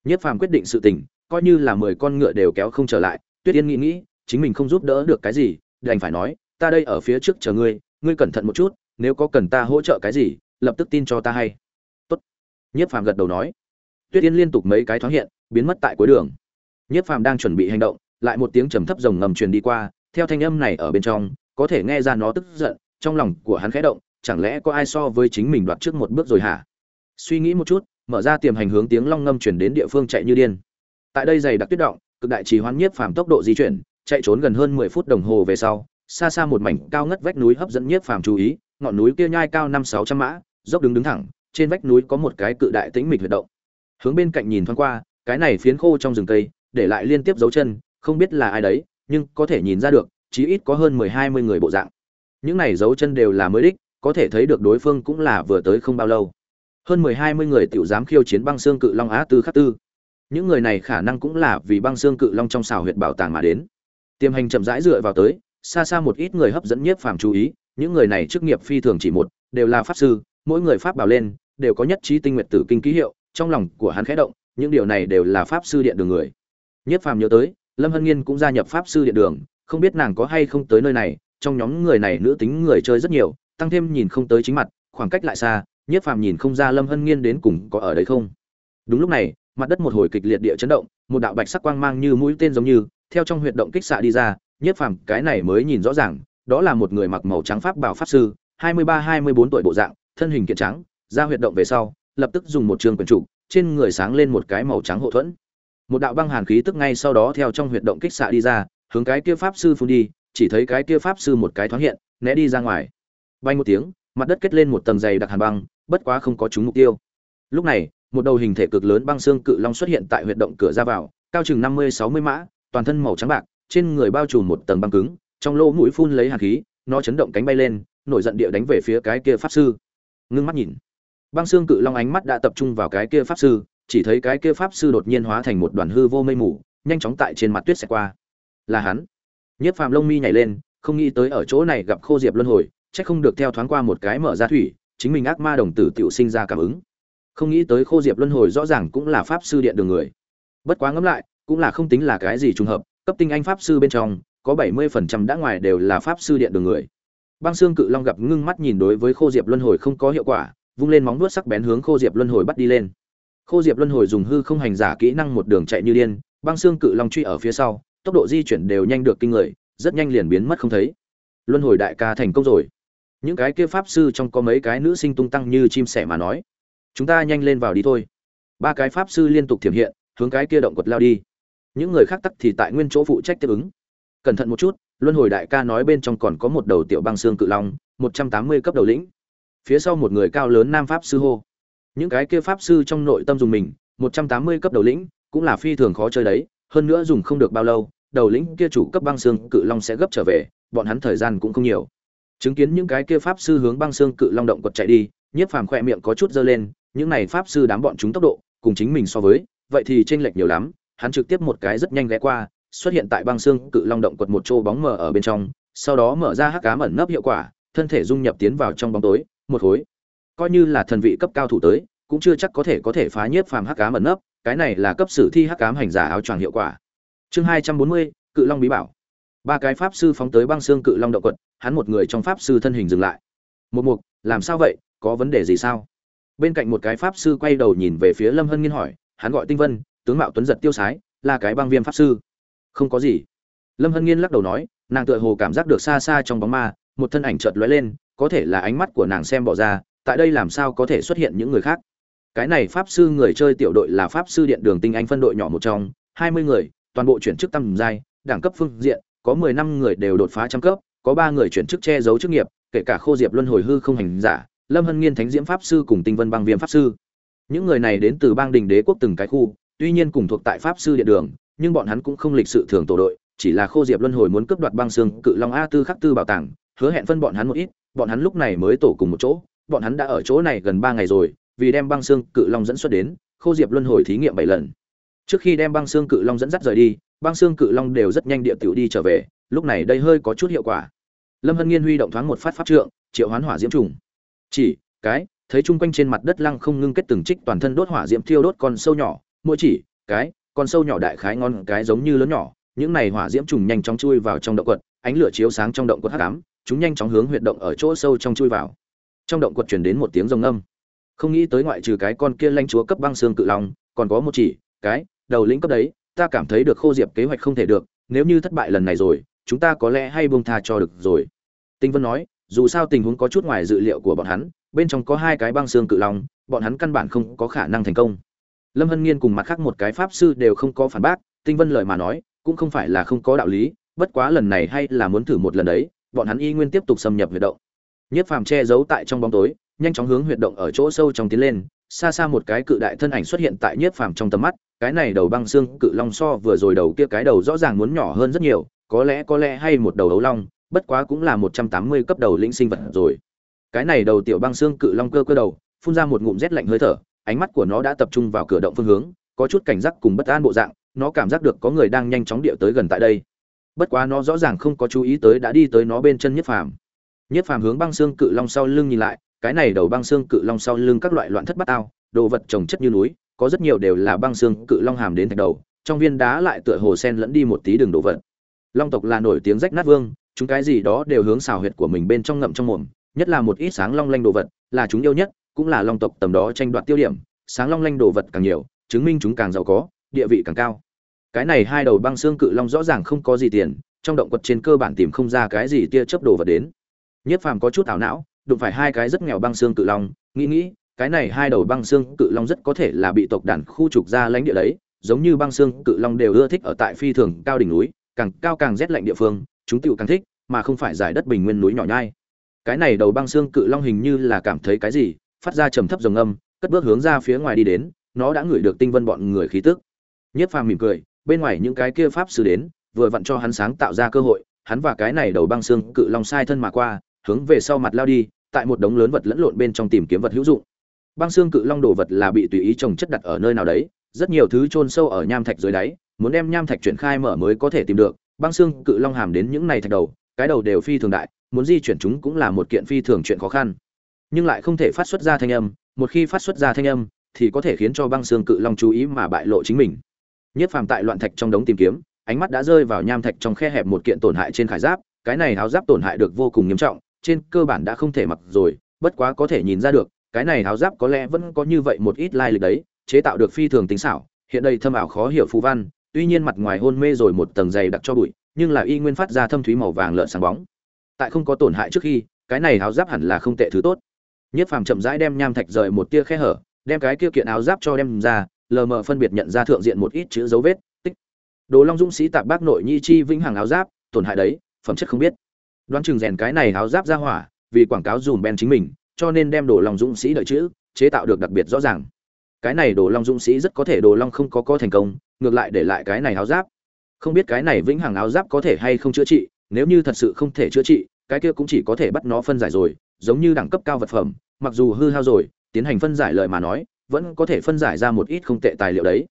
Speaker 1: Nhất phàm quyết định sự tình, coi như là mười con ngựa đều kéo không trở lại, tuyết yên nghĩ nghĩ, chính mình không giúp đỡ được cái gì, đành phải nói, ta đây ở phía trước chờ ngươi ngươi cẩn thận một chút, nếu có cần ta hỗ trợ cái gì, lập tức tin cho ta hay. Tốt. Nhất phàm gật đầu nói. Tuyết yên liên tục mấy cái thoáng hiện, biến mất tại cuối đường. Nhất phàm đang chuẩn bị hành động lại một tiếng trầm thấp rồng ngầm truyền đi qua, theo thanh âm này ở bên trong, có thể nghe ra nó tức giận, trong lòng của hắn khẽ động, chẳng lẽ có ai so với chính mình đoạt trước một bước rồi hả? Suy nghĩ một chút, mở ra tiềm hành hướng tiếng long ngâm truyền đến địa phương chạy như điên. Tại đây dày đặc tuyết động, cực đại trì hoán nhiếp phàm tốc độ di chuyển, chạy trốn gần hơn mười phút đồng hồ về sau, xa xa một mảnh cao ngất vách núi hấp dẫn nhiếp phàm chú ý, ngọn núi kia nhai cao năm sáu trăm mã, dốc đứng đứng thẳng, trên vách núi có một cái cự đại tĩnh mịch huyệt động. Hướng bên cạnh nhìn thoáng qua, cái này phiến khô trong rừng cây, để lại liên tiếp dấu chân không biết là ai đấy, nhưng có thể nhìn ra được, chí ít có hơn mười hai mươi người bộ dạng. Những này dấu chân đều là mới đích, có thể thấy được đối phương cũng là vừa tới không bao lâu. Hơn mười hai mươi người tiểu dám khiêu chiến băng xương cự long á tư khắc tư. Những người này khả năng cũng là vì băng xương cự long trong xào huyệt bảo tàng mà đến. Tiềm hành chậm rãi dựa vào tới, xa xa một ít người hấp dẫn nhiếp phàm chú ý, những người này chức nghiệp phi thường chỉ một, đều là pháp sư, mỗi người pháp bảo lên, đều có nhất trí tinh nguyện tử kinh ký hiệu, trong lòng của hắn khẽ động, những điều này đều là pháp sư điện đường người. Nhiếp phàm nhớ tới lâm hân nghiên cũng gia nhập pháp sư điện đường, không biết nàng có hay không tới nơi này, trong nhóm người này nữ tính người chơi rất nhiều, tăng thêm nhìn không tới chính mặt, khoảng cách lại xa, nhiếp phàm nhìn không ra lâm hân nghiên đến cùng có ở đấy không. Đúng lúc này, mặt đất một hồi kịch liệt địa chấn động, một đạo bạch sắc quang mang như mũi tên giống như, theo trong huyệt động kích xạ đi ra, nhiếp phàm cái này mới nhìn rõ ràng, đó là một người mặc màu trắng pháp bảo pháp sư, hai mươi ba, hai mươi bốn tuổi bộ dạng, thân hình kiện trắng, ra huyệt động về sau, lập tức dùng một trường quyền trụ, trên người sáng lên một cái màu trắng hộ thuẫn một đạo băng hàn khí tức ngay sau đó theo trong huyệt động kích xạ đi ra, hướng cái kia pháp sư phun đi, chỉ thấy cái kia pháp sư một cái thoáng hiện, né đi ra ngoài. Bay một tiếng, mặt đất kết lên một tầng dày đặc hàn băng, bất quá không có trúng mục tiêu. Lúc này, một đầu hình thể cực lớn băng xương cự long xuất hiện tại huyệt động cửa ra vào, cao chừng năm mươi, sáu mươi mã, toàn thân màu trắng bạc, trên người bao trùm một tầng băng cứng, trong lỗ mũi phun lấy hàn khí, nó chấn động cánh bay lên, nổi giận địa đánh về phía cái kia pháp sư. Ngưng mắt nhìn. Băng xương cự long ánh mắt đã tập trung vào cái kia pháp sư chỉ thấy cái kia pháp sư đột nhiên hóa thành một đoàn hư vô mây mù, nhanh chóng tại trên mặt tuyết xẹt qua. Là hắn. Nhất phàm lông mi nhảy lên, không nghĩ tới ở chỗ này gặp khô diệp luân hồi, chắc không được theo thoáng qua một cái mở ra thủy, chính mình ác ma đồng tử tiểu sinh ra cảm ứng. Không nghĩ tới khô diệp luân hồi rõ ràng cũng là pháp sư điện đường người. Bất quá ngẫm lại, cũng là không tính là cái gì trùng hợp, cấp tinh anh pháp sư bên trong, có bảy mươi phần trăm đã ngoài đều là pháp sư điện đường người. Băng xương cự long gặp ngưng mắt nhìn đối với khô diệp luân hồi không có hiệu quả, vung lên móng vuốt sắc bén hướng khô diệp luân hồi bắt đi lên khô diệp luân hồi dùng hư không hành giả kỹ năng một đường chạy như điên, băng xương cự long truy ở phía sau, tốc độ di chuyển đều nhanh được kinh người, rất nhanh liền biến mất không thấy. Luân hồi đại ca thành công rồi. Những cái kia pháp sư trong có mấy cái nữ sinh tung tăng như chim sẻ mà nói, chúng ta nhanh lên vào đi thôi. Ba cái pháp sư liên tục thiểm hiện, hướng cái kia động quật lao đi. Những người khác tắc thì tại nguyên chỗ phụ trách tiếp ứng. Cẩn thận một chút, luân hồi đại ca nói bên trong còn có một đầu tiểu băng xương cự long, một trăm tám mươi cấp đầu lĩnh. Phía sau một người cao lớn nam pháp sư hô những cái kia pháp sư trong nội tâm dùng mình, một trăm tám mươi cấp đầu lĩnh, cũng là phi thường khó chơi đấy, hơn nữa dùng không được bao lâu, đầu lĩnh kia chủ cấp băng xương cự long sẽ gấp trở về, bọn hắn thời gian cũng không nhiều. Chứng kiến những cái kia pháp sư hướng băng xương cự long động quật chạy đi, nhiếp phàm khoe miệng có chút dơ lên, những này pháp sư đám bọn chúng tốc độ, cùng chính mình so với, vậy thì chênh lệch nhiều lắm, hắn trực tiếp một cái rất nhanh ghé qua, xuất hiện tại băng xương cự long động quật một chỗ bóng mờ ở bên trong, sau đó mở ra hắc ám ẩn nấp hiệu quả, thân thể dung nhập tiến vào trong bóng tối, một hồi coi như là thần vị cấp cao thủ tới, cũng chưa chắc có thể có thể phá nhiếp phàm hắc cám ẩn nấp, cái này là cấp sử thi hắc cám hành giả áo choàng hiệu quả. Chương hai trăm bốn mươi, cự long bí bảo. Ba cái pháp sư phóng tới băng xương cự long động quật, hắn một người trong pháp sư thân hình dừng lại. Một mục, làm sao vậy? Có vấn đề gì sao? Bên cạnh một cái pháp sư quay đầu nhìn về phía lâm hân nghiên hỏi, hắn gọi tinh vân, tướng mạo tuấn giật tiêu sái, là cái băng viêm pháp sư. Không có gì. Lâm hân nghiên lắc đầu nói, nàng tựa hồ cảm giác được xa xa trong bóng ma, một thân ảnh chợt lóe lên, có thể là ánh mắt của nàng xem bỏ ra tại đây làm sao có thể xuất hiện những người khác? Cái này pháp sư người chơi tiểu đội là pháp sư điện đường tinh anh phân đội nhỏ một trong, hai mươi người, toàn bộ chuyển chức tăng giai, đẳng cấp phương diện, có mười năm người đều đột phá trăm cấp, có ba người chuyển chức che giấu chức nghiệp, kể cả khô diệp luân hồi hư không hành giả, lâm hân nghiên thánh diễm pháp sư cùng tinh vân băng viêm pháp sư. Những người này đến từ bang đình đế quốc từng cái khu, tuy nhiên cùng thuộc tại pháp sư điện đường, nhưng bọn hắn cũng không lịch sự thường tổ đội, chỉ là khô diệp luân hồi muốn cướp đoạt băng xương, cự long a tư khắc tư bảo tàng, hứa hẹn phân bọn hắn một ít, bọn hắn lúc này mới tổ cùng một chỗ bọn hắn đã ở chỗ này gần ba ngày rồi, vì đem băng xương cự long dẫn xuất đến, khô diệp luân hồi thí nghiệm bảy lần. Trước khi đem băng xương cự long dẫn dắt rời đi, băng xương cự long đều rất nhanh địa tiểu đi trở về, lúc này đây hơi có chút hiệu quả. Lâm hân nghiên huy động thoáng một phát pháp trượng, triệu hoán hỏa diễm trùng. Chỉ, cái, thấy chung quanh trên mặt đất lăng không ngưng kết từng trích toàn thân đốt hỏa diễm thiêu đốt con sâu nhỏ, mỗi chỉ, cái, con sâu nhỏ đại khái ngon, cái giống như lớn nhỏ, những này hỏa diễm trùng nhanh chóng chui vào trong động quật, ánh lửa chiếu sáng trong động quật hắc ám, chúng nhanh chóng hướng huyệt động ở chỗ sâu trong chui vào trong động quật truyền đến một tiếng rồng âm không nghĩ tới ngoại trừ cái con kia lanh chúa cấp băng xương cự long, còn có một chỉ, cái đầu lĩnh cấp đấy, ta cảm thấy được khô diệp kế hoạch không thể được, nếu như thất bại lần này rồi, chúng ta có lẽ hay buông tha cho được rồi. Tinh vân nói, dù sao tình huống có chút ngoài dự liệu của bọn hắn, bên trong có hai cái băng xương cự long, bọn hắn căn bản không có khả năng thành công. Lâm hân nghiên cùng mặt khác một cái pháp sư đều không có phản bác, tinh vân lời mà nói, cũng không phải là không có đạo lý, bất quá lần này hay là muốn thử một lần đấy, bọn hắn y nguyên tiếp tục xâm nhập huyệt động nhất phàm che giấu tại trong bóng tối, nhanh chóng hướng huyệt động ở chỗ sâu trong tiến lên, xa xa một cái cự đại thân ảnh xuất hiện tại nhất phàm trong tầm mắt, cái này đầu băng xương cự long so vừa rồi đầu kia cái đầu rõ ràng muốn nhỏ hơn rất nhiều, có lẽ có lẽ hay một đầu ấu long, bất quá cũng là một trăm tám mươi cấp đầu linh sinh vật rồi. Cái này đầu tiểu băng xương cự long cơ cơ đầu, phun ra một ngụm rét lạnh hơi thở, ánh mắt của nó đã tập trung vào cửa động phương hướng, có chút cảnh giác cùng bất an bộ dạng, nó cảm giác được có người đang nhanh chóng điệu tới gần tại đây. Bất quá nó rõ ràng không có chú ý tới đã đi tới nó bên chân nhất phàm nhất phàm hướng băng xương cự long sau lưng nhìn lại, cái này đầu băng xương cự long sau lưng các loại loạn thất bát ao đồ vật trồng chất như núi, có rất nhiều đều là băng xương cự long hàm đến thạch đầu, trong viên đá lại tựa hồ sen lẫn đi một tí đường đồ vật. Long tộc là nổi tiếng rách nát vương, chúng cái gì đó đều hướng xào huyệt của mình bên trong ngậm trong mồm, nhất là một ít sáng long lanh đồ vật, là chúng yêu nhất, cũng là long tộc tầm đó tranh đoạt tiêu điểm, sáng long lanh đồ vật càng nhiều, chứng minh chúng càng giàu có, địa vị càng cao. Cái này hai đầu băng xương cự long rõ ràng không có gì tiền, trong động quật trên cơ bản tìm không ra cái gì tia chớp đồ vật đến nhất phàm có chút ảo não, đụng phải hai cái rất nghèo băng xương cự long, nghĩ nghĩ, cái này hai đầu băng xương cự long rất có thể là bị tộc đàn khu trục ra lãnh địa đấy, giống như băng xương cự long đều ưa thích ở tại phi thường cao đỉnh núi, càng cao càng rét lạnh địa phương, chúng tựu càng thích, mà không phải giải đất bình nguyên núi nhỏ nhai. Cái này đầu băng xương cự long hình như là cảm thấy cái gì, phát ra trầm thấp rồng âm, cất bước hướng ra phía ngoài đi đến, nó đã ngửi được tinh vân bọn người khí tức. Nhất phàm mỉm cười, bên ngoài những cái kia pháp sư đến, vừa vặn cho hắn sáng tạo ra cơ hội, hắn và cái này đầu băng xương cự long sai thân mà qua hướng về sau mặt lao đi, tại một đống lớn vật lẫn lộn bên trong tìm kiếm vật hữu dụng. Băng xương cự long đồ vật là bị tùy ý trồng chất đặt ở nơi nào đấy, rất nhiều thứ chôn sâu ở nham thạch dưới đáy, muốn đem nham thạch chuyển khai mở mới có thể tìm được. Băng xương cự long hàm đến những này thạch đầu, cái đầu đều phi thường đại, muốn di chuyển chúng cũng là một kiện phi thường chuyện khó khăn. Nhưng lại không thể phát xuất ra thanh âm, một khi phát xuất ra thanh âm, thì có thể khiến cho băng xương cự long chú ý mà bại lộ chính mình. Nhất phàm tại loạn thạch trong đống tìm kiếm, ánh mắt đã rơi vào nham thạch trong khe hẹp một kiện tổn hại trên khải giáp, cái này háo giáp tổn hại được vô cùng nghiêm trọng trên cơ bản đã không thể mặc rồi, bất quá có thể nhìn ra được, cái này áo giáp có lẽ vẫn có như vậy một ít lai lịch đấy, chế tạo được phi thường tính xảo, hiện đây thâm ảo khó hiểu phù văn, tuy nhiên mặt ngoài hôn mê rồi một tầng dày đặc cho bụi, nhưng là y nguyên phát ra thâm thúy màu vàng lợn sáng bóng. Tại không có tổn hại trước khi, cái này áo giáp hẳn là không tệ thứ tốt. Nhất phàm chậm rãi đem nham thạch rời một tia khe hở, đem cái kia kiện áo giáp cho đem ra, lờ mờ phân biệt nhận ra thượng diện một ít chữ dấu vết, tích. Đồ long dũng sĩ tạp bác nội nhi chi vĩnh hằng áo giáp, tổn hại đấy, phẩm chất không biết đoán chừng rèn cái này áo giáp ra hỏa, vì quảng cáo dùm ben chính mình, cho nên đem đồ lòng dũng sĩ đợi chữ, chế tạo được đặc biệt rõ ràng. Cái này đồ long dũng sĩ rất có thể đồ long không có có thành công, ngược lại để lại cái này áo giáp. Không biết cái này vĩnh hằng áo giáp có thể hay không chữa trị, nếu như thật sự không thể chữa trị, cái kia cũng chỉ có thể bắt nó phân giải rồi, giống như đẳng cấp cao vật phẩm, mặc dù hư hao rồi, tiến hành phân giải lợi mà nói, vẫn có thể phân giải ra một ít không tệ tài liệu đấy.